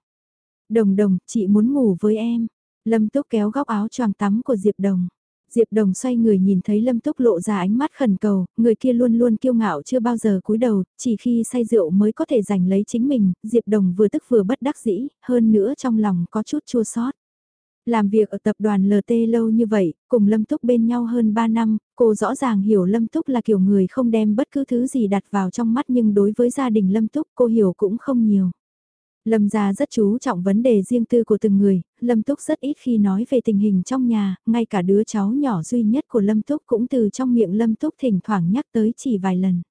Đồng đồng, chị muốn ngủ với em. Lâm Túc kéo góc áo choàng tắm của Diệp Đồng. Diệp Đồng xoay người nhìn thấy Lâm Túc lộ ra ánh mắt khẩn cầu, người kia luôn luôn kiêu ngạo chưa bao giờ cúi đầu, chỉ khi say rượu mới có thể giành lấy chính mình, Diệp Đồng vừa tức vừa bất đắc dĩ, hơn nữa trong lòng có chút chua xót. Làm việc ở tập đoàn LT lâu như vậy, cùng Lâm Túc bên nhau hơn 3 năm, cô rõ ràng hiểu Lâm Túc là kiểu người không đem bất cứ thứ gì đặt vào trong mắt nhưng đối với gia đình Lâm Túc cô hiểu cũng không nhiều. Lâm gia rất chú trọng vấn đề riêng tư của từng người, Lâm Túc rất ít khi nói về tình hình trong nhà, ngay cả đứa cháu nhỏ duy nhất của Lâm Túc cũng từ trong miệng Lâm Túc thỉnh thoảng nhắc tới chỉ vài lần.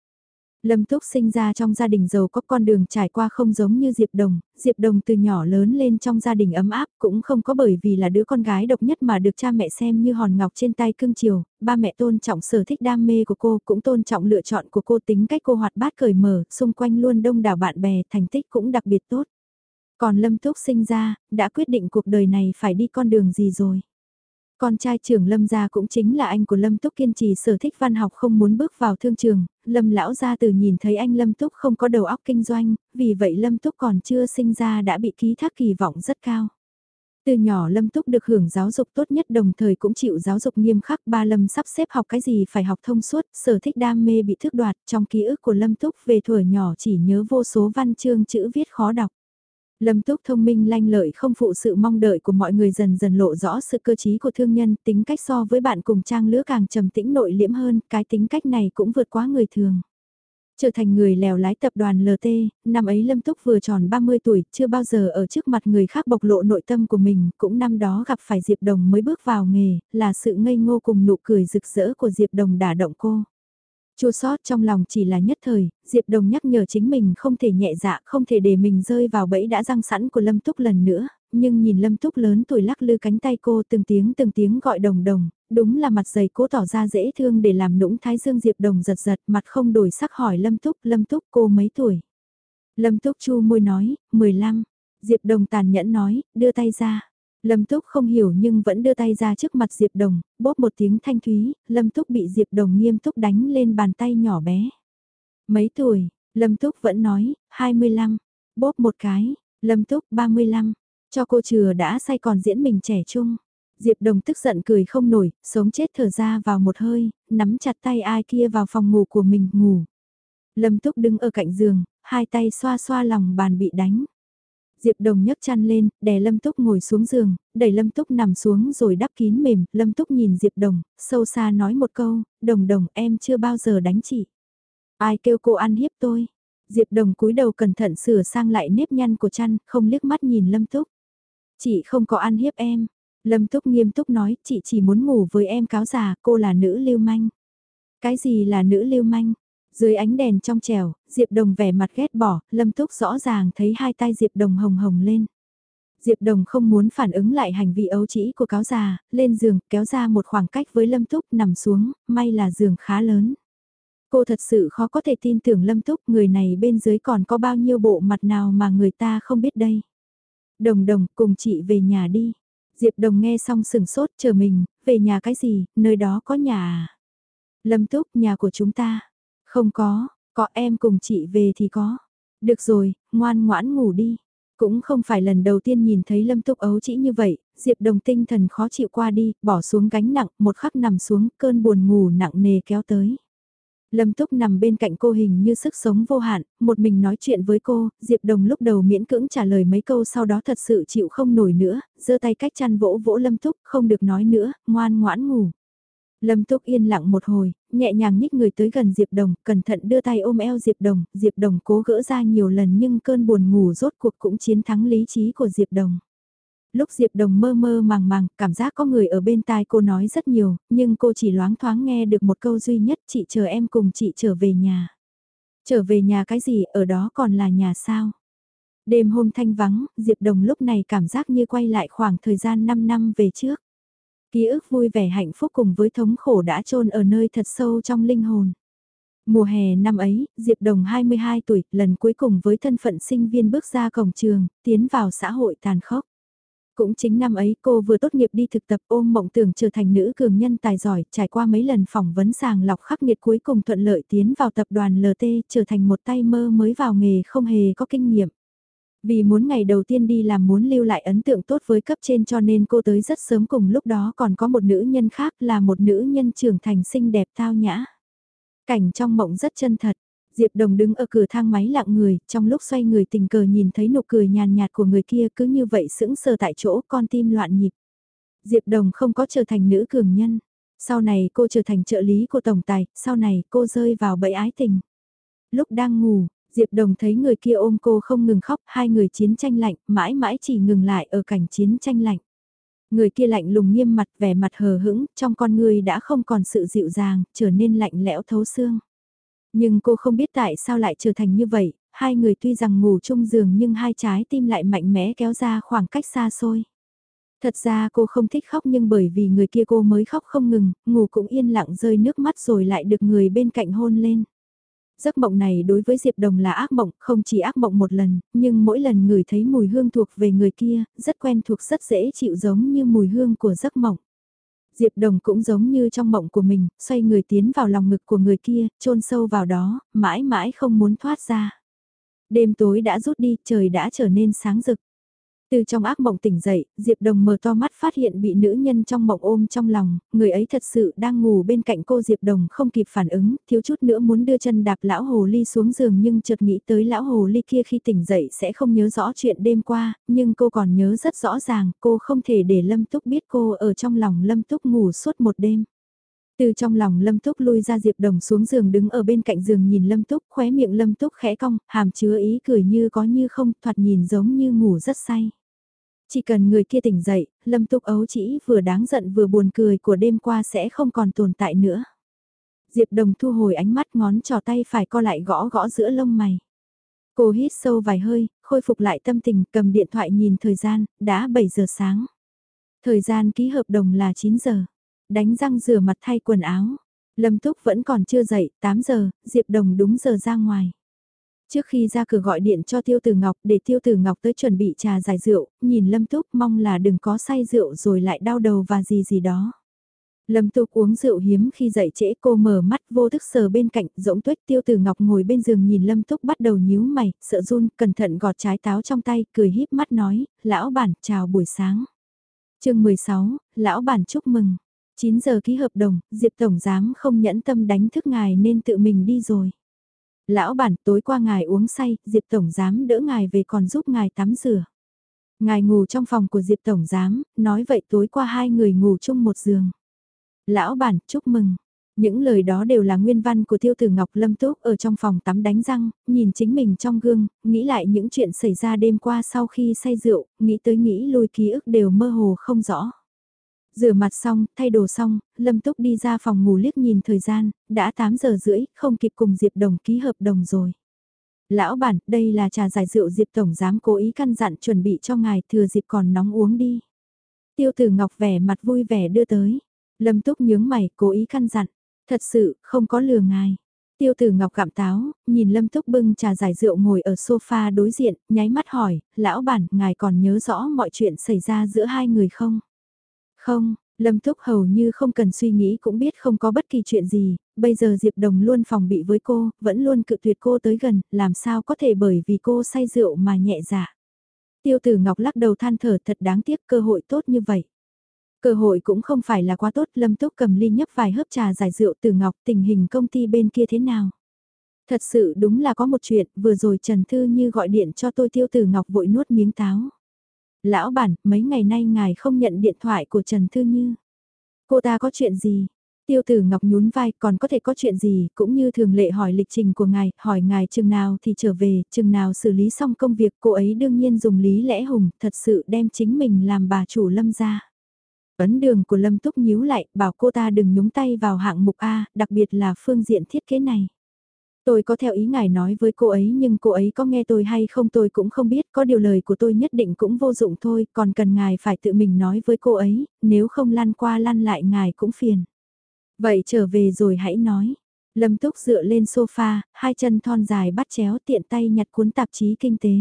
Lâm Túc sinh ra trong gia đình giàu có con đường trải qua không giống như Diệp Đồng, Diệp Đồng từ nhỏ lớn lên trong gia đình ấm áp cũng không có bởi vì là đứa con gái độc nhất mà được cha mẹ xem như hòn ngọc trên tay cưng chiều, ba mẹ tôn trọng sở thích đam mê của cô cũng tôn trọng lựa chọn của cô tính cách cô hoạt bát cởi mở, xung quanh luôn đông đảo bạn bè, thành tích cũng đặc biệt tốt. Còn Lâm Túc sinh ra, đã quyết định cuộc đời này phải đi con đường gì rồi. Con trai trưởng Lâm gia cũng chính là anh của Lâm Túc kiên trì sở thích văn học không muốn bước vào thương trường, Lâm lão gia từ nhìn thấy anh Lâm Túc không có đầu óc kinh doanh, vì vậy Lâm Túc còn chưa sinh ra đã bị ký thác kỳ vọng rất cao. Từ nhỏ Lâm Túc được hưởng giáo dục tốt nhất đồng thời cũng chịu giáo dục nghiêm khắc ba Lâm sắp xếp học cái gì phải học thông suốt, sở thích đam mê bị thước đoạt trong ký ức của Lâm Túc về tuổi nhỏ chỉ nhớ vô số văn chương chữ viết khó đọc. Lâm Túc thông minh lanh lợi không phụ sự mong đợi của mọi người dần dần lộ rõ sự cơ trí của thương nhân, tính cách so với bạn cùng trang lứa càng trầm tĩnh nội liễm hơn, cái tính cách này cũng vượt quá người thường. Trở thành người lèo lái tập đoàn LT, năm ấy Lâm Túc vừa tròn 30 tuổi, chưa bao giờ ở trước mặt người khác bộc lộ nội tâm của mình, cũng năm đó gặp phải Diệp Đồng mới bước vào nghề, là sự ngây ngô cùng nụ cười rực rỡ của Diệp Đồng đả động cô. Chua sót trong lòng chỉ là nhất thời, Diệp Đồng nhắc nhở chính mình không thể nhẹ dạ, không thể để mình rơi vào bẫy đã răng sẵn của Lâm Túc lần nữa, nhưng nhìn Lâm Túc lớn tuổi lắc lư cánh tay cô từng tiếng từng tiếng gọi đồng đồng, đúng là mặt dày cố tỏ ra dễ thương để làm nũng thái dương Diệp Đồng giật giật mặt không đổi sắc hỏi Lâm Túc, Lâm Túc cô mấy tuổi? Lâm Túc chu môi nói, 15. Diệp Đồng tàn nhẫn nói, đưa tay ra. Lâm Túc không hiểu nhưng vẫn đưa tay ra trước mặt Diệp Đồng, bóp một tiếng thanh thúy, Lâm Túc bị Diệp Đồng nghiêm túc đánh lên bàn tay nhỏ bé. Mấy tuổi, Lâm Túc vẫn nói, 25, bóp một cái, Lâm Túc 35, cho cô chừa đã say còn diễn mình trẻ trung. Diệp Đồng tức giận cười không nổi, sống chết thở ra vào một hơi, nắm chặt tay ai kia vào phòng ngủ của mình ngủ. Lâm Túc đứng ở cạnh giường, hai tay xoa xoa lòng bàn bị đánh. Diệp Đồng nhấc chăn lên, đè Lâm Túc ngồi xuống giường, đẩy Lâm Túc nằm xuống rồi đắp kín mềm, Lâm Túc nhìn Diệp Đồng, sâu xa nói một câu, Đồng Đồng em chưa bao giờ đánh chị. Ai kêu cô ăn hiếp tôi? Diệp Đồng cúi đầu cẩn thận sửa sang lại nếp nhăn của chăn, không liếc mắt nhìn Lâm Túc. Chị không có ăn hiếp em. Lâm Túc nghiêm túc nói, chị chỉ muốn ngủ với em cáo già, cô là nữ lưu manh. Cái gì là nữ lưu manh? Dưới ánh đèn trong trèo, Diệp Đồng vẻ mặt ghét bỏ, Lâm Túc rõ ràng thấy hai tay Diệp Đồng hồng hồng lên. Diệp Đồng không muốn phản ứng lại hành vi ấu trĩ của cáo già, lên giường, kéo ra một khoảng cách với Lâm Túc nằm xuống, may là giường khá lớn. Cô thật sự khó có thể tin tưởng Lâm Túc người này bên dưới còn có bao nhiêu bộ mặt nào mà người ta không biết đây. Đồng đồng cùng chị về nhà đi. Diệp Đồng nghe xong sừng sốt chờ mình, về nhà cái gì, nơi đó có nhà à? Lâm Túc, nhà của chúng ta. Không có, có em cùng chị về thì có. Được rồi, ngoan ngoãn ngủ đi. Cũng không phải lần đầu tiên nhìn thấy Lâm Túc ấu chỉ như vậy, Diệp Đồng tinh thần khó chịu qua đi, bỏ xuống gánh nặng, một khắc nằm xuống, cơn buồn ngủ nặng nề kéo tới. Lâm Túc nằm bên cạnh cô hình như sức sống vô hạn, một mình nói chuyện với cô, Diệp Đồng lúc đầu miễn cưỡng trả lời mấy câu sau đó thật sự chịu không nổi nữa, giơ tay cách chăn vỗ vỗ Lâm Túc, không được nói nữa, ngoan ngoãn ngủ. Lâm Túc yên lặng một hồi, nhẹ nhàng nhích người tới gần Diệp Đồng, cẩn thận đưa tay ôm eo Diệp Đồng, Diệp Đồng cố gỡ ra nhiều lần nhưng cơn buồn ngủ rốt cuộc cũng chiến thắng lý trí của Diệp Đồng. Lúc Diệp Đồng mơ mơ màng màng, cảm giác có người ở bên tai cô nói rất nhiều, nhưng cô chỉ loáng thoáng nghe được một câu duy nhất chị chờ em cùng chị trở về nhà. Trở về nhà cái gì, ở đó còn là nhà sao? Đêm hôm thanh vắng, Diệp Đồng lúc này cảm giác như quay lại khoảng thời gian 5 năm về trước. Ký ức vui vẻ hạnh phúc cùng với thống khổ đã chôn ở nơi thật sâu trong linh hồn. Mùa hè năm ấy, Diệp Đồng 22 tuổi, lần cuối cùng với thân phận sinh viên bước ra cổng trường, tiến vào xã hội tàn khốc. Cũng chính năm ấy cô vừa tốt nghiệp đi thực tập ôm mộng tưởng trở thành nữ cường nhân tài giỏi, trải qua mấy lần phỏng vấn sàng lọc khắc nghiệt cuối cùng thuận lợi tiến vào tập đoàn LT trở thành một tay mơ mới vào nghề không hề có kinh nghiệm. Vì muốn ngày đầu tiên đi làm muốn lưu lại ấn tượng tốt với cấp trên cho nên cô tới rất sớm cùng lúc đó còn có một nữ nhân khác là một nữ nhân trưởng thành xinh đẹp tao nhã. Cảnh trong mộng rất chân thật, Diệp Đồng đứng ở cửa thang máy lặng người, trong lúc xoay người tình cờ nhìn thấy nụ cười nhàn nhạt của người kia cứ như vậy sững sờ tại chỗ con tim loạn nhịp. Diệp Đồng không có trở thành nữ cường nhân. Sau này cô trở thành trợ lý của tổng tài, sau này cô rơi vào bẫy ái tình. Lúc đang ngủ, Diệp Đồng thấy người kia ôm cô không ngừng khóc, hai người chiến tranh lạnh, mãi mãi chỉ ngừng lại ở cảnh chiến tranh lạnh. Người kia lạnh lùng nghiêm mặt vẻ mặt hờ hững, trong con người đã không còn sự dịu dàng, trở nên lạnh lẽo thấu xương. Nhưng cô không biết tại sao lại trở thành như vậy, hai người tuy rằng ngủ chung giường nhưng hai trái tim lại mạnh mẽ kéo ra khoảng cách xa xôi. Thật ra cô không thích khóc nhưng bởi vì người kia cô mới khóc không ngừng, ngủ cũng yên lặng rơi nước mắt rồi lại được người bên cạnh hôn lên. Giấc mộng này đối với Diệp Đồng là ác mộng, không chỉ ác mộng một lần, nhưng mỗi lần người thấy mùi hương thuộc về người kia, rất quen thuộc rất dễ chịu giống như mùi hương của giấc mộng. Diệp Đồng cũng giống như trong mộng của mình, xoay người tiến vào lòng ngực của người kia, chôn sâu vào đó, mãi mãi không muốn thoát ra. Đêm tối đã rút đi, trời đã trở nên sáng rực. Từ trong ác mộng tỉnh dậy, Diệp Đồng mở to mắt phát hiện bị nữ nhân trong mộng ôm trong lòng, người ấy thật sự đang ngủ bên cạnh cô Diệp Đồng không kịp phản ứng, thiếu chút nữa muốn đưa chân đạp lão hồ ly xuống giường nhưng chợt nghĩ tới lão hồ ly kia khi tỉnh dậy sẽ không nhớ rõ chuyện đêm qua, nhưng cô còn nhớ rất rõ ràng, cô không thể để Lâm Túc biết cô ở trong lòng Lâm Túc ngủ suốt một đêm. Từ trong lòng Lâm Túc lui ra Diệp Đồng xuống giường đứng ở bên cạnh giường nhìn Lâm Túc, khóe miệng Lâm Túc khẽ cong, hàm chứa ý cười như có như không, thoạt nhìn giống như ngủ rất say. Chỉ cần người kia tỉnh dậy, lâm túc ấu chỉ vừa đáng giận vừa buồn cười của đêm qua sẽ không còn tồn tại nữa. Diệp Đồng thu hồi ánh mắt ngón trò tay phải co lại gõ gõ giữa lông mày. Cô hít sâu vài hơi, khôi phục lại tâm tình, cầm điện thoại nhìn thời gian, đã 7 giờ sáng. Thời gian ký hợp đồng là 9 giờ. Đánh răng rửa mặt thay quần áo. Lâm Túc vẫn còn chưa dậy, 8 giờ, Diệp Đồng đúng giờ ra ngoài. Trước khi ra cửa gọi điện cho Tiêu Tử Ngọc để Tiêu Tử Ngọc tới chuẩn bị trà giải rượu, nhìn Lâm Túc mong là đừng có say rượu rồi lại đau đầu và gì gì đó. Lâm Túc uống rượu hiếm khi dậy trễ cô mở mắt vô thức sờ bên cạnh, rỗng tuếch Tiêu Tử Ngọc ngồi bên giường nhìn Lâm Túc bắt đầu nhíu mày, sợ run, cẩn thận gọt trái táo trong tay, cười híp mắt nói, lão bản, chào buổi sáng. chương 16, lão bản chúc mừng. 9 giờ ký hợp đồng, Diệp Tổng Giám không nhẫn tâm đánh thức ngài nên tự mình đi rồi. Lão bản tối qua ngài uống say, Diệp Tổng Giám đỡ ngài về còn giúp ngài tắm rửa. Ngài ngủ trong phòng của Diệp Tổng Giám, nói vậy tối qua hai người ngủ chung một giường. Lão bản, chúc mừng. Những lời đó đều là nguyên văn của Tiêu Tử Ngọc Lâm Túc ở trong phòng tắm đánh răng, nhìn chính mình trong gương, nghĩ lại những chuyện xảy ra đêm qua sau khi say rượu, nghĩ tới nghĩ lùi ký ức đều mơ hồ không rõ. Rửa mặt xong, thay đồ xong, Lâm Túc đi ra phòng ngủ liếc nhìn thời gian, đã 8 giờ rưỡi, không kịp cùng Diệp Đồng ký hợp đồng rồi. Lão bản, đây là trà giải rượu Diệp Tổng dám cố ý căn dặn chuẩn bị cho ngài thừa dịp còn nóng uống đi. Tiêu tử Ngọc vẻ mặt vui vẻ đưa tới. Lâm Túc nhướng mày, cố ý căn dặn. Thật sự, không có lừa ngài. Tiêu tử Ngọc cảm táo, nhìn Lâm Túc bưng trà giải rượu ngồi ở sofa đối diện, nháy mắt hỏi, lão bản, ngài còn nhớ rõ mọi chuyện xảy ra giữa hai người không? Không, Lâm Thúc hầu như không cần suy nghĩ cũng biết không có bất kỳ chuyện gì, bây giờ Diệp Đồng luôn phòng bị với cô, vẫn luôn cự tuyệt cô tới gần, làm sao có thể bởi vì cô say rượu mà nhẹ dạ. Tiêu tử Ngọc lắc đầu than thở thật đáng tiếc cơ hội tốt như vậy. Cơ hội cũng không phải là quá tốt, Lâm Túc cầm ly nhấp vài hớp trà giải rượu từ Ngọc tình hình công ty bên kia thế nào. Thật sự đúng là có một chuyện, vừa rồi Trần Thư Như gọi điện cho tôi tiêu tử Ngọc vội nuốt miếng táo. Lão bản, mấy ngày nay ngài không nhận điện thoại của Trần Thư Như. Cô ta có chuyện gì? Tiêu tử Ngọc nhún vai còn có thể có chuyện gì, cũng như thường lệ hỏi lịch trình của ngài, hỏi ngài chừng nào thì trở về, chừng nào xử lý xong công việc, cô ấy đương nhiên dùng lý lẽ hùng, thật sự đem chính mình làm bà chủ lâm ra. Ấn đường của Lâm Túc nhíu lại, bảo cô ta đừng nhúng tay vào hạng mục A, đặc biệt là phương diện thiết kế này. Tôi có theo ý ngài nói với cô ấy nhưng cô ấy có nghe tôi hay không tôi cũng không biết, có điều lời của tôi nhất định cũng vô dụng thôi, còn cần ngài phải tự mình nói với cô ấy, nếu không lăn qua lăn lại ngài cũng phiền. Vậy trở về rồi hãy nói. Lâm Túc dựa lên sofa, hai chân thon dài bắt chéo tiện tay nhặt cuốn tạp chí kinh tế.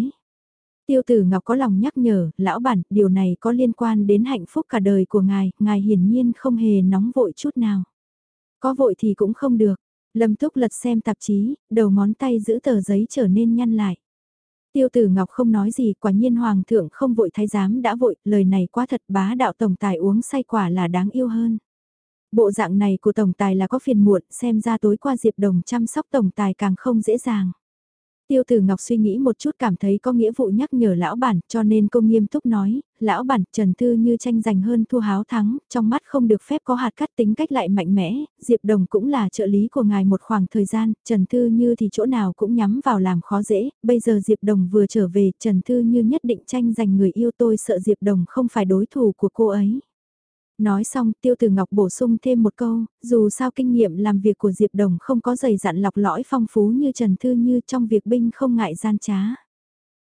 Tiêu tử Ngọc có lòng nhắc nhở, lão bản, điều này có liên quan đến hạnh phúc cả đời của ngài, ngài hiển nhiên không hề nóng vội chút nào. Có vội thì cũng không được. Lâm Túc lật xem tạp chí, đầu ngón tay giữ tờ giấy trở nên nhăn lại. Tiêu tử Ngọc không nói gì, quả nhiên Hoàng thượng không vội thái giám đã vội, lời này quá thật bá đạo tổng tài uống say quả là đáng yêu hơn. Bộ dạng này của tổng tài là có phiền muộn, xem ra tối qua Diệp Đồng chăm sóc tổng tài càng không dễ dàng. Tiêu Tử Ngọc suy nghĩ một chút cảm thấy có nghĩa vụ nhắc nhở lão bản, cho nên cô nghiêm túc nói, lão bản, Trần Thư như tranh giành hơn thua háo thắng, trong mắt không được phép có hạt cắt tính cách lại mạnh mẽ, Diệp Đồng cũng là trợ lý của ngài một khoảng thời gian, Trần Thư như thì chỗ nào cũng nhắm vào làm khó dễ, bây giờ Diệp Đồng vừa trở về, Trần Thư như nhất định tranh giành người yêu tôi sợ Diệp Đồng không phải đối thủ của cô ấy. Nói xong, Tiêu Tử Ngọc bổ sung thêm một câu, dù sao kinh nghiệm làm việc của Diệp Đồng không có dày dặn lọc lõi phong phú như Trần Thư Như trong việc binh không ngại gian trá.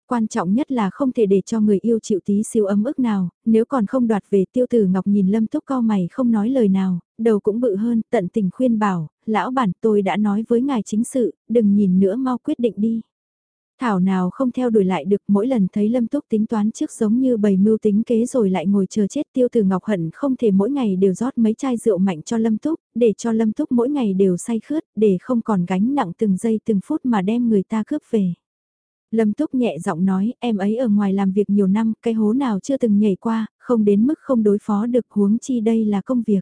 Quan trọng nhất là không thể để cho người yêu chịu tí siêu ấm ức nào, nếu còn không đoạt về Tiêu Tử Ngọc nhìn Lâm Túc co mày không nói lời nào, đầu cũng bự hơn, tận tình khuyên bảo, lão bản tôi đã nói với ngài chính sự, đừng nhìn nữa mau quyết định đi. Thảo nào không theo đuổi lại được mỗi lần thấy Lâm Túc tính toán trước giống như bầy mưu tính kế rồi lại ngồi chờ chết tiêu từ Ngọc Hận không thể mỗi ngày đều rót mấy chai rượu mạnh cho Lâm Túc, để cho Lâm Túc mỗi ngày đều say khướt, để không còn gánh nặng từng giây từng phút mà đem người ta cướp về. Lâm Túc nhẹ giọng nói, em ấy ở ngoài làm việc nhiều năm, cái hố nào chưa từng nhảy qua, không đến mức không đối phó được huống chi đây là công việc.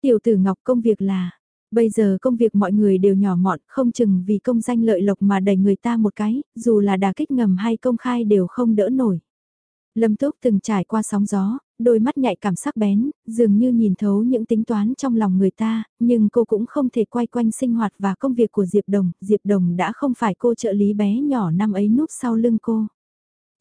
Tiểu tử Ngọc công việc là, Bây giờ công việc mọi người đều nhỏ mọn, không chừng vì công danh lợi lộc mà đẩy người ta một cái, dù là đà kích ngầm hay công khai đều không đỡ nổi. Lâm Túc từng trải qua sóng gió, đôi mắt nhạy cảm sắc bén, dường như nhìn thấu những tính toán trong lòng người ta, nhưng cô cũng không thể quay quanh sinh hoạt và công việc của Diệp Đồng, Diệp Đồng đã không phải cô trợ lý bé nhỏ năm ấy núp sau lưng cô.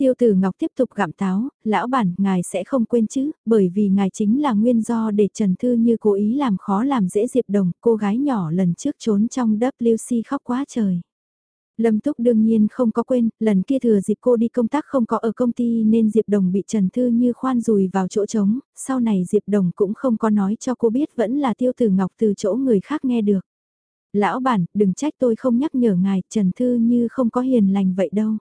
Tiêu tử Ngọc tiếp tục gặm táo, lão bản, ngài sẽ không quên chứ, bởi vì ngài chính là nguyên do để Trần Thư như cố ý làm khó làm dễ Diệp Đồng, cô gái nhỏ lần trước trốn trong WC khóc quá trời. Lâm Túc đương nhiên không có quên, lần kia thừa dịp cô đi công tác không có ở công ty nên Diệp Đồng bị Trần Thư như khoan rùi vào chỗ trống, sau này Diệp Đồng cũng không có nói cho cô biết vẫn là tiêu tử Ngọc từ chỗ người khác nghe được. Lão bản, đừng trách tôi không nhắc nhở ngài, Trần Thư như không có hiền lành vậy đâu.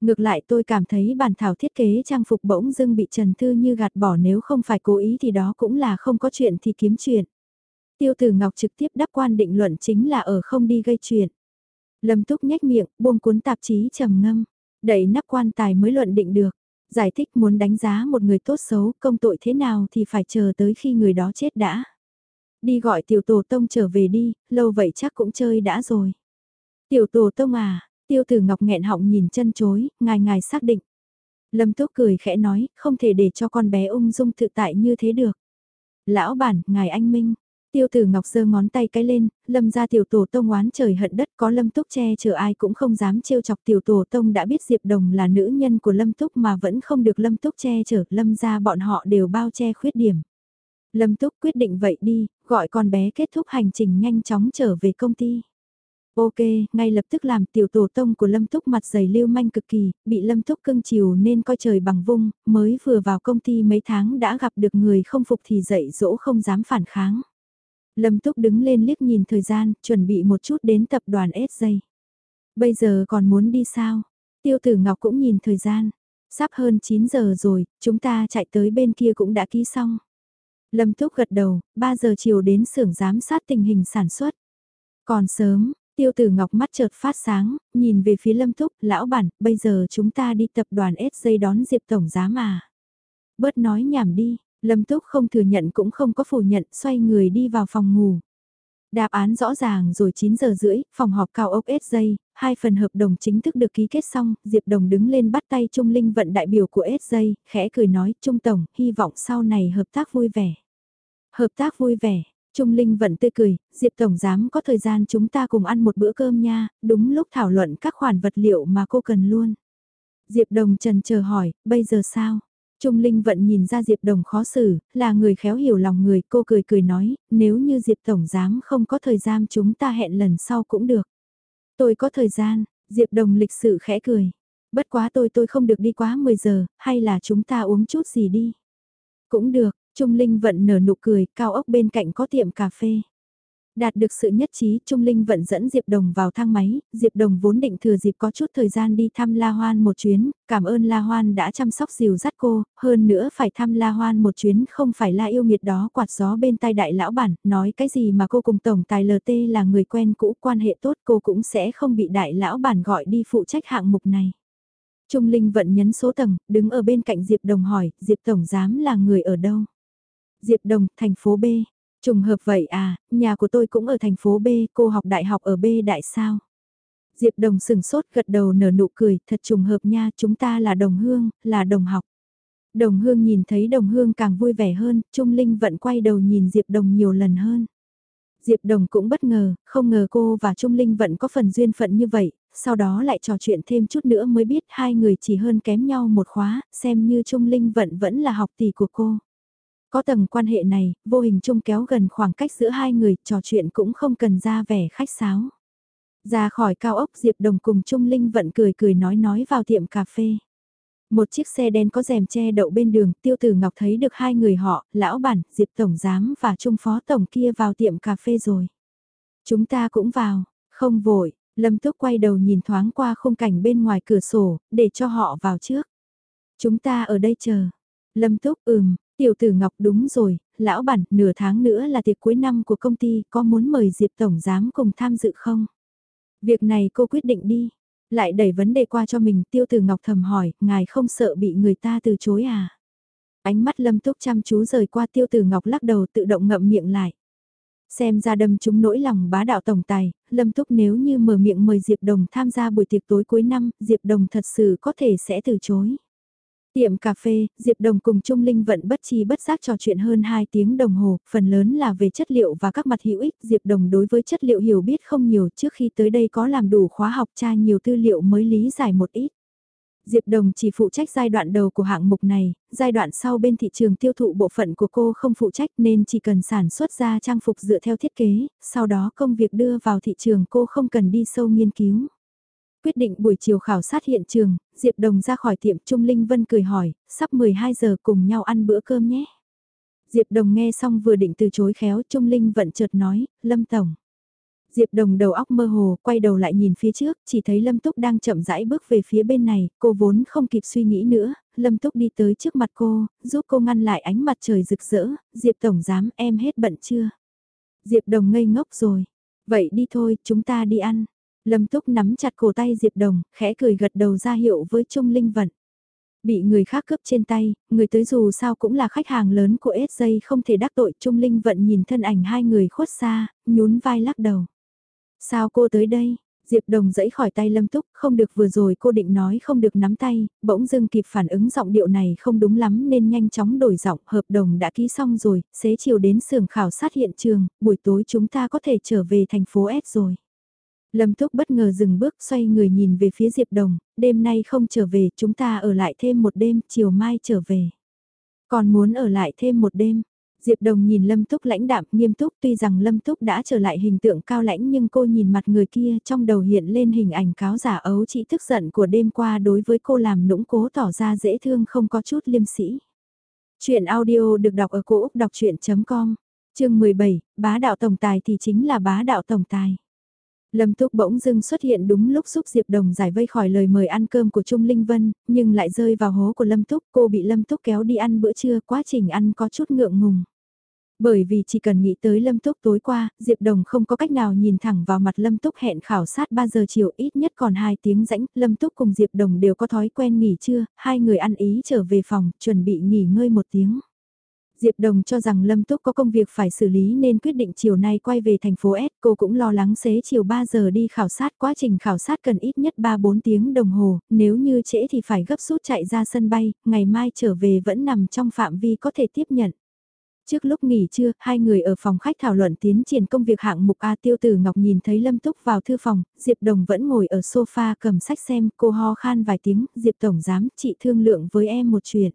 Ngược lại tôi cảm thấy bản thảo thiết kế trang phục bỗng dưng bị Trần Thư như gạt bỏ nếu không phải cố ý thì đó cũng là không có chuyện thì kiếm chuyện. Tiêu tử Ngọc trực tiếp đáp quan định luận chính là ở không đi gây chuyện. Lâm Túc nhếch miệng, buông cuốn tạp chí trầm ngâm, đẩy nắp quan tài mới luận định được. Giải thích muốn đánh giá một người tốt xấu, công tội thế nào thì phải chờ tới khi người đó chết đã. Đi gọi tiểu tổ tông trở về đi, lâu vậy chắc cũng chơi đã rồi. Tiểu tổ tông à, Tiêu tử ngọc nghẹn họng nhìn chân chối, ngài ngài xác định. Lâm Túc cười khẽ nói, không thể để cho con bé ung dung tự tại như thế được. Lão bản, ngài anh Minh. Tiêu tử ngọc giơ ngón tay cái lên, lâm ra tiểu tổ tông oán trời hận đất có lâm túc che chở ai cũng không dám trêu chọc tiểu tổ tông đã biết Diệp Đồng là nữ nhân của lâm túc mà vẫn không được lâm túc che chở, lâm ra bọn họ đều bao che khuyết điểm. Lâm túc quyết định vậy đi, gọi con bé kết thúc hành trình nhanh chóng trở về công ty. Ok, ngay lập tức làm tiểu tổ tông của Lâm Túc mặt dày lưu manh cực kỳ, bị Lâm Túc cưng chiều nên coi trời bằng vung, mới vừa vào công ty mấy tháng đã gặp được người không phục thì dậy dỗ không dám phản kháng. Lâm Túc đứng lên liếc nhìn thời gian, chuẩn bị một chút đến tập đoàn SJ. Bây giờ còn muốn đi sao? Tiêu tử Ngọc cũng nhìn thời gian. Sắp hơn 9 giờ rồi, chúng ta chạy tới bên kia cũng đã ký xong. Lâm Túc gật đầu, 3 giờ chiều đến xưởng giám sát tình hình sản xuất. Còn sớm, Tiêu tử ngọc mắt chợt phát sáng, nhìn về phía lâm thúc, lão bản, bây giờ chúng ta đi tập đoàn S dây đón Diệp Tổng Giám mà. Bớt nói nhảm đi, lâm thúc không thừa nhận cũng không có phủ nhận, xoay người đi vào phòng ngủ. Đáp án rõ ràng rồi 9 giờ rưỡi, phòng họp cao ốc S dây, hai phần hợp đồng chính thức được ký kết xong, Diệp Đồng đứng lên bắt tay Trung Linh vận đại biểu của S dây, khẽ cười nói, Trung Tổng, hy vọng sau này hợp tác vui vẻ. Hợp tác vui vẻ, Trung Linh vẫn tươi cười, Diệp Tổng Giám có thời gian chúng ta cùng ăn một bữa cơm nha, đúng lúc thảo luận các khoản vật liệu mà cô cần luôn. Diệp Đồng trần chờ hỏi, bây giờ sao? Trung Linh vẫn nhìn ra Diệp Đồng khó xử, là người khéo hiểu lòng người, cô cười cười nói, nếu như Diệp Tổng Giám không có thời gian chúng ta hẹn lần sau cũng được. Tôi có thời gian, Diệp Đồng lịch sự khẽ cười. Bất quá tôi tôi không được đi quá 10 giờ, hay là chúng ta uống chút gì đi. Cũng được, Trung Linh vận nở nụ cười, cao ốc bên cạnh có tiệm cà phê. Đạt được sự nhất trí, Trung Linh vận dẫn Diệp Đồng vào thang máy, Diệp Đồng vốn định thừa dịp có chút thời gian đi thăm La Hoan một chuyến, cảm ơn La Hoan đã chăm sóc dìu dắt cô, hơn nữa phải thăm La Hoan một chuyến không phải La yêu nghiệt đó quạt gió bên tai đại lão bản, nói cái gì mà cô cùng Tổng Tài LT là người quen cũ quan hệ tốt cô cũng sẽ không bị đại lão bản gọi đi phụ trách hạng mục này. Trung Linh vận nhấn số tầng, đứng ở bên cạnh Diệp Đồng hỏi, Diệp Tổng Giám là người ở đâu? Diệp Đồng, thành phố B. Trùng hợp vậy à, nhà của tôi cũng ở thành phố B, cô học đại học ở B đại sao? Diệp Đồng sừng sốt gật đầu nở nụ cười, thật trùng hợp nha, chúng ta là đồng hương, là đồng học. Đồng hương nhìn thấy đồng hương càng vui vẻ hơn, Trung Linh vẫn quay đầu nhìn Diệp Đồng nhiều lần hơn. Diệp Đồng cũng bất ngờ, không ngờ cô và Trung Linh vẫn có phần duyên phận như vậy, sau đó lại trò chuyện thêm chút nữa mới biết hai người chỉ hơn kém nhau một khóa, xem như Trung Linh vẫn vẫn là học tỷ của cô. Có tầng quan hệ này, vô hình chung kéo gần khoảng cách giữa hai người, trò chuyện cũng không cần ra vẻ khách sáo. Ra khỏi cao ốc Diệp Đồng cùng Trung Linh vẫn cười cười nói nói vào tiệm cà phê. Một chiếc xe đen có rèm che đậu bên đường, tiêu tử Ngọc thấy được hai người họ, lão bản, Diệp Tổng Giám và Trung Phó Tổng kia vào tiệm cà phê rồi. Chúng ta cũng vào, không vội, Lâm Túc quay đầu nhìn thoáng qua khung cảnh bên ngoài cửa sổ, để cho họ vào trước. Chúng ta ở đây chờ. Lâm Túc ừm, Tiểu tử Ngọc đúng rồi, lão bản, nửa tháng nữa là tiệc cuối năm của công ty, có muốn mời Diệp Tổng Giám cùng tham dự không? Việc này cô quyết định đi. Lại đẩy vấn đề qua cho mình, tiêu tử Ngọc thầm hỏi, ngài không sợ bị người ta từ chối à? Ánh mắt lâm túc chăm chú rời qua tiêu tử Ngọc lắc đầu tự động ngậm miệng lại. Xem ra đâm chúng nỗi lòng bá đạo tổng tài, lâm túc nếu như mở miệng mời Diệp Đồng tham gia buổi tiệc tối cuối năm, Diệp Đồng thật sự có thể sẽ từ chối. Tiệm cà phê, Diệp Đồng cùng Trung Linh vận bất chi bất giác trò chuyện hơn 2 tiếng đồng hồ, phần lớn là về chất liệu và các mặt hữu ích. Diệp Đồng đối với chất liệu hiểu biết không nhiều trước khi tới đây có làm đủ khóa học tra nhiều tư liệu mới lý giải một ít. Diệp Đồng chỉ phụ trách giai đoạn đầu của hạng mục này, giai đoạn sau bên thị trường tiêu thụ bộ phận của cô không phụ trách nên chỉ cần sản xuất ra trang phục dựa theo thiết kế, sau đó công việc đưa vào thị trường cô không cần đi sâu nghiên cứu. Quyết định buổi chiều khảo sát hiện trường, Diệp Đồng ra khỏi tiệm Trung Linh Vân cười hỏi, sắp 12 giờ cùng nhau ăn bữa cơm nhé. Diệp Đồng nghe xong vừa định từ chối khéo Trung Linh vẫn chợt nói, Lâm Tổng. Diệp Đồng đầu óc mơ hồ, quay đầu lại nhìn phía trước, chỉ thấy Lâm Túc đang chậm rãi bước về phía bên này, cô vốn không kịp suy nghĩ nữa, Lâm Túc đi tới trước mặt cô, giúp cô ngăn lại ánh mặt trời rực rỡ, Diệp Tổng dám em hết bận chưa? Diệp Đồng ngây ngốc rồi, vậy đi thôi, chúng ta đi ăn. Lâm Túc nắm chặt cổ tay Diệp Đồng, khẽ cười gật đầu ra hiệu với Trung Linh Vận. Bị người khác cướp trên tay, người tới dù sao cũng là khách hàng lớn của SJ không thể đắc tội Trung Linh Vận nhìn thân ảnh hai người khuất xa, nhún vai lắc đầu. Sao cô tới đây? Diệp Đồng dẫy khỏi tay Lâm Túc, không được vừa rồi cô định nói không được nắm tay, bỗng dưng kịp phản ứng giọng điệu này không đúng lắm nên nhanh chóng đổi giọng, hợp đồng đã ký xong rồi, xế chiều đến xưởng khảo sát hiện trường, buổi tối chúng ta có thể trở về thành phố S rồi. Lâm Túc bất ngờ dừng bước xoay người nhìn về phía Diệp Đồng, đêm nay không trở về chúng ta ở lại thêm một đêm, chiều mai trở về. Còn muốn ở lại thêm một đêm. Diệp Đồng nhìn Lâm Túc lãnh đạm nghiêm túc tuy rằng Lâm Túc đã trở lại hình tượng cao lãnh nhưng cô nhìn mặt người kia trong đầu hiện lên hình ảnh cáo giả ấu chỉ tức giận của đêm qua đối với cô làm nũng cố tỏ ra dễ thương không có chút liêm sĩ. Chuyện audio được đọc ở cổ Úc đọc chuyện.com, chương 17, bá đạo tổng tài thì chính là bá đạo tổng tài. Lâm Túc bỗng dưng xuất hiện đúng lúc giúp Diệp Đồng giải vây khỏi lời mời ăn cơm của Trung Linh Vân, nhưng lại rơi vào hố của Lâm Túc, cô bị Lâm Túc kéo đi ăn bữa trưa, quá trình ăn có chút ngượng ngùng. Bởi vì chỉ cần nghĩ tới Lâm Túc tối qua, Diệp Đồng không có cách nào nhìn thẳng vào mặt Lâm Túc hẹn khảo sát 3 giờ chiều ít nhất còn 2 tiếng rãnh, Lâm Túc cùng Diệp Đồng đều có thói quen nghỉ trưa, hai người ăn ý trở về phòng, chuẩn bị nghỉ ngơi một tiếng. Diệp Đồng cho rằng Lâm Túc có công việc phải xử lý nên quyết định chiều nay quay về thành phố S. Cô cũng lo lắng xế chiều 3 giờ đi khảo sát. Quá trình khảo sát cần ít nhất 3-4 tiếng đồng hồ, nếu như trễ thì phải gấp rút chạy ra sân bay, ngày mai trở về vẫn nằm trong phạm vi có thể tiếp nhận. Trước lúc nghỉ trưa, hai người ở phòng khách thảo luận tiến triển công việc hạng mục A Tiêu Tử Ngọc nhìn thấy Lâm Túc vào thư phòng, Diệp Đồng vẫn ngồi ở sofa cầm sách xem, cô ho khan vài tiếng, Diệp Tổng giám, chị thương lượng với em một chuyện.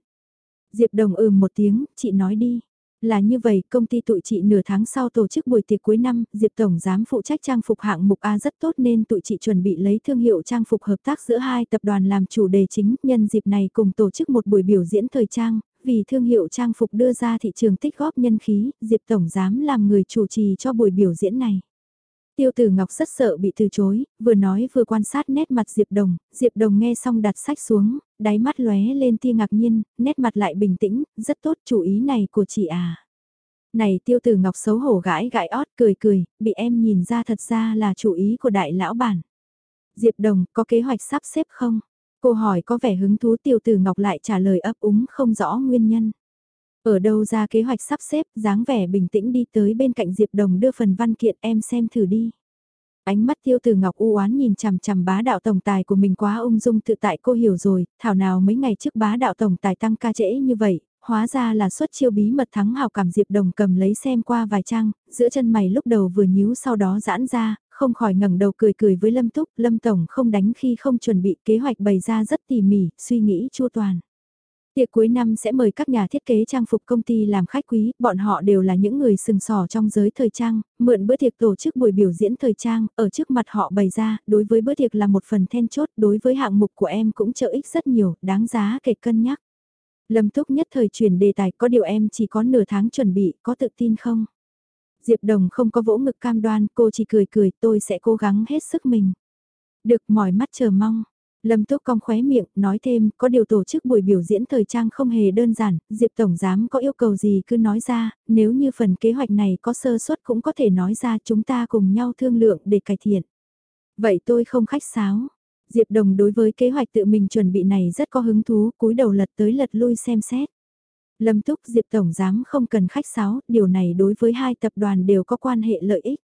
Diệp Đồng ừm một tiếng, chị nói đi. Là như vậy, công ty tụi chị nửa tháng sau tổ chức buổi tiệc cuối năm, Diệp Tổng giám phụ trách trang phục hạng mục A rất tốt nên tụi chị chuẩn bị lấy thương hiệu trang phục hợp tác giữa hai tập đoàn làm chủ đề chính, nhân dịp này cùng tổ chức một buổi biểu diễn thời trang, vì thương hiệu trang phục đưa ra thị trường tích góp nhân khí, Diệp Tổng giám làm người chủ trì cho buổi biểu diễn này. Tiêu tử Ngọc rất sợ bị từ chối, vừa nói vừa quan sát nét mặt Diệp Đồng, Diệp Đồng nghe xong đặt sách xuống, đáy mắt lóe lên tia ngạc nhiên, nét mặt lại bình tĩnh, rất tốt chủ ý này của chị à. Này tiêu tử Ngọc xấu hổ gãi gãi ót cười cười, bị em nhìn ra thật ra là chủ ý của đại lão bản. Diệp Đồng có kế hoạch sắp xếp không? Cô hỏi có vẻ hứng thú tiêu tử Ngọc lại trả lời ấp úng không rõ nguyên nhân. Ở đâu ra kế hoạch sắp xếp, dáng vẻ bình tĩnh đi tới bên cạnh Diệp Đồng đưa phần văn kiện em xem thử đi. Ánh mắt tiêu từ ngọc u oán nhìn chằm chằm bá đạo tổng tài của mình quá ung dung tự tại cô hiểu rồi, thảo nào mấy ngày trước bá đạo tổng tài tăng ca trễ như vậy, hóa ra là xuất chiêu bí mật thắng hào cảm Diệp Đồng cầm lấy xem qua vài trang, giữa chân mày lúc đầu vừa nhíu sau đó giãn ra, không khỏi ngẩng đầu cười cười với Lâm Túc, Lâm Tổng không đánh khi không chuẩn bị kế hoạch bày ra rất tỉ mỉ, suy nghĩ chu toàn. Tiệc cuối năm sẽ mời các nhà thiết kế trang phục công ty làm khách quý, bọn họ đều là những người sừng sỏ trong giới thời trang, mượn bữa tiệc tổ chức buổi biểu diễn thời trang, ở trước mặt họ bày ra, đối với bữa tiệc là một phần then chốt, đối với hạng mục của em cũng trợ ích rất nhiều, đáng giá kể cân nhắc. Lâm Túc nhất thời chuyển đề tài, có điều em chỉ có nửa tháng chuẩn bị, có tự tin không? Diệp Đồng không có vỗ ngực cam đoan, cô chỉ cười cười, tôi sẽ cố gắng hết sức mình. Được mỏi mắt chờ mong. Lâm Túc cong khóe miệng, nói thêm, có điều tổ chức buổi biểu diễn thời trang không hề đơn giản, Diệp Tổng Giám có yêu cầu gì cứ nói ra, nếu như phần kế hoạch này có sơ suất cũng có thể nói ra chúng ta cùng nhau thương lượng để cải thiện. Vậy tôi không khách sáo. Diệp Đồng đối với kế hoạch tự mình chuẩn bị này rất có hứng thú, cúi đầu lật tới lật lui xem xét. Lâm Túc Diệp Tổng Giám không cần khách sáo, điều này đối với hai tập đoàn đều có quan hệ lợi ích.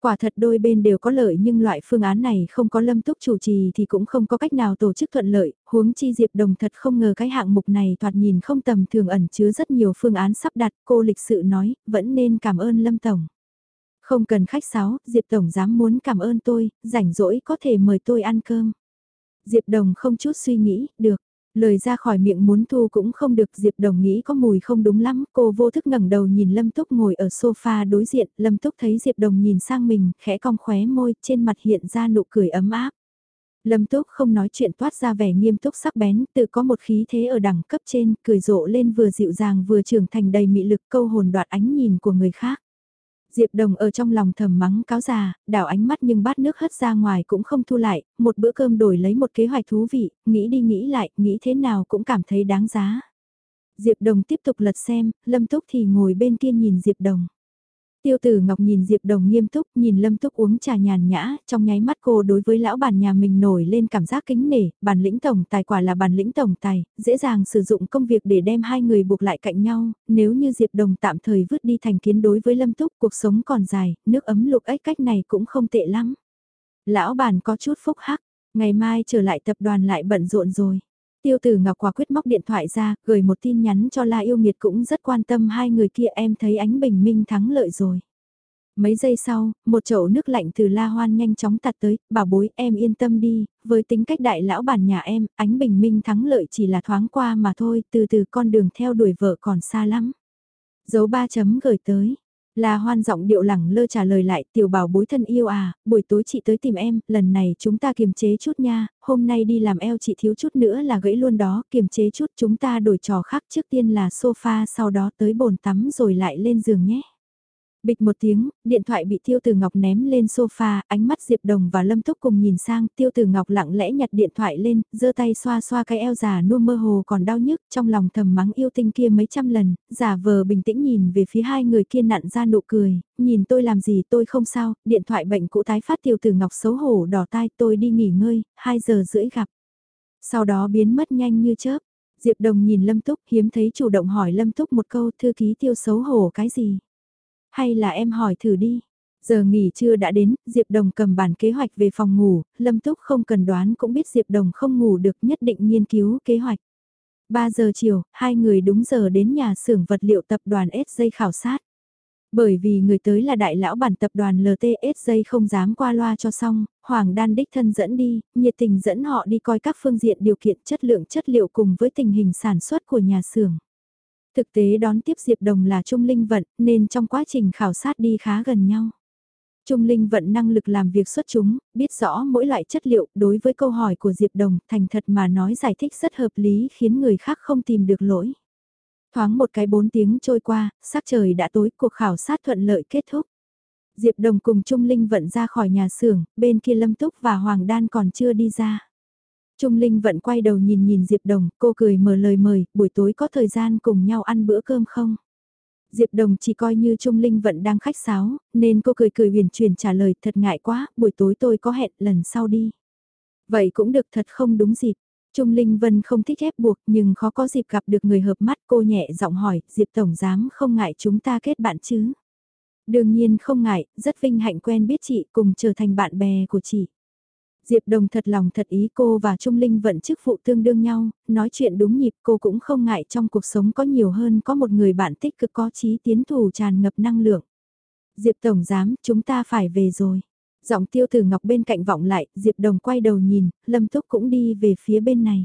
Quả thật đôi bên đều có lợi nhưng loại phương án này không có lâm túc chủ trì thì cũng không có cách nào tổ chức thuận lợi, huống chi Diệp Đồng thật không ngờ cái hạng mục này thoạt nhìn không tầm thường ẩn chứa rất nhiều phương án sắp đặt, cô lịch sự nói, vẫn nên cảm ơn Lâm Tổng. Không cần khách sáo, Diệp Tổng dám muốn cảm ơn tôi, rảnh rỗi có thể mời tôi ăn cơm. Diệp Đồng không chút suy nghĩ, được. Lời ra khỏi miệng muốn thu cũng không được Diệp Đồng nghĩ có mùi không đúng lắm, cô vô thức ngẩng đầu nhìn Lâm Túc ngồi ở sofa đối diện, Lâm Túc thấy Diệp Đồng nhìn sang mình, khẽ cong khóe môi, trên mặt hiện ra nụ cười ấm áp. Lâm Túc không nói chuyện toát ra vẻ nghiêm túc sắc bén, tự có một khí thế ở đẳng cấp trên, cười rộ lên vừa dịu dàng vừa trưởng thành đầy mị lực câu hồn đoạt ánh nhìn của người khác. Diệp Đồng ở trong lòng thầm mắng cáo già, đảo ánh mắt nhưng bát nước hất ra ngoài cũng không thu lại, một bữa cơm đổi lấy một kế hoạch thú vị, nghĩ đi nghĩ lại, nghĩ thế nào cũng cảm thấy đáng giá. Diệp Đồng tiếp tục lật xem, Lâm Túc thì ngồi bên kia nhìn Diệp Đồng. Tiêu tử Ngọc nhìn Diệp Đồng nghiêm túc, nhìn Lâm Túc uống trà nhàn nhã, trong nháy mắt cô đối với lão bản nhà mình nổi lên cảm giác kính nể, bản lĩnh tổng tài quả là bản lĩnh tổng tài, dễ dàng sử dụng công việc để đem hai người buộc lại cạnh nhau, nếu như Diệp Đồng tạm thời vứt đi thành kiến đối với Lâm Túc, cuộc sống còn dài, nước ấm lục ếch cách này cũng không tệ lắm. Lão bản có chút phúc hắc, ngày mai trở lại tập đoàn lại bận rộn rồi. Tiêu tử Ngọc quả quyết móc điện thoại ra, gửi một tin nhắn cho La Yêu Nghiệt cũng rất quan tâm hai người kia em thấy ánh bình minh thắng lợi rồi. Mấy giây sau, một chậu nước lạnh từ La Hoan nhanh chóng tạt tới, bảo bối em yên tâm đi, với tính cách đại lão bản nhà em, ánh bình minh thắng lợi chỉ là thoáng qua mà thôi, từ từ con đường theo đuổi vợ còn xa lắm. Dấu ba chấm gửi tới, La hoan giọng điệu lẳng lơ trả lời lại tiểu bảo bối thân yêu à, buổi tối chị tới tìm em, lần này chúng ta kiềm chế chút nha, hôm nay đi làm eo chị thiếu chút nữa là gãy luôn đó, kiềm chế chút chúng ta đổi trò khác trước tiên là sofa sau đó tới bồn tắm rồi lại lên giường nhé. Bịch một tiếng, điện thoại bị Tiêu Tử Ngọc ném lên sofa, ánh mắt Diệp Đồng và Lâm Túc cùng nhìn sang, Tiêu Tử Ngọc lặng lẽ nhặt điện thoại lên, giơ tay xoa xoa cái eo già nua mơ hồ còn đau nhức, trong lòng thầm mắng yêu tinh kia mấy trăm lần, giả vờ bình tĩnh nhìn về phía hai người kia nặn ra nụ cười, nhìn tôi làm gì tôi không sao, điện thoại bệnh cũ tái phát Tiêu Tử Ngọc xấu hổ đỏ tai tôi đi nghỉ ngơi, 2 giờ rưỡi gặp. Sau đó biến mất nhanh như chớp. Diệp Đồng nhìn Lâm Túc hiếm thấy chủ động hỏi Lâm Túc một câu thư ký tiêu xấu hổ cái gì. Hay là em hỏi thử đi. Giờ nghỉ trưa đã đến, Diệp Đồng cầm bản kế hoạch về phòng ngủ, Lâm Túc không cần đoán cũng biết Diệp Đồng không ngủ được nhất định nghiên cứu kế hoạch. 3 giờ chiều, hai người đúng giờ đến nhà xưởng vật liệu tập đoàn SJ khảo sát. Bởi vì người tới là đại lão bản tập đoàn LTSJ không dám qua loa cho xong, Hoàng Đan đích thân dẫn đi, nhiệt tình dẫn họ đi coi các phương diện điều kiện chất lượng chất liệu cùng với tình hình sản xuất của nhà xưởng. Thực tế đón tiếp Diệp Đồng là Trung Linh Vận, nên trong quá trình khảo sát đi khá gần nhau. Trung Linh Vận năng lực làm việc xuất chúng, biết rõ mỗi loại chất liệu đối với câu hỏi của Diệp Đồng thành thật mà nói giải thích rất hợp lý khiến người khác không tìm được lỗi. Thoáng một cái bốn tiếng trôi qua, sắc trời đã tối, cuộc khảo sát thuận lợi kết thúc. Diệp Đồng cùng Trung Linh Vận ra khỏi nhà xưởng, bên kia Lâm Túc và Hoàng Đan còn chưa đi ra. Trung Linh Vận quay đầu nhìn nhìn Diệp Đồng, cô cười mở lời mời, buổi tối có thời gian cùng nhau ăn bữa cơm không? Diệp Đồng chỉ coi như Trung Linh Vận đang khách sáo, nên cô cười cười huyền chuyển trả lời thật ngại quá, buổi tối tôi có hẹn lần sau đi. Vậy cũng được thật không đúng dịp. Trung Linh Vân không thích ép buộc nhưng khó có dịp gặp được người hợp mắt cô nhẹ giọng hỏi, Diệp Tổng Giám không ngại chúng ta kết bạn chứ? Đương nhiên không ngại, rất vinh hạnh quen biết chị cùng trở thành bạn bè của chị. Diệp Đồng thật lòng thật ý cô và Trung Linh vận chức phụ tương đương nhau, nói chuyện đúng nhịp cô cũng không ngại trong cuộc sống có nhiều hơn có một người bạn tích cực có chí tiến thủ tràn ngập năng lượng. Diệp Tổng Giám, chúng ta phải về rồi. Giọng tiêu tử ngọc bên cạnh vọng lại, Diệp Đồng quay đầu nhìn, Lâm Túc cũng đi về phía bên này.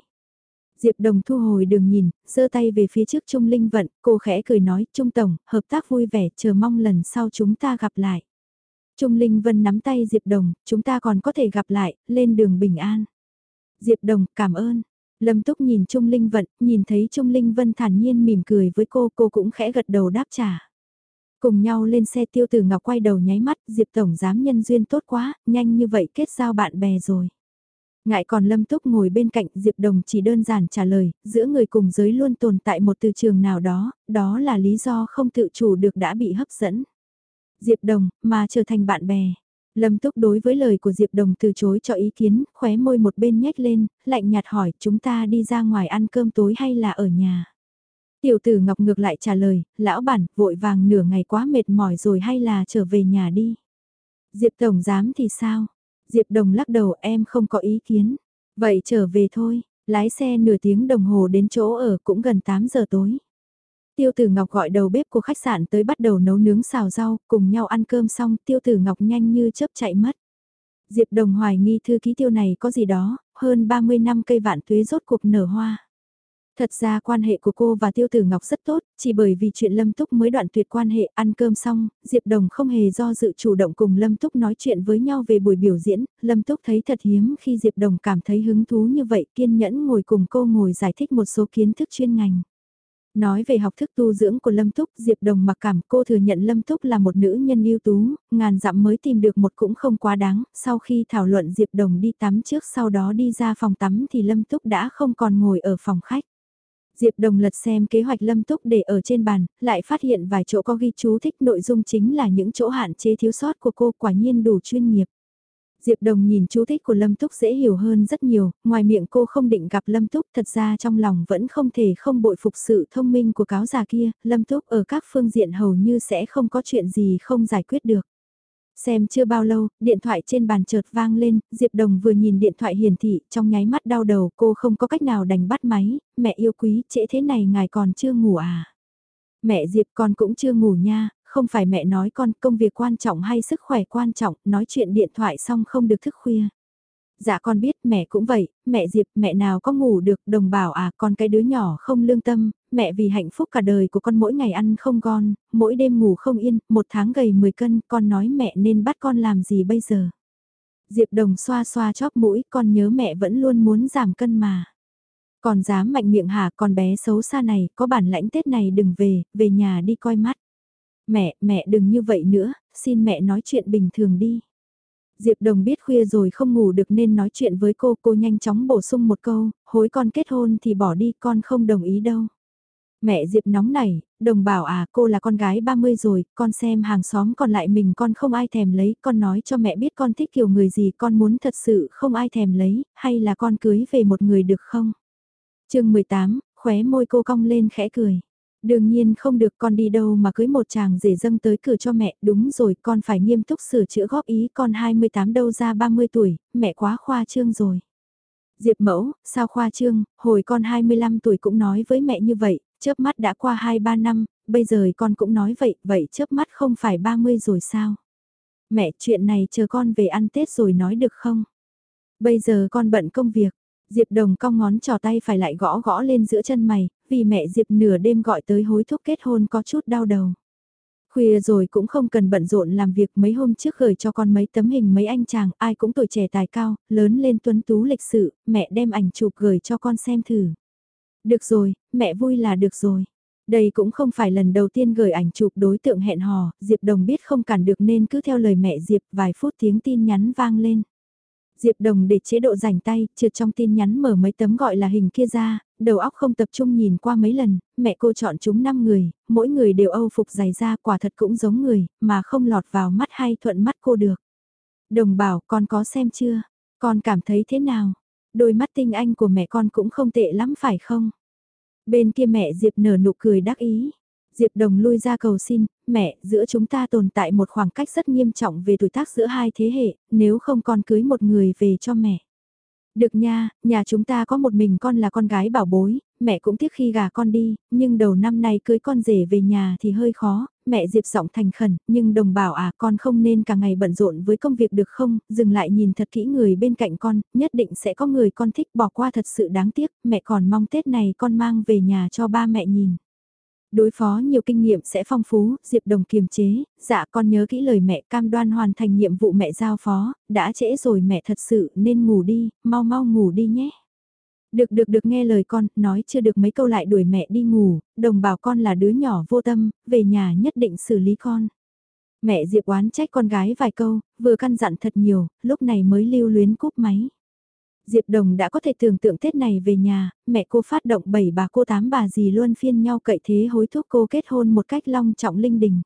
Diệp Đồng thu hồi đường nhìn, giơ tay về phía trước Trung Linh Vận, cô khẽ cười nói, Trung Tổng, hợp tác vui vẻ, chờ mong lần sau chúng ta gặp lại. Trung Linh Vân nắm tay Diệp Đồng, chúng ta còn có thể gặp lại, lên đường bình an. Diệp Đồng, cảm ơn. Lâm Túc nhìn Trung Linh Vận, nhìn thấy Trung Linh Vân thản nhiên mỉm cười với cô, cô cũng khẽ gật đầu đáp trả. Cùng nhau lên xe tiêu tử ngọc quay đầu nháy mắt, Diệp Tổng giám nhân duyên tốt quá, nhanh như vậy kết giao bạn bè rồi. Ngại còn Lâm Túc ngồi bên cạnh Diệp Đồng chỉ đơn giản trả lời, giữa người cùng giới luôn tồn tại một từ trường nào đó, đó là lý do không tự chủ được đã bị hấp dẫn. Diệp Đồng, mà trở thành bạn bè. Lâm Túc đối với lời của Diệp Đồng từ chối cho ý kiến, khóe môi một bên nhếch lên, lạnh nhạt hỏi chúng ta đi ra ngoài ăn cơm tối hay là ở nhà. Tiểu tử Ngọc ngược lại trả lời, lão bản, vội vàng nửa ngày quá mệt mỏi rồi hay là trở về nhà đi. Diệp Tổng dám thì sao? Diệp Đồng lắc đầu em không có ý kiến. Vậy trở về thôi, lái xe nửa tiếng đồng hồ đến chỗ ở cũng gần 8 giờ tối. Tiêu Tử Ngọc gọi đầu bếp của khách sạn tới bắt đầu nấu nướng xào rau, cùng nhau ăn cơm xong, Tiêu Tử Ngọc nhanh như chớp chạy mất. Diệp Đồng hoài nghi thư ký tiêu này có gì đó, hơn 30 năm cây vạn tuế rốt cuộc nở hoa. Thật ra quan hệ của cô và Tiêu Tử Ngọc rất tốt, chỉ bởi vì chuyện Lâm Túc mới đoạn tuyệt quan hệ ăn cơm xong, Diệp Đồng không hề do dự chủ động cùng Lâm Túc nói chuyện với nhau về buổi biểu diễn, Lâm Túc thấy thật hiếm khi Diệp Đồng cảm thấy hứng thú như vậy kiên nhẫn ngồi cùng cô ngồi giải thích một số kiến thức chuyên ngành. Nói về học thức tu dưỡng của Lâm Túc, Diệp Đồng mặc cảm cô thừa nhận Lâm Túc là một nữ nhân ưu tú, ngàn dặm mới tìm được một cũng không quá đáng, sau khi thảo luận Diệp Đồng đi tắm trước sau đó đi ra phòng tắm thì Lâm Túc đã không còn ngồi ở phòng khách. Diệp Đồng lật xem kế hoạch Lâm Túc để ở trên bàn, lại phát hiện vài chỗ có ghi chú thích nội dung chính là những chỗ hạn chế thiếu sót của cô quả nhiên đủ chuyên nghiệp. Diệp Đồng nhìn chú thích của Lâm Túc dễ hiểu hơn rất nhiều, ngoài miệng cô không định gặp Lâm Túc thật ra trong lòng vẫn không thể không bội phục sự thông minh của cáo già kia, Lâm Túc ở các phương diện hầu như sẽ không có chuyện gì không giải quyết được. Xem chưa bao lâu, điện thoại trên bàn chợt vang lên, Diệp Đồng vừa nhìn điện thoại hiển thị, trong nháy mắt đau đầu cô không có cách nào đành bắt máy, mẹ yêu quý, trễ thế này ngài còn chưa ngủ à? Mẹ Diệp con cũng chưa ngủ nha, không phải mẹ nói con công việc quan trọng hay sức khỏe quan trọng, nói chuyện điện thoại xong không được thức khuya. Dạ con biết mẹ cũng vậy, mẹ Diệp mẹ nào có ngủ được đồng bảo à con cái đứa nhỏ không lương tâm, mẹ vì hạnh phúc cả đời của con mỗi ngày ăn không ngon, mỗi đêm ngủ không yên, một tháng gầy 10 cân, con nói mẹ nên bắt con làm gì bây giờ. Diệp đồng xoa xoa chóp mũi, con nhớ mẹ vẫn luôn muốn giảm cân mà. Còn dám mạnh miệng hả con bé xấu xa này, có bản lãnh Tết này đừng về, về nhà đi coi mắt. Mẹ, mẹ đừng như vậy nữa, xin mẹ nói chuyện bình thường đi. Diệp Đồng biết khuya rồi không ngủ được nên nói chuyện với cô, cô nhanh chóng bổ sung một câu, hối con kết hôn thì bỏ đi, con không đồng ý đâu. Mẹ Diệp nóng nảy, đồng bảo à cô là con gái 30 rồi, con xem hàng xóm còn lại mình con không ai thèm lấy, con nói cho mẹ biết con thích kiểu người gì con muốn thật sự không ai thèm lấy, hay là con cưới về một người được không? chương 18, khóe môi cô cong lên khẽ cười. Đương nhiên không được con đi đâu mà cưới một chàng rể dâng tới cửa cho mẹ, đúng rồi con phải nghiêm túc sửa chữa góp ý con 28 đâu ra 30 tuổi, mẹ quá khoa trương rồi. Diệp mẫu, sao khoa trương, hồi con 25 tuổi cũng nói với mẹ như vậy, chớp mắt đã qua 2-3 năm, bây giờ con cũng nói vậy, vậy chớp mắt không phải 30 rồi sao? Mẹ, chuyện này chờ con về ăn Tết rồi nói được không? Bây giờ con bận công việc, Diệp Đồng cong ngón trò tay phải lại gõ gõ lên giữa chân mày, vì mẹ Diệp nửa đêm gọi tới hối thúc kết hôn có chút đau đầu. Khuya rồi cũng không cần bận rộn làm việc mấy hôm trước gửi cho con mấy tấm hình mấy anh chàng, ai cũng tuổi trẻ tài cao, lớn lên tuấn tú lịch sự, mẹ đem ảnh chụp gửi cho con xem thử. Được rồi, mẹ vui là được rồi. Đây cũng không phải lần đầu tiên gửi ảnh chụp đối tượng hẹn hò, Diệp Đồng biết không cản được nên cứ theo lời mẹ Diệp vài phút tiếng tin nhắn vang lên. Diệp Đồng để chế độ rảnh tay, trượt trong tin nhắn mở mấy tấm gọi là hình kia ra, đầu óc không tập trung nhìn qua mấy lần, mẹ cô chọn chúng 5 người, mỗi người đều âu phục dày da quả thật cũng giống người, mà không lọt vào mắt hay thuận mắt cô được. Đồng bảo con có xem chưa? Con cảm thấy thế nào? Đôi mắt tinh anh của mẹ con cũng không tệ lắm phải không? Bên kia mẹ Diệp nở nụ cười đắc ý. Diệp Đồng lui ra cầu xin, mẹ, giữa chúng ta tồn tại một khoảng cách rất nghiêm trọng về tuổi tác giữa hai thế hệ, nếu không con cưới một người về cho mẹ. Được nha, nhà chúng ta có một mình con là con gái bảo bối, mẹ cũng tiếc khi gà con đi, nhưng đầu năm nay cưới con rể về nhà thì hơi khó, mẹ Diệp giọng thành khẩn, nhưng đồng bảo à con không nên cả ngày bận rộn với công việc được không, dừng lại nhìn thật kỹ người bên cạnh con, nhất định sẽ có người con thích bỏ qua thật sự đáng tiếc, mẹ còn mong Tết này con mang về nhà cho ba mẹ nhìn. Đối phó nhiều kinh nghiệm sẽ phong phú, Diệp Đồng kiềm chế, dạ con nhớ kỹ lời mẹ cam đoan hoàn thành nhiệm vụ mẹ giao phó, đã trễ rồi mẹ thật sự nên ngủ đi, mau mau ngủ đi nhé. Được được được nghe lời con, nói chưa được mấy câu lại đuổi mẹ đi ngủ, đồng bảo con là đứa nhỏ vô tâm, về nhà nhất định xử lý con. Mẹ Diệp oán trách con gái vài câu, vừa căn dặn thật nhiều, lúc này mới lưu luyến cúp máy. Diệp Đồng đã có thể tưởng tượng Tết này về nhà, mẹ cô phát động bảy bà cô tám bà gì luôn phiên nhau cậy thế hối thúc cô kết hôn một cách long trọng linh đình.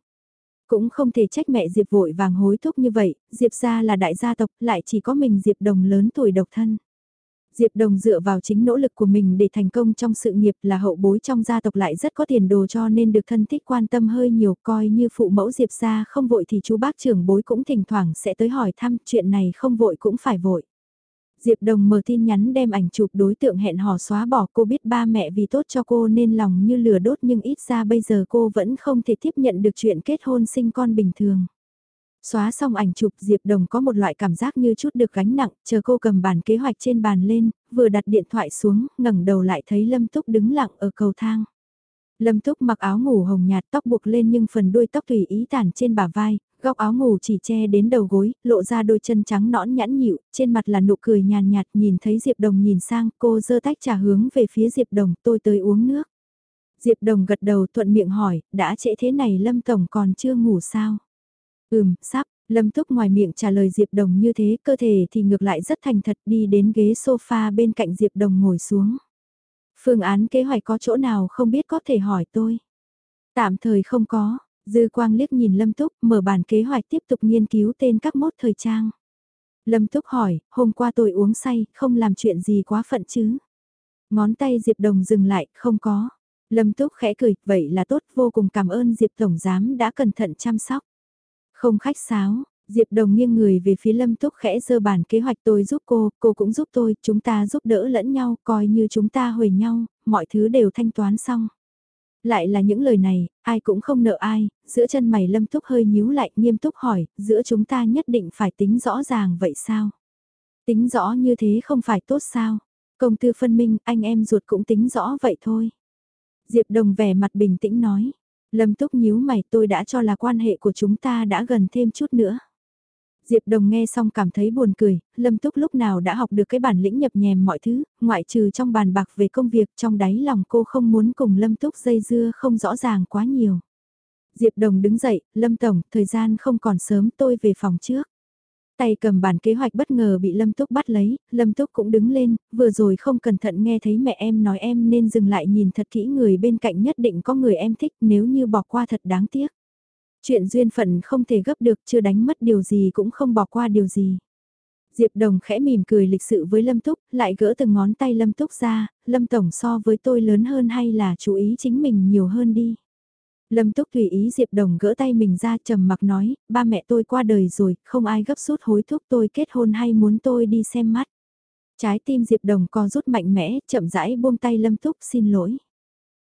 Cũng không thể trách mẹ Diệp vội vàng hối thúc như vậy, Diệp gia là đại gia tộc, lại chỉ có mình Diệp Đồng lớn tuổi độc thân. Diệp Đồng dựa vào chính nỗ lực của mình để thành công trong sự nghiệp là hậu bối trong gia tộc lại rất có tiền đồ cho nên được thân thích quan tâm hơi nhiều coi như phụ mẫu Diệp gia không vội thì chú bác trưởng bối cũng thỉnh thoảng sẽ tới hỏi thăm chuyện này không vội cũng phải vội. Diệp Đồng mở tin nhắn đem ảnh chụp đối tượng hẹn hò xóa bỏ cô biết ba mẹ vì tốt cho cô nên lòng như lửa đốt nhưng ít ra bây giờ cô vẫn không thể tiếp nhận được chuyện kết hôn sinh con bình thường. Xóa xong ảnh chụp Diệp Đồng có một loại cảm giác như chút được gánh nặng, chờ cô cầm bản kế hoạch trên bàn lên, vừa đặt điện thoại xuống, ngẩng đầu lại thấy Lâm Túc đứng lặng ở cầu thang. Lâm Túc mặc áo ngủ hồng nhạt tóc buộc lên nhưng phần đuôi tóc tùy ý tản trên bả vai, góc áo ngủ chỉ che đến đầu gối, lộ ra đôi chân trắng nõn nhẵn nhịu, trên mặt là nụ cười nhàn nhạt nhìn thấy Diệp Đồng nhìn sang cô dơ tách trà hướng về phía Diệp Đồng tôi tới uống nước. Diệp Đồng gật đầu thuận miệng hỏi, đã trễ thế này Lâm Tổng còn chưa ngủ sao? Ừm, sắp, Lâm Túc ngoài miệng trả lời Diệp Đồng như thế, cơ thể thì ngược lại rất thành thật đi đến ghế sofa bên cạnh Diệp Đồng ngồi xuống. Phương án kế hoạch có chỗ nào không biết có thể hỏi tôi. Tạm thời không có, Dư Quang liếc nhìn Lâm Túc, mở bản kế hoạch tiếp tục nghiên cứu tên các mốt thời trang. Lâm Túc hỏi, hôm qua tôi uống say, không làm chuyện gì quá phận chứ? Ngón tay Diệp Đồng dừng lại, không có. Lâm Túc khẽ cười, vậy là tốt, vô cùng cảm ơn Diệp Tổng Giám đã cẩn thận chăm sóc. Không khách sáo, Diệp Đồng nghiêng người về phía Lâm Túc khẽ dơ bản kế hoạch tôi giúp cô, cô cũng giúp tôi, chúng ta giúp đỡ lẫn nhau, coi như chúng ta hồi nhau, mọi thứ đều thanh toán xong. Lại là những lời này, ai cũng không nợ ai, giữa chân mày Lâm Túc hơi nhíu lại nghiêm túc hỏi, giữa chúng ta nhất định phải tính rõ ràng vậy sao? Tính rõ như thế không phải tốt sao? Công tư phân minh, anh em ruột cũng tính rõ vậy thôi. Diệp Đồng vẻ mặt bình tĩnh nói. Lâm Túc nhíu mày tôi đã cho là quan hệ của chúng ta đã gần thêm chút nữa. Diệp Đồng nghe xong cảm thấy buồn cười, Lâm Túc lúc nào đã học được cái bản lĩnh nhập nhèm mọi thứ, ngoại trừ trong bàn bạc về công việc trong đáy lòng cô không muốn cùng Lâm Túc dây dưa không rõ ràng quá nhiều. Diệp Đồng đứng dậy, Lâm Tổng, thời gian không còn sớm tôi về phòng trước. Tay cầm bản kế hoạch bất ngờ bị Lâm Túc bắt lấy, Lâm Túc cũng đứng lên, vừa rồi không cẩn thận nghe thấy mẹ em nói em nên dừng lại nhìn thật kỹ người bên cạnh nhất định có người em thích nếu như bỏ qua thật đáng tiếc. Chuyện duyên phận không thể gấp được chưa đánh mất điều gì cũng không bỏ qua điều gì. Diệp Đồng khẽ mỉm cười lịch sự với Lâm Túc, lại gỡ từng ngón tay Lâm Túc ra, Lâm Tổng so với tôi lớn hơn hay là chú ý chính mình nhiều hơn đi. Lâm Túc tùy ý Diệp Đồng gỡ tay mình ra trầm mặc nói, ba mẹ tôi qua đời rồi, không ai gấp rút hối thúc tôi kết hôn hay muốn tôi đi xem mắt. Trái tim Diệp Đồng co rút mạnh mẽ, chậm rãi buông tay Lâm Túc xin lỗi.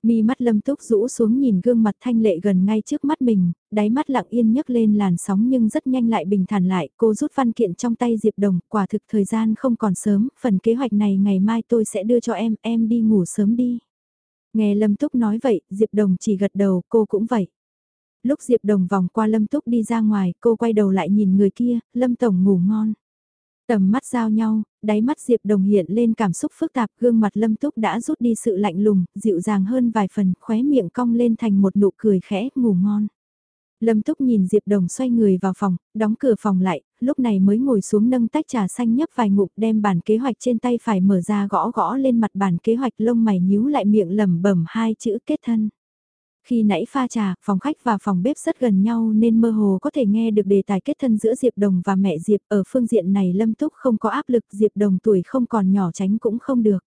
Mi mắt Lâm Túc rũ xuống nhìn gương mặt thanh lệ gần ngay trước mắt mình, đáy mắt lặng yên nhấc lên làn sóng nhưng rất nhanh lại bình thản lại, cô rút văn kiện trong tay Diệp Đồng, quả thực thời gian không còn sớm, phần kế hoạch này ngày mai tôi sẽ đưa cho em, em đi ngủ sớm đi. Nghe Lâm Túc nói vậy, Diệp Đồng chỉ gật đầu, cô cũng vậy. Lúc Diệp Đồng vòng qua Lâm Túc đi ra ngoài, cô quay đầu lại nhìn người kia, Lâm Tổng ngủ ngon. Tầm mắt giao nhau, đáy mắt Diệp Đồng hiện lên cảm xúc phức tạp, gương mặt Lâm Túc đã rút đi sự lạnh lùng, dịu dàng hơn vài phần, khóe miệng cong lên thành một nụ cười khẽ, ngủ ngon. Lâm Túc nhìn Diệp Đồng xoay người vào phòng, đóng cửa phòng lại, lúc này mới ngồi xuống nâng tách trà xanh nhấp vài ngụm đem bản kế hoạch trên tay phải mở ra gõ gõ lên mặt bản kế hoạch lông mày nhíu lại miệng lẩm bẩm hai chữ kết thân. Khi nãy pha trà, phòng khách và phòng bếp rất gần nhau nên mơ hồ có thể nghe được đề tài kết thân giữa Diệp Đồng và mẹ Diệp. Ở phương diện này Lâm Túc không có áp lực Diệp Đồng tuổi không còn nhỏ tránh cũng không được.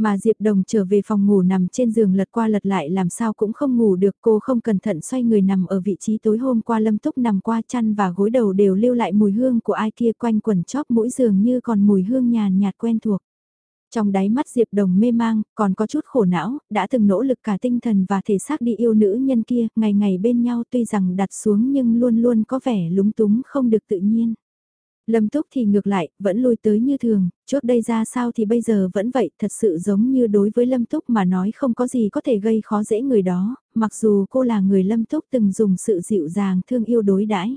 Mà Diệp Đồng trở về phòng ngủ nằm trên giường lật qua lật lại làm sao cũng không ngủ được cô không cẩn thận xoay người nằm ở vị trí tối hôm qua Lâm Túc nằm qua chăn và gối đầu đều lưu lại mùi hương của ai kia quanh quần chóp mũi giường như còn mùi hương nhàn nhạt quen thuộc. Trong đáy mắt Diệp Đồng mê mang, còn có chút khổ não, đã từng nỗ lực cả tinh thần và thể xác đi yêu nữ nhân kia, ngày ngày bên nhau tuy rằng đặt xuống nhưng luôn luôn có vẻ lúng túng không được tự nhiên. Lâm Túc thì ngược lại, vẫn lui tới như thường, trước đây ra sao thì bây giờ vẫn vậy, thật sự giống như đối với Lâm Túc mà nói không có gì có thể gây khó dễ người đó, mặc dù cô là người Lâm Túc từng dùng sự dịu dàng thương yêu đối đãi.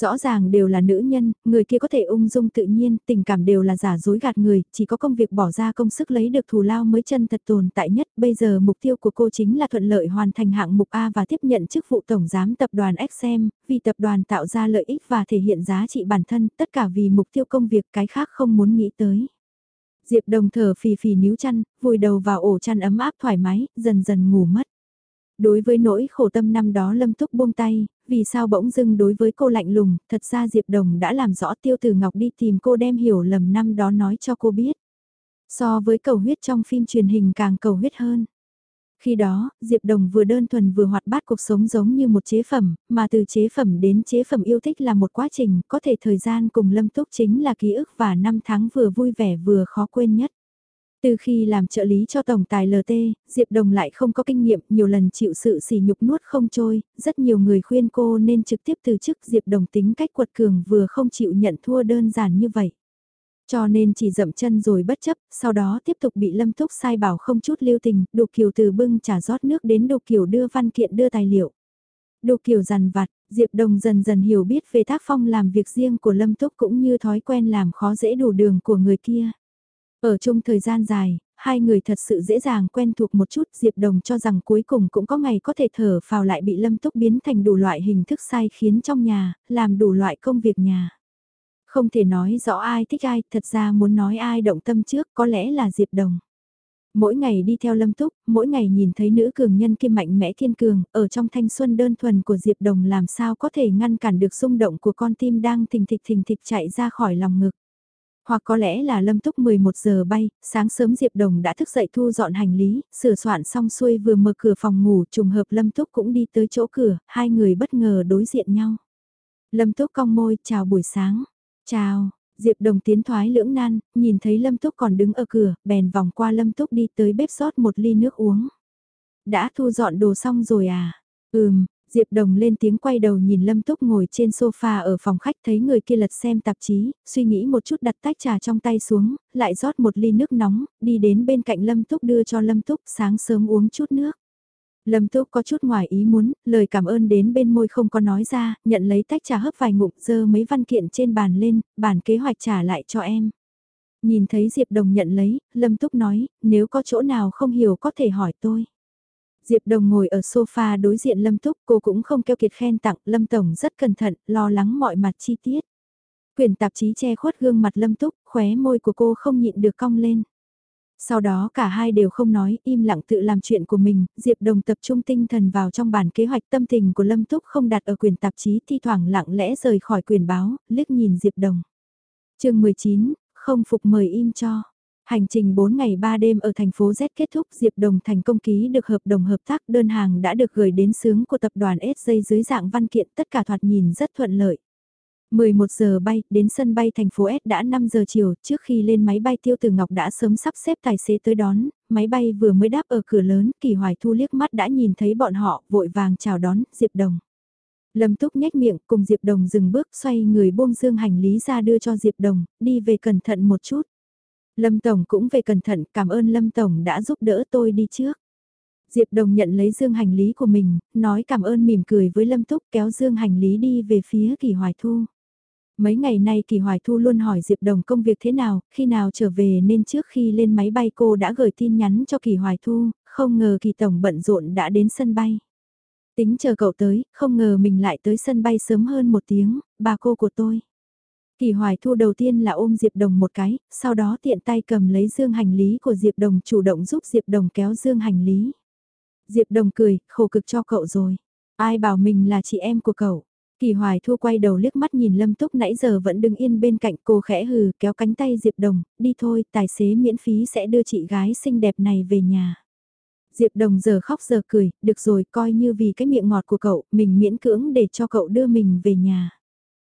Rõ ràng đều là nữ nhân, người kia có thể ung dung tự nhiên, tình cảm đều là giả dối gạt người, chỉ có công việc bỏ ra công sức lấy được thù lao mới chân thật tồn tại nhất. Bây giờ mục tiêu của cô chính là thuận lợi hoàn thành hạng mục A và tiếp nhận chức vụ tổng giám tập đoàn XM, vì tập đoàn tạo ra lợi ích và thể hiện giá trị bản thân, tất cả vì mục tiêu công việc cái khác không muốn nghĩ tới. Diệp đồng thở phì phì níu chăn, vùi đầu vào ổ chăn ấm áp thoải mái, dần dần ngủ mất. Đối với nỗi khổ tâm năm đó Lâm Túc buông tay, vì sao bỗng dưng đối với cô lạnh lùng, thật ra Diệp Đồng đã làm rõ Tiêu Tử Ngọc đi tìm cô đem hiểu lầm năm đó nói cho cô biết. So với cầu huyết trong phim truyền hình càng cầu huyết hơn. Khi đó, Diệp Đồng vừa đơn thuần vừa hoạt bát cuộc sống giống như một chế phẩm, mà từ chế phẩm đến chế phẩm yêu thích là một quá trình, có thể thời gian cùng Lâm Túc chính là ký ức và năm tháng vừa vui vẻ vừa khó quên nhất. Từ khi làm trợ lý cho tổng tài LT, Diệp Đồng lại không có kinh nghiệm, nhiều lần chịu sự sỉ nhục nuốt không trôi, rất nhiều người khuyên cô nên trực tiếp từ chức Diệp Đồng tính cách quật cường vừa không chịu nhận thua đơn giản như vậy. Cho nên chỉ dậm chân rồi bất chấp, sau đó tiếp tục bị Lâm Túc sai bảo không chút lưu tình, Đục Kiều từ bưng trả rót nước đến Đục Kiều đưa văn kiện đưa tài liệu. Đục Kiều dằn vặt, Diệp Đồng dần dần hiểu biết về tác phong làm việc riêng của Lâm Túc cũng như thói quen làm khó dễ đủ đường của người kia. Ở chung thời gian dài, hai người thật sự dễ dàng quen thuộc một chút Diệp Đồng cho rằng cuối cùng cũng có ngày có thể thở phào lại bị Lâm Túc biến thành đủ loại hình thức sai khiến trong nhà, làm đủ loại công việc nhà. Không thể nói rõ ai thích ai, thật ra muốn nói ai động tâm trước có lẽ là Diệp Đồng. Mỗi ngày đi theo Lâm Túc, mỗi ngày nhìn thấy nữ cường nhân kia mạnh mẽ thiên cường, ở trong thanh xuân đơn thuần của Diệp Đồng làm sao có thể ngăn cản được xung động của con tim đang thình thịch thình thịch chạy ra khỏi lòng ngực. Hoặc có lẽ là lâm túc 11 giờ bay, sáng sớm Diệp Đồng đã thức dậy thu dọn hành lý, sửa soạn xong xuôi vừa mở cửa phòng ngủ trùng hợp lâm túc cũng đi tới chỗ cửa, hai người bất ngờ đối diện nhau. Lâm túc cong môi, chào buổi sáng. Chào, Diệp Đồng tiến thoái lưỡng nan, nhìn thấy Lâm Túc còn đứng ở cửa, bèn vòng qua Lâm Túc đi tới bếp rót một ly nước uống. Đã thu dọn đồ xong rồi à? Ừm, Diệp Đồng lên tiếng quay đầu nhìn Lâm Túc ngồi trên sofa ở phòng khách thấy người kia lật xem tạp chí, suy nghĩ một chút đặt tách trà trong tay xuống, lại rót một ly nước nóng, đi đến bên cạnh Lâm Túc đưa cho Lâm Túc sáng sớm uống chút nước. Lâm Túc có chút ngoài ý muốn, lời cảm ơn đến bên môi không có nói ra, nhận lấy tách trà hấp vài ngụm dơ mấy văn kiện trên bàn lên, bản kế hoạch trả lại cho em. Nhìn thấy Diệp Đồng nhận lấy, Lâm Túc nói, nếu có chỗ nào không hiểu có thể hỏi tôi. Diệp Đồng ngồi ở sofa đối diện Lâm Túc, cô cũng không keo kiệt khen tặng, Lâm Tổng rất cẩn thận, lo lắng mọi mặt chi tiết. Quyển tạp chí che khuất gương mặt Lâm Túc, khóe môi của cô không nhịn được cong lên. Sau đó cả hai đều không nói, im lặng tự làm chuyện của mình, Diệp Đồng tập trung tinh thần vào trong bản kế hoạch tâm tình của Lâm Túc không đặt ở quyền tạp chí thi thoảng lặng lẽ rời khỏi quyền báo, liếc nhìn Diệp Đồng. chương 19, không phục mời im cho. Hành trình 4 ngày 3 đêm ở thành phố Z kết thúc Diệp Đồng thành công ký được hợp đồng hợp tác đơn hàng đã được gửi đến sướng của tập đoàn S dưới dạng văn kiện tất cả thoạt nhìn rất thuận lợi. 11 giờ bay, đến sân bay thành phố S đã 5 giờ chiều, trước khi lên máy bay Tiêu Tử Ngọc đã sớm sắp xếp tài xế tới đón, máy bay vừa mới đáp ở cửa lớn, Kỳ Hoài Thu liếc mắt đã nhìn thấy bọn họ, vội vàng chào đón, Diệp Đồng. Lâm Túc nhếch miệng, cùng Diệp Đồng dừng bước xoay người buông dương hành lý ra đưa cho Diệp Đồng, đi về cẩn thận một chút. Lâm Tổng cũng về cẩn thận, cảm ơn Lâm Tổng đã giúp đỡ tôi đi trước. Diệp Đồng nhận lấy dương hành lý của mình, nói cảm ơn mỉm cười với Lâm Túc kéo dương hành lý đi về phía Kỳ Hoài Thu. Mấy ngày nay Kỳ Hoài Thu luôn hỏi Diệp Đồng công việc thế nào, khi nào trở về nên trước khi lên máy bay cô đã gửi tin nhắn cho Kỳ Hoài Thu, không ngờ Kỳ Tổng bận rộn đã đến sân bay. Tính chờ cậu tới, không ngờ mình lại tới sân bay sớm hơn một tiếng, bà cô của tôi. Kỳ Hoài Thu đầu tiên là ôm Diệp Đồng một cái, sau đó tiện tay cầm lấy dương hành lý của Diệp Đồng chủ động giúp Diệp Đồng kéo dương hành lý. Diệp Đồng cười, khổ cực cho cậu rồi. Ai bảo mình là chị em của cậu. Kỳ Hoài Thu quay đầu liếc mắt nhìn Lâm Túc nãy giờ vẫn đứng yên bên cạnh cô khẽ hừ kéo cánh tay Diệp Đồng, đi thôi, tài xế miễn phí sẽ đưa chị gái xinh đẹp này về nhà. Diệp Đồng giờ khóc giờ cười, được rồi coi như vì cái miệng ngọt của cậu, mình miễn cưỡng để cho cậu đưa mình về nhà.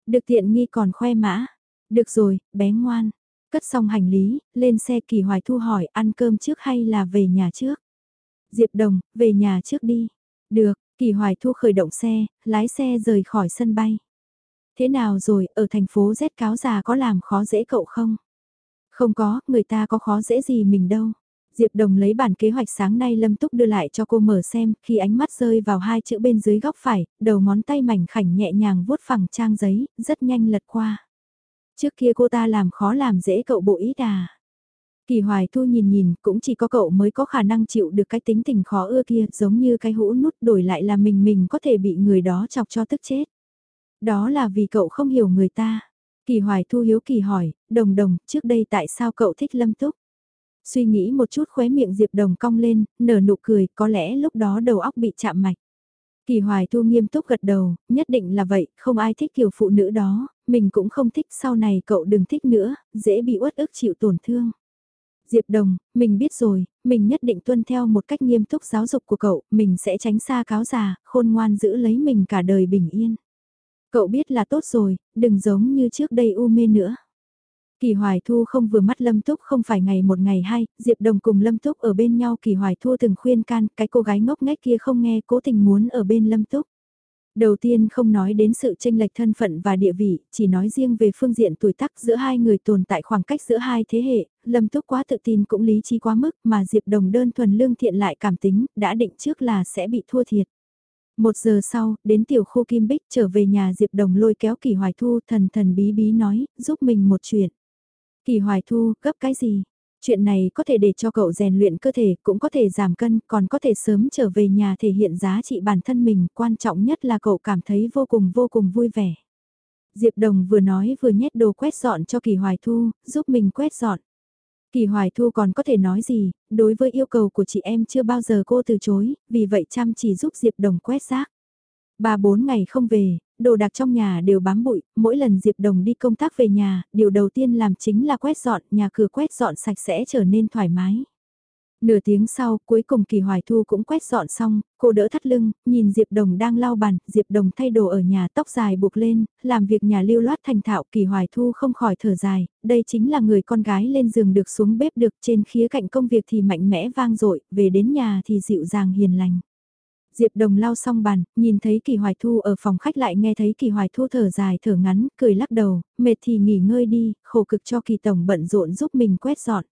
Được tiện nghi còn khoe mã. Được rồi, bé ngoan. Cất xong hành lý, lên xe Kỳ Hoài Thu hỏi ăn cơm trước hay là về nhà trước. Diệp Đồng, về nhà trước đi. Được, Kỳ Hoài Thu khởi động xe, lái xe rời khỏi sân bay. Thế nào rồi, ở thành phố Z cáo già có làm khó dễ cậu không? Không có, người ta có khó dễ gì mình đâu. Diệp Đồng lấy bản kế hoạch sáng nay Lâm Túc đưa lại cho cô mở xem, khi ánh mắt rơi vào hai chữ bên dưới góc phải, đầu ngón tay mảnh khảnh nhẹ nhàng vuốt phẳng trang giấy, rất nhanh lật qua. Trước kia cô ta làm khó làm dễ cậu bộ ý đà. Kỳ Hoài Thu nhìn nhìn, cũng chỉ có cậu mới có khả năng chịu được cái tính tình khó ưa kia, giống như cái hũ nút đổi lại là mình mình có thể bị người đó chọc cho tức chết. Đó là vì cậu không hiểu người ta. Kỳ Hoài Thu hiếu kỳ hỏi, đồng đồng, trước đây tại sao cậu thích Lâm Túc? Suy nghĩ một chút khóe miệng Diệp Đồng cong lên, nở nụ cười, có lẽ lúc đó đầu óc bị chạm mạch. Kỳ Hoài Thu nghiêm túc gật đầu, nhất định là vậy, không ai thích kiểu phụ nữ đó, mình cũng không thích, sau này cậu đừng thích nữa, dễ bị uất ức chịu tổn thương. Diệp Đồng, mình biết rồi, mình nhất định tuân theo một cách nghiêm túc giáo dục của cậu, mình sẽ tránh xa cáo già, khôn ngoan giữ lấy mình cả đời bình yên. Cậu biết là tốt rồi, đừng giống như trước đây u mê nữa. Kỳ Hoài Thu không vừa mắt Lâm Túc không phải ngày một ngày hai, Diệp Đồng cùng Lâm Túc ở bên nhau Kỳ Hoài Thu từng khuyên can, cái cô gái ngốc nghếch kia không nghe cố tình muốn ở bên Lâm Túc. Đầu tiên không nói đến sự tranh lệch thân phận và địa vị, chỉ nói riêng về phương diện tuổi tác giữa hai người tồn tại khoảng cách giữa hai thế hệ, Lâm Túc quá tự tin cũng lý trí quá mức mà Diệp Đồng đơn thuần lương thiện lại cảm tính, đã định trước là sẽ bị thua thiệt. Một giờ sau, đến tiểu khu Kim Bích trở về nhà Diệp Đồng lôi kéo Kỳ Hoài Thu thần thần bí bí nói, giúp mình một chuyện. Kỳ Hoài Thu, gấp cái gì? Chuyện này có thể để cho cậu rèn luyện cơ thể, cũng có thể giảm cân, còn có thể sớm trở về nhà thể hiện giá trị bản thân mình, quan trọng nhất là cậu cảm thấy vô cùng vô cùng vui vẻ. Diệp Đồng vừa nói vừa nhét đồ quét dọn cho Kỳ Hoài Thu, giúp mình quét dọn. Kỳ Hoài Thu còn có thể nói gì, đối với yêu cầu của chị em chưa bao giờ cô từ chối, vì vậy chăm chỉ giúp Diệp Đồng quét rác. Ba bốn ngày không về, đồ đạc trong nhà đều bám bụi, mỗi lần Diệp Đồng đi công tác về nhà, điều đầu tiên làm chính là quét dọn, nhà cửa quét dọn sạch sẽ trở nên thoải mái. Nửa tiếng sau, cuối cùng Kỳ Hoài Thu cũng quét dọn xong, cô đỡ thắt lưng, nhìn Diệp Đồng đang lau bàn, Diệp Đồng thay đồ ở nhà tóc dài buộc lên, làm việc nhà lưu loát thành thạo Kỳ Hoài Thu không khỏi thở dài, đây chính là người con gái lên giường được xuống bếp được trên khía cạnh công việc thì mạnh mẽ vang dội, về đến nhà thì dịu dàng hiền lành. Diệp Đồng lau xong bàn, nhìn thấy Kỳ Hoài Thu ở phòng khách lại nghe thấy Kỳ Hoài Thu thở dài thở ngắn, cười lắc đầu, mệt thì nghỉ ngơi đi, khổ cực cho Kỳ Tổng bận rộn giúp mình quét dọn.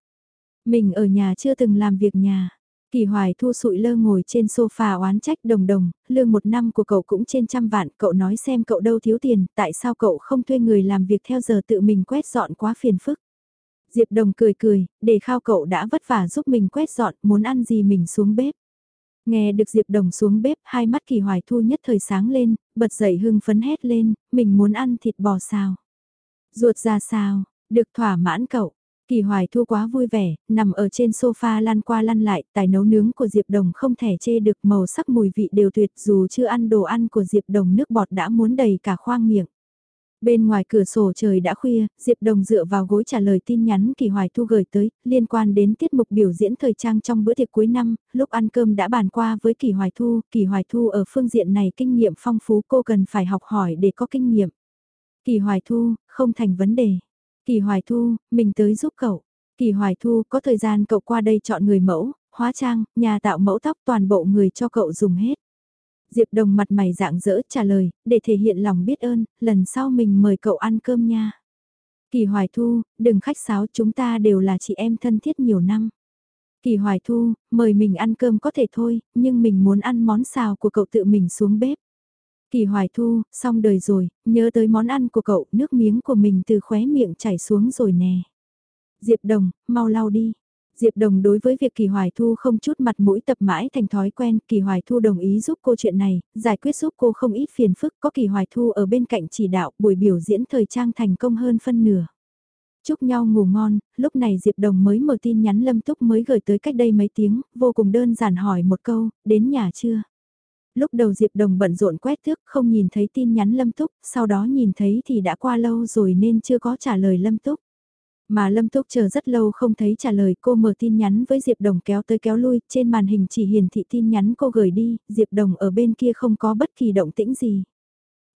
Mình ở nhà chưa từng làm việc nhà. Kỳ Hoài Thu sụi lơ ngồi trên sofa oán trách đồng đồng, lương một năm của cậu cũng trên trăm vạn, cậu nói xem cậu đâu thiếu tiền, tại sao cậu không thuê người làm việc theo giờ tự mình quét dọn quá phiền phức. Diệp Đồng cười cười, để khao cậu đã vất vả giúp mình quét dọn, muốn ăn gì mình xuống bếp. Nghe được Diệp Đồng xuống bếp, hai mắt Kỳ Hoài Thu nhất thời sáng lên, bật dậy hưng phấn hét lên, mình muốn ăn thịt bò xào. Ruột ra sao, được thỏa mãn cậu. Kỳ Hoài Thu quá vui vẻ, nằm ở trên sofa lăn qua lăn lại, tài nấu nướng của Diệp Đồng không thể chê được màu sắc mùi vị đều tuyệt dù chưa ăn đồ ăn của Diệp Đồng nước bọt đã muốn đầy cả khoang miệng. Bên ngoài cửa sổ trời đã khuya, Diệp Đồng dựa vào gối trả lời tin nhắn Kỳ Hoài Thu gửi tới, liên quan đến tiết mục biểu diễn thời trang trong bữa tiệc cuối năm, lúc ăn cơm đã bàn qua với Kỳ Hoài Thu, Kỳ Hoài Thu ở phương diện này kinh nghiệm phong phú cô cần phải học hỏi để có kinh nghiệm. Kỳ Hoài Thu, không thành vấn đề. Kỳ Hoài Thu, mình tới giúp cậu. Kỳ Hoài Thu, có thời gian cậu qua đây chọn người mẫu, hóa trang, nhà tạo mẫu tóc toàn bộ người cho cậu dùng hết. Diệp Đồng mặt mày dạng dỡ trả lời, để thể hiện lòng biết ơn, lần sau mình mời cậu ăn cơm nha. Kỳ Hoài Thu, đừng khách sáo chúng ta đều là chị em thân thiết nhiều năm. Kỳ Hoài Thu, mời mình ăn cơm có thể thôi, nhưng mình muốn ăn món xào của cậu tự mình xuống bếp. Kỳ Hoài Thu, xong đời rồi, nhớ tới món ăn của cậu, nước miếng của mình từ khóe miệng chảy xuống rồi nè. Diệp Đồng, mau lau đi. Diệp Đồng đối với việc Kỳ Hoài Thu không chút mặt mũi tập mãi thành thói quen, Kỳ Hoài Thu đồng ý giúp cô chuyện này, giải quyết giúp cô không ít phiền phức, có Kỳ Hoài Thu ở bên cạnh chỉ đạo, buổi biểu diễn thời trang thành công hơn phân nửa. Chúc nhau ngủ ngon, lúc này Diệp Đồng mới mở tin nhắn Lâm Túc mới gửi tới cách đây mấy tiếng, vô cùng đơn giản hỏi một câu, đến nhà chưa? Lúc đầu Diệp Đồng bận rộn quét thước không nhìn thấy tin nhắn Lâm Túc, sau đó nhìn thấy thì đã qua lâu rồi nên chưa có trả lời Lâm Túc. Mà Lâm Túc chờ rất lâu không thấy trả lời cô mở tin nhắn với Diệp Đồng kéo tới kéo lui, trên màn hình chỉ hiển thị tin nhắn cô gửi đi, Diệp Đồng ở bên kia không có bất kỳ động tĩnh gì.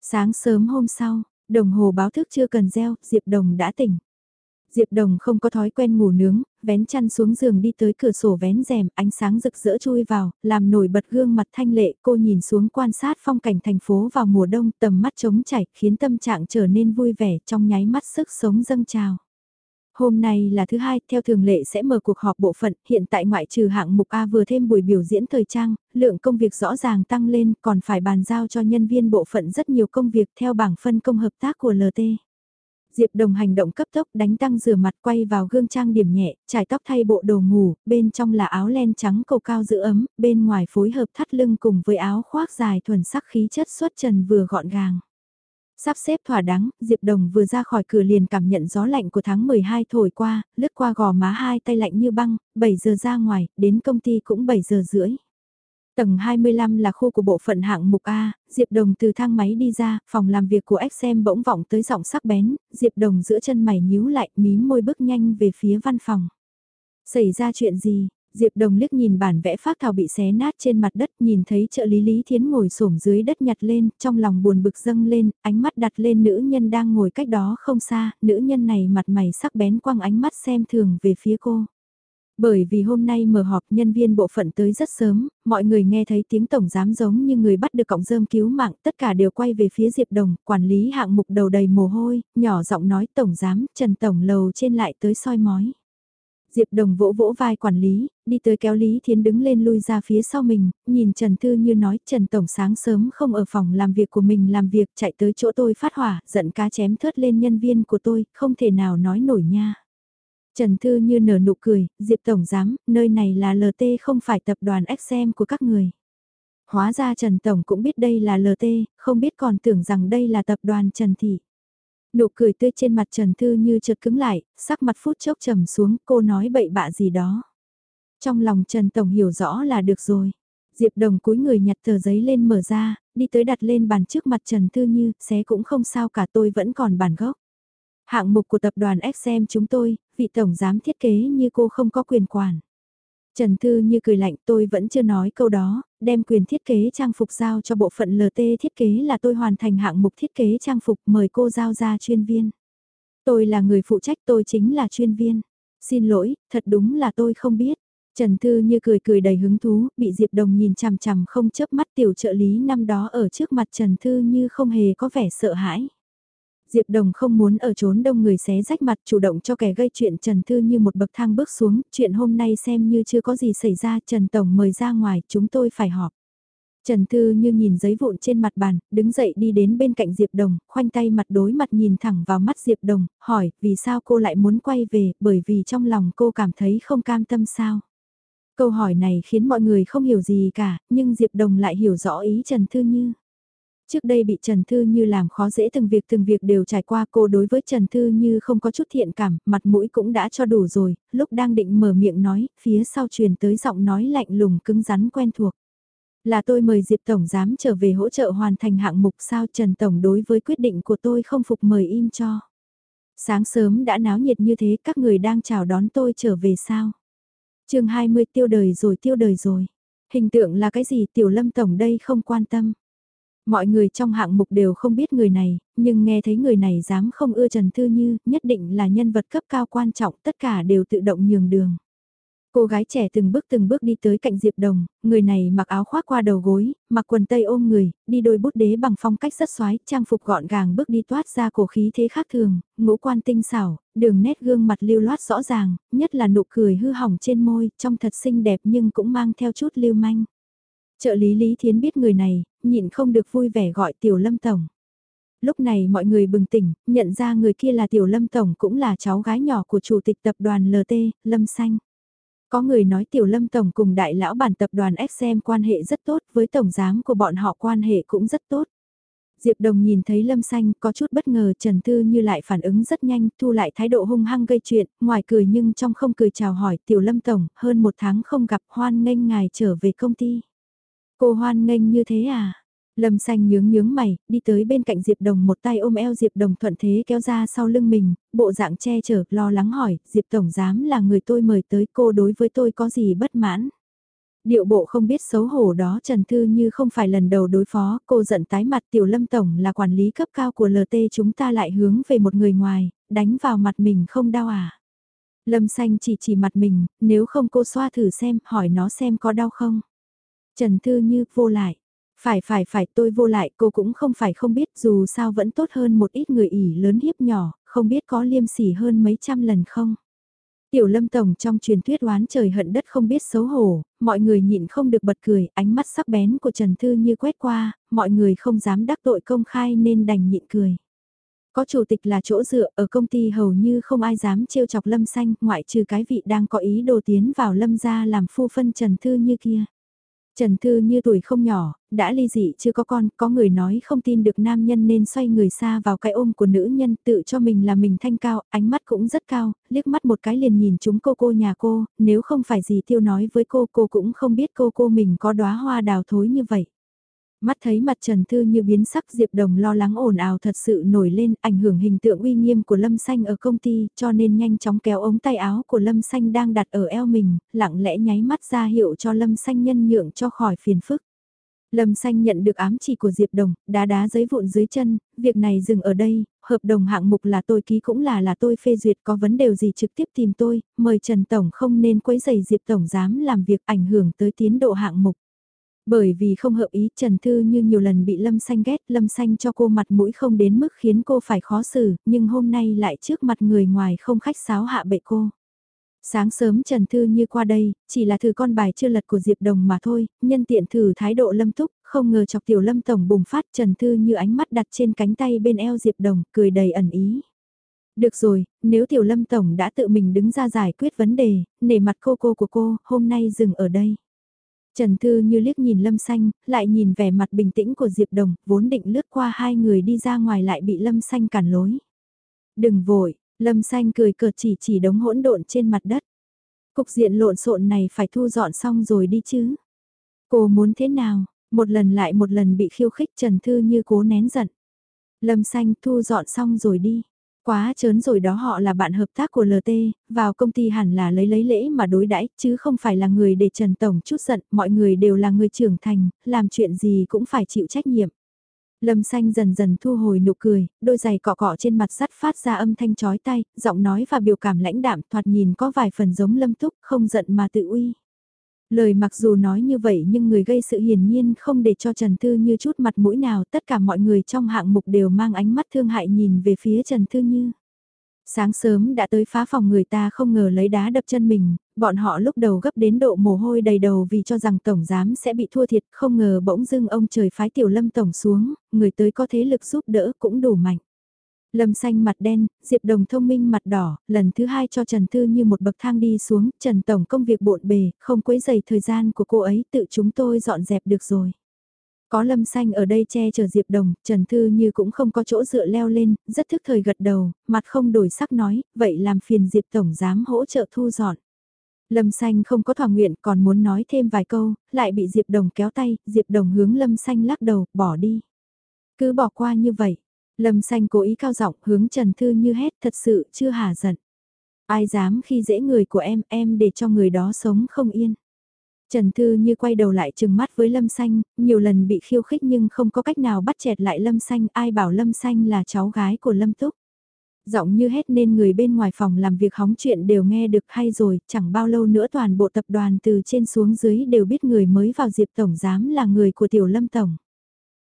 Sáng sớm hôm sau, đồng hồ báo thức chưa cần reo, Diệp Đồng đã tỉnh. Diệp Đồng không có thói quen ngủ nướng, vén chăn xuống giường đi tới cửa sổ vén rèm, ánh sáng rực rỡ chui vào, làm nổi bật gương mặt thanh lệ, cô nhìn xuống quan sát phong cảnh thành phố vào mùa đông, tầm mắt trống chảy, khiến tâm trạng trở nên vui vẻ, trong nháy mắt sức sống dâng trào. Hôm nay là thứ hai, theo thường lệ sẽ mở cuộc họp bộ phận, hiện tại ngoại trừ hạng mục A vừa thêm buổi biểu diễn thời trang, lượng công việc rõ ràng tăng lên, còn phải bàn giao cho nhân viên bộ phận rất nhiều công việc theo bảng phân công hợp tác của LT. Diệp Đồng hành động cấp tốc đánh tăng rửa mặt quay vào gương trang điểm nhẹ, trải tóc thay bộ đồ ngủ, bên trong là áo len trắng cầu cao giữ ấm, bên ngoài phối hợp thắt lưng cùng với áo khoác dài thuần sắc khí chất xuất trần vừa gọn gàng. Sắp xếp thỏa đáng, Diệp Đồng vừa ra khỏi cửa liền cảm nhận gió lạnh của tháng 12 thổi qua, lướt qua gò má hai tay lạnh như băng, 7 giờ ra ngoài, đến công ty cũng 7 giờ rưỡi. Tầng 25 là khu của bộ phận hạng mục A, Diệp Đồng từ thang máy đi ra, phòng làm việc của XM bỗng vọng tới giọng sắc bén, Diệp Đồng giữa chân mày nhíu lại, mím môi bước nhanh về phía văn phòng. Xảy ra chuyện gì? Diệp Đồng liếc nhìn bản vẽ phát thảo bị xé nát trên mặt đất, nhìn thấy trợ lý Lý Thiến ngồi xổm dưới đất nhặt lên, trong lòng buồn bực dâng lên, ánh mắt đặt lên nữ nhân đang ngồi cách đó không xa, nữ nhân này mặt mày sắc bén quăng ánh mắt xem thường về phía cô. Bởi vì hôm nay mở họp nhân viên bộ phận tới rất sớm, mọi người nghe thấy tiếng tổng giám giống như người bắt được cọng rơm cứu mạng, tất cả đều quay về phía Diệp Đồng, quản lý hạng mục đầu đầy mồ hôi, nhỏ giọng nói tổng giám, Trần Tổng lầu trên lại tới soi mói. Diệp Đồng vỗ vỗ vai quản lý, đi tới kéo Lý Thiến đứng lên lui ra phía sau mình, nhìn Trần Thư như nói Trần Tổng sáng sớm không ở phòng làm việc của mình làm việc chạy tới chỗ tôi phát hỏa, giận cá chém thớt lên nhân viên của tôi, không thể nào nói nổi nha. Trần Thư như nở nụ cười, Diệp Tổng Giám, nơi này là LT không phải tập đoàn XM của các người. Hóa ra Trần Tổng cũng biết đây là LT, không biết còn tưởng rằng đây là tập đoàn Trần Thị. Nụ cười tươi trên mặt Trần Thư như chợt cứng lại, sắc mặt phút chốc trầm xuống, cô nói bậy bạ gì đó. Trong lòng Trần Tổng hiểu rõ là được rồi. Diệp Đồng cúi người nhặt tờ giấy lên mở ra, đi tới đặt lên bàn trước mặt Trần Thư Như, xé cũng không sao cả tôi vẫn còn bản gốc. Hạng mục của tập đoàn XM chúng tôi, vị tổng giám thiết kế như cô không có quyền quản. Trần Thư như cười lạnh tôi vẫn chưa nói câu đó, đem quyền thiết kế trang phục giao cho bộ phận LT thiết kế là tôi hoàn thành hạng mục thiết kế trang phục mời cô giao ra chuyên viên. Tôi là người phụ trách tôi chính là chuyên viên. Xin lỗi, thật đúng là tôi không biết. Trần Thư như cười cười đầy hứng thú, bị Diệp Đồng nhìn chằm chằm không chớp mắt tiểu trợ lý năm đó ở trước mặt Trần Thư như không hề có vẻ sợ hãi. Diệp Đồng không muốn ở trốn đông người xé rách mặt chủ động cho kẻ gây chuyện Trần Thư như một bậc thang bước xuống, chuyện hôm nay xem như chưa có gì xảy ra Trần Tổng mời ra ngoài, chúng tôi phải họp. Trần Thư như nhìn giấy vụn trên mặt bàn, đứng dậy đi đến bên cạnh Diệp Đồng, khoanh tay mặt đối mặt nhìn thẳng vào mắt Diệp Đồng, hỏi vì sao cô lại muốn quay về, bởi vì trong lòng cô cảm thấy không cam tâm sao. Câu hỏi này khiến mọi người không hiểu gì cả, nhưng Diệp Đồng lại hiểu rõ ý Trần Thư Như. Trước đây bị Trần Thư Như làm khó dễ từng việc từng việc đều trải qua cô đối với Trần Thư Như không có chút thiện cảm, mặt mũi cũng đã cho đủ rồi, lúc đang định mở miệng nói, phía sau truyền tới giọng nói lạnh lùng cứng rắn quen thuộc. Là tôi mời Diệp Tổng Giám trở về hỗ trợ hoàn thành hạng mục sao Trần Tổng đối với quyết định của tôi không phục mời im cho. Sáng sớm đã náo nhiệt như thế các người đang chào đón tôi trở về sao? chương 20 tiêu đời rồi tiêu đời rồi. Hình tượng là cái gì Tiểu Lâm Tổng đây không quan tâm. Mọi người trong hạng mục đều không biết người này, nhưng nghe thấy người này dám không ưa Trần Thư Như, nhất định là nhân vật cấp cao quan trọng, tất cả đều tự động nhường đường. Cô gái trẻ từng bước từng bước đi tới cạnh Diệp Đồng, người này mặc áo khoác qua đầu gối, mặc quần tây ôm người, đi đôi bút đế bằng phong cách rất xoái, trang phục gọn gàng bước đi toát ra cổ khí thế khác thường, ngũ quan tinh xảo, đường nét gương mặt lưu loát rõ ràng, nhất là nụ cười hư hỏng trên môi, trông thật xinh đẹp nhưng cũng mang theo chút lưu manh. Trợ lý Lý Thiến biết người này, nhịn không được vui vẻ gọi Tiểu Lâm Tổng. Lúc này mọi người bừng tỉnh, nhận ra người kia là Tiểu Lâm Tổng cũng là cháu gái nhỏ của Chủ tịch tập đoàn LT, Lâm Xanh. Có người nói Tiểu Lâm Tổng cùng đại lão bản tập đoàn XM quan hệ rất tốt, với tổng giám của bọn họ quan hệ cũng rất tốt. Diệp Đồng nhìn thấy Lâm Xanh có chút bất ngờ Trần Thư như lại phản ứng rất nhanh, thu lại thái độ hung hăng gây chuyện, ngoài cười nhưng trong không cười chào hỏi Tiểu Lâm Tổng, hơn một tháng không gặp hoan nghênh ngài trở về công ty. Cô hoan nghênh như thế à? Lâm xanh nhướng nhướng mày, đi tới bên cạnh Diệp Đồng một tay ôm eo Diệp Đồng thuận thế kéo ra sau lưng mình, bộ dạng che chở, lo lắng hỏi, Diệp Tổng giám là người tôi mời tới cô đối với tôi có gì bất mãn. Điệu bộ không biết xấu hổ đó Trần Thư như không phải lần đầu đối phó, cô giận tái mặt Tiểu Lâm Tổng là quản lý cấp cao của LT chúng ta lại hướng về một người ngoài, đánh vào mặt mình không đau à. Lâm xanh chỉ chỉ mặt mình, nếu không cô xoa thử xem, hỏi nó xem có đau không. Trần Thư như vô lại. Phải phải phải tôi vô lại cô cũng không phải không biết dù sao vẫn tốt hơn một ít người ỉ lớn hiếp nhỏ, không biết có liêm sỉ hơn mấy trăm lần không. Tiểu lâm tổng trong truyền thuyết oán trời hận đất không biết xấu hổ, mọi người nhịn không được bật cười, ánh mắt sắc bén của Trần Thư như quét qua, mọi người không dám đắc tội công khai nên đành nhịn cười. Có chủ tịch là chỗ dựa ở công ty hầu như không ai dám trêu chọc lâm xanh ngoại trừ cái vị đang có ý đồ tiến vào lâm gia làm phu phân Trần Thư như kia. Trần Thư như tuổi không nhỏ, đã ly dị chưa có con, có người nói không tin được nam nhân nên xoay người xa vào cái ôm của nữ nhân tự cho mình là mình thanh cao, ánh mắt cũng rất cao, liếc mắt một cái liền nhìn chúng cô cô nhà cô, nếu không phải gì tiêu nói với cô cô cũng không biết cô cô mình có đóa hoa đào thối như vậy. Mắt thấy mặt Trần Thư như biến sắc Diệp Đồng lo lắng ồn ào thật sự nổi lên ảnh hưởng hình tượng uy nghiêm của Lâm Xanh ở công ty cho nên nhanh chóng kéo ống tay áo của Lâm Xanh đang đặt ở eo mình, lặng lẽ nháy mắt ra hiệu cho Lâm Xanh nhân nhượng cho khỏi phiền phức. Lâm Xanh nhận được ám chỉ của Diệp Đồng, đá đá giấy vụn dưới chân, việc này dừng ở đây, hợp đồng hạng mục là tôi ký cũng là là tôi phê duyệt có vấn đề gì trực tiếp tìm tôi, mời Trần Tổng không nên quấy giày Diệp Tổng dám làm việc ảnh hưởng tới tiến độ hạng mục. Bởi vì không hợp ý Trần Thư như nhiều lần bị Lâm Xanh ghét, Lâm Xanh cho cô mặt mũi không đến mức khiến cô phải khó xử, nhưng hôm nay lại trước mặt người ngoài không khách sáo hạ bệ cô. Sáng sớm Trần Thư như qua đây, chỉ là thử con bài chưa lật của Diệp Đồng mà thôi, nhân tiện thử thái độ lâm túc, không ngờ chọc tiểu lâm tổng bùng phát Trần Thư như ánh mắt đặt trên cánh tay bên eo Diệp Đồng, cười đầy ẩn ý. Được rồi, nếu tiểu lâm tổng đã tự mình đứng ra giải quyết vấn đề, nể mặt cô cô của cô, hôm nay dừng ở đây. Trần Thư như liếc nhìn Lâm Xanh, lại nhìn vẻ mặt bình tĩnh của Diệp Đồng, vốn định lướt qua hai người đi ra ngoài lại bị Lâm Xanh cản lối. Đừng vội, Lâm Xanh cười cợt chỉ chỉ đống hỗn độn trên mặt đất. Cục diện lộn xộn này phải thu dọn xong rồi đi chứ. Cô muốn thế nào? Một lần lại một lần bị khiêu khích Trần Thư như cố nén giận. Lâm Xanh thu dọn xong rồi đi. Quá chớn rồi đó họ là bạn hợp tác của LT, vào công ty hẳn là lấy lấy lễ mà đối đãi chứ không phải là người để Trần Tổng chút giận, mọi người đều là người trưởng thành, làm chuyện gì cũng phải chịu trách nhiệm. Lâm xanh dần dần thu hồi nụ cười, đôi giày cọ cọ trên mặt sắt phát ra âm thanh chói tay, giọng nói và biểu cảm lãnh đạm thoạt nhìn có vài phần giống lâm túc, không giận mà tự uy. Lời mặc dù nói như vậy nhưng người gây sự hiển nhiên không để cho Trần Thư Như chút mặt mũi nào, tất cả mọi người trong hạng mục đều mang ánh mắt thương hại nhìn về phía Trần Thư Như. Sáng sớm đã tới phá phòng người ta không ngờ lấy đá đập chân mình, bọn họ lúc đầu gấp đến độ mồ hôi đầy đầu vì cho rằng Tổng Giám sẽ bị thua thiệt, không ngờ bỗng dưng ông trời phái Tiểu Lâm Tổng xuống, người tới có thế lực giúp đỡ cũng đủ mạnh. Lâm xanh mặt đen, Diệp Đồng thông minh mặt đỏ, lần thứ hai cho Trần Thư như một bậc thang đi xuống, Trần Tổng công việc bộn bề, không quấy dày thời gian của cô ấy, tự chúng tôi dọn dẹp được rồi. Có Lâm xanh ở đây che chở Diệp Đồng, Trần Thư như cũng không có chỗ dựa leo lên, rất thức thời gật đầu, mặt không đổi sắc nói, vậy làm phiền Diệp Tổng dám hỗ trợ thu dọn. Lâm Xanh không có thỏa nguyện còn muốn nói thêm vài câu, lại bị Diệp Đồng kéo tay, Diệp Đồng hướng Lâm Xanh lắc đầu, bỏ đi. Cứ bỏ qua như vậy, Lâm xanh cố ý cao giọng hướng Trần Thư như hét thật sự chưa hả giận. Ai dám khi dễ người của em, em để cho người đó sống không yên. Trần Thư như quay đầu lại trừng mắt với Lâm Xanh, nhiều lần bị khiêu khích nhưng không có cách nào bắt chẹt lại Lâm Xanh, ai bảo Lâm Xanh là cháu gái của Lâm Túc. Giọng như hét nên người bên ngoài phòng làm việc hóng chuyện đều nghe được hay rồi, chẳng bao lâu nữa toàn bộ tập đoàn từ trên xuống dưới đều biết người mới vào Diệp Tổng Giám là người của Tiểu Lâm Tổng.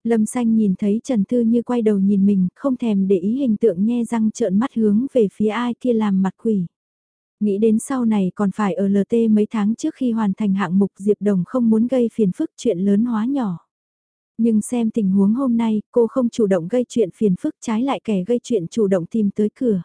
Lâm xanh nhìn thấy Trần Thư Như quay đầu nhìn mình, không thèm để ý hình tượng nhe răng trợn mắt hướng về phía ai kia làm mặt quỷ. Nghĩ đến sau này còn phải ở LT mấy tháng trước khi hoàn thành hạng mục Diệp Đồng không muốn gây phiền phức chuyện lớn hóa nhỏ. Nhưng xem tình huống hôm nay, cô không chủ động gây chuyện phiền phức trái lại kẻ gây chuyện chủ động tìm tới cửa.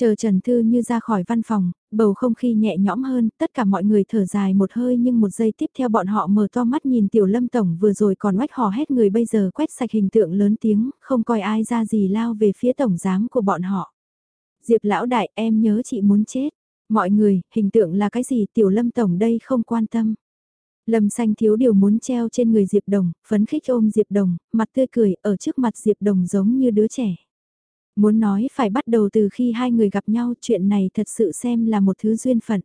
Chờ Trần Thư như ra khỏi văn phòng, bầu không khí nhẹ nhõm hơn, tất cả mọi người thở dài một hơi nhưng một giây tiếp theo bọn họ mở to mắt nhìn Tiểu Lâm Tổng vừa rồi còn oách hò hét người bây giờ quét sạch hình tượng lớn tiếng, không coi ai ra gì lao về phía tổng giám của bọn họ. Diệp lão đại em nhớ chị muốn chết. Mọi người, hình tượng là cái gì Tiểu Lâm Tổng đây không quan tâm. Lâm xanh thiếu điều muốn treo trên người Diệp Đồng, phấn khích ôm Diệp Đồng, mặt tươi cười ở trước mặt Diệp Đồng giống như đứa trẻ. Muốn nói phải bắt đầu từ khi hai người gặp nhau chuyện này thật sự xem là một thứ duyên phận.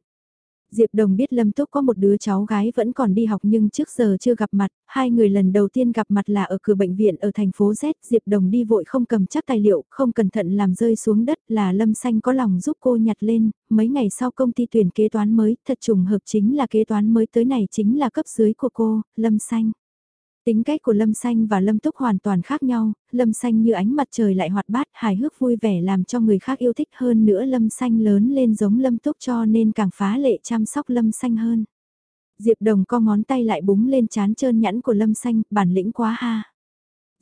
Diệp Đồng biết Lâm Túc có một đứa cháu gái vẫn còn đi học nhưng trước giờ chưa gặp mặt, hai người lần đầu tiên gặp mặt là ở cửa bệnh viện ở thành phố Z, Diệp Đồng đi vội không cầm chắc tài liệu, không cẩn thận làm rơi xuống đất là Lâm Xanh có lòng giúp cô nhặt lên, mấy ngày sau công ty tuyển kế toán mới, thật trùng hợp chính là kế toán mới tới này chính là cấp dưới của cô, Lâm Xanh. Tính cách của Lâm Xanh và Lâm Túc hoàn toàn khác nhau, Lâm Xanh như ánh mặt trời lại hoạt bát, hài hước vui vẻ làm cho người khác yêu thích hơn nữa Lâm Xanh lớn lên giống Lâm Túc cho nên càng phá lệ chăm sóc Lâm Xanh hơn. Diệp Đồng co ngón tay lại búng lên chán trơn nhẵn của Lâm Xanh, bản lĩnh quá ha.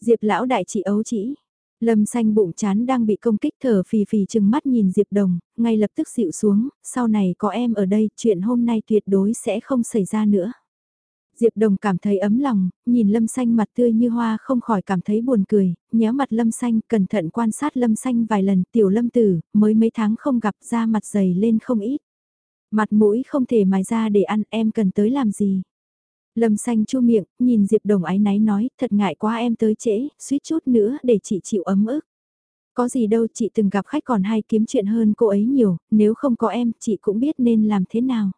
Diệp lão đại chị ấu chỉ. Lâm Xanh bụng chán đang bị công kích thở phì phì chừng mắt nhìn Diệp Đồng, ngay lập tức dịu xuống, sau này có em ở đây, chuyện hôm nay tuyệt đối sẽ không xảy ra nữa. Diệp Đồng cảm thấy ấm lòng, nhìn Lâm Xanh mặt tươi như hoa không khỏi cảm thấy buồn cười, nhéo mặt Lâm Xanh cẩn thận quan sát Lâm Xanh vài lần tiểu Lâm Tử, mới mấy tháng không gặp ra mặt dày lên không ít. Mặt mũi không thể mài ra để ăn em cần tới làm gì. Lâm Xanh chu miệng, nhìn Diệp Đồng ái náy nói, thật ngại quá em tới trễ, suýt chút nữa để chị chịu ấm ức. Có gì đâu chị từng gặp khách còn hay kiếm chuyện hơn cô ấy nhiều, nếu không có em chị cũng biết nên làm thế nào.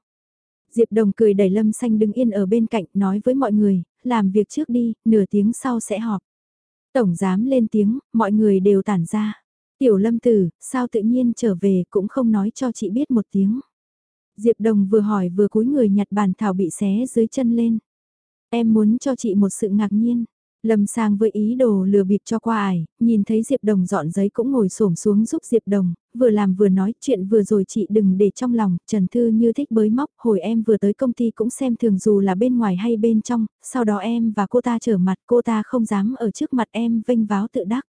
Diệp Đồng cười đẩy Lâm Xanh đứng yên ở bên cạnh nói với mọi người, làm việc trước đi, nửa tiếng sau sẽ họp. Tổng giám lên tiếng, mọi người đều tản ra. Tiểu Lâm Tử, sao tự nhiên trở về cũng không nói cho chị biết một tiếng. Diệp Đồng vừa hỏi vừa cúi người nhặt bàn thảo bị xé dưới chân lên. Em muốn cho chị một sự ngạc nhiên. Lâm sang với ý đồ lừa bịp cho qua ải, nhìn thấy Diệp Đồng dọn giấy cũng ngồi xổm xuống giúp Diệp Đồng, vừa làm vừa nói chuyện vừa rồi chị đừng để trong lòng, Trần Thư như thích bới móc, hồi em vừa tới công ty cũng xem thường dù là bên ngoài hay bên trong, sau đó em và cô ta trở mặt, cô ta không dám ở trước mặt em vênh váo tự đắc.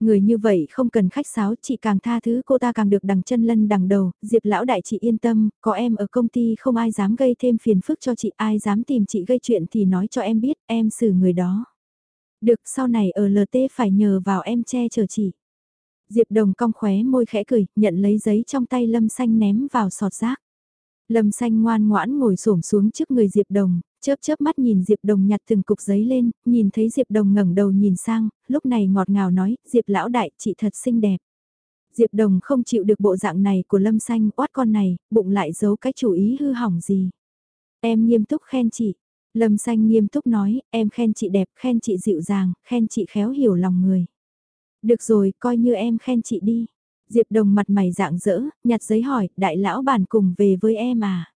Người như vậy không cần khách sáo, chị càng tha thứ cô ta càng được đằng chân lân đằng đầu, Diệp lão đại chị yên tâm, có em ở công ty không ai dám gây thêm phiền phức cho chị, ai dám tìm chị gây chuyện thì nói cho em biết, em xử người đó. Được sau này ở LT phải nhờ vào em che chở chị. Diệp Đồng cong khóe môi khẽ cười, nhận lấy giấy trong tay Lâm Xanh ném vào sọt rác. Lâm Xanh ngoan ngoãn ngồi xổm xuống trước người Diệp Đồng, chớp chớp mắt nhìn Diệp Đồng nhặt từng cục giấy lên, nhìn thấy Diệp Đồng ngẩng đầu nhìn sang, lúc này ngọt ngào nói, Diệp lão đại, chị thật xinh đẹp. Diệp Đồng không chịu được bộ dạng này của Lâm Xanh, oát con này, bụng lại giấu cái chủ ý hư hỏng gì. Em nghiêm túc khen chị, Lâm xanh nghiêm túc nói, em khen chị đẹp, khen chị dịu dàng, khen chị khéo hiểu lòng người. Được rồi, coi như em khen chị đi. Diệp Đồng mặt mày dạng dỡ, nhặt giấy hỏi, đại lão bản cùng về với em à.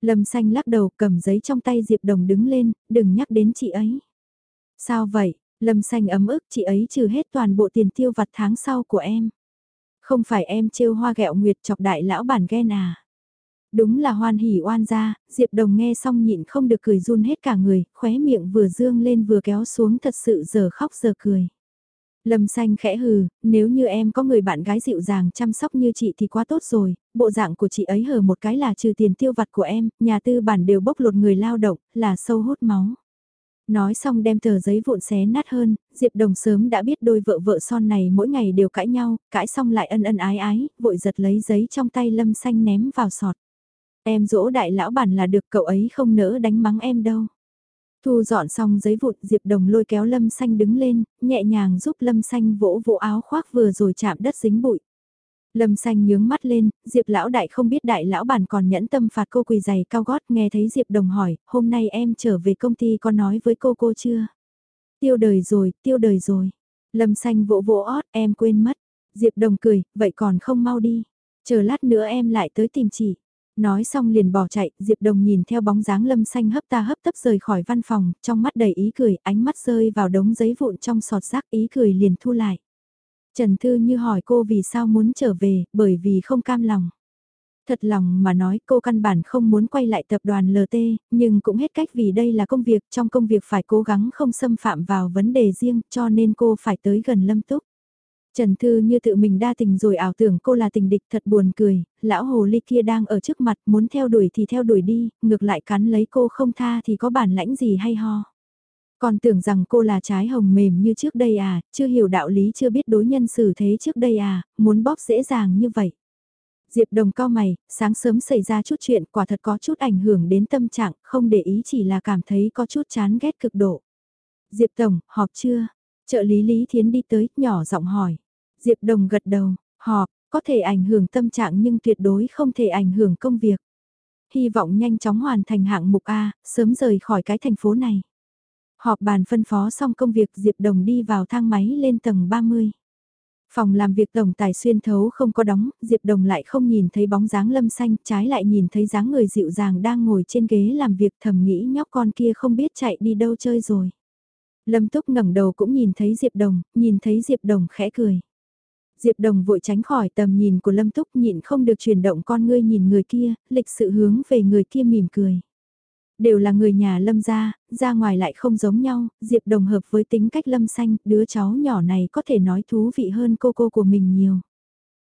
Lâm xanh lắc đầu cầm giấy trong tay Diệp Đồng đứng lên, đừng nhắc đến chị ấy. Sao vậy, Lâm xanh ấm ức chị ấy trừ hết toàn bộ tiền tiêu vặt tháng sau của em. Không phải em trêu hoa gẹo nguyệt chọc đại lão bản ghen à. Đúng là hoan hỉ oan gia, Diệp Đồng nghe xong nhịn không được cười run hết cả người, khóe miệng vừa dương lên vừa kéo xuống thật sự giờ khóc giờ cười. Lâm xanh khẽ hừ, nếu như em có người bạn gái dịu dàng chăm sóc như chị thì quá tốt rồi, bộ dạng của chị ấy hờ một cái là trừ tiền tiêu vặt của em, nhà tư bản đều bốc lột người lao động, là sâu hút máu. Nói xong đem tờ giấy vụn xé nát hơn, Diệp Đồng sớm đã biết đôi vợ vợ son này mỗi ngày đều cãi nhau, cãi xong lại ân ân ái ái, vội giật lấy giấy trong tay Lâm xanh ném vào sọt. Em dỗ đại lão bản là được cậu ấy không nỡ đánh mắng em đâu. Thu dọn xong giấy vụn Diệp Đồng lôi kéo Lâm Xanh đứng lên, nhẹ nhàng giúp Lâm Xanh vỗ vỗ áo khoác vừa rồi chạm đất dính bụi. Lâm Xanh nhướng mắt lên, Diệp lão đại không biết đại lão bản còn nhẫn tâm phạt cô quỳ giày cao gót nghe thấy Diệp Đồng hỏi, hôm nay em trở về công ty có nói với cô cô chưa? Tiêu đời rồi, tiêu đời rồi. Lâm Xanh vỗ vỗ ót, em quên mất. Diệp Đồng cười, vậy còn không mau đi. Chờ lát nữa em lại tới tìm chị. Nói xong liền bỏ chạy, Diệp Đồng nhìn theo bóng dáng lâm xanh hấp ta hấp tấp rời khỏi văn phòng, trong mắt đầy ý cười, ánh mắt rơi vào đống giấy vụn trong sọt rác ý cười liền thu lại. Trần Thư như hỏi cô vì sao muốn trở về, bởi vì không cam lòng. Thật lòng mà nói cô căn bản không muốn quay lại tập đoàn LT, nhưng cũng hết cách vì đây là công việc, trong công việc phải cố gắng không xâm phạm vào vấn đề riêng cho nên cô phải tới gần Lâm Túc. Trần Thư như tự mình đa tình rồi ảo tưởng cô là tình địch thật buồn cười, lão hồ ly kia đang ở trước mặt muốn theo đuổi thì theo đuổi đi, ngược lại cắn lấy cô không tha thì có bản lãnh gì hay ho. Còn tưởng rằng cô là trái hồng mềm như trước đây à, chưa hiểu đạo lý chưa biết đối nhân xử thế trước đây à, muốn bóp dễ dàng như vậy. Diệp đồng cao mày, sáng sớm xảy ra chút chuyện quả thật có chút ảnh hưởng đến tâm trạng, không để ý chỉ là cảm thấy có chút chán ghét cực độ. Diệp Tổng, họp chưa? Trợ lý Lý Thiến đi tới, nhỏ giọng hỏi. Diệp Đồng gật đầu, họp, có thể ảnh hưởng tâm trạng nhưng tuyệt đối không thể ảnh hưởng công việc. Hy vọng nhanh chóng hoàn thành hạng mục A, sớm rời khỏi cái thành phố này. Họp bàn phân phó xong công việc Diệp Đồng đi vào thang máy lên tầng 30. Phòng làm việc tổng tài xuyên thấu không có đóng, Diệp Đồng lại không nhìn thấy bóng dáng lâm xanh, trái lại nhìn thấy dáng người dịu dàng đang ngồi trên ghế làm việc thầm nghĩ nhóc con kia không biết chạy đi đâu chơi rồi. Lâm Túc ngẩng đầu cũng nhìn thấy Diệp Đồng, nhìn thấy Diệp Đồng khẽ cười. Diệp Đồng vội tránh khỏi tầm nhìn của Lâm Túc nhịn không được chuyển động con ngươi nhìn người kia, lịch sự hướng về người kia mỉm cười. Đều là người nhà Lâm gia, ra ngoài lại không giống nhau, Diệp Đồng hợp với tính cách Lâm xanh, đứa cháu nhỏ này có thể nói thú vị hơn cô cô của mình nhiều.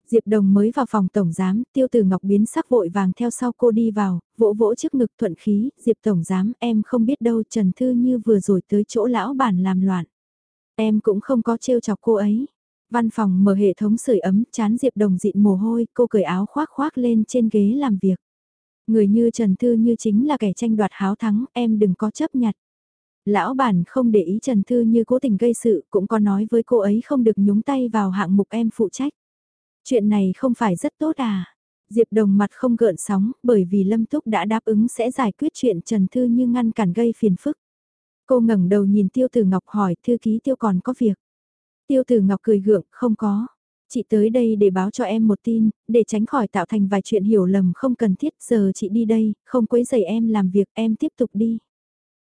Diệp Đồng mới vào phòng tổng giám, tiêu từ ngọc biến sắc vội vàng theo sau cô đi vào, vỗ vỗ trước ngực thuận khí, Diệp tổng giám em không biết đâu Trần Thư Như vừa rồi tới chỗ lão bản làm loạn. Em cũng không có trêu chọc cô ấy. Văn phòng mở hệ thống sưởi ấm, chán Diệp Đồng dịn mồ hôi, cô cởi áo khoác khoác lên trên ghế làm việc. Người như Trần Thư Như chính là kẻ tranh đoạt háo thắng, em đừng có chấp nhặt. Lão bản không để ý Trần Thư Như cố tình gây sự, cũng có nói với cô ấy không được nhúng tay vào hạng mục em phụ trách. Chuyện này không phải rất tốt à? Diệp Đồng mặt không gợn sóng, bởi vì Lâm Túc đã đáp ứng sẽ giải quyết chuyện Trần Thư Như ngăn cản gây phiền phức. Cô ngẩng đầu nhìn Tiêu Tử Ngọc hỏi thư ký Tiêu còn có việc. Tiêu Tử Ngọc cười gượng, không có. Chị tới đây để báo cho em một tin, để tránh khỏi tạo thành vài chuyện hiểu lầm không cần thiết. Giờ chị đi đây, không quấy rầy em làm việc, em tiếp tục đi.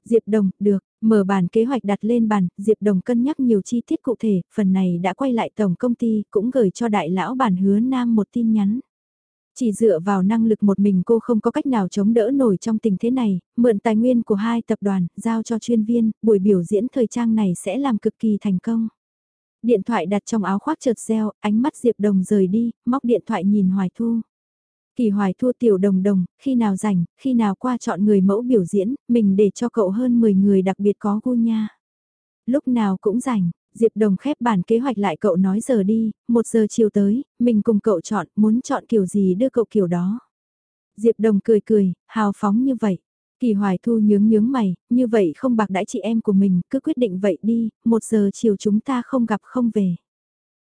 Diệp Đồng, được, mở bản kế hoạch đặt lên bàn, Diệp Đồng cân nhắc nhiều chi tiết cụ thể, phần này đã quay lại tổng công ty, cũng gửi cho đại lão bản hứa nam một tin nhắn. Chỉ dựa vào năng lực một mình cô không có cách nào chống đỡ nổi trong tình thế này, mượn tài nguyên của hai tập đoàn, giao cho chuyên viên, buổi biểu diễn thời trang này sẽ làm cực kỳ thành công. Điện thoại đặt trong áo khoác chợt reo, ánh mắt Diệp Đồng rời đi, móc điện thoại nhìn Hoài Thu. Kỳ Hoài Thu tiểu đồng đồng, khi nào rảnh, khi nào qua chọn người mẫu biểu diễn, mình để cho cậu hơn 10 người đặc biệt có gu nha. Lúc nào cũng rảnh, Diệp Đồng khép bản kế hoạch lại cậu nói giờ đi, một giờ chiều tới, mình cùng cậu chọn, muốn chọn kiểu gì đưa cậu kiểu đó. Diệp Đồng cười cười, hào phóng như vậy. Kỳ Hoài Thu nhướng nhướng mày, như vậy không bạc đãi chị em của mình, cứ quyết định vậy đi, một giờ chiều chúng ta không gặp không về.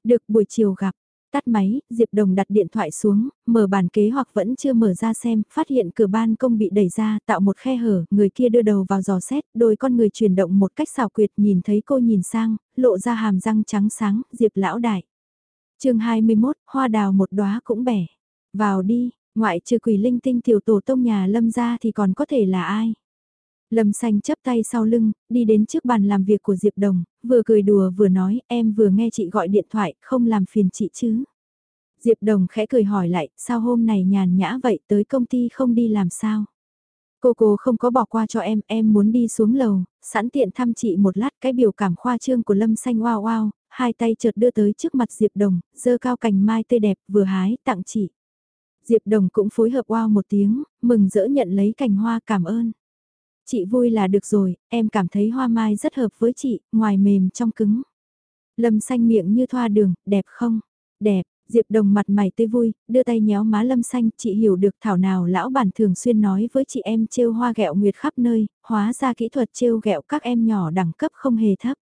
Được buổi chiều gặp, tắt máy, Diệp Đồng đặt điện thoại xuống, mở bản kế hoặc vẫn chưa mở ra xem, phát hiện cửa ban công bị đẩy ra, tạo một khe hở, người kia đưa đầu vào giò xét, đôi con người chuyển động một cách xảo quyệt nhìn thấy cô nhìn sang, lộ ra hàm răng trắng sáng, Diệp lão đại. chương 21, hoa đào một đóa cũng bẻ. Vào đi, Ngoại trừ quỷ linh tinh tiểu tổ tông nhà Lâm ra thì còn có thể là ai? Lâm xanh chấp tay sau lưng, đi đến trước bàn làm việc của Diệp Đồng, vừa cười đùa vừa nói em vừa nghe chị gọi điện thoại, không làm phiền chị chứ. Diệp Đồng khẽ cười hỏi lại, sao hôm này nhàn nhã vậy tới công ty không đi làm sao? Cô cô không có bỏ qua cho em, em muốn đi xuống lầu, sẵn tiện thăm chị một lát cái biểu cảm khoa trương của Lâm Xanh wow wow, hai tay chợt đưa tới trước mặt Diệp Đồng, dơ cao cành mai tươi đẹp vừa hái tặng chị. Diệp Đồng cũng phối hợp wow một tiếng, mừng rỡ nhận lấy cành hoa cảm ơn. Chị vui là được rồi, em cảm thấy hoa mai rất hợp với chị, ngoài mềm trong cứng. Lâm xanh miệng như thoa đường, đẹp không? Đẹp, Diệp Đồng mặt mày tươi vui, đưa tay nhéo má Lâm xanh, chị hiểu được thảo nào lão bản thường xuyên nói với chị em trêu hoa gẹo nguyệt khắp nơi, hóa ra kỹ thuật trêu gẹo các em nhỏ đẳng cấp không hề thấp.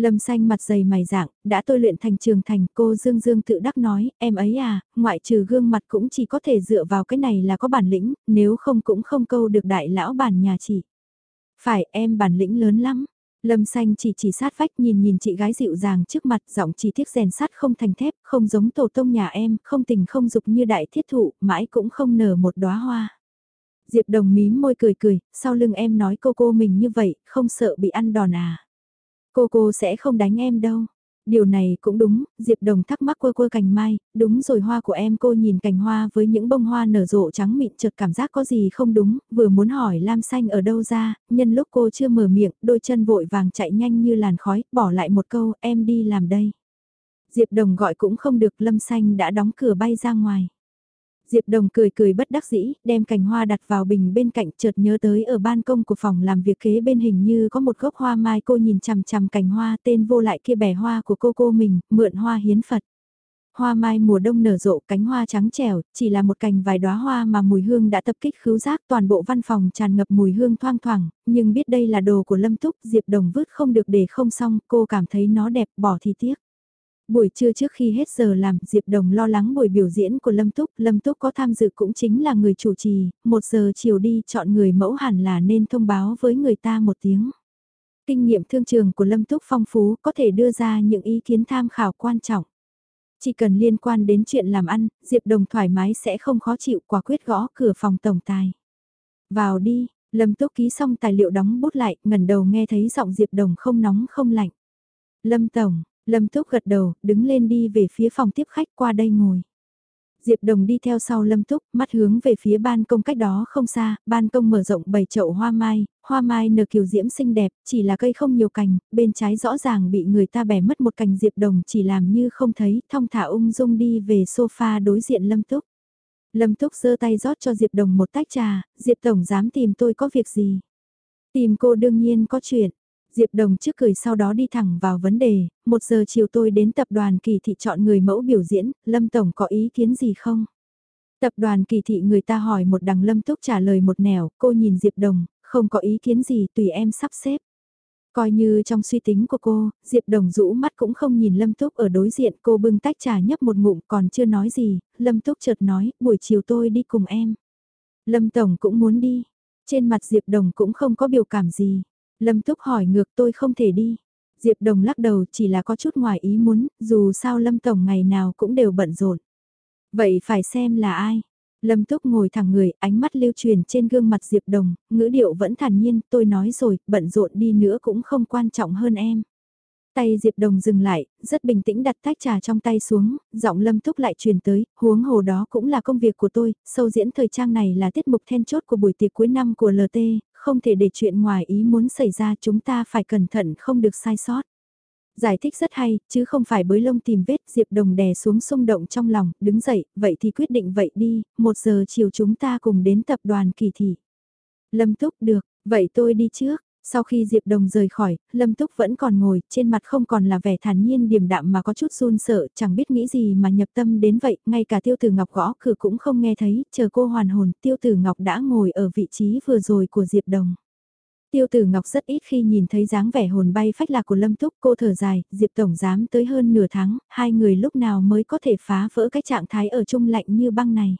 Lâm xanh mặt dày mày dạng, đã tôi luyện thành trường thành, cô Dương Dương tự đắc nói, em ấy à, ngoại trừ gương mặt cũng chỉ có thể dựa vào cái này là có bản lĩnh, nếu không cũng không câu được đại lão bản nhà chị. Phải em bản lĩnh lớn lắm. Lâm xanh chỉ chỉ sát vách nhìn nhìn chị gái dịu dàng trước mặt giọng chỉ tiếc rèn sắt không thành thép, không giống tổ tông nhà em, không tình không dục như đại thiết thụ, mãi cũng không nở một đóa hoa. Diệp đồng mím môi cười cười, sau lưng em nói cô cô mình như vậy, không sợ bị ăn đòn à. Cô cô sẽ không đánh em đâu. Điều này cũng đúng, Diệp Đồng thắc mắc quơ quơ cành mai, đúng rồi hoa của em cô nhìn cành hoa với những bông hoa nở rộ trắng mịn chợt cảm giác có gì không đúng, vừa muốn hỏi Lam Xanh ở đâu ra, nhân lúc cô chưa mở miệng, đôi chân vội vàng chạy nhanh như làn khói, bỏ lại một câu, em đi làm đây. Diệp Đồng gọi cũng không được, Lâm Xanh đã đóng cửa bay ra ngoài. Diệp Đồng cười cười bất đắc dĩ, đem cành hoa đặt vào bình bên cạnh chợt nhớ tới ở ban công của phòng làm việc kế bên hình như có một gốc hoa mai cô nhìn chằm chằm cành hoa tên vô lại kia bẻ hoa của cô cô mình, mượn hoa hiến Phật. Hoa mai mùa đông nở rộ cánh hoa trắng trẻo, chỉ là một cành vài đóa hoa mà mùi hương đã tập kích khứu giác toàn bộ văn phòng tràn ngập mùi hương thoang thoảng, nhưng biết đây là đồ của Lâm Túc, Diệp Đồng vứt không được để không xong, cô cảm thấy nó đẹp bỏ thì tiếc. Buổi trưa trước khi hết giờ làm, Diệp Đồng lo lắng buổi biểu diễn của Lâm Túc, Lâm Túc có tham dự cũng chính là người chủ trì, một giờ chiều đi chọn người mẫu hẳn là nên thông báo với người ta một tiếng. Kinh nghiệm thương trường của Lâm Túc phong phú có thể đưa ra những ý kiến tham khảo quan trọng. Chỉ cần liên quan đến chuyện làm ăn, Diệp Đồng thoải mái sẽ không khó chịu quả quyết gõ cửa phòng tổng tài. Vào đi, Lâm Túc ký xong tài liệu đóng bút lại, ngẩn đầu nghe thấy giọng Diệp Đồng không nóng không lạnh. Lâm Tổng, Lâm Túc gật đầu, đứng lên đi về phía phòng tiếp khách qua đây ngồi. Diệp Đồng đi theo sau Lâm Túc, mắt hướng về phía ban công cách đó không xa, ban công mở rộng bảy chậu hoa mai, hoa mai nở kiều diễm xinh đẹp, chỉ là cây không nhiều cành, bên trái rõ ràng bị người ta bẻ mất một cành Diệp Đồng chỉ làm như không thấy, thong thả ung dung đi về sofa đối diện Lâm Túc. Lâm Túc giơ tay rót cho Diệp Đồng một tách trà, Diệp Tổng dám tìm tôi có việc gì? Tìm cô đương nhiên có chuyện, Diệp Đồng trước cười sau đó đi thẳng vào vấn đề, một giờ chiều tôi đến tập đoàn kỳ thị chọn người mẫu biểu diễn, Lâm Tổng có ý kiến gì không? Tập đoàn kỳ thị người ta hỏi một đằng Lâm Túc trả lời một nẻo, cô nhìn Diệp Đồng, không có ý kiến gì tùy em sắp xếp. Coi như trong suy tính của cô, Diệp Đồng rũ mắt cũng không nhìn Lâm Túc ở đối diện cô bưng tách trà nhấp một ngụm còn chưa nói gì, Lâm Túc chợt nói, buổi chiều tôi đi cùng em. Lâm Tổng cũng muốn đi, trên mặt Diệp Đồng cũng không có biểu cảm gì. Lâm Túc hỏi ngược tôi không thể đi. Diệp Đồng lắc đầu chỉ là có chút ngoài ý muốn, dù sao Lâm Tổng ngày nào cũng đều bận rộn. Vậy phải xem là ai? Lâm Túc ngồi thẳng người, ánh mắt lưu truyền trên gương mặt Diệp Đồng, ngữ điệu vẫn thản nhiên, tôi nói rồi, bận rộn đi nữa cũng không quan trọng hơn em. Tay Diệp Đồng dừng lại, rất bình tĩnh đặt tách trà trong tay xuống, giọng Lâm Túc lại truyền tới, huống hồ đó cũng là công việc của tôi, sâu diễn thời trang này là tiết mục then chốt của buổi tiệc cuối năm của LT, không thể để chuyện ngoài ý muốn xảy ra chúng ta phải cẩn thận không được sai sót. Giải thích rất hay, chứ không phải bới lông tìm vết Diệp Đồng đè xuống xung động trong lòng, đứng dậy, vậy thì quyết định vậy đi, một giờ chiều chúng ta cùng đến tập đoàn kỳ thị. Lâm Túc được, vậy tôi đi trước. Sau khi Diệp Đồng rời khỏi, Lâm Túc vẫn còn ngồi, trên mặt không còn là vẻ thản nhiên điềm đạm mà có chút run sợ, chẳng biết nghĩ gì mà nhập tâm đến vậy, ngay cả Tiêu Tử Ngọc gõ cửa cũng không nghe thấy, chờ cô hoàn hồn, Tiêu Tử Ngọc đã ngồi ở vị trí vừa rồi của Diệp Đồng. Tiêu Tử Ngọc rất ít khi nhìn thấy dáng vẻ hồn bay phách lạc của Lâm Túc, cô thở dài, Diệp Tổng dám tới hơn nửa tháng, hai người lúc nào mới có thể phá vỡ cái trạng thái ở chung lạnh như băng này.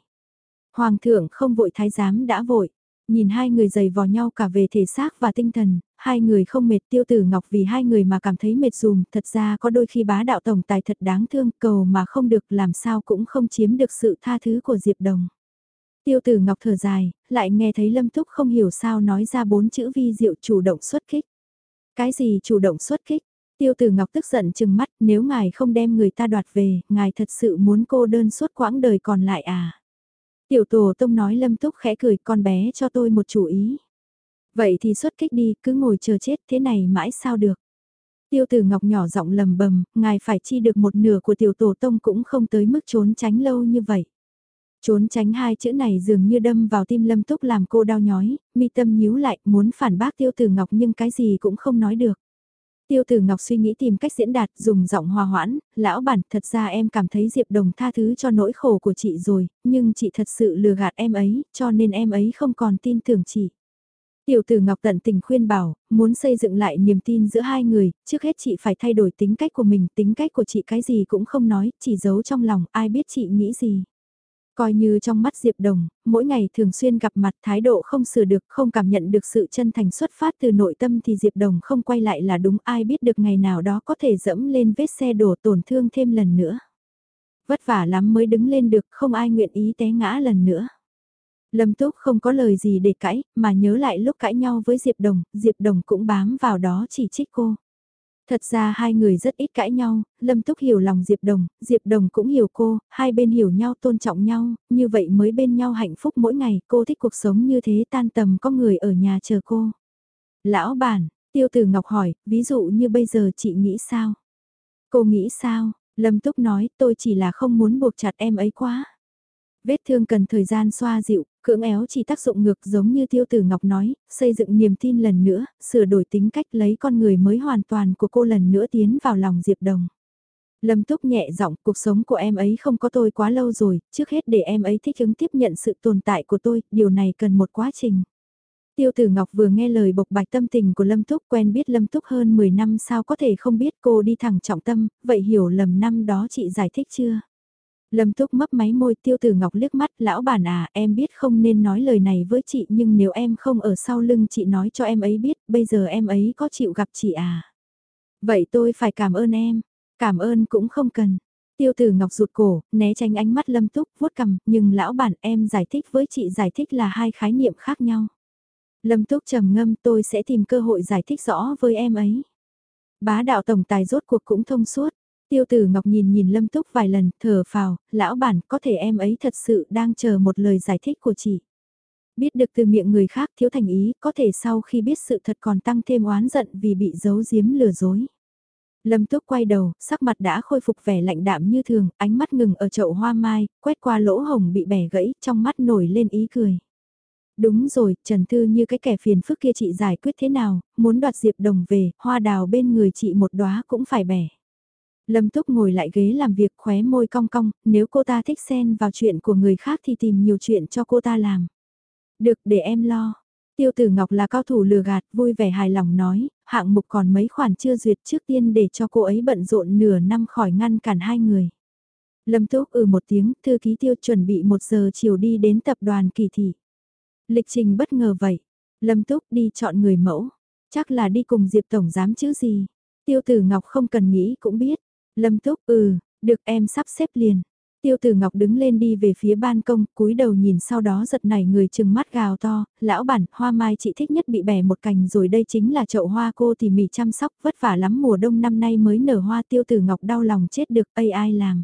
Hoàng thượng không vội thái giám đã vội. Nhìn hai người dày vò nhau cả về thể xác và tinh thần, hai người không mệt tiêu tử ngọc vì hai người mà cảm thấy mệt dùm, thật ra có đôi khi bá đạo tổng tài thật đáng thương cầu mà không được làm sao cũng không chiếm được sự tha thứ của Diệp Đồng. Tiêu tử ngọc thở dài, lại nghe thấy Lâm Túc không hiểu sao nói ra bốn chữ vi diệu chủ động xuất kích. Cái gì chủ động xuất kích? Tiêu tử ngọc tức giận chừng mắt nếu ngài không đem người ta đoạt về, ngài thật sự muốn cô đơn suốt quãng đời còn lại à? Tiểu tổ tông nói Lâm Túc khẽ cười con bé cho tôi một chủ ý. Vậy thì xuất kích đi, cứ ngồi chờ chết thế này mãi sao được. Tiêu tử ngọc nhỏ giọng lầm bầm, ngài phải chi được một nửa của tiểu tổ tông cũng không tới mức trốn tránh lâu như vậy. Trốn tránh hai chữ này dường như đâm vào tim lâm túc làm cô đau nhói, mi tâm nhíu lại, muốn phản bác tiêu tử ngọc nhưng cái gì cũng không nói được. Tiêu tử ngọc suy nghĩ tìm cách diễn đạt, dùng giọng hòa hoãn, lão bản, thật ra em cảm thấy Diệp Đồng tha thứ cho nỗi khổ của chị rồi, nhưng chị thật sự lừa gạt em ấy, cho nên em ấy không còn tin tưởng chị. Tiểu tử Ngọc tận tình khuyên bảo, muốn xây dựng lại niềm tin giữa hai người, trước hết chị phải thay đổi tính cách của mình, tính cách của chị cái gì cũng không nói, chỉ giấu trong lòng, ai biết chị nghĩ gì. Coi như trong mắt Diệp Đồng, mỗi ngày thường xuyên gặp mặt thái độ không sửa được, không cảm nhận được sự chân thành xuất phát từ nội tâm thì Diệp Đồng không quay lại là đúng ai biết được ngày nào đó có thể dẫm lên vết xe đổ tổn thương thêm lần nữa. Vất vả lắm mới đứng lên được, không ai nguyện ý té ngã lần nữa. Lâm Túc không có lời gì để cãi, mà nhớ lại lúc cãi nhau với Diệp Đồng, Diệp Đồng cũng bám vào đó chỉ trích cô. Thật ra hai người rất ít cãi nhau, Lâm Túc hiểu lòng Diệp Đồng, Diệp Đồng cũng hiểu cô, hai bên hiểu nhau tôn trọng nhau, như vậy mới bên nhau hạnh phúc mỗi ngày, cô thích cuộc sống như thế tan tầm có người ở nhà chờ cô. Lão bản, Tiêu Tử Ngọc hỏi, ví dụ như bây giờ chị nghĩ sao? Cô nghĩ sao? Lâm Túc nói, tôi chỉ là không muốn buộc chặt em ấy quá. Vết thương cần thời gian xoa dịu, cưỡng éo chỉ tác dụng ngược giống như Tiêu Tử Ngọc nói, xây dựng niềm tin lần nữa, sửa đổi tính cách lấy con người mới hoàn toàn của cô lần nữa tiến vào lòng Diệp Đồng. Lâm Túc nhẹ giọng, cuộc sống của em ấy không có tôi quá lâu rồi, trước hết để em ấy thích ứng tiếp nhận sự tồn tại của tôi, điều này cần một quá trình. Tiêu Tử Ngọc vừa nghe lời bộc bạch tâm tình của Lâm Túc quen biết Lâm Túc hơn 10 năm sao có thể không biết cô đi thẳng trọng tâm, vậy hiểu lầm năm đó chị giải thích chưa? Lâm Túc mấp máy môi tiêu tử ngọc liếc mắt, lão bản à, em biết không nên nói lời này với chị nhưng nếu em không ở sau lưng chị nói cho em ấy biết, bây giờ em ấy có chịu gặp chị à. Vậy tôi phải cảm ơn em, cảm ơn cũng không cần. Tiêu tử ngọc rụt cổ, né tránh ánh mắt lâm túc, vuốt cầm, nhưng lão bản em giải thích với chị giải thích là hai khái niệm khác nhau. Lâm túc trầm ngâm tôi sẽ tìm cơ hội giải thích rõ với em ấy. Bá đạo tổng tài rốt cuộc cũng thông suốt. Tiêu tử Ngọc nhìn nhìn Lâm Túc vài lần, thở phào, lão bản, có thể em ấy thật sự đang chờ một lời giải thích của chị. Biết được từ miệng người khác thiếu thành ý, có thể sau khi biết sự thật còn tăng thêm oán giận vì bị giấu giếm lừa dối. Lâm Túc quay đầu, sắc mặt đã khôi phục vẻ lạnh đạm như thường, ánh mắt ngừng ở chậu hoa mai, quét qua lỗ hồng bị bẻ gãy, trong mắt nổi lên ý cười. Đúng rồi, Trần Thư như cái kẻ phiền phức kia chị giải quyết thế nào, muốn đoạt Diệp Đồng về, hoa đào bên người chị một đóa cũng phải bẻ. Lâm Túc ngồi lại ghế làm việc khóe môi cong cong, nếu cô ta thích xen vào chuyện của người khác thì tìm nhiều chuyện cho cô ta làm. Được để em lo. Tiêu tử Ngọc là cao thủ lừa gạt, vui vẻ hài lòng nói, hạng mục còn mấy khoản chưa duyệt trước tiên để cho cô ấy bận rộn nửa năm khỏi ngăn cản hai người. Lâm Túc ừ một tiếng, thư ký tiêu chuẩn bị một giờ chiều đi đến tập đoàn kỳ thị. Lịch trình bất ngờ vậy. Lâm Túc đi chọn người mẫu. Chắc là đi cùng Diệp Tổng giám chứ gì. Tiêu tử Ngọc không cần nghĩ cũng biết. Lâm Túc, ừ, được em sắp xếp liền. Tiêu tử Ngọc đứng lên đi về phía ban công, cúi đầu nhìn sau đó giật nảy người chừng mắt gào to, lão bản, hoa mai chị thích nhất bị bẻ một cành rồi đây chính là chậu hoa cô tỉ mỉ chăm sóc, vất vả lắm mùa đông năm nay mới nở hoa tiêu tử Ngọc đau lòng chết được, ai ai làm.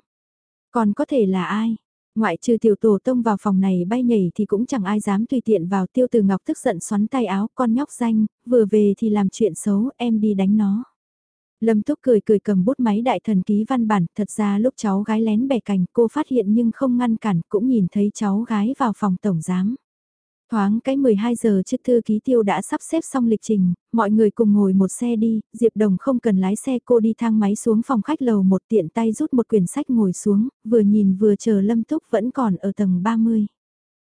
Còn có thể là ai? Ngoại trừ tiểu tổ tông vào phòng này bay nhảy thì cũng chẳng ai dám tùy tiện vào tiêu tử Ngọc tức giận xoắn tay áo con nhóc danh, vừa về thì làm chuyện xấu, em đi đánh nó. Lâm Túc cười cười cầm bút máy đại thần ký văn bản, thật ra lúc cháu gái lén bẻ cành cô phát hiện nhưng không ngăn cản, cũng nhìn thấy cháu gái vào phòng tổng giám. Thoáng cái 12 giờ trước thư ký tiêu đã sắp xếp xong lịch trình, mọi người cùng ngồi một xe đi, Diệp Đồng không cần lái xe cô đi thang máy xuống phòng khách lầu một tiện tay rút một quyển sách ngồi xuống, vừa nhìn vừa chờ Lâm Túc vẫn còn ở tầng 30.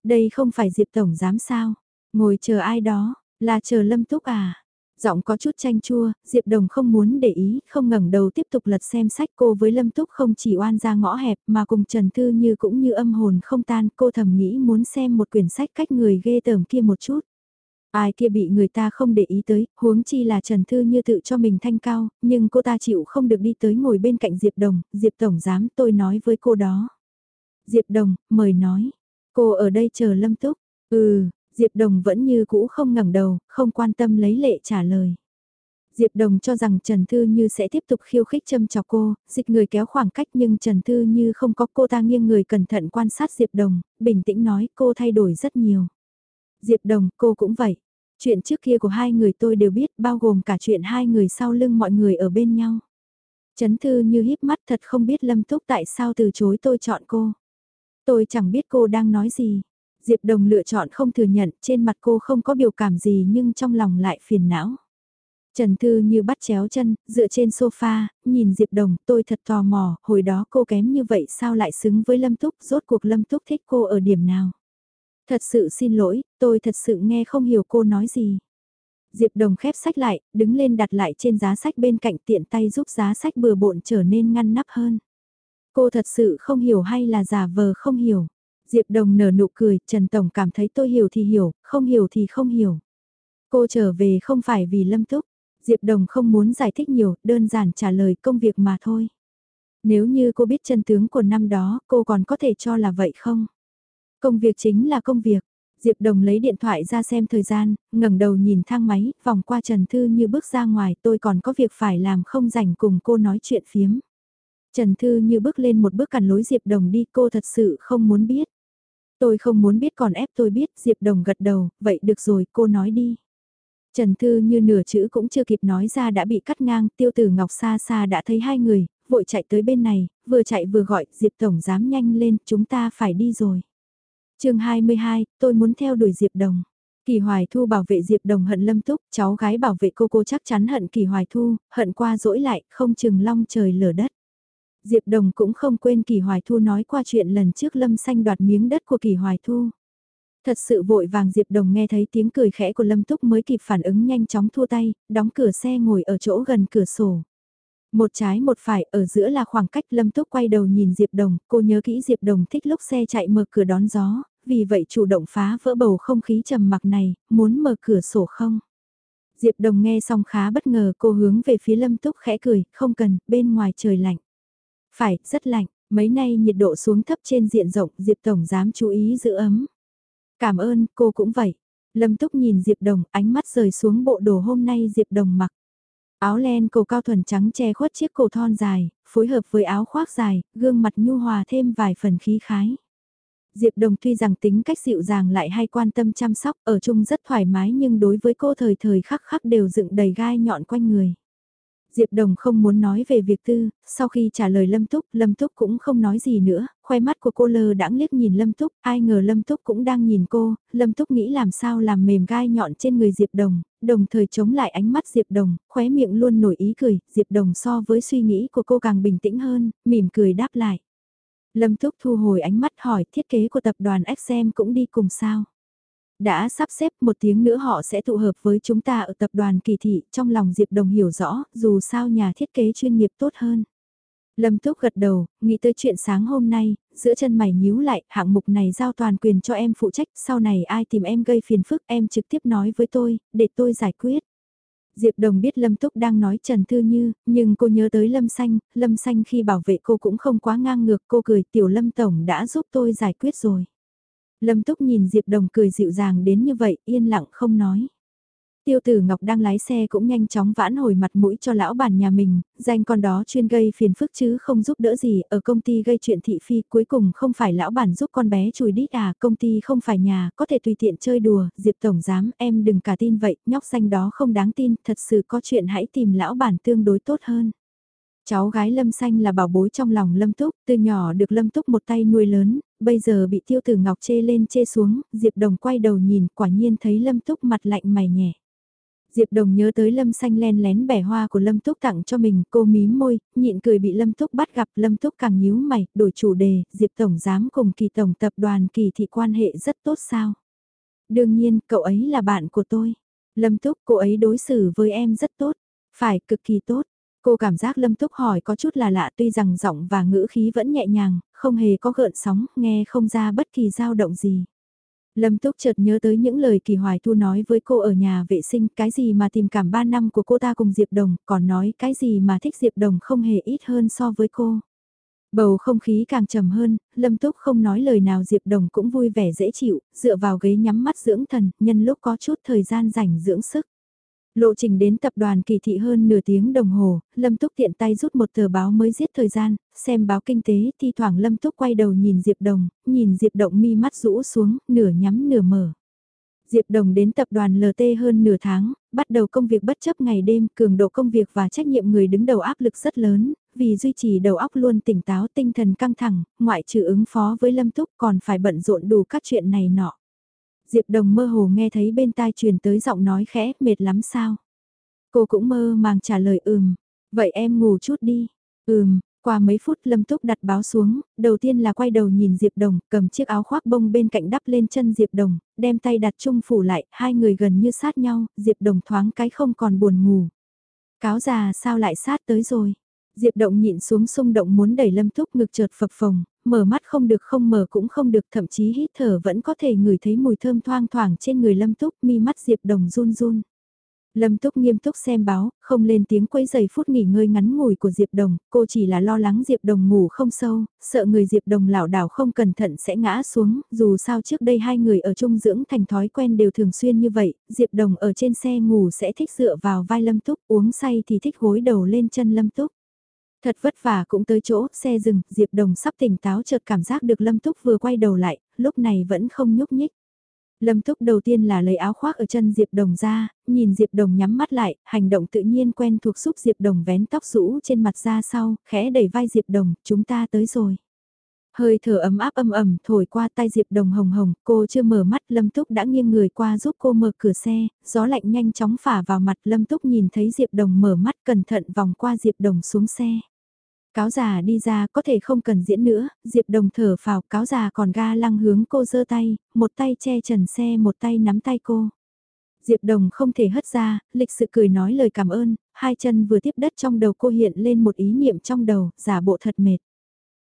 Đây không phải Diệp Tổng giám sao, ngồi chờ ai đó, là chờ Lâm Túc à, Giọng có chút chanh chua, Diệp Đồng không muốn để ý, không ngẩng đầu tiếp tục lật xem sách cô với Lâm Túc không chỉ oan ra ngõ hẹp mà cùng Trần Thư Như cũng như âm hồn không tan, cô thầm nghĩ muốn xem một quyển sách cách người ghê tởm kia một chút. Ai kia bị người ta không để ý tới, huống chi là Trần Thư Như tự cho mình thanh cao, nhưng cô ta chịu không được đi tới ngồi bên cạnh Diệp Đồng, Diệp Tổng giám tôi nói với cô đó. Diệp Đồng, mời nói, cô ở đây chờ Lâm Túc, ừ, Diệp Đồng vẫn như cũ không ngẩng đầu, không quan tâm lấy lệ trả lời. Diệp Đồng cho rằng Trần Thư Như sẽ tiếp tục khiêu khích châm chọc cô, dịch người kéo khoảng cách nhưng Trần Thư Như không có cô ta nghiêng người cẩn thận quan sát Diệp Đồng, bình tĩnh nói cô thay đổi rất nhiều. Diệp Đồng, cô cũng vậy. Chuyện trước kia của hai người tôi đều biết bao gồm cả chuyện hai người sau lưng mọi người ở bên nhau. Trấn Thư Như híp mắt thật không biết Lâm Túc tại sao từ chối tôi chọn cô. Tôi chẳng biết cô đang nói gì. Diệp Đồng lựa chọn không thừa nhận, trên mặt cô không có biểu cảm gì nhưng trong lòng lại phiền não. Trần Thư như bắt chéo chân, dựa trên sofa, nhìn Diệp Đồng, tôi thật tò mò, hồi đó cô kém như vậy sao lại xứng với Lâm Túc, rốt cuộc Lâm Túc thích cô ở điểm nào. Thật sự xin lỗi, tôi thật sự nghe không hiểu cô nói gì. Diệp Đồng khép sách lại, đứng lên đặt lại trên giá sách bên cạnh tiện tay giúp giá sách bừa bộn trở nên ngăn nắp hơn. Cô thật sự không hiểu hay là giả vờ không hiểu. Diệp Đồng nở nụ cười, Trần Tổng cảm thấy tôi hiểu thì hiểu, không hiểu thì không hiểu. Cô trở về không phải vì lâm túc. Diệp Đồng không muốn giải thích nhiều, đơn giản trả lời công việc mà thôi. Nếu như cô biết chân tướng của năm đó, cô còn có thể cho là vậy không? Công việc chính là công việc. Diệp Đồng lấy điện thoại ra xem thời gian, ngẩng đầu nhìn thang máy, vòng qua Trần Thư như bước ra ngoài tôi còn có việc phải làm không rảnh cùng cô nói chuyện phiếm. Trần Thư như bước lên một bước cản lối Diệp Đồng đi cô thật sự không muốn biết. Tôi không muốn biết còn ép tôi biết Diệp Đồng gật đầu, vậy được rồi cô nói đi. Trần Thư như nửa chữ cũng chưa kịp nói ra đã bị cắt ngang, tiêu tử Ngọc xa xa đã thấy hai người, vội chạy tới bên này, vừa chạy vừa gọi, Diệp Tổng dám nhanh lên, chúng ta phải đi rồi. chương 22, tôi muốn theo đuổi Diệp Đồng. Kỳ Hoài Thu bảo vệ Diệp Đồng hận lâm túc, cháu gái bảo vệ cô cô chắc chắn hận Kỳ Hoài Thu, hận qua dỗi lại, không chừng long trời lở đất. Diệp Đồng cũng không quên Kỳ Hoài Thu nói qua chuyện lần trước Lâm Xanh đoạt miếng đất của Kỳ Hoài Thu. Thật sự vội vàng Diệp Đồng nghe thấy tiếng cười khẽ của Lâm Túc mới kịp phản ứng nhanh chóng thua tay, đóng cửa xe ngồi ở chỗ gần cửa sổ. Một trái một phải ở giữa là khoảng cách Lâm Túc quay đầu nhìn Diệp Đồng, cô nhớ kỹ Diệp Đồng thích lúc xe chạy mở cửa đón gió, vì vậy chủ động phá vỡ bầu không khí trầm mặc này, muốn mở cửa sổ không? Diệp Đồng nghe xong khá bất ngờ cô hướng về phía Lâm Túc khẽ cười, không cần, bên ngoài trời lạnh. Phải, rất lạnh, mấy nay nhiệt độ xuống thấp trên diện rộng, Diệp Tổng dám chú ý giữ ấm. Cảm ơn, cô cũng vậy. Lâm Túc nhìn Diệp Đồng, ánh mắt rời xuống bộ đồ hôm nay Diệp Đồng mặc. Áo len cổ cao thuần trắng che khuất chiếc cổ thon dài, phối hợp với áo khoác dài, gương mặt nhu hòa thêm vài phần khí khái. Diệp Đồng tuy rằng tính cách dịu dàng lại hay quan tâm chăm sóc ở chung rất thoải mái nhưng đối với cô thời thời khắc khắc đều dựng đầy gai nhọn quanh người. Diệp Đồng không muốn nói về việc tư, sau khi trả lời Lâm Túc, Lâm Túc cũng không nói gì nữa, khoe mắt của cô lơ đãng liếc nhìn Lâm Túc, ai ngờ Lâm Túc cũng đang nhìn cô, Lâm Túc nghĩ làm sao làm mềm gai nhọn trên người Diệp Đồng, đồng thời chống lại ánh mắt Diệp Đồng, khóe miệng luôn nổi ý cười, Diệp Đồng so với suy nghĩ của cô càng bình tĩnh hơn, mỉm cười đáp lại. Lâm Túc thu hồi ánh mắt hỏi thiết kế của tập đoàn XM cũng đi cùng sao. Đã sắp xếp một tiếng nữa họ sẽ tụ hợp với chúng ta ở tập đoàn kỳ thị, trong lòng Diệp Đồng hiểu rõ, dù sao nhà thiết kế chuyên nghiệp tốt hơn. Lâm Túc gật đầu, nghĩ tới chuyện sáng hôm nay, giữa chân mày nhíu lại, hạng mục này giao toàn quyền cho em phụ trách, sau này ai tìm em gây phiền phức em trực tiếp nói với tôi, để tôi giải quyết. Diệp Đồng biết Lâm Túc đang nói Trần Thư Như, nhưng cô nhớ tới Lâm Xanh, Lâm Xanh khi bảo vệ cô cũng không quá ngang ngược, cô cười tiểu Lâm Tổng đã giúp tôi giải quyết rồi. Lâm Túc nhìn Diệp Đồng cười dịu dàng đến như vậy, yên lặng không nói. Tiêu tử Ngọc đang lái xe cũng nhanh chóng vãn hồi mặt mũi cho lão bản nhà mình, danh con đó chuyên gây phiền phức chứ không giúp đỡ gì, ở công ty gây chuyện thị phi cuối cùng không phải lão bản giúp con bé chùi đít à, công ty không phải nhà, có thể tùy tiện chơi đùa, Diệp Tổng giám em đừng cả tin vậy, nhóc danh đó không đáng tin, thật sự có chuyện hãy tìm lão bản tương đối tốt hơn. Cháu gái Lâm Xanh là bảo bối trong lòng Lâm Túc, từ nhỏ được Lâm Túc một tay nuôi lớn, bây giờ bị tiêu tử ngọc chê lên chê xuống, Diệp Đồng quay đầu nhìn, quả nhiên thấy Lâm Túc mặt lạnh mày nhẹ. Diệp Đồng nhớ tới Lâm Xanh len lén bẻ hoa của Lâm Túc tặng cho mình, cô mím môi, nhịn cười bị Lâm Túc bắt gặp, Lâm Túc càng nhíu mày, đổi chủ đề, Diệp Tổng dám cùng kỳ tổng tập đoàn kỳ thị quan hệ rất tốt sao? Đương nhiên, cậu ấy là bạn của tôi. Lâm Túc, cô ấy đối xử với em rất tốt, phải cực kỳ tốt. Cô cảm giác Lâm Túc hỏi có chút là lạ tuy rằng giọng và ngữ khí vẫn nhẹ nhàng, không hề có gợn sóng, nghe không ra bất kỳ dao động gì. Lâm Túc chợt nhớ tới những lời Kỳ Hoài Thu nói với cô ở nhà vệ sinh, cái gì mà tìm cảm 3 năm của cô ta cùng Diệp Đồng, còn nói cái gì mà thích Diệp Đồng không hề ít hơn so với cô. Bầu không khí càng trầm hơn, Lâm Túc không nói lời nào Diệp Đồng cũng vui vẻ dễ chịu, dựa vào ghế nhắm mắt dưỡng thần, nhân lúc có chút thời gian rảnh dưỡng sức. Lộ trình đến tập đoàn kỳ thị hơn nửa tiếng đồng hồ, Lâm Túc tiện tay rút một tờ báo mới giết thời gian, xem báo kinh tế, thi thoảng Lâm Túc quay đầu nhìn Diệp Đồng, nhìn Diệp Động mi mắt rũ xuống, nửa nhắm nửa mở. Diệp Đồng đến tập đoàn LT hơn nửa tháng, bắt đầu công việc bất chấp ngày đêm, cường độ công việc và trách nhiệm người đứng đầu áp lực rất lớn, vì duy trì đầu óc luôn tỉnh táo tinh thần căng thẳng, ngoại trừ ứng phó với Lâm Túc còn phải bận rộn đủ các chuyện này nọ. Diệp Đồng mơ hồ nghe thấy bên tai truyền tới giọng nói khẽ, mệt lắm sao? Cô cũng mơ màng trả lời ừm, vậy em ngủ chút đi. Ừm, qua mấy phút Lâm Túc đặt báo xuống, đầu tiên là quay đầu nhìn Diệp Đồng, cầm chiếc áo khoác bông bên cạnh đắp lên chân Diệp Đồng, đem tay đặt chung phủ lại, hai người gần như sát nhau, Diệp Đồng thoáng cái không còn buồn ngủ. Cáo già sao lại sát tới rồi? Diệp Động nhịn xuống xung động muốn đẩy Lâm Túc ngực chợt phập phồng, mở mắt không được không mở cũng không được thậm chí hít thở vẫn có thể ngửi thấy mùi thơm thoang thoảng trên người Lâm Túc mi mắt Diệp Đồng run run. Lâm Túc nghiêm túc xem báo, không lên tiếng quấy giày phút nghỉ ngơi ngắn ngủi của Diệp Đồng, cô chỉ là lo lắng Diệp Đồng ngủ không sâu, sợ người Diệp Đồng lảo đảo không cẩn thận sẽ ngã xuống, dù sao trước đây hai người ở chung dưỡng thành thói quen đều thường xuyên như vậy, Diệp Đồng ở trên xe ngủ sẽ thích dựa vào vai Lâm Túc, uống say thì thích gối đầu lên chân Lâm Túc. Thật vất vả cũng tới chỗ, xe dừng, Diệp Đồng sắp tỉnh táo chợt cảm giác được Lâm Túc vừa quay đầu lại, lúc này vẫn không nhúc nhích. Lâm Túc đầu tiên là lấy áo khoác ở chân Diệp Đồng ra, nhìn Diệp Đồng nhắm mắt lại, hành động tự nhiên quen thuộc xúc Diệp Đồng vén tóc rũ trên mặt ra sau, khẽ đẩy vai Diệp Đồng, chúng ta tới rồi. Hơi thở ấm áp âm ẩm thổi qua tay Diệp Đồng hồng hồng, cô chưa mở mắt Lâm Túc đã nghiêng người qua giúp cô mở cửa xe, gió lạnh nhanh chóng phả vào mặt Lâm Túc nhìn thấy Diệp Đồng mở mắt cẩn thận vòng qua Diệp Đồng xuống xe. Cáo già đi ra có thể không cần diễn nữa, Diệp Đồng thở phào cáo già còn ga lăng hướng cô giơ tay, một tay che trần xe một tay nắm tay cô. Diệp Đồng không thể hất ra, lịch sự cười nói lời cảm ơn, hai chân vừa tiếp đất trong đầu cô hiện lên một ý niệm trong đầu, giả bộ thật mệt.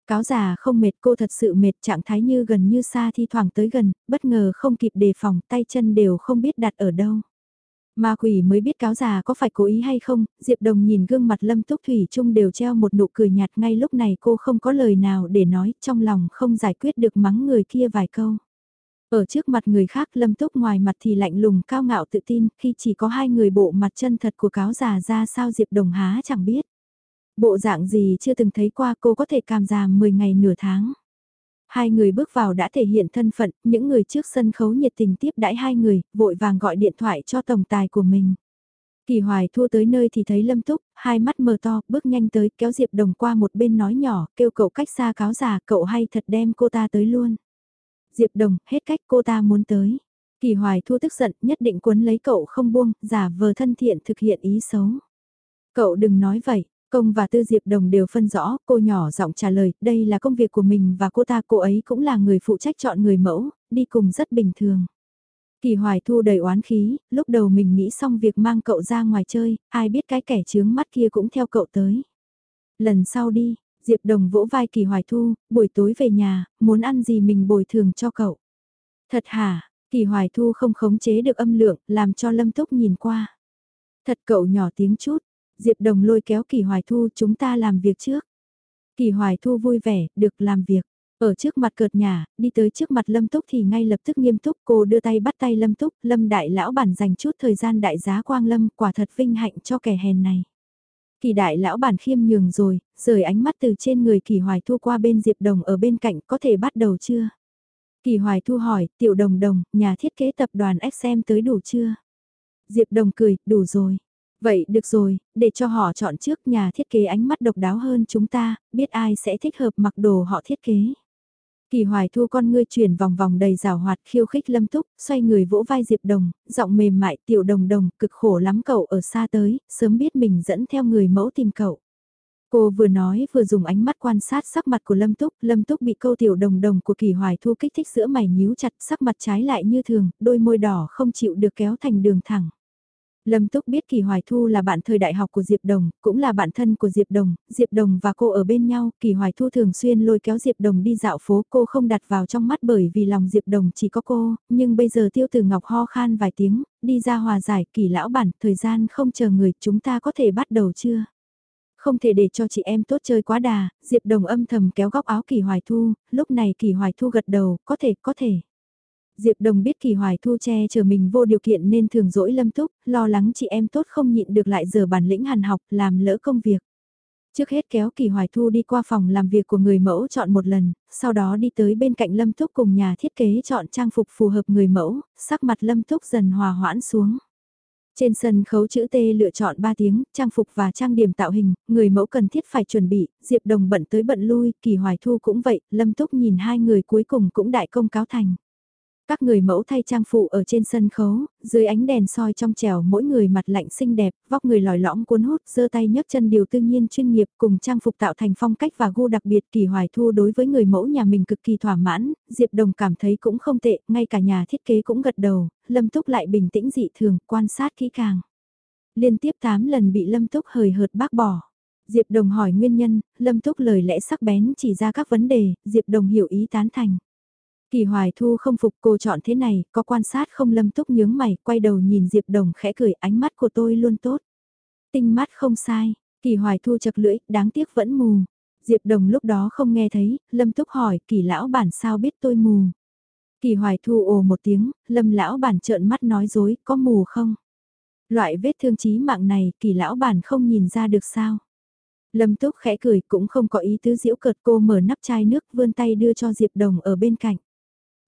Cáo già không mệt cô thật sự mệt trạng thái như gần như xa thi thoảng tới gần, bất ngờ không kịp đề phòng tay chân đều không biết đặt ở đâu. Ma quỷ mới biết cáo già có phải cố ý hay không, Diệp Đồng nhìn gương mặt Lâm Túc Thủy Trung đều treo một nụ cười nhạt ngay lúc này cô không có lời nào để nói, trong lòng không giải quyết được mắng người kia vài câu. Ở trước mặt người khác Lâm Túc ngoài mặt thì lạnh lùng cao ngạo tự tin, khi chỉ có hai người bộ mặt chân thật của cáo già ra sao Diệp Đồng há chẳng biết. Bộ dạng gì chưa từng thấy qua cô có thể cam già 10 ngày nửa tháng. Hai người bước vào đã thể hiện thân phận, những người trước sân khấu nhiệt tình tiếp đãi hai người, vội vàng gọi điện thoại cho tổng tài của mình. Kỳ hoài thua tới nơi thì thấy lâm túc, hai mắt mờ to, bước nhanh tới kéo Diệp Đồng qua một bên nói nhỏ, kêu cậu cách xa cáo già, cậu hay thật đem cô ta tới luôn. Diệp Đồng, hết cách cô ta muốn tới. Kỳ hoài thua tức giận, nhất định cuốn lấy cậu không buông, giả vờ thân thiện thực hiện ý xấu. Cậu đừng nói vậy, Công và Tư Diệp Đồng đều phân rõ, cô nhỏ giọng trả lời, đây là công việc của mình và cô ta, cô ấy cũng là người phụ trách chọn người mẫu, đi cùng rất bình thường. Kỳ Hoài Thu đầy oán khí, lúc đầu mình nghĩ xong việc mang cậu ra ngoài chơi, ai biết cái kẻ chướng mắt kia cũng theo cậu tới. Lần sau đi, Diệp Đồng vỗ vai Kỳ Hoài Thu, buổi tối về nhà, muốn ăn gì mình bồi thường cho cậu. Thật hả, Kỳ Hoài Thu không khống chế được âm lượng, làm cho Lâm Túc nhìn qua. Thật cậu nhỏ tiếng chút, Diệp Đồng lôi kéo Kỳ Hoài Thu chúng ta làm việc trước. Kỳ Hoài Thu vui vẻ, được làm việc. Ở trước mặt cợt nhà, đi tới trước mặt Lâm Túc thì ngay lập tức nghiêm túc cô đưa tay bắt tay Lâm Túc, Lâm đại lão bản dành chút thời gian đại giá quang Lâm quả thật vinh hạnh cho kẻ hèn này. Kỳ đại lão bản khiêm nhường rồi, rời ánh mắt từ trên người Kỳ Hoài Thu qua bên Diệp Đồng ở bên cạnh có thể bắt đầu chưa? Kỳ Hoài Thu hỏi, tiểu đồng đồng, nhà thiết kế tập đoàn XM tới đủ chưa? Diệp Đồng cười, đủ rồi. Vậy được rồi, để cho họ chọn trước nhà thiết kế ánh mắt độc đáo hơn chúng ta, biết ai sẽ thích hợp mặc đồ họ thiết kế. Kỳ hoài thu con ngươi chuyển vòng vòng đầy rào hoạt khiêu khích lâm túc, xoay người vỗ vai Diệp Đồng, giọng mềm mại tiểu đồng đồng, cực khổ lắm cậu ở xa tới, sớm biết mình dẫn theo người mẫu tìm cậu. Cô vừa nói vừa dùng ánh mắt quan sát sắc mặt của Lâm Túc, Lâm Túc bị câu tiểu đồng đồng của kỳ hoài thu kích thích giữa mày nhíu chặt sắc mặt trái lại như thường, đôi môi đỏ không chịu được kéo thành đường thẳng. Lâm Túc biết Kỳ Hoài Thu là bạn thời đại học của Diệp Đồng, cũng là bạn thân của Diệp Đồng, Diệp Đồng và cô ở bên nhau, Kỳ Hoài Thu thường xuyên lôi kéo Diệp Đồng đi dạo phố, cô không đặt vào trong mắt bởi vì lòng Diệp Đồng chỉ có cô, nhưng bây giờ Tiêu Từ Ngọc ho khan vài tiếng, đi ra hòa giải, Kỳ lão bản, thời gian không chờ người, chúng ta có thể bắt đầu chưa? Không thể để cho chị em tốt chơi quá đà, Diệp Đồng âm thầm kéo góc áo Kỳ Hoài Thu, lúc này Kỳ Hoài Thu gật đầu, có thể, có thể. Diệp Đồng biết Kỳ Hoài Thu che chở mình vô điều kiện nên thường dỗi Lâm Túc, lo lắng chị em tốt không nhịn được lại giờ bản lĩnh hàn học làm lỡ công việc. Trước hết kéo Kỳ Hoài Thu đi qua phòng làm việc của người mẫu chọn một lần, sau đó đi tới bên cạnh Lâm Túc cùng nhà thiết kế chọn trang phục phù hợp người mẫu, sắc mặt Lâm Túc dần hòa hoãn xuống. Trên sân khấu chữ T lựa chọn 3 tiếng, trang phục và trang điểm tạo hình, người mẫu cần thiết phải chuẩn bị, Diệp Đồng bận tới bận lui, Kỳ Hoài Thu cũng vậy, Lâm Túc nhìn hai người cuối cùng cũng đại công cáo thành. Các người mẫu thay trang phụ ở trên sân khấu, dưới ánh đèn soi trong trèo mỗi người mặt lạnh xinh đẹp, vóc người lòi lõm cuốn hút, giơ tay nhấc chân điều tự nhiên chuyên nghiệp cùng trang phục tạo thành phong cách và gu đặc biệt kỳ hoài thu đối với người mẫu nhà mình cực kỳ thỏa mãn, Diệp Đồng cảm thấy cũng không tệ, ngay cả nhà thiết kế cũng gật đầu, Lâm Túc lại bình tĩnh dị thường, quan sát kỹ càng. Liên tiếp 8 lần bị Lâm Túc hời hợt bác bỏ. Diệp Đồng hỏi nguyên nhân, Lâm Túc lời lẽ sắc bén chỉ ra các vấn đề, Diệp Đồng hiểu ý tán thành. Kỳ Hoài Thu không phục cô chọn thế này, có quan sát không lâm túc nhướng mày, quay đầu nhìn Diệp Đồng khẽ cười ánh mắt của tôi luôn tốt. Tinh mắt không sai, Kỳ Hoài Thu chật lưỡi, đáng tiếc vẫn mù. Diệp Đồng lúc đó không nghe thấy, Lâm Túc hỏi Kỳ Lão Bản sao biết tôi mù. Kỳ Hoài Thu ồ một tiếng, Lâm Lão Bản trợn mắt nói dối, có mù không? Loại vết thương chí mạng này, Kỳ Lão Bản không nhìn ra được sao? Lâm Túc khẽ cười cũng không có ý tứ diễu cợt cô mở nắp chai nước vươn tay đưa cho Diệp Đồng ở bên cạnh.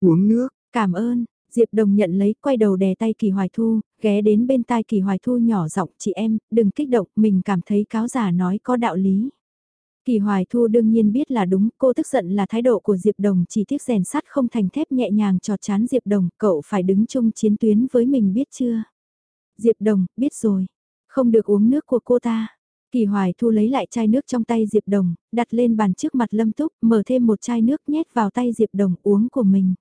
Uống nước, cảm ơn, Diệp Đồng nhận lấy quay đầu đè tay Kỳ Hoài Thu, ghé đến bên tai Kỳ Hoài Thu nhỏ giọng chị em, đừng kích động, mình cảm thấy cáo giả nói có đạo lý. Kỳ Hoài Thu đương nhiên biết là đúng, cô tức giận là thái độ của Diệp Đồng chỉ tiếc rèn sắt không thành thép nhẹ nhàng trọt chán Diệp Đồng, cậu phải đứng chung chiến tuyến với mình biết chưa? Diệp Đồng, biết rồi, không được uống nước của cô ta. Kỳ Hoài Thu lấy lại chai nước trong tay Diệp Đồng, đặt lên bàn trước mặt Lâm Túc, mở thêm một chai nước nhét vào tay Diệp Đồng uống của mình.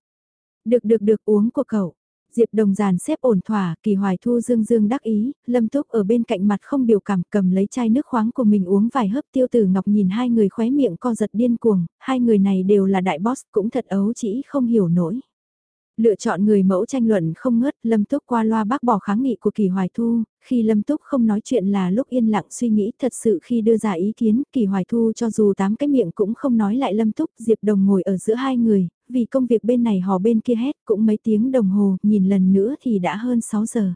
Được được được uống của cậu. Diệp Đồng giàn xếp ổn thỏa, Kỳ Hoài Thu dương dương đắc ý, Lâm Túc ở bên cạnh mặt không biểu cảm cầm lấy chai nước khoáng của mình uống vài hớp tiêu tử ngọc nhìn hai người khóe miệng co giật điên cuồng, hai người này đều là đại boss cũng thật ấu chỉ không hiểu nổi. Lựa chọn người mẫu tranh luận không ngớt, Lâm Túc qua loa bác bỏ kháng nghị của Kỳ Hoài Thu, khi Lâm Túc không nói chuyện là lúc yên lặng suy nghĩ thật sự khi đưa ra ý kiến, Kỳ Hoài Thu cho dù tám cái miệng cũng không nói lại Lâm Túc, Diệp Đồng ngồi ở giữa hai người, vì công việc bên này hò bên kia hết cũng mấy tiếng đồng hồ, nhìn lần nữa thì đã hơn 6 giờ.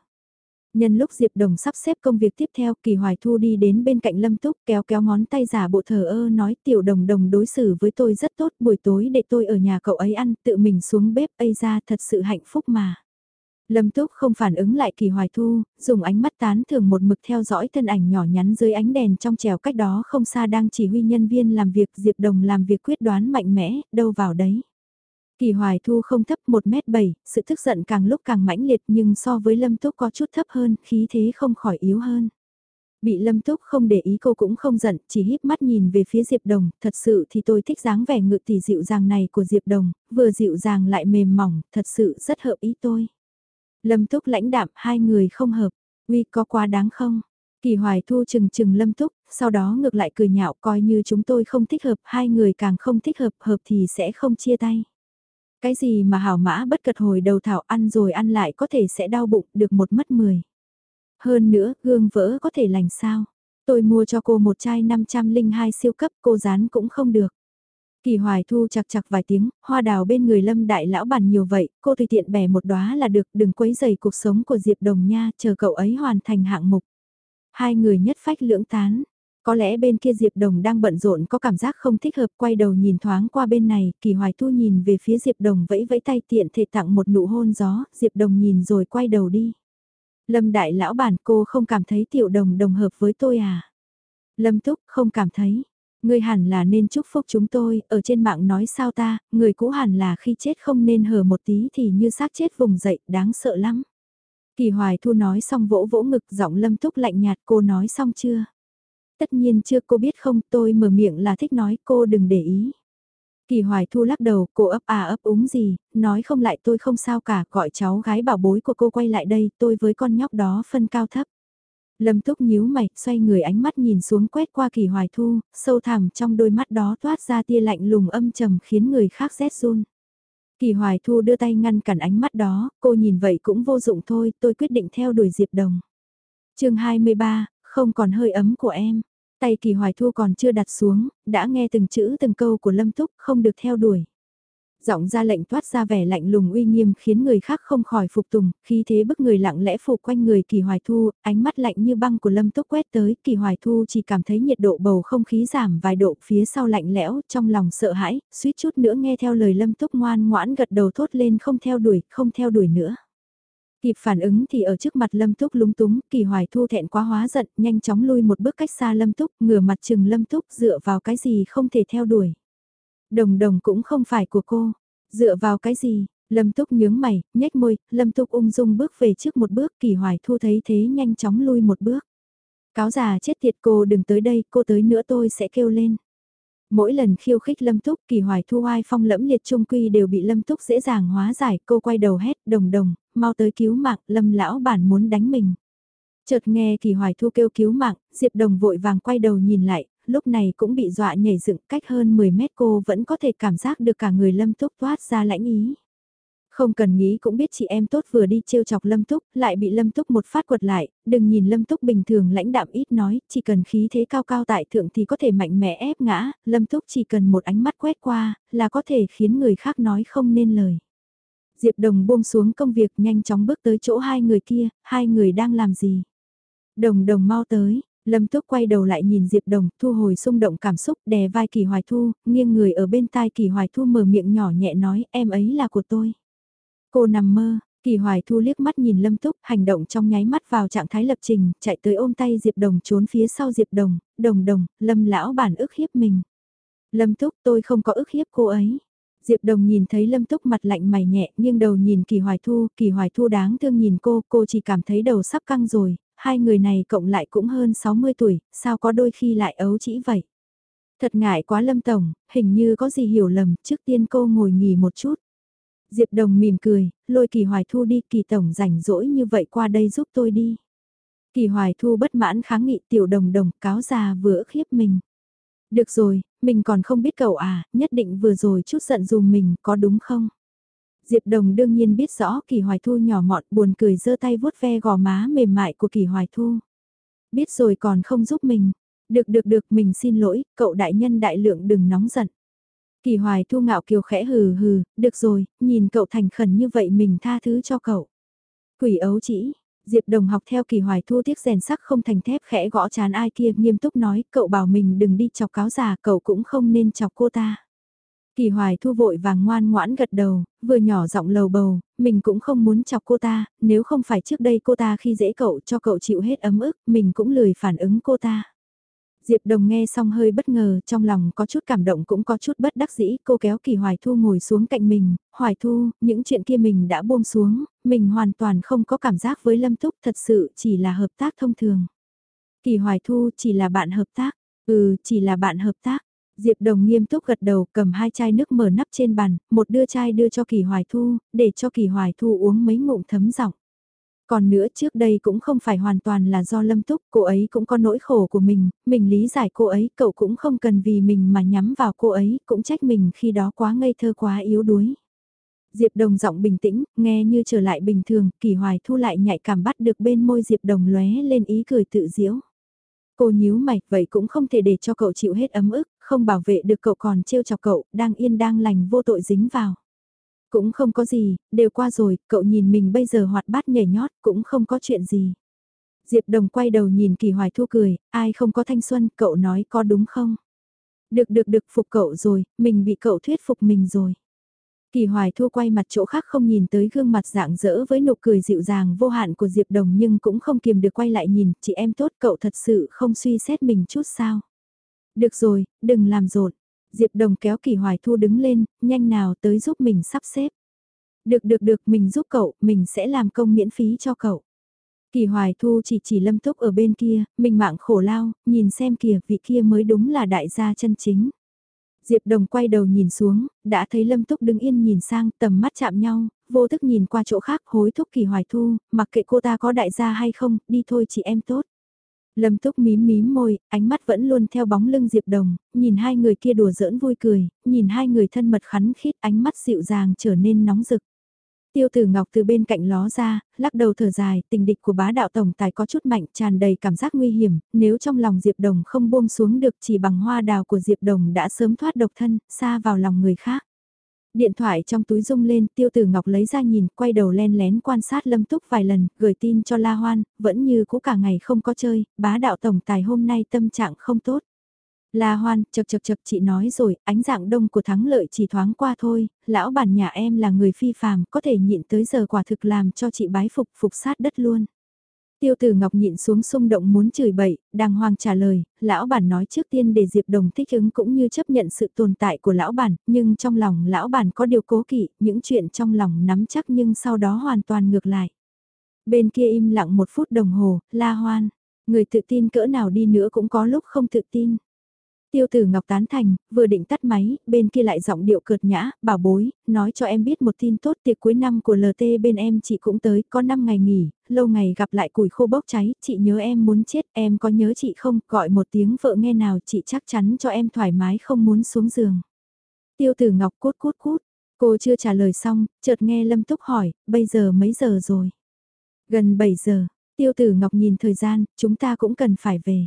Nhân lúc Diệp Đồng sắp xếp công việc tiếp theo, Kỳ Hoài Thu đi đến bên cạnh Lâm Túc kéo kéo ngón tay giả bộ thờ ơ nói tiểu đồng đồng đối xử với tôi rất tốt, buổi tối để tôi ở nhà cậu ấy ăn, tự mình xuống bếp, ây ra thật sự hạnh phúc mà. Lâm Túc không phản ứng lại Kỳ Hoài Thu, dùng ánh mắt tán thường một mực theo dõi thân ảnh nhỏ nhắn dưới ánh đèn trong trèo cách đó không xa đang chỉ huy nhân viên làm việc Diệp Đồng làm việc quyết đoán mạnh mẽ, đâu vào đấy. Kỳ Hoài Thu không thấp 1m7, sự tức giận càng lúc càng mãnh liệt nhưng so với Lâm Túc có chút thấp hơn, khí thế không khỏi yếu hơn. Bị Lâm Túc không để ý cô cũng không giận, chỉ híp mắt nhìn về phía Diệp Đồng, thật sự thì tôi thích dáng vẻ ngự tỷ dịu dàng này của Diệp Đồng, vừa dịu dàng lại mềm mỏng, thật sự rất hợp ý tôi. Lâm Túc lãnh đạm, hai người không hợp, uy có quá đáng không? Kỳ Hoài Thu chừng chừng Lâm Túc, sau đó ngược lại cười nhạo coi như chúng tôi không thích hợp, hai người càng không thích hợp, hợp thì sẽ không chia tay. Cái gì mà hảo mã bất cật hồi đầu thảo ăn rồi ăn lại có thể sẽ đau bụng được một mất mười. Hơn nữa, gương vỡ có thể lành sao. Tôi mua cho cô một chai 502 siêu cấp cô dán cũng không được. Kỳ hoài thu chặt chặt vài tiếng, hoa đào bên người lâm đại lão bản nhiều vậy, cô tùy tiện bẻ một đóa là được, đừng quấy dày cuộc sống của Diệp Đồng nha, chờ cậu ấy hoàn thành hạng mục. Hai người nhất phách lưỡng tán, có lẽ bên kia Diệp Đồng đang bận rộn có cảm giác không thích hợp quay đầu nhìn thoáng qua bên này, Kỳ Hoài Thu nhìn về phía Diệp Đồng vẫy vẫy tay tiện thể tặng một nụ hôn gió, Diệp Đồng nhìn rồi quay đầu đi. Lâm đại lão bản cô không cảm thấy tiểu đồng đồng hợp với tôi à? Lâm Túc không cảm thấy. Người hẳn là nên chúc phúc chúng tôi, ở trên mạng nói sao ta, người cũ hẳn là khi chết không nên hờ một tí thì như xác chết vùng dậy, đáng sợ lắm. Kỳ Hoài Thu nói xong vỗ vỗ ngực giọng Lâm Túc lạnh nhạt cô nói xong chưa? Tất nhiên chưa cô biết không tôi mở miệng là thích nói cô đừng để ý. Kỳ hoài thu lắc đầu, cô ấp à ấp úng gì, nói không lại tôi không sao cả, gọi cháu gái bảo bối của cô quay lại đây, tôi với con nhóc đó phân cao thấp. Lâm túc nhíu mày, xoay người ánh mắt nhìn xuống quét qua kỳ hoài thu, sâu thẳm trong đôi mắt đó toát ra tia lạnh lùng âm trầm khiến người khác rét run. Kỳ hoài thu đưa tay ngăn cản ánh mắt đó, cô nhìn vậy cũng vô dụng thôi, tôi quyết định theo đuổi Diệp Đồng. chương 23, không còn hơi ấm của em. Tay kỳ hoài thu còn chưa đặt xuống, đã nghe từng chữ từng câu của Lâm Túc không được theo đuổi. Giọng ra lệnh toát ra vẻ lạnh lùng uy nghiêm khiến người khác không khỏi phục tùng, khi thế bức người lặng lẽ phủ quanh người kỳ hoài thu, ánh mắt lạnh như băng của lâm túc quét tới, kỳ hoài thu chỉ cảm thấy nhiệt độ bầu không khí giảm vài độ phía sau lạnh lẽo, trong lòng sợ hãi, suýt chút nữa nghe theo lời lâm túc ngoan ngoãn gật đầu thốt lên không theo đuổi, không theo đuổi nữa. Kịp phản ứng thì ở trước mặt Lâm Túc lúng túng, kỳ hoài thu thẹn quá hóa giận, nhanh chóng lui một bước cách xa Lâm Túc, ngửa mặt chừng Lâm Túc dựa vào cái gì không thể theo đuổi. Đồng đồng cũng không phải của cô. Dựa vào cái gì? Lâm Túc nhướng mày, nhếch môi, Lâm Túc ung dung bước về trước một bước, Kỳ Hoài Thu thấy thế nhanh chóng lui một bước. Cáo già chết tiệt cô đừng tới đây, cô tới nữa tôi sẽ kêu lên. Mỗi lần khiêu khích Lâm Túc, Kỳ Hoài Thu ai phong lẫm liệt trung quy đều bị Lâm Túc dễ dàng hóa giải, cô quay đầu hét, đồng đồng, mau tới cứu mạng, Lâm lão bản muốn đánh mình. Chợt nghe Kỳ Hoài Thu kêu cứu mạng, Diệp Đồng vội vàng quay đầu nhìn lại, lúc này cũng bị dọa nhảy dựng cách hơn 10 mét cô vẫn có thể cảm giác được cả người lâm túc toát ra lãnh ý. Không cần nghĩ cũng biết chị em tốt vừa đi trêu chọc Lâm Túc, lại bị Lâm Túc một phát quật lại, đừng nhìn Lâm Túc bình thường lãnh đạm ít nói, chỉ cần khí thế cao cao tại thượng thì có thể mạnh mẽ ép ngã, Lâm Túc chỉ cần một ánh mắt quét qua, là có thể khiến người khác nói không nên lời. Diệp Đồng buông xuống công việc nhanh chóng bước tới chỗ hai người kia, hai người đang làm gì? Đồng đồng mau tới, Lâm Túc quay đầu lại nhìn Diệp Đồng, thu hồi xung động cảm xúc, đè vai Kỳ Hoài Thu, nghiêng người ở bên tai Kỳ Hoài Thu mở miệng nhỏ nhẹ nói, em ấy là của tôi. Cô nằm mơ, Kỳ Hoài Thu liếc mắt nhìn Lâm Túc, hành động trong nháy mắt vào trạng thái lập trình, chạy tới ôm tay Diệp Đồng trốn phía sau Diệp Đồng, đồng đồng, Lâm lão bản ức hiếp mình. Lâm Túc tôi không có ức hiếp cô ấy. Diệp Đồng nhìn thấy Lâm Túc mặt lạnh mày nhẹ, nghiêng đầu nhìn Kỳ Hoài Thu, Kỳ Hoài Thu đáng thương nhìn cô, cô chỉ cảm thấy đầu sắp căng rồi, hai người này cộng lại cũng hơn 60 tuổi, sao có đôi khi lại ấu chỉ vậy. Thật ngại quá Lâm Tổng, hình như có gì hiểu lầm, trước tiên cô ngồi nghỉ một chút. Diệp Đồng mỉm cười, lôi Kỳ Hoài Thu đi, Kỳ Tổng rảnh rỗi như vậy qua đây giúp tôi đi. Kỳ Hoài Thu bất mãn kháng nghị tiểu đồng đồng cáo già vừa khiếp mình. Được rồi, mình còn không biết cậu à, nhất định vừa rồi chút giận dùm mình, có đúng không? Diệp Đồng đương nhiên biết rõ Kỳ Hoài Thu nhỏ mọn buồn cười giơ tay vuốt ve gò má mềm mại của Kỳ Hoài Thu. Biết rồi còn không giúp mình. Được được được mình xin lỗi, cậu đại nhân đại lượng đừng nóng giận. Kỳ Hoài Thu ngạo kiều khẽ hừ hừ, được rồi, nhìn cậu thành khẩn như vậy mình tha thứ cho cậu. Quỷ ấu chỉ, Diệp Đồng học theo Kỳ Hoài Thu tiếc rèn sắc không thành thép khẽ gõ chán ai kia nghiêm túc nói cậu bảo mình đừng đi chọc cáo già cậu cũng không nên chọc cô ta. Kỳ hoài thu vội vàng ngoan ngoãn gật đầu, vừa nhỏ giọng lầu bầu, mình cũng không muốn chọc cô ta, nếu không phải trước đây cô ta khi dễ cậu cho cậu chịu hết ấm ức, mình cũng lười phản ứng cô ta. Diệp Đồng nghe xong hơi bất ngờ, trong lòng có chút cảm động cũng có chút bất đắc dĩ, cô kéo Kỳ Hoài Thu ngồi xuống cạnh mình, Hoài Thu, những chuyện kia mình đã buông xuống, mình hoàn toàn không có cảm giác với Lâm Túc, thật sự chỉ là hợp tác thông thường. Kỳ Hoài Thu chỉ là bạn hợp tác, ừ, chỉ là bạn hợp tác. Diệp Đồng nghiêm túc gật đầu cầm hai chai nước mở nắp trên bàn, một đưa chai đưa cho Kỳ Hoài Thu, để cho Kỳ Hoài Thu uống mấy ngụm thấm giọng. Còn nữa trước đây cũng không phải hoàn toàn là do lâm túc, cô ấy cũng có nỗi khổ của mình, mình lý giải cô ấy, cậu cũng không cần vì mình mà nhắm vào cô ấy, cũng trách mình khi đó quá ngây thơ quá yếu đuối. Diệp Đồng giọng bình tĩnh, nghe như trở lại bình thường, Kỳ Hoài Thu lại nhạy cảm bắt được bên môi Diệp Đồng lóe lên ý cười tự diễu. Cô nhíu mày, vậy cũng không thể để cho cậu chịu hết ấm ức, không bảo vệ được cậu còn trêu chọc cậu, đang yên đang lành vô tội dính vào. Cũng không có gì, đều qua rồi, cậu nhìn mình bây giờ hoạt bát nhảy nhót, cũng không có chuyện gì. Diệp Đồng quay đầu nhìn Kỳ Hoài Thu cười, ai không có thanh xuân, cậu nói có đúng không? Được được được phục cậu rồi, mình bị cậu thuyết phục mình rồi. Kỳ Hoài Thu quay mặt chỗ khác không nhìn tới gương mặt dạng dỡ với nụ cười dịu dàng vô hạn của Diệp Đồng nhưng cũng không kiềm được quay lại nhìn, chị em tốt cậu thật sự không suy xét mình chút sao. Được rồi, đừng làm rộn. Diệp Đồng kéo Kỳ Hoài Thu đứng lên, nhanh nào tới giúp mình sắp xếp. Được được được, mình giúp cậu, mình sẽ làm công miễn phí cho cậu. Kỳ Hoài Thu chỉ chỉ lâm túc ở bên kia, mình mạng khổ lao, nhìn xem kìa, vị kia mới đúng là đại gia chân chính. Diệp Đồng quay đầu nhìn xuống, đã thấy Lâm Túc đứng yên nhìn sang, tầm mắt chạm nhau, vô thức nhìn qua chỗ khác hối thúc Kỳ Hoài Thu, mặc kệ cô ta có đại gia hay không, đi thôi chị em tốt. Lâm Túc mím mím môi, ánh mắt vẫn luôn theo bóng lưng Diệp Đồng, nhìn hai người kia đùa giỡn vui cười, nhìn hai người thân mật khắn khít ánh mắt dịu dàng trở nên nóng rực. Tiêu tử Ngọc từ bên cạnh ló ra, lắc đầu thở dài, tình địch của bá đạo tổng tài có chút mạnh tràn đầy cảm giác nguy hiểm, nếu trong lòng Diệp Đồng không buông xuống được chỉ bằng hoa đào của Diệp Đồng đã sớm thoát độc thân, xa vào lòng người khác. Điện thoại trong túi rung lên, tiêu tử ngọc lấy ra nhìn, quay đầu len lén quan sát lâm túc vài lần, gửi tin cho La Hoan, vẫn như cũ cả ngày không có chơi, bá đạo tổng tài hôm nay tâm trạng không tốt. La Hoan, chật chật chật chị nói rồi, ánh dạng đông của thắng lợi chỉ thoáng qua thôi, lão bản nhà em là người phi phàm, có thể nhịn tới giờ quả thực làm cho chị bái phục phục sát đất luôn. Tiêu tử Ngọc nhịn xuống xung động muốn chửi bậy, đàng hoàng trả lời, lão bản nói trước tiên để Diệp Đồng thích ứng cũng như chấp nhận sự tồn tại của lão bản, nhưng trong lòng lão bản có điều cố kỵ, những chuyện trong lòng nắm chắc nhưng sau đó hoàn toàn ngược lại. Bên kia im lặng một phút đồng hồ, la hoan, người tự tin cỡ nào đi nữa cũng có lúc không tự tin. Tiêu tử Ngọc tán thành, vừa định tắt máy, bên kia lại giọng điệu cợt nhã, bảo bối, nói cho em biết một tin tốt tiệc cuối năm của LT bên em chị cũng tới, có 5 ngày nghỉ, lâu ngày gặp lại củi khô bốc cháy, chị nhớ em muốn chết, em có nhớ chị không, gọi một tiếng vợ nghe nào chị chắc chắn cho em thoải mái không muốn xuống giường. Tiêu tử Ngọc cút cút cút, cô chưa trả lời xong, chợt nghe Lâm Túc hỏi, bây giờ mấy giờ rồi? Gần 7 giờ, tiêu tử Ngọc nhìn thời gian, chúng ta cũng cần phải về.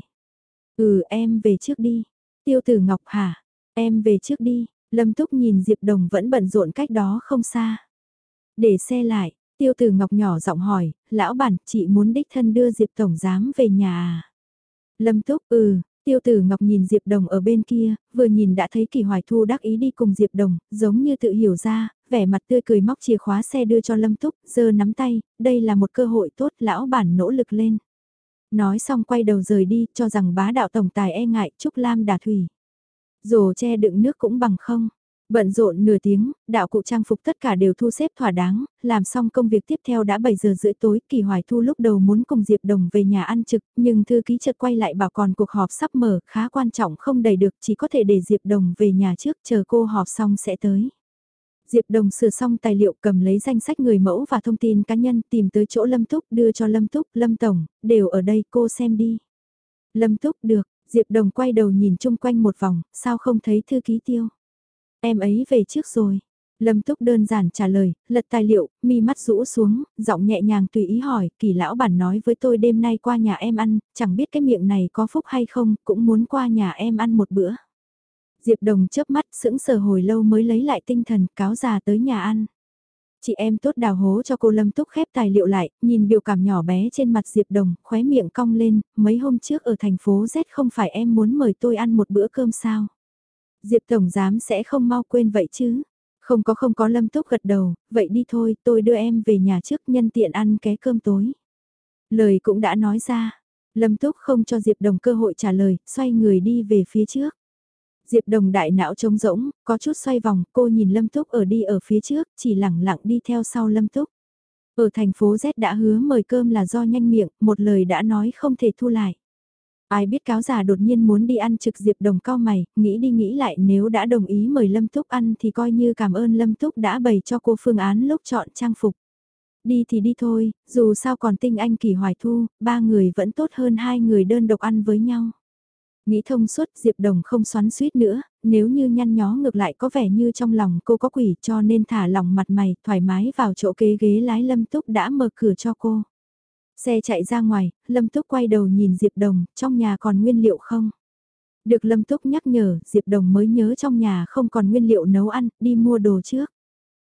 Ừ em về trước đi. Tiêu tử Ngọc hả? Em về trước đi, Lâm Túc nhìn Diệp Đồng vẫn bận rộn cách đó không xa. Để xe lại, Tiêu tử Ngọc nhỏ giọng hỏi, lão bản, chị muốn đích thân đưa Diệp Tổng Giám về nhà à? Lâm Túc, ừ, Tiêu tử Ngọc nhìn Diệp Đồng ở bên kia, vừa nhìn đã thấy Kỳ Hoài Thu đắc ý đi cùng Diệp Đồng, giống như tự hiểu ra, vẻ mặt tươi cười móc chìa khóa xe đưa cho Lâm Túc, giơ nắm tay, đây là một cơ hội tốt, lão bản nỗ lực lên. Nói xong quay đầu rời đi, cho rằng bá đạo tổng tài e ngại Trúc Lam đà thủy. Rổ che đựng nước cũng bằng không. Bận rộn nửa tiếng, đạo cụ trang phục tất cả đều thu xếp thỏa đáng, làm xong công việc tiếp theo đã 7 giờ rưỡi tối, Kỳ Hoài Thu lúc đầu muốn cùng Diệp Đồng về nhà ăn trực, nhưng thư ký chợt quay lại bảo còn cuộc họp sắp mở, khá quan trọng không đầy được, chỉ có thể để Diệp Đồng về nhà trước, chờ cô họp xong sẽ tới. Diệp Đồng sửa xong tài liệu cầm lấy danh sách người mẫu và thông tin cá nhân tìm tới chỗ Lâm Túc đưa cho Lâm Túc, Lâm Tổng, đều ở đây cô xem đi. Lâm Túc được, Diệp Đồng quay đầu nhìn chung quanh một vòng, sao không thấy thư ký tiêu. Em ấy về trước rồi. Lâm Túc đơn giản trả lời, lật tài liệu, mi mắt rũ xuống, giọng nhẹ nhàng tùy ý hỏi, kỳ lão bản nói với tôi đêm nay qua nhà em ăn, chẳng biết cái miệng này có phúc hay không, cũng muốn qua nhà em ăn một bữa. Diệp Đồng chớp mắt sững sờ hồi lâu mới lấy lại tinh thần cáo già tới nhà ăn. Chị em tốt đào hố cho cô Lâm Túc khép tài liệu lại, nhìn biểu cảm nhỏ bé trên mặt Diệp Đồng, khóe miệng cong lên, mấy hôm trước ở thành phố Z không phải em muốn mời tôi ăn một bữa cơm sao? Diệp Tổng Giám sẽ không mau quên vậy chứ? Không có không có Lâm Túc gật đầu, vậy đi thôi, tôi đưa em về nhà trước nhân tiện ăn ké cơm tối. Lời cũng đã nói ra, Lâm Túc không cho Diệp Đồng cơ hội trả lời, xoay người đi về phía trước. Diệp Đồng đại não trống rỗng, có chút xoay vòng, cô nhìn Lâm Túc ở đi ở phía trước, chỉ lẳng lặng đi theo sau Lâm Túc. Ở thành phố Z đã hứa mời cơm là do nhanh miệng, một lời đã nói không thể thu lại. Ai biết cáo già đột nhiên muốn đi ăn trực Diệp Đồng cao mày, nghĩ đi nghĩ lại nếu đã đồng ý mời Lâm Túc ăn thì coi như cảm ơn Lâm Túc đã bày cho cô phương án lúc chọn trang phục. Đi thì đi thôi, dù sao còn tinh anh kỳ hoài thu, ba người vẫn tốt hơn hai người đơn độc ăn với nhau. Nghĩ thông suốt Diệp Đồng không xoắn suýt nữa, nếu như nhăn nhó ngược lại có vẻ như trong lòng cô có quỷ cho nên thả lòng mặt mày thoải mái vào chỗ kế ghế lái Lâm Túc đã mở cửa cho cô. Xe chạy ra ngoài, Lâm Túc quay đầu nhìn Diệp Đồng, trong nhà còn nguyên liệu không? Được Lâm Túc nhắc nhở, Diệp Đồng mới nhớ trong nhà không còn nguyên liệu nấu ăn, đi mua đồ trước.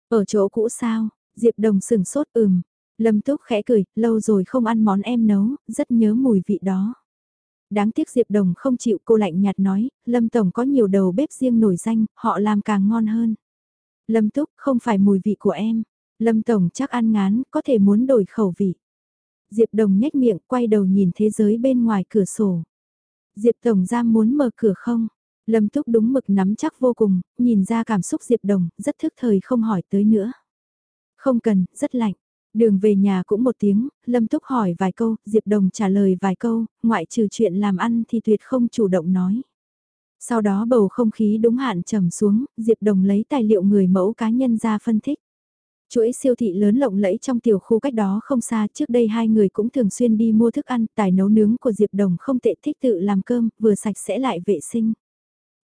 Ở chỗ cũ sao? Diệp Đồng sừng sốt ừm. Lâm Túc khẽ cười, lâu rồi không ăn món em nấu, rất nhớ mùi vị đó. Đáng tiếc Diệp Đồng không chịu cô lạnh nhạt nói, Lâm Tổng có nhiều đầu bếp riêng nổi danh, họ làm càng ngon hơn. Lâm Túc không phải mùi vị của em. Lâm Tổng chắc ăn ngán, có thể muốn đổi khẩu vị. Diệp Đồng nhếch miệng quay đầu nhìn thế giới bên ngoài cửa sổ. Diệp Tổng ra muốn mở cửa không? Lâm Túc đúng mực nắm chắc vô cùng, nhìn ra cảm xúc Diệp Đồng, rất thức thời không hỏi tới nữa. Không cần, rất lạnh. Đường về nhà cũng một tiếng, Lâm Túc hỏi vài câu, Diệp Đồng trả lời vài câu, ngoại trừ chuyện làm ăn thì tuyệt không chủ động nói. Sau đó bầu không khí đúng hạn trầm xuống, Diệp Đồng lấy tài liệu người mẫu cá nhân ra phân tích. Chuỗi siêu thị lớn lộng lẫy trong tiểu khu cách đó không xa, trước đây hai người cũng thường xuyên đi mua thức ăn, tài nấu nướng của Diệp Đồng không tệ thích tự làm cơm, vừa sạch sẽ lại vệ sinh.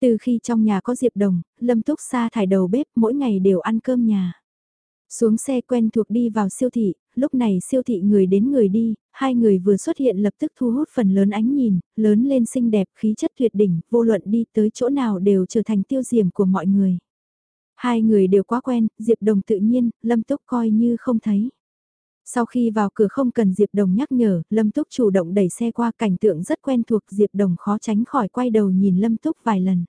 Từ khi trong nhà có Diệp Đồng, Lâm Túc xa thải đầu bếp mỗi ngày đều ăn cơm nhà. Xuống xe quen thuộc đi vào siêu thị, lúc này siêu thị người đến người đi, hai người vừa xuất hiện lập tức thu hút phần lớn ánh nhìn, lớn lên xinh đẹp khí chất tuyệt đỉnh, vô luận đi tới chỗ nào đều trở thành tiêu diệm của mọi người. Hai người đều quá quen, Diệp Đồng tự nhiên, Lâm Túc coi như không thấy. Sau khi vào cửa không cần Diệp Đồng nhắc nhở, Lâm Túc chủ động đẩy xe qua cảnh tượng rất quen thuộc Diệp Đồng khó tránh khỏi quay đầu nhìn Lâm Túc vài lần.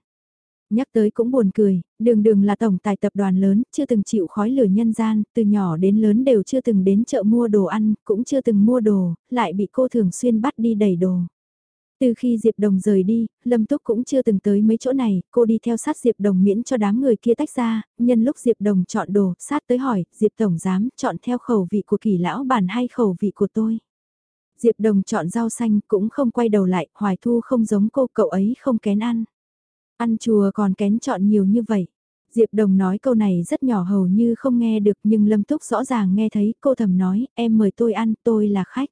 Nhắc tới cũng buồn cười, đường đường là tổng tài tập đoàn lớn, chưa từng chịu khói lửa nhân gian, từ nhỏ đến lớn đều chưa từng đến chợ mua đồ ăn, cũng chưa từng mua đồ, lại bị cô thường xuyên bắt đi đẩy đồ. Từ khi Diệp Đồng rời đi, Lâm Túc cũng chưa từng tới mấy chỗ này, cô đi theo sát Diệp Đồng miễn cho đám người kia tách ra, nhân lúc Diệp Đồng chọn đồ, sát tới hỏi, Diệp Tổng dám chọn theo khẩu vị của kỳ lão bản hay khẩu vị của tôi. Diệp Đồng chọn rau xanh cũng không quay đầu lại, Hoài Thu không giống cô, cậu ấy không kén ăn. Ăn chùa còn kén chọn nhiều như vậy. Diệp Đồng nói câu này rất nhỏ hầu như không nghe được nhưng Lâm Túc rõ ràng nghe thấy cô thầm nói em mời tôi ăn tôi là khách.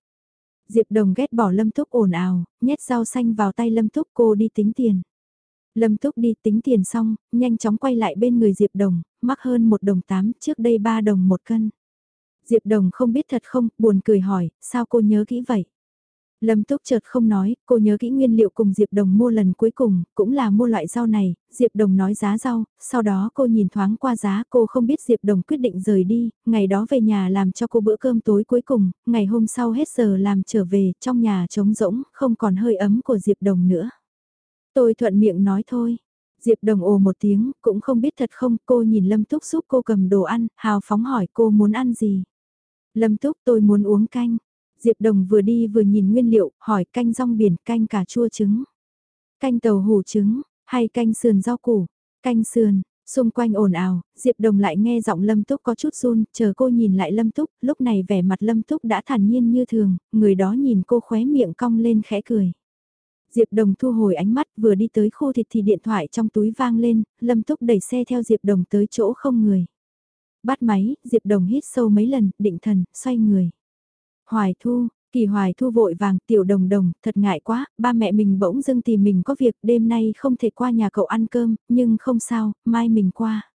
Diệp Đồng ghét bỏ Lâm Túc ồn ào, nhét rau xanh vào tay Lâm Túc cô đi tính tiền. Lâm Túc đi tính tiền xong, nhanh chóng quay lại bên người Diệp Đồng, mắc hơn một đồng tám, trước đây ba đồng một cân. Diệp Đồng không biết thật không, buồn cười hỏi, sao cô nhớ kỹ vậy? Lâm Túc chợt không nói, cô nhớ kỹ nguyên liệu cùng Diệp Đồng mua lần cuối cùng, cũng là mua loại rau này, Diệp Đồng nói giá rau, sau đó cô nhìn thoáng qua giá, cô không biết Diệp Đồng quyết định rời đi, ngày đó về nhà làm cho cô bữa cơm tối cuối cùng, ngày hôm sau hết giờ làm trở về, trong nhà trống rỗng, không còn hơi ấm của Diệp Đồng nữa. Tôi thuận miệng nói thôi. Diệp Đồng ồ một tiếng, cũng không biết thật không, cô nhìn Lâm Túc giúp cô cầm đồ ăn, hào phóng hỏi cô muốn ăn gì. Lâm Túc tôi muốn uống canh. Diệp Đồng vừa đi vừa nhìn nguyên liệu, hỏi canh rong biển, canh cà chua trứng, canh tàu hủ trứng, hay canh sườn rau củ, canh sườn. Xung quanh ồn ào, Diệp Đồng lại nghe giọng Lâm Túc có chút run, chờ cô nhìn lại Lâm Túc, lúc này vẻ mặt Lâm Túc đã thản nhiên như thường, người đó nhìn cô khóe miệng cong lên khẽ cười. Diệp Đồng thu hồi ánh mắt vừa đi tới khu thịt thì điện thoại trong túi vang lên, Lâm Túc đẩy xe theo Diệp Đồng tới chỗ không người. Bắt máy, Diệp Đồng hít sâu mấy lần, định thần, xoay người. Hoài Thu, Kỳ Hoài Thu vội vàng, tiểu đồng đồng, thật ngại quá, ba mẹ mình bỗng dưng tìm mình có việc, đêm nay không thể qua nhà cậu ăn cơm, nhưng không sao, mai mình qua.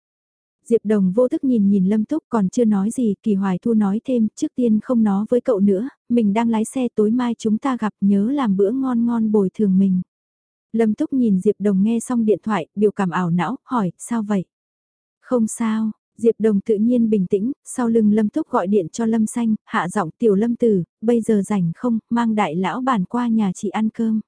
Diệp Đồng vô thức nhìn nhìn Lâm Túc còn chưa nói gì, Kỳ Hoài Thu nói thêm, trước tiên không nói với cậu nữa, mình đang lái xe tối mai chúng ta gặp nhớ làm bữa ngon ngon bồi thường mình. Lâm Túc nhìn Diệp Đồng nghe xong điện thoại, biểu cảm ảo não, hỏi, sao vậy? Không sao, Diệp Đồng tự nhiên bình tĩnh, sau lưng Lâm Túc gọi điện cho Lâm Xanh, hạ giọng tiểu Lâm Tử, bây giờ rảnh không, mang đại lão bản qua nhà chị ăn cơm.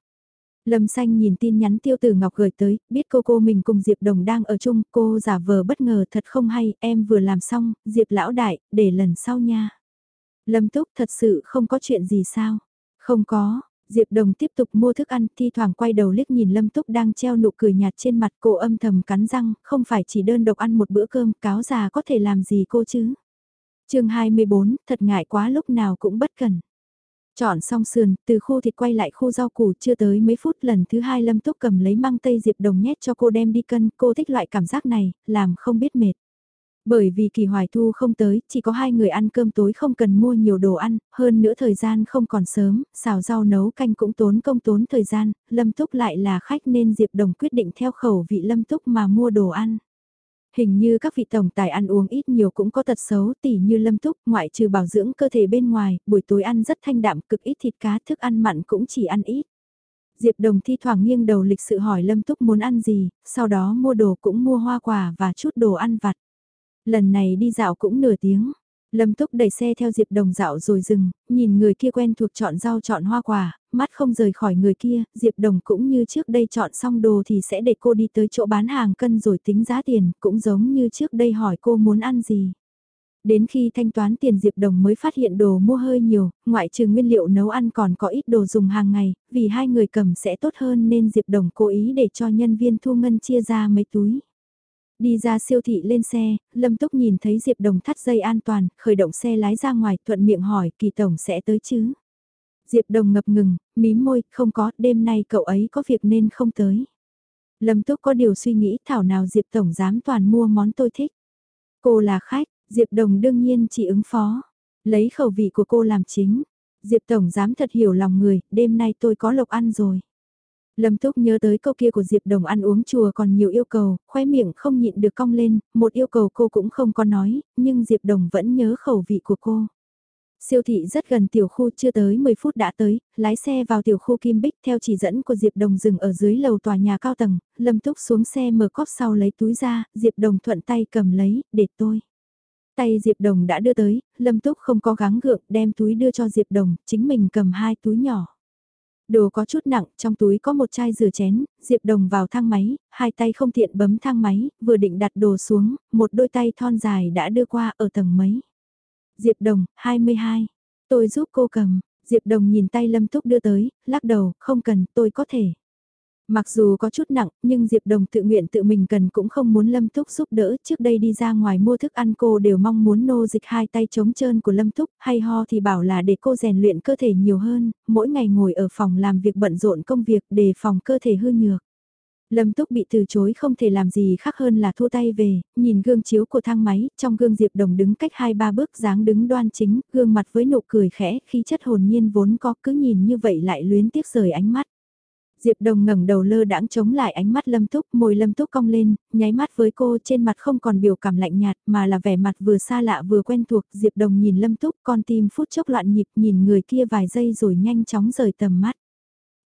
Lâm Xanh nhìn tin nhắn tiêu tử Ngọc gửi tới, biết cô cô mình cùng Diệp Đồng đang ở chung, cô giả vờ bất ngờ thật không hay, em vừa làm xong, Diệp lão đại, để lần sau nha. Lâm Túc thật sự không có chuyện gì sao? Không có, Diệp Đồng tiếp tục mua thức ăn, thi thoảng quay đầu liếc nhìn Lâm Túc đang treo nụ cười nhạt trên mặt cô âm thầm cắn răng, không phải chỉ đơn độc ăn một bữa cơm, cáo già có thể làm gì cô chứ. chương 24, thật ngại quá lúc nào cũng bất cần. Chọn xong sườn, từ khu thịt quay lại khu rau củ chưa tới mấy phút lần thứ hai Lâm Túc cầm lấy măng tây Diệp Đồng nhét cho cô đem đi cân, cô thích loại cảm giác này, làm không biết mệt. Bởi vì kỳ hoài thu không tới, chỉ có hai người ăn cơm tối không cần mua nhiều đồ ăn, hơn nữa thời gian không còn sớm, xào rau nấu canh cũng tốn công tốn thời gian, Lâm Túc lại là khách nên Diệp Đồng quyết định theo khẩu vị Lâm Túc mà mua đồ ăn. Hình như các vị tổng tài ăn uống ít nhiều cũng có tật xấu tỉ như lâm túc, ngoại trừ bảo dưỡng cơ thể bên ngoài, buổi tối ăn rất thanh đạm cực ít thịt cá thức ăn mặn cũng chỉ ăn ít. Diệp Đồng thi thoảng nghiêng đầu lịch sự hỏi Lâm Túc muốn ăn gì, sau đó mua đồ cũng mua hoa quả và chút đồ ăn vặt. Lần này đi dạo cũng nửa tiếng. Lâm Túc đẩy xe theo Diệp Đồng dạo rồi dừng, nhìn người kia quen thuộc chọn rau chọn hoa quả, mắt không rời khỏi người kia, Diệp Đồng cũng như trước đây chọn xong đồ thì sẽ để cô đi tới chỗ bán hàng cân rồi tính giá tiền, cũng giống như trước đây hỏi cô muốn ăn gì. Đến khi thanh toán tiền Diệp Đồng mới phát hiện đồ mua hơi nhiều, ngoại trừ nguyên liệu nấu ăn còn có ít đồ dùng hàng ngày, vì hai người cầm sẽ tốt hơn nên Diệp Đồng cố ý để cho nhân viên thu ngân chia ra mấy túi. Đi ra siêu thị lên xe, Lâm Túc nhìn thấy Diệp Đồng thắt dây an toàn, khởi động xe lái ra ngoài, thuận miệng hỏi, kỳ tổng sẽ tới chứ? Diệp Đồng ngập ngừng, mím môi, không có, đêm nay cậu ấy có việc nên không tới. Lâm Túc có điều suy nghĩ thảo nào Diệp Tổng dám toàn mua món tôi thích. Cô là khách, Diệp Đồng đương nhiên chỉ ứng phó. Lấy khẩu vị của cô làm chính. Diệp Tổng dám thật hiểu lòng người, đêm nay tôi có lộc ăn rồi. Lâm Túc nhớ tới câu kia của Diệp Đồng ăn uống chùa còn nhiều yêu cầu, khóe miệng không nhịn được cong lên, một yêu cầu cô cũng không có nói, nhưng Diệp Đồng vẫn nhớ khẩu vị của cô. Siêu thị rất gần tiểu khu chưa tới 10 phút đã tới, lái xe vào tiểu khu Kim Bích theo chỉ dẫn của Diệp Đồng dừng ở dưới lầu tòa nhà cao tầng, Lâm Túc xuống xe mở cóp sau lấy túi ra, Diệp Đồng thuận tay cầm lấy, để tôi. Tay Diệp Đồng đã đưa tới, Lâm Túc không có gắng gượng đem túi đưa cho Diệp Đồng, chính mình cầm hai túi nhỏ. Đồ có chút nặng, trong túi có một chai rửa chén, Diệp Đồng vào thang máy, hai tay không tiện bấm thang máy, vừa định đặt đồ xuống, một đôi tay thon dài đã đưa qua ở tầng mấy. Diệp Đồng, 22. Tôi giúp cô cầm, Diệp Đồng nhìn tay Lâm Túc đưa tới, lắc đầu, không cần, tôi có thể. Mặc dù có chút nặng, nhưng Diệp Đồng tự nguyện tự mình cần cũng không muốn Lâm Túc giúp đỡ. Trước đây đi ra ngoài mua thức ăn cô đều mong muốn nô dịch hai tay trống trơn của Lâm Túc, hay ho thì bảo là để cô rèn luyện cơ thể nhiều hơn, mỗi ngày ngồi ở phòng làm việc bận rộn công việc để phòng cơ thể hư nhược. Lâm Túc bị từ chối không thể làm gì khác hơn là thua tay về, nhìn gương chiếu của thang máy, trong gương Diệp Đồng đứng cách hai ba bước dáng đứng đoan chính, gương mặt với nụ cười khẽ khi chất hồn nhiên vốn có cứ nhìn như vậy lại luyến tiếc rời ánh mắt. Diệp Đồng ngẩng đầu lơ đãng chống lại ánh mắt Lâm Túc, môi Lâm Túc cong lên, nháy mắt với cô trên mặt không còn biểu cảm lạnh nhạt mà là vẻ mặt vừa xa lạ vừa quen thuộc. Diệp Đồng nhìn Lâm Túc con tim phút chốc loạn nhịp nhìn người kia vài giây rồi nhanh chóng rời tầm mắt.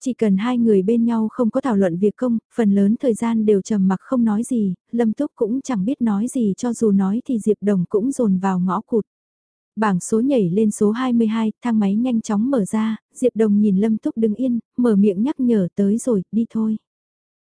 Chỉ cần hai người bên nhau không có thảo luận việc công, phần lớn thời gian đều trầm mặc không nói gì, Lâm Túc cũng chẳng biết nói gì cho dù nói thì Diệp Đồng cũng dồn vào ngõ cụt. Bảng số nhảy lên số 22, thang máy nhanh chóng mở ra, Diệp Đồng nhìn Lâm Túc đứng yên, mở miệng nhắc nhở tới rồi, đi thôi.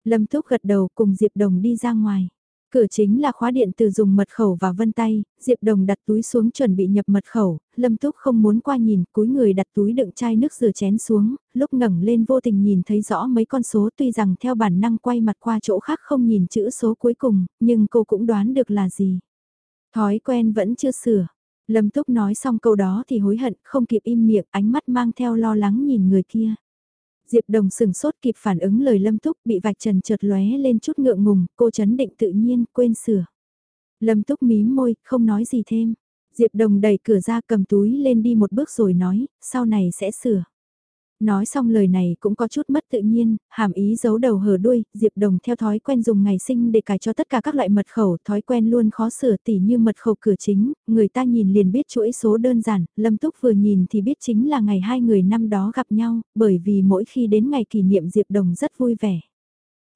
Lâm Túc gật đầu cùng Diệp Đồng đi ra ngoài. Cửa chính là khóa điện từ dùng mật khẩu và vân tay, Diệp Đồng đặt túi xuống chuẩn bị nhập mật khẩu, Lâm Túc không muốn qua nhìn, cúi người đặt túi đựng chai nước rửa chén xuống, lúc ngẩng lên vô tình nhìn thấy rõ mấy con số tuy rằng theo bản năng quay mặt qua chỗ khác không nhìn chữ số cuối cùng, nhưng cô cũng đoán được là gì. Thói quen vẫn chưa sửa. Lâm Túc nói xong câu đó thì hối hận, không kịp im miệng, ánh mắt mang theo lo lắng nhìn người kia. Diệp Đồng sừng sốt kịp phản ứng lời Lâm Túc bị vạch trần chợt lóe lên chút ngượng ngùng, cô chấn định tự nhiên, quên sửa. Lâm Túc mím môi, không nói gì thêm. Diệp Đồng đẩy cửa ra cầm túi lên đi một bước rồi nói, sau này sẽ sửa. Nói xong lời này cũng có chút mất tự nhiên, hàm ý giấu đầu hở đuôi, Diệp Đồng theo thói quen dùng ngày sinh để cài cho tất cả các loại mật khẩu, thói quen luôn khó sửa tỉ như mật khẩu cửa chính, người ta nhìn liền biết chuỗi số đơn giản, Lâm Túc vừa nhìn thì biết chính là ngày hai người năm đó gặp nhau, bởi vì mỗi khi đến ngày kỷ niệm Diệp Đồng rất vui vẻ.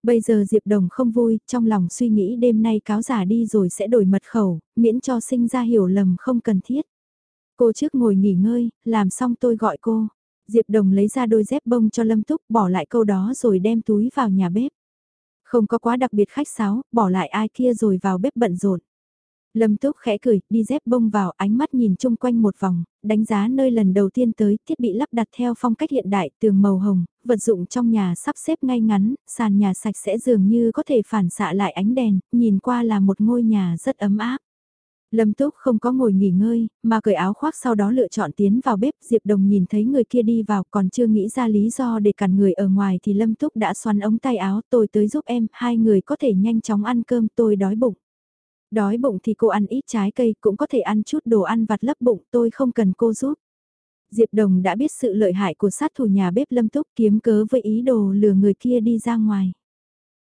Bây giờ Diệp Đồng không vui, trong lòng suy nghĩ đêm nay cáo giả đi rồi sẽ đổi mật khẩu, miễn cho sinh ra hiểu lầm không cần thiết. Cô trước ngồi nghỉ ngơi, làm xong tôi gọi cô. Diệp Đồng lấy ra đôi dép bông cho Lâm Túc bỏ lại câu đó rồi đem túi vào nhà bếp. Không có quá đặc biệt khách sáo, bỏ lại ai kia rồi vào bếp bận rộn. Lâm Túc khẽ cười, đi dép bông vào, ánh mắt nhìn chung quanh một vòng, đánh giá nơi lần đầu tiên tới, thiết bị lắp đặt theo phong cách hiện đại, tường màu hồng, vật dụng trong nhà sắp xếp ngay ngắn, sàn nhà sạch sẽ dường như có thể phản xạ lại ánh đèn, nhìn qua là một ngôi nhà rất ấm áp. Lâm Túc không có ngồi nghỉ ngơi, mà cởi áo khoác sau đó lựa chọn tiến vào bếp. Diệp Đồng nhìn thấy người kia đi vào còn chưa nghĩ ra lý do để cản người ở ngoài thì Lâm Túc đã xoắn ống tay áo tôi tới giúp em, hai người có thể nhanh chóng ăn cơm tôi đói bụng. Đói bụng thì cô ăn ít trái cây cũng có thể ăn chút đồ ăn vặt lấp bụng tôi không cần cô giúp. Diệp Đồng đã biết sự lợi hại của sát thủ nhà bếp Lâm Túc kiếm cớ với ý đồ lừa người kia đi ra ngoài.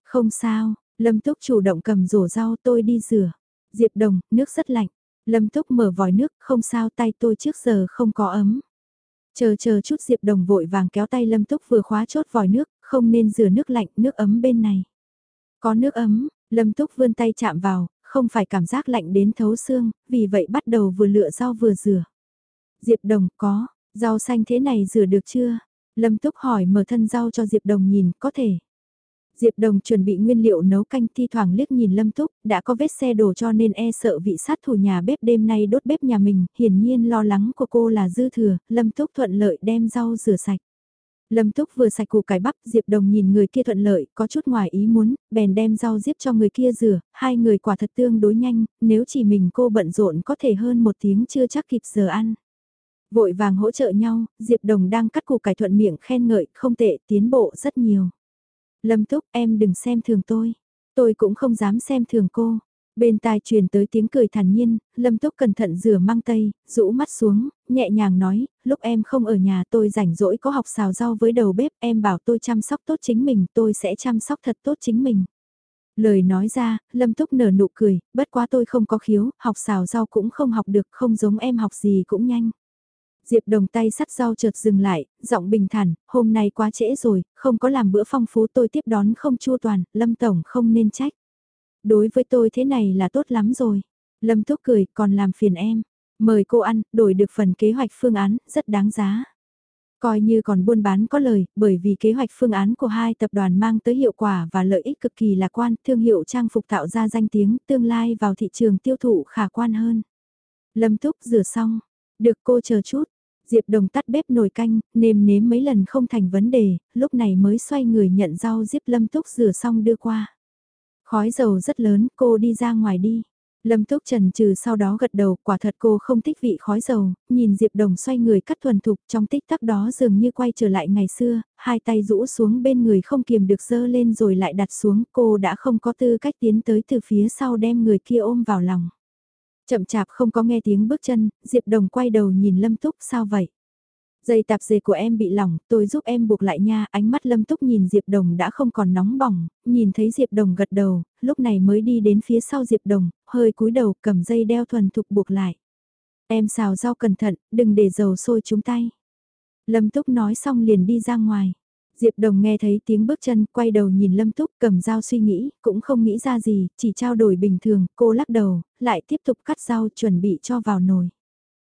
Không sao, Lâm Túc chủ động cầm rổ rau tôi đi rửa. Diệp Đồng, nước rất lạnh. Lâm Túc mở vòi nước, không sao tay tôi trước giờ không có ấm. Chờ chờ chút Diệp Đồng vội vàng kéo tay Lâm Túc vừa khóa chốt vòi nước, không nên rửa nước lạnh, nước ấm bên này. Có nước ấm, Lâm Túc vươn tay chạm vào, không phải cảm giác lạnh đến thấu xương, vì vậy bắt đầu vừa lựa rau vừa rửa. Diệp Đồng có, rau xanh thế này rửa được chưa? Lâm Túc hỏi mở thân rau cho Diệp Đồng nhìn, có thể. Diệp Đồng chuẩn bị nguyên liệu nấu canh thi thoảng liếc nhìn Lâm Túc, đã có vết xe đổ cho nên e sợ vị sát thủ nhà bếp đêm nay đốt bếp nhà mình, hiển nhiên lo lắng của cô là dư thừa, Lâm Túc thuận lợi đem rau rửa sạch. Lâm Túc vừa sạch củ cải bắp, Diệp Đồng nhìn người kia thuận lợi, có chút ngoài ý muốn, bèn đem rau diếp cho người kia rửa, hai người quả thật tương đối nhanh, nếu chỉ mình cô bận rộn có thể hơn một tiếng chưa chắc kịp giờ ăn. Vội vàng hỗ trợ nhau, Diệp Đồng đang cắt củ cải thuận miệng khen ngợi, không tệ, tiến bộ rất nhiều. Lâm Túc em đừng xem thường tôi. Tôi cũng không dám xem thường cô. Bên tai truyền tới tiếng cười thản nhiên, Lâm Túc cẩn thận rửa mang tay, rũ mắt xuống, nhẹ nhàng nói, lúc em không ở nhà tôi rảnh rỗi có học xào rau với đầu bếp, em bảo tôi chăm sóc tốt chính mình, tôi sẽ chăm sóc thật tốt chính mình. Lời nói ra, Lâm Túc nở nụ cười, bất quá tôi không có khiếu, học xào rau cũng không học được, không giống em học gì cũng nhanh. Diệp Đồng tay sắt rau chợt dừng lại, giọng bình thản, hôm nay quá trễ rồi, không có làm bữa phong phú tôi tiếp đón không chua toàn, Lâm Tổng không nên trách. Đối với tôi thế này là tốt lắm rồi. Lâm Thúc cười, còn làm phiền em. Mời cô ăn, đổi được phần kế hoạch phương án, rất đáng giá. Coi như còn buôn bán có lời, bởi vì kế hoạch phương án của hai tập đoàn mang tới hiệu quả và lợi ích cực kỳ lạc quan, thương hiệu trang phục tạo ra danh tiếng, tương lai vào thị trường tiêu thụ khả quan hơn. Lâm Thúc rửa xong, được cô chờ chút, Diệp Đồng tắt bếp nồi canh, nêm nếm mấy lần không thành vấn đề, lúc này mới xoay người nhận rau Diệp Lâm Túc rửa xong đưa qua. Khói dầu rất lớn, cô đi ra ngoài đi. Lâm Túc Trần trừ sau đó gật đầu, quả thật cô không thích vị khói dầu, nhìn Diệp Đồng xoay người cắt thuần thục trong tích tắc đó dường như quay trở lại ngày xưa, hai tay rũ xuống bên người không kiềm được dơ lên rồi lại đặt xuống, cô đã không có tư cách tiến tới từ phía sau đem người kia ôm vào lòng. Chậm chạp không có nghe tiếng bước chân, Diệp Đồng quay đầu nhìn Lâm Túc sao vậy? Dây tạp dề của em bị lỏng, tôi giúp em buộc lại nha, ánh mắt Lâm Túc nhìn Diệp Đồng đã không còn nóng bỏng, nhìn thấy Diệp Đồng gật đầu, lúc này mới đi đến phía sau Diệp Đồng, hơi cúi đầu cầm dây đeo thuần thục buộc lại. Em xào rau cẩn thận, đừng để dầu sôi trúng tay. Lâm Túc nói xong liền đi ra ngoài. Diệp Đồng nghe thấy tiếng bước chân, quay đầu nhìn Lâm Túc cầm dao suy nghĩ, cũng không nghĩ ra gì, chỉ trao đổi bình thường, cô lắc đầu, lại tiếp tục cắt rau chuẩn bị cho vào nồi.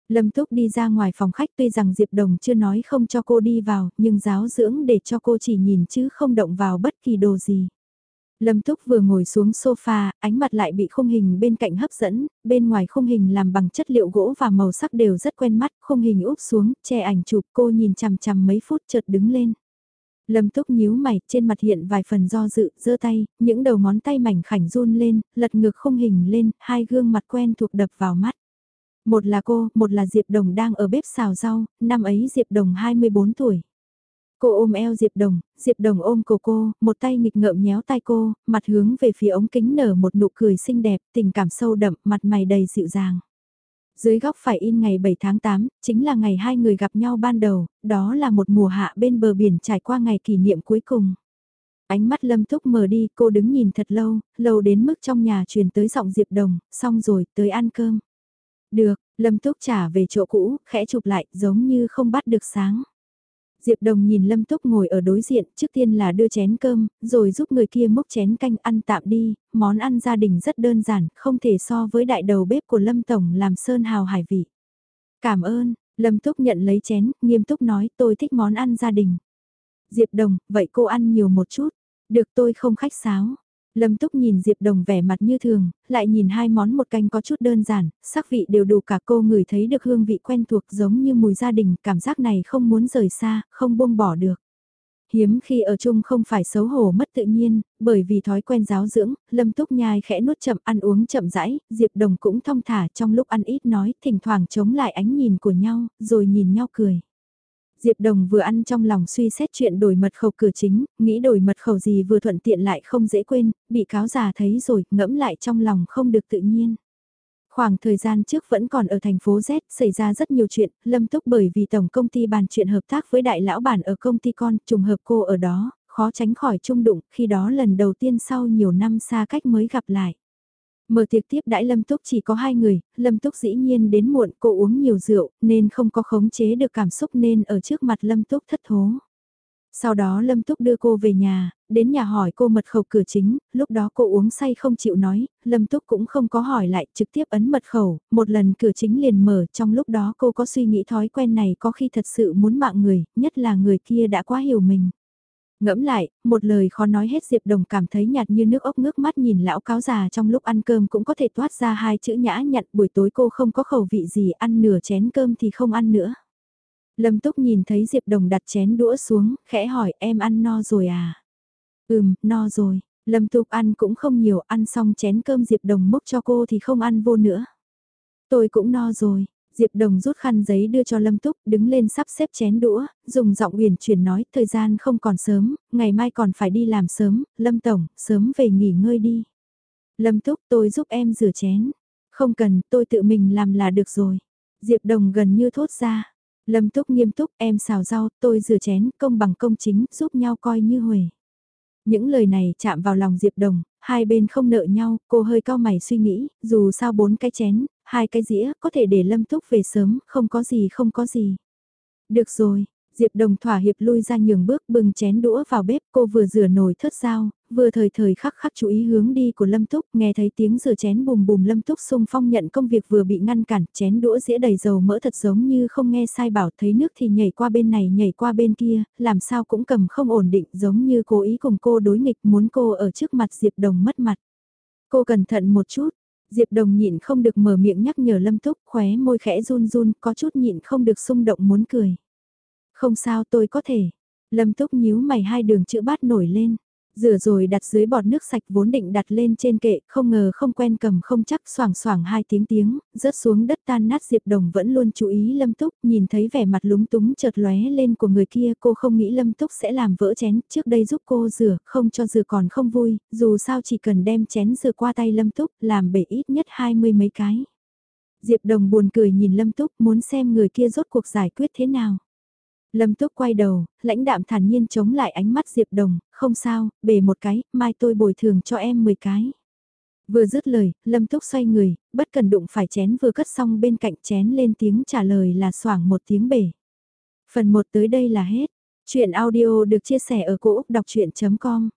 Lâm Túc đi ra ngoài phòng khách tuy rằng Diệp Đồng chưa nói không cho cô đi vào, nhưng giáo dưỡng để cho cô chỉ nhìn chứ không động vào bất kỳ đồ gì. Lâm Túc vừa ngồi xuống sofa, ánh mặt lại bị khung hình bên cạnh hấp dẫn, bên ngoài khung hình làm bằng chất liệu gỗ và màu sắc đều rất quen mắt, khung hình úp xuống, che ảnh chụp cô nhìn chằm chằm mấy phút chợt đứng lên. Lâm Túc nhíu mày, trên mặt hiện vài phần do dự, giơ tay, những đầu ngón tay mảnh khảnh run lên, lật ngược khung hình lên, hai gương mặt quen thuộc đập vào mắt. Một là cô, một là Diệp Đồng đang ở bếp xào rau, năm ấy Diệp Đồng 24 tuổi. Cô ôm eo Diệp Đồng, Diệp Đồng ôm cổ cô, một tay nghịch ngợm nhéo tay cô, mặt hướng về phía ống kính nở một nụ cười xinh đẹp, tình cảm sâu đậm, mặt mày đầy dịu dàng. Dưới góc phải in ngày 7 tháng 8, chính là ngày hai người gặp nhau ban đầu, đó là một mùa hạ bên bờ biển trải qua ngày kỷ niệm cuối cùng. Ánh mắt lâm thúc mờ đi, cô đứng nhìn thật lâu, lâu đến mức trong nhà truyền tới giọng Diệp Đồng, xong rồi, tới ăn cơm. Được, lâm túc trả về chỗ cũ, khẽ chụp lại, giống như không bắt được sáng. Diệp Đồng nhìn Lâm Túc ngồi ở đối diện, trước tiên là đưa chén cơm, rồi giúp người kia múc chén canh ăn tạm đi, món ăn gia đình rất đơn giản, không thể so với đại đầu bếp của Lâm Tổng làm sơn hào hải vị. Cảm ơn, Lâm Túc nhận lấy chén, nghiêm túc nói tôi thích món ăn gia đình. Diệp Đồng, vậy cô ăn nhiều một chút, được tôi không khách sáo. Lâm Túc nhìn Diệp Đồng vẻ mặt như thường, lại nhìn hai món một canh có chút đơn giản, sắc vị đều đủ cả cô ngửi thấy được hương vị quen thuộc giống như mùi gia đình, cảm giác này không muốn rời xa, không buông bỏ được. Hiếm khi ở chung không phải xấu hổ mất tự nhiên, bởi vì thói quen giáo dưỡng, Lâm Túc nhai khẽ nuốt chậm ăn uống chậm rãi, Diệp Đồng cũng thong thả trong lúc ăn ít nói, thỉnh thoảng chống lại ánh nhìn của nhau, rồi nhìn nhau cười. Diệp Đồng vừa ăn trong lòng suy xét chuyện đổi mật khẩu cửa chính, nghĩ đổi mật khẩu gì vừa thuận tiện lại không dễ quên, bị cáo già thấy rồi, ngẫm lại trong lòng không được tự nhiên. Khoảng thời gian trước vẫn còn ở thành phố Z, xảy ra rất nhiều chuyện, lâm túc bởi vì tổng công ty bàn chuyện hợp tác với đại lão bản ở công ty con, trùng hợp cô ở đó, khó tránh khỏi trung đụng, khi đó lần đầu tiên sau nhiều năm xa cách mới gặp lại. Mở tiệc tiếp đãi Lâm Túc chỉ có hai người, Lâm Túc dĩ nhiên đến muộn cô uống nhiều rượu nên không có khống chế được cảm xúc nên ở trước mặt Lâm Túc thất thố. Sau đó Lâm Túc đưa cô về nhà, đến nhà hỏi cô mật khẩu cửa chính, lúc đó cô uống say không chịu nói, Lâm Túc cũng không có hỏi lại, trực tiếp ấn mật khẩu, một lần cửa chính liền mở, trong lúc đó cô có suy nghĩ thói quen này có khi thật sự muốn mạng người, nhất là người kia đã quá hiểu mình. Ngẫm lại, một lời khó nói hết Diệp Đồng cảm thấy nhạt như nước ốc ngước mắt nhìn lão cáo già trong lúc ăn cơm cũng có thể toát ra hai chữ nhã nhặn buổi tối cô không có khẩu vị gì ăn nửa chén cơm thì không ăn nữa. Lâm Túc nhìn thấy Diệp Đồng đặt chén đũa xuống, khẽ hỏi em ăn no rồi à? Ừm, no rồi. Lâm Túc ăn cũng không nhiều, ăn xong chén cơm Diệp Đồng múc cho cô thì không ăn vô nữa. Tôi cũng no rồi, Diệp Đồng rút khăn giấy đưa cho Lâm Túc, đứng lên sắp xếp chén đũa, dùng giọng uyển chuyển nói, thời gian không còn sớm, ngày mai còn phải đi làm sớm, Lâm Tổng, sớm về nghỉ ngơi đi. Lâm Túc tôi giúp em rửa chén. Không cần, tôi tự mình làm là được rồi. Diệp Đồng gần như thốt ra. Lâm Túc nghiêm túc, em xào rau, tôi rửa chén, công bằng công chính, giúp nhau coi như huề. Những lời này chạm vào lòng Diệp Đồng, hai bên không nợ nhau, cô hơi cao mày suy nghĩ, dù sao bốn cái chén, hai cái dĩa, có thể để Lâm Túc về sớm, không có gì không có gì. Được rồi, Diệp Đồng thỏa hiệp lui ra nhường bước bưng chén đũa vào bếp cô vừa rửa nồi thớt dao, vừa thời thời khắc khắc chú ý hướng đi của Lâm Túc, nghe thấy tiếng rửa chén bùm bùm Lâm Túc xung phong nhận công việc vừa bị ngăn cản, chén đũa dĩa đầy dầu mỡ thật giống như không nghe sai bảo thấy nước thì nhảy qua bên này nhảy qua bên kia, làm sao cũng cầm không ổn định giống như cố ý cùng cô đối nghịch muốn cô ở trước mặt Diệp Đồng mất mặt. Cô cẩn thận một chút, Diệp Đồng nhịn không được mở miệng nhắc nhở Lâm Túc khóe môi khẽ run run, có chút nhịn không được xung động muốn cười. Không sao, tôi có thể. Lâm Túc nhíu mày hai đường chữ bát nổi lên. Rửa rồi đặt dưới bọt nước sạch vốn định đặt lên trên kệ, không ngờ không quen cầm không chắc xoảng xoảng hai tiếng tiếng, rớt xuống đất tan nát Diệp Đồng vẫn luôn chú ý Lâm Túc, nhìn thấy vẻ mặt lúng túng chợt lóe lên của người kia cô không nghĩ Lâm Túc sẽ làm vỡ chén, trước đây giúp cô rửa, không cho rửa còn không vui, dù sao chỉ cần đem chén rửa qua tay Lâm Túc, làm bể ít nhất hai mươi mấy cái. Diệp Đồng buồn cười nhìn Lâm Túc muốn xem người kia rốt cuộc giải quyết thế nào. Lâm Túc quay đầu, lãnh đạm thản nhiên chống lại ánh mắt Diệp Đồng, không sao, bể một cái, mai tôi bồi thường cho em 10 cái. Vừa dứt lời, Lâm Túc xoay người, bất cần đụng phải chén vừa cất xong bên cạnh chén lên tiếng trả lời là xoảng một tiếng bể. Phần 1 tới đây là hết. Chuyện audio được chia sẻ ở cỗ đọc chuyện.com